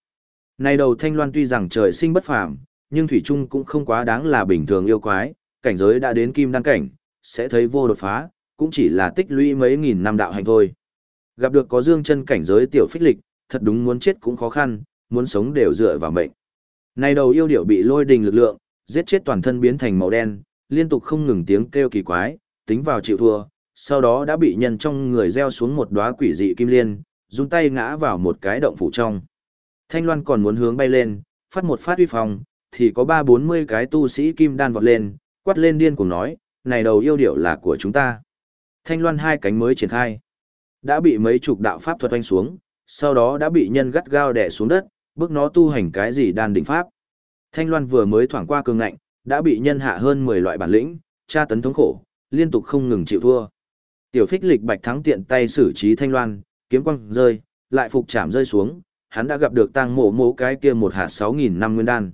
Này đầu thanh loan tuy rằng trời sinh bất phàm, nhưng thủy trung cũng không quá đáng là bình thường yêu quái, cảnh giới đã đến kim đăng cảnh, sẽ thấy vô đột phá, cũng chỉ là tích lũy mấy nghìn năm đạo hành thôi. Gặp được có dương chân cảnh giới tiểu phích lịch, thật đúng muốn chết cũng khó khăn, muốn sống đều dựa vào mệnh. Này đầu yêu điểu bị lôi đình lực lượng, giết chết toàn thân biến thành màu đen, liên tục không ngừng tiếng kêu kỳ quái, tính vào chịu thua, sau đó đã bị nhân trong người gieo xuống một đóa quỷ dị kim liên, dùng tay ngã vào một cái động phủ trong. Thanh Loan còn muốn hướng bay lên, phát một phát uy phong, thì có ba bốn mươi cái tu sĩ kim đan vọt lên, quát lên điên cùng nói, này đầu yêu điệu là của chúng ta. Thanh Loan hai cánh mới triển khai, đã bị mấy chục đạo pháp thuật oanh xuống, sau đó đã bị nhân gắt gao đè xuống đất, bước nó tu hành cái gì đan đỉnh pháp. Thanh Loan vừa mới thoảng qua cường ngạnh, đã bị nhân hạ hơn 10 loại bản lĩnh, tra tấn thống khổ, liên tục không ngừng chịu thua. Tiểu Phích Lịch Bạch thắng tiện tay xử trí Thanh Loan, kiếm quăng rơi, lại phục chạm rơi xuống, hắn đã gặp được Tang Mộ Mộ cái kia một hạt 6000 năm nguyên đan.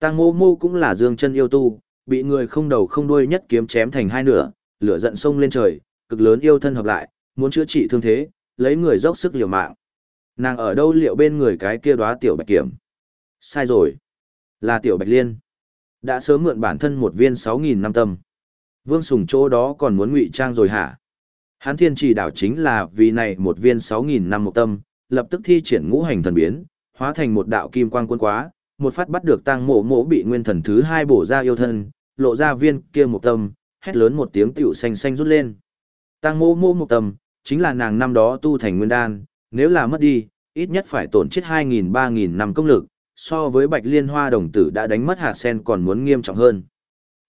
Tang Mộ Mộ cũng là dương chân yêu tu, bị người không đầu không đuôi nhất kiếm chém thành hai nửa, lửa giận sông lên trời, cực lớn yêu thân hợp lại, muốn chữa trị thương thế, lấy người dốc sức liều mạng. Nàng ở đâu liệu bên người cái kia đóa tiểu bạch kiểm? Sai rồi. Là tiểu bạch liên. Đã sớm mượn bản thân một viên 6.000 năm tâm. Vương Sùng chỗ đó còn muốn ngụy trang rồi hả? Hán thiên chỉ đảo chính là vì này một viên 6.000 năm một tâm, lập tức thi triển ngũ hành thần biến, hóa thành một đạo kim quang quân quá, một phát bắt được tăng mộ mộ bị nguyên thần thứ hai bổ ra yêu thân, lộ ra viên kia một tâm, hét lớn một tiếng tiểu xanh xanh rút lên. Tăng mộ mộ một tâm, chính là nàng năm đó tu thành nguyên đan, nếu là mất đi, ít nhất phải tổn chết 2.000-3.000 năm công lực, so với bạch liên hoa đồng tử đã đánh mất hạt sen còn muốn nghiêm trọng hơn.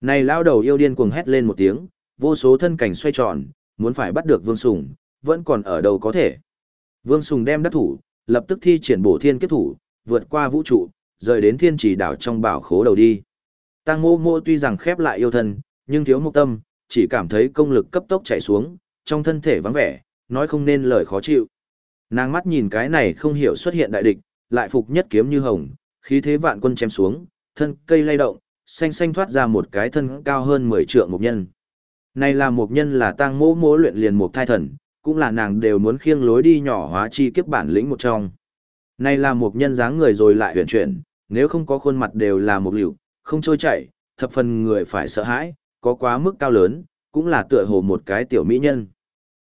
Này lao đầu yêu điên cuồng hét lên một tiếng, vô số thân cảnh xoay tròn, muốn phải bắt được vương sùng, vẫn còn ở đâu có thể. Vương sùng đem đắc thủ, lập tức thi triển bổ thiên kết thủ, vượt qua vũ trụ, rời đến thiên chỉ đảo trong bảo khố đầu đi. Tăng mô mô tuy rằng khép lại yêu thân, nhưng thiếu một tâm, chỉ cảm thấy công lực cấp tốc chạy xuống, trong thân thể vắng vẻ, nói không nên lời khó chịu. Nàng mắt nhìn cái này không hiểu xuất hiện đại địch, lại phục nhất kiếm như hồng, khí thế vạn quân chém xuống, thân cây lay động, xanh xanh thoát ra một cái thân cao hơn 10 trượng mục nhân. Này là một nhân là tang mỗ mỗ luyện liền một thai thần, cũng là nàng đều muốn khiêng lối đi nhỏ hóa chi kiếp bản lĩnh một trong. Này là một nhân dáng người rồi lại huyền chuyển, nếu không có khuôn mặt đều là một liệu, không trôi chảy, thập phần người phải sợ hãi, có quá mức cao lớn, cũng là tựa hồ một cái tiểu mỹ nhân.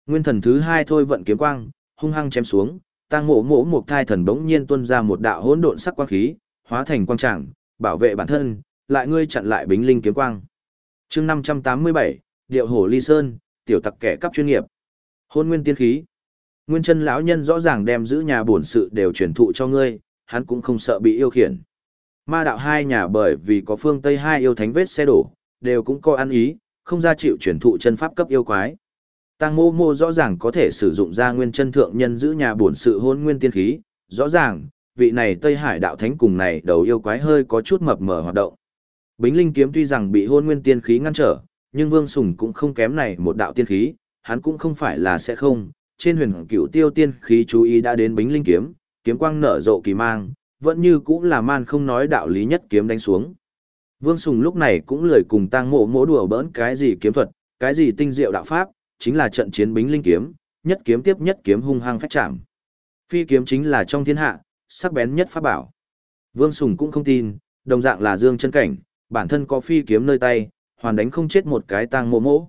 Nguyên thần thứ hai thôi vận kiếm quang, hung hăng chém xuống, tang mộ mộ một thai thần bỗng nhiên tuôn ra một đạo hỗn độn sắc quang khí, hóa thành quang tràng, bảo vệ bản thân, lại ngươi chặn lại bính linh kiếm quang. chương 587, Điệu Hổ Ly Sơn, tiểu tặc kẻ cấp chuyên nghiệp. Hôn nguyên tiên khí. Nguyên chân lão nhân rõ ràng đem giữ nhà bổn sự đều truyền thụ cho ngươi, hắn cũng không sợ bị yêu khiển. Ma đạo hai nhà bởi vì có phương Tây hai yêu thánh vết xe đổ, đều cũng có ăn ý, không ra chịu truyền thụ chân pháp cấp yêu quái. Tăng mô mô rõ ràng có thể sử dụng ra nguyên chân thượng nhân giữ nhà bổn sự hôn nguyên tiên khí, rõ ràng, vị này Tây Hải đạo thánh cùng này đầu yêu quái hơi có chút mập mờ hoạt động. Bính linh kiếm tuy rằng bị hôn nguyên tiên khí ngăn trở, nhưng Vương Sùng cũng không kém này một đạo tiên khí, hắn cũng không phải là sẽ không. Trên huyền cửu tiêu tiên khí chú ý đã đến bính linh kiếm, kiếm quang nở rộ kỳ mang, vẫn như cũng là man không nói đạo lý nhất kiếm đánh xuống. Vương Sùng lúc này cũng lười cùng tăng mộ mỗ đùa bỡn cái gì kiếm thuật, cái gì tinh diệu đạo pháp, chính là trận chiến bính linh kiếm, nhất kiếm tiếp nhất kiếm hung hăng phách chạm. Phi kiếm chính là trong thiên hạ, sắc bén nhất pháp bảo. Vương Sùng cũng không tin, đồng dạng là dương chân cảnh, bản thân có phi kiếm nơi tay, hoàn đánh không chết một cái tang mộ mỗ.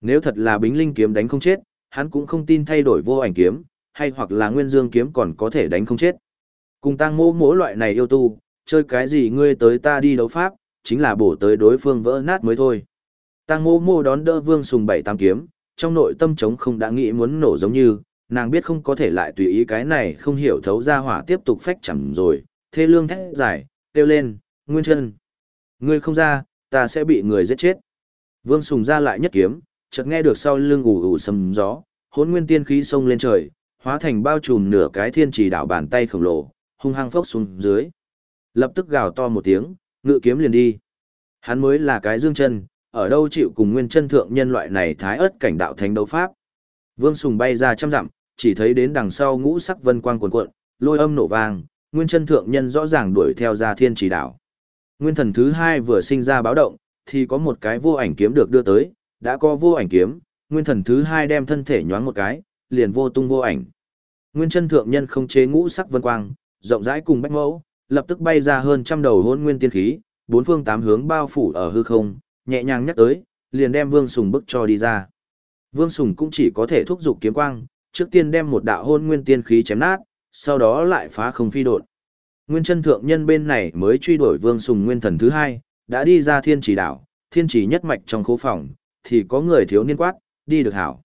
Nếu thật là bính linh kiếm đánh không chết, hắn cũng không tin thay đổi vô ảnh kiếm, hay hoặc là nguyên dương kiếm còn có thể đánh không chết. Cùng tang mộ mỗ loại này yêu tu, chơi cái gì ngươi tới ta đi đấu pháp, chính là bổ tới đối phương vỡ nát mới thôi. Tang mộ Mô đón đỡ vương sùng bảy tam kiếm, trong nội tâm trống không đã nghĩ muốn nổ giống như, nàng biết không có thể lại tùy ý cái này không hiểu thấu ra hỏa tiếp tục phách chẳng rồi, thê lương thét giải, kêu lên, nguyên chân. Ngươi không ra, ta sẽ bị người giết chết. Vương Sùng ra lại nhất kiếm, chợt nghe được sau lưng ủ ủ sầm gió, hốn nguyên tiên khí sông lên trời, hóa thành bao trùm nửa cái thiên trì đảo bàn tay khổng lồ, hung hăng phốc xuống dưới. Lập tức gào to một tiếng, ngự kiếm liền đi. Hắn mới là cái dương chân, ở đâu chịu cùng nguyên chân thượng nhân loại này thái ớt cảnh đạo thánh đấu pháp. Vương Sùng bay ra trăm dặm, chỉ thấy đến đằng sau ngũ sắc vân quang cuồn cuộn, lôi âm nổ vang, nguyên chân thượng nhân rõ ràng đuổi theo ra thiên trì đảo. Nguyên thần thứ hai vừa sinh ra báo động, thì có một cái vô ảnh kiếm được đưa tới, đã có vô ảnh kiếm, nguyên thần thứ hai đem thân thể nhoáng một cái, liền vô tung vô ảnh. Nguyên chân thượng nhân không chế ngũ sắc vân quang, rộng rãi cùng bách mẫu, lập tức bay ra hơn trăm đầu hôn nguyên tiên khí, bốn phương tám hướng bao phủ ở hư không, nhẹ nhàng nhắc tới, liền đem Vương Sùng bức cho đi ra. Vương Sùng cũng chỉ có thể thúc giục kiếm quang, trước tiên đem một đạo hôn nguyên tiên khí chém nát, sau đó lại phá không phi đột. Nguyên chân thượng nhân bên này mới truy đuổi Vương Sùng nguyên thần thứ hai, đã đi ra thiên chỉ đảo, thiên chỉ nhất mạch trong khố phòng, thì có người thiếu niên quát, đi được hảo.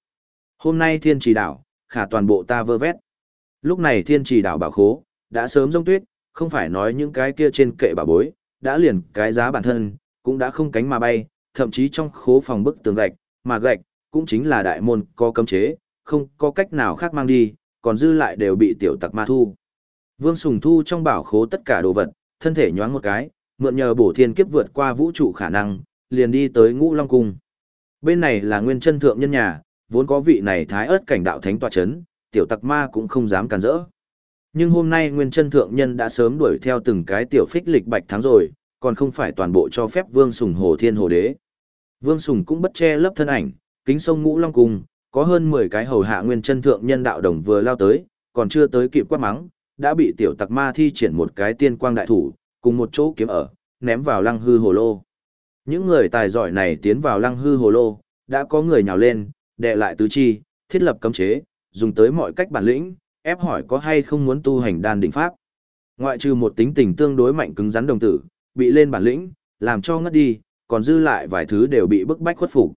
Hôm nay thiên chỉ đảo, khả toàn bộ ta vơ vét. Lúc này thiên chỉ đảo bảo khố, đã sớm rông tuyết, không phải nói những cái kia trên kệ bà bối, đã liền cái giá bản thân, cũng đã không cánh mà bay, thậm chí trong khố phòng bức tường gạch, mà gạch, cũng chính là đại môn có cấm chế, không có cách nào khác mang đi, còn dư lại đều bị tiểu tặc ma thu. Vương Sùng thu trong bảo khố tất cả đồ vật, thân thể nhoáng một cái, mượn nhờ bổ thiên kiếp vượt qua vũ trụ khả năng, liền đi tới ngũ long cung. Bên này là nguyên chân thượng nhân nhà, vốn có vị này thái ớt cảnh đạo thánh tòa chấn, tiểu tặc ma cũng không dám cản rỡ. Nhưng hôm nay nguyên chân thượng nhân đã sớm đuổi theo từng cái tiểu phích lịch bạch thắng rồi, còn không phải toàn bộ cho phép vương sùng hồ thiên hồ đế. Vương sùng cũng bất che lấp thân ảnh, kính sông ngũ long cung, có hơn 10 cái hầu hạ nguyên chân thượng nhân đạo đồng vừa lao tới, còn chưa tới kịp quát mắng, đã bị tiểu tặc ma thi triển một cái tiên quang đại thủ, cùng một chỗ kiếm ở, ném vào lăng hư hồ lô. Những người tài giỏi này tiến vào lăng hư hồ lô, đã có người nhào lên, đệ lại tứ chi, thiết lập cấm chế, dùng tới mọi cách bản lĩnh, ép hỏi có hay không muốn tu hành đan đỉnh pháp. Ngoại trừ một tính tình tương đối mạnh cứng rắn đồng tử, bị lên bản lĩnh, làm cho ngất đi, còn dư lại vài thứ đều bị bức bách khuất phục.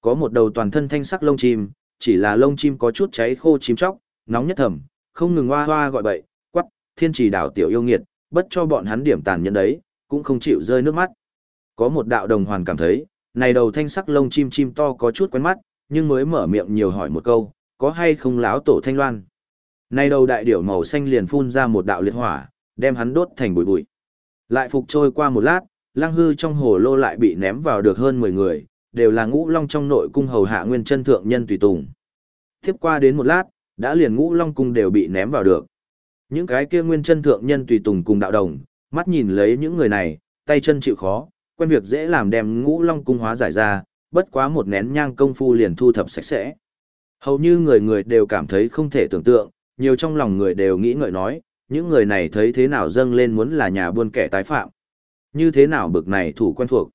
Có một đầu toàn thân thanh sắc lông chim, chỉ là lông chim có chút cháy khô chim chóc, nóng nhất thầm, không ngừng hoa hoa gọi bậy, thiên trì đảo tiểu yêu nghiệt, bất cho bọn hắn điểm tàn nhẫn đấy, cũng không chịu rơi nước mắt. Có một đạo đồng hoàn cảm thấy, này đầu thanh sắc lông chim chim to có chút quen mắt, nhưng mới mở miệng nhiều hỏi một câu, có hay không láo tổ thanh loan. Này đầu đại điểu màu xanh liền phun ra một đạo liệt hỏa, đem hắn đốt thành bụi bụi. Lại phục trôi qua một lát, lang hư trong hồ lô lại bị ném vào được hơn 10 người, đều là ngũ long trong nội cung hầu hạ nguyên chân thượng nhân tùy tùng. Tiếp qua đến một lát, đã liền ngũ long cung đều bị ném vào được. Những cái kia nguyên chân thượng nhân tùy tùng cùng đạo đồng, mắt nhìn lấy những người này, tay chân chịu khó, quen việc dễ làm đem ngũ long cung hóa giải ra, bất quá một nén nhang công phu liền thu thập sạch sẽ. Hầu như người người đều cảm thấy không thể tưởng tượng, nhiều trong lòng người đều nghĩ ngợi nói, những người này thấy thế nào dâng lên muốn là nhà buôn kẻ tái phạm. Như thế nào bực này thủ quen thuộc.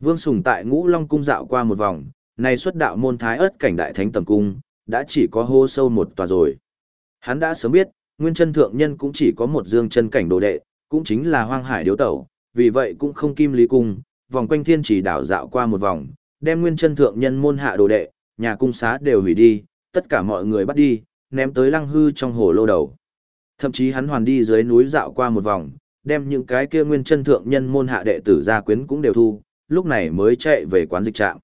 Vương Sùng tại ngũ long cung dạo qua một vòng, này xuất đạo môn thái ớt cảnh đại thánh tầm cung, đã chỉ có hô sâu một tòa rồi. Hắn đã sớm biết, nguyên chân thượng nhân cũng chỉ có một dương chân cảnh đồ đệ, cũng chính là hoang hải điếu tẩu, vì vậy cũng không kim lý cung, vòng quanh thiên chỉ đảo dạo qua một vòng, đem nguyên chân thượng nhân môn hạ đồ đệ, nhà cung xá đều hủy đi, tất cả mọi người bắt đi, ném tới lăng hư trong hồ lô đầu. Thậm chí hắn hoàn đi dưới núi dạo qua một vòng, đem những cái kia nguyên chân thượng nhân môn hạ đệ tử gia quyến cũng đều thu, lúc này mới chạy về quán dịch trạm.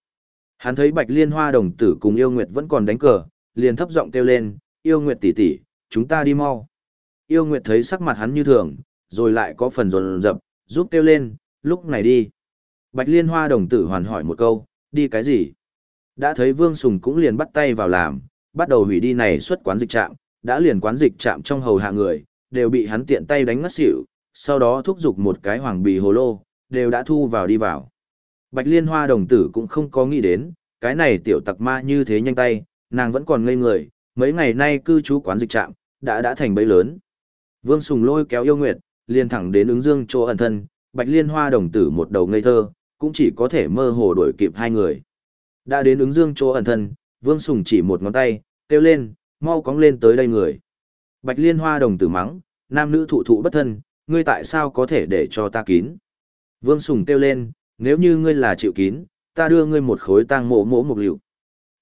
Hắn thấy Bạch Liên Hoa đồng tử cùng Yêu Nguyệt vẫn còn đánh cờ, liền thấp giọng kêu lên, "Yêu Nguyệt tỷ tỷ, chúng ta đi mau." Yêu Nguyệt thấy sắc mặt hắn như thường, rồi lại có phần rồn rập, giúp kêu lên, "Lúc này đi." Bạch Liên Hoa đồng tử hoàn hỏi một câu, "Đi cái gì?" Đã thấy Vương Sùng cũng liền bắt tay vào làm, bắt đầu hủy đi này xuất quán dịch trạm, đã liền quán dịch trạm trong hầu hạ người, đều bị hắn tiện tay đánh ngất xỉu, sau đó thúc giục một cái hoàng bì hồ lô, đều đã thu vào đi vào. Bạch Liên Hoa đồng tử cũng không có nghĩ đến, cái này tiểu tặc ma như thế nhanh tay, nàng vẫn còn ngây người, mấy ngày nay cư trú quán dịch trạm, đã đã thành bấy lớn. Vương Sùng lôi kéo yêu nguyệt, liền thẳng đến ứng dương chỗ ẩn thân, Bạch Liên Hoa đồng tử một đầu ngây thơ, cũng chỉ có thể mơ hồ đuổi kịp hai người. Đã đến ứng dương chỗ ẩn thân, Vương Sùng chỉ một ngón tay, kêu lên, mau cóng lên tới đây người. Bạch Liên Hoa đồng tử mắng, nam nữ thụ thụ bất thân, ngươi tại sao có thể để cho ta kín? Vương Sùng kêu lên, nếu như ngươi là chịu kín, ta đưa ngươi một khối tang mộ mỗ một liệu.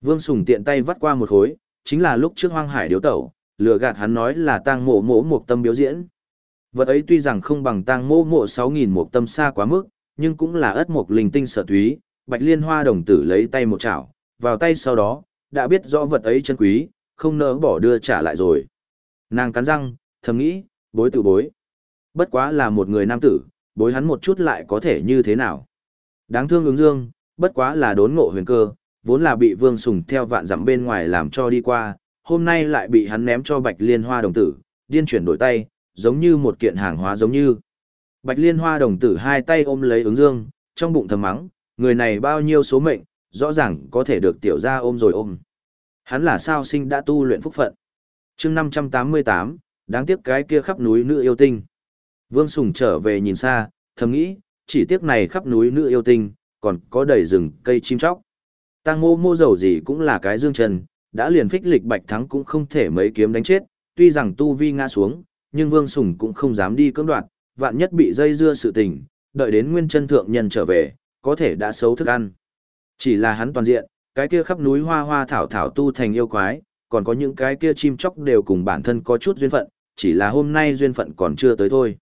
Vương Sùng tiện tay vắt qua một khối, chính là lúc trước hoang hải điếu tẩu, lừa gạt hắn nói là tang mộ mộ một tâm biểu diễn. Vật ấy tuy rằng không bằng tang mộ mộ 6.000 một tâm xa quá mức, nhưng cũng là ất một linh tinh sở túy, bạch liên hoa đồng tử lấy tay một chảo, vào tay sau đó, đã biết rõ vật ấy chân quý, không nỡ bỏ đưa trả lại rồi. Nàng cắn răng, thầm nghĩ, bối tự bối. Bất quá là một người nam tử, bối hắn một chút lại có thể như thế nào. Đáng thương ứng dương, bất quá là đốn ngộ huyền cơ, vốn là bị vương sùng theo vạn dặm bên ngoài làm cho đi qua, hôm nay lại bị hắn ném cho bạch liên hoa đồng tử, điên chuyển đổi tay, giống như một kiện hàng hóa giống như. Bạch liên hoa đồng tử hai tay ôm lấy ứng dương, trong bụng thầm mắng, người này bao nhiêu số mệnh, rõ ràng có thể được tiểu ra ôm rồi ôm. Hắn là sao sinh đã tu luyện phúc phận. chương 588, đáng tiếc cái kia khắp núi nữ yêu tinh. Vương Sùng trở về nhìn xa, thầm nghĩ, chỉ tiếc này khắp núi nữ yêu tinh, còn có đầy rừng cây chim chóc. tang mô mô dầu gì cũng là cái dương trần, đã liền phích lịch bạch thắng cũng không thể mấy kiếm đánh chết, tuy rằng tu vi ngã xuống, nhưng Vương Sùng cũng không dám đi cưỡng đoạt, vạn nhất bị dây dưa sự tình, đợi đến nguyên chân thượng nhân trở về, có thể đã xấu thức ăn. Chỉ là hắn toàn diện, cái kia khắp núi hoa hoa thảo thảo tu thành yêu quái, còn có những cái kia chim chóc đều cùng bản thân có chút duyên phận, chỉ là hôm nay duyên phận còn chưa tới thôi.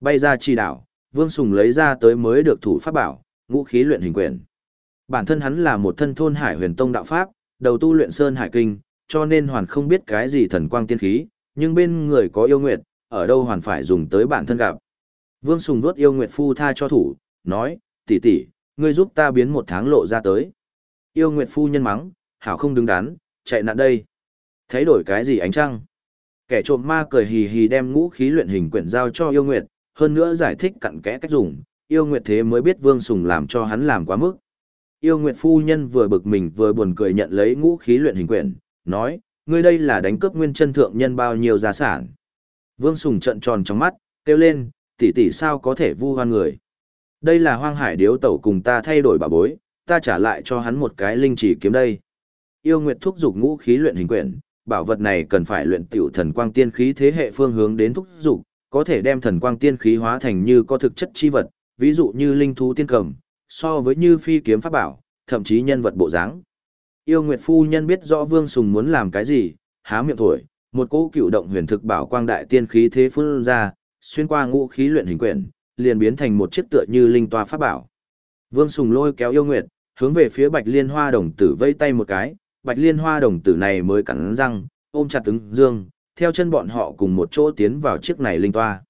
Bay ra chi đảo, Vương Sùng lấy ra tới mới được thủ pháp bảo, ngũ khí luyện hình quyền. Bản thân hắn là một thân thôn hải huyền tông đạo pháp, đầu tu luyện sơn hải kinh, cho nên hoàn không biết cái gì thần quang tiên khí, nhưng bên người có yêu nguyệt, ở đâu hoàn phải dùng tới bản thân gặp. Vương Sùng đuốt yêu nguyệt phu tha cho thủ, nói, tỷ tỷ, ngươi giúp ta biến một tháng lộ ra tới. Yêu nguyệt phu nhân mắng, hảo không đứng đắn, chạy nạn đây. Thấy đổi cái gì ánh trăng? Kẻ trộm ma cười hì hì đem ngũ khí luyện hình quyển giao cho yêu nguyệt, hơn nữa giải thích cặn kẽ cách dùng, yêu nguyệt thế mới biết Vương Sùng làm cho hắn làm quá mức. Yêu nguyệt phu nhân vừa bực mình vừa buồn cười nhận lấy ngũ khí luyện hình quyển, nói, ngươi đây là đánh cướp nguyên chân thượng nhân bao nhiêu gia sản. Vương Sùng trận tròn trong mắt, kêu lên, tỷ tỷ sao có thể vu hoan người. Đây là hoang hải điếu tẩu cùng ta thay đổi bà bối, ta trả lại cho hắn một cái linh chỉ kiếm đây. Yêu Nguyệt thúc dục ngũ khí luyện hình quyển, bảo vật này cần phải luyện tiểu thần quang tiên khí thế hệ phương hướng đến thúc dục, có thể đem thần quang tiên khí hóa thành như có thực chất chi vật, ví dụ như linh thú tiên cầm, so với như phi kiếm pháp bảo, thậm chí nhân vật bộ dáng. Yêu Nguyệt phu nhân biết rõ Vương Sùng muốn làm cái gì, há miệng thổi, một cỗ cựu động huyền thực bảo quang đại tiên khí thế phun ra, xuyên qua ngũ khí luyện hình quyển, liền biến thành một chiếc tựa như linh toa pháp bảo. Vương Sùng lôi kéo Yêu Nguyệt, hướng về phía Bạch Liên Hoa đồng tử vây tay một cái, Bạch Liên Hoa đồng tử này mới cắn răng, ôm chặt ứng dương, theo chân bọn họ cùng một chỗ tiến vào chiếc này linh toa.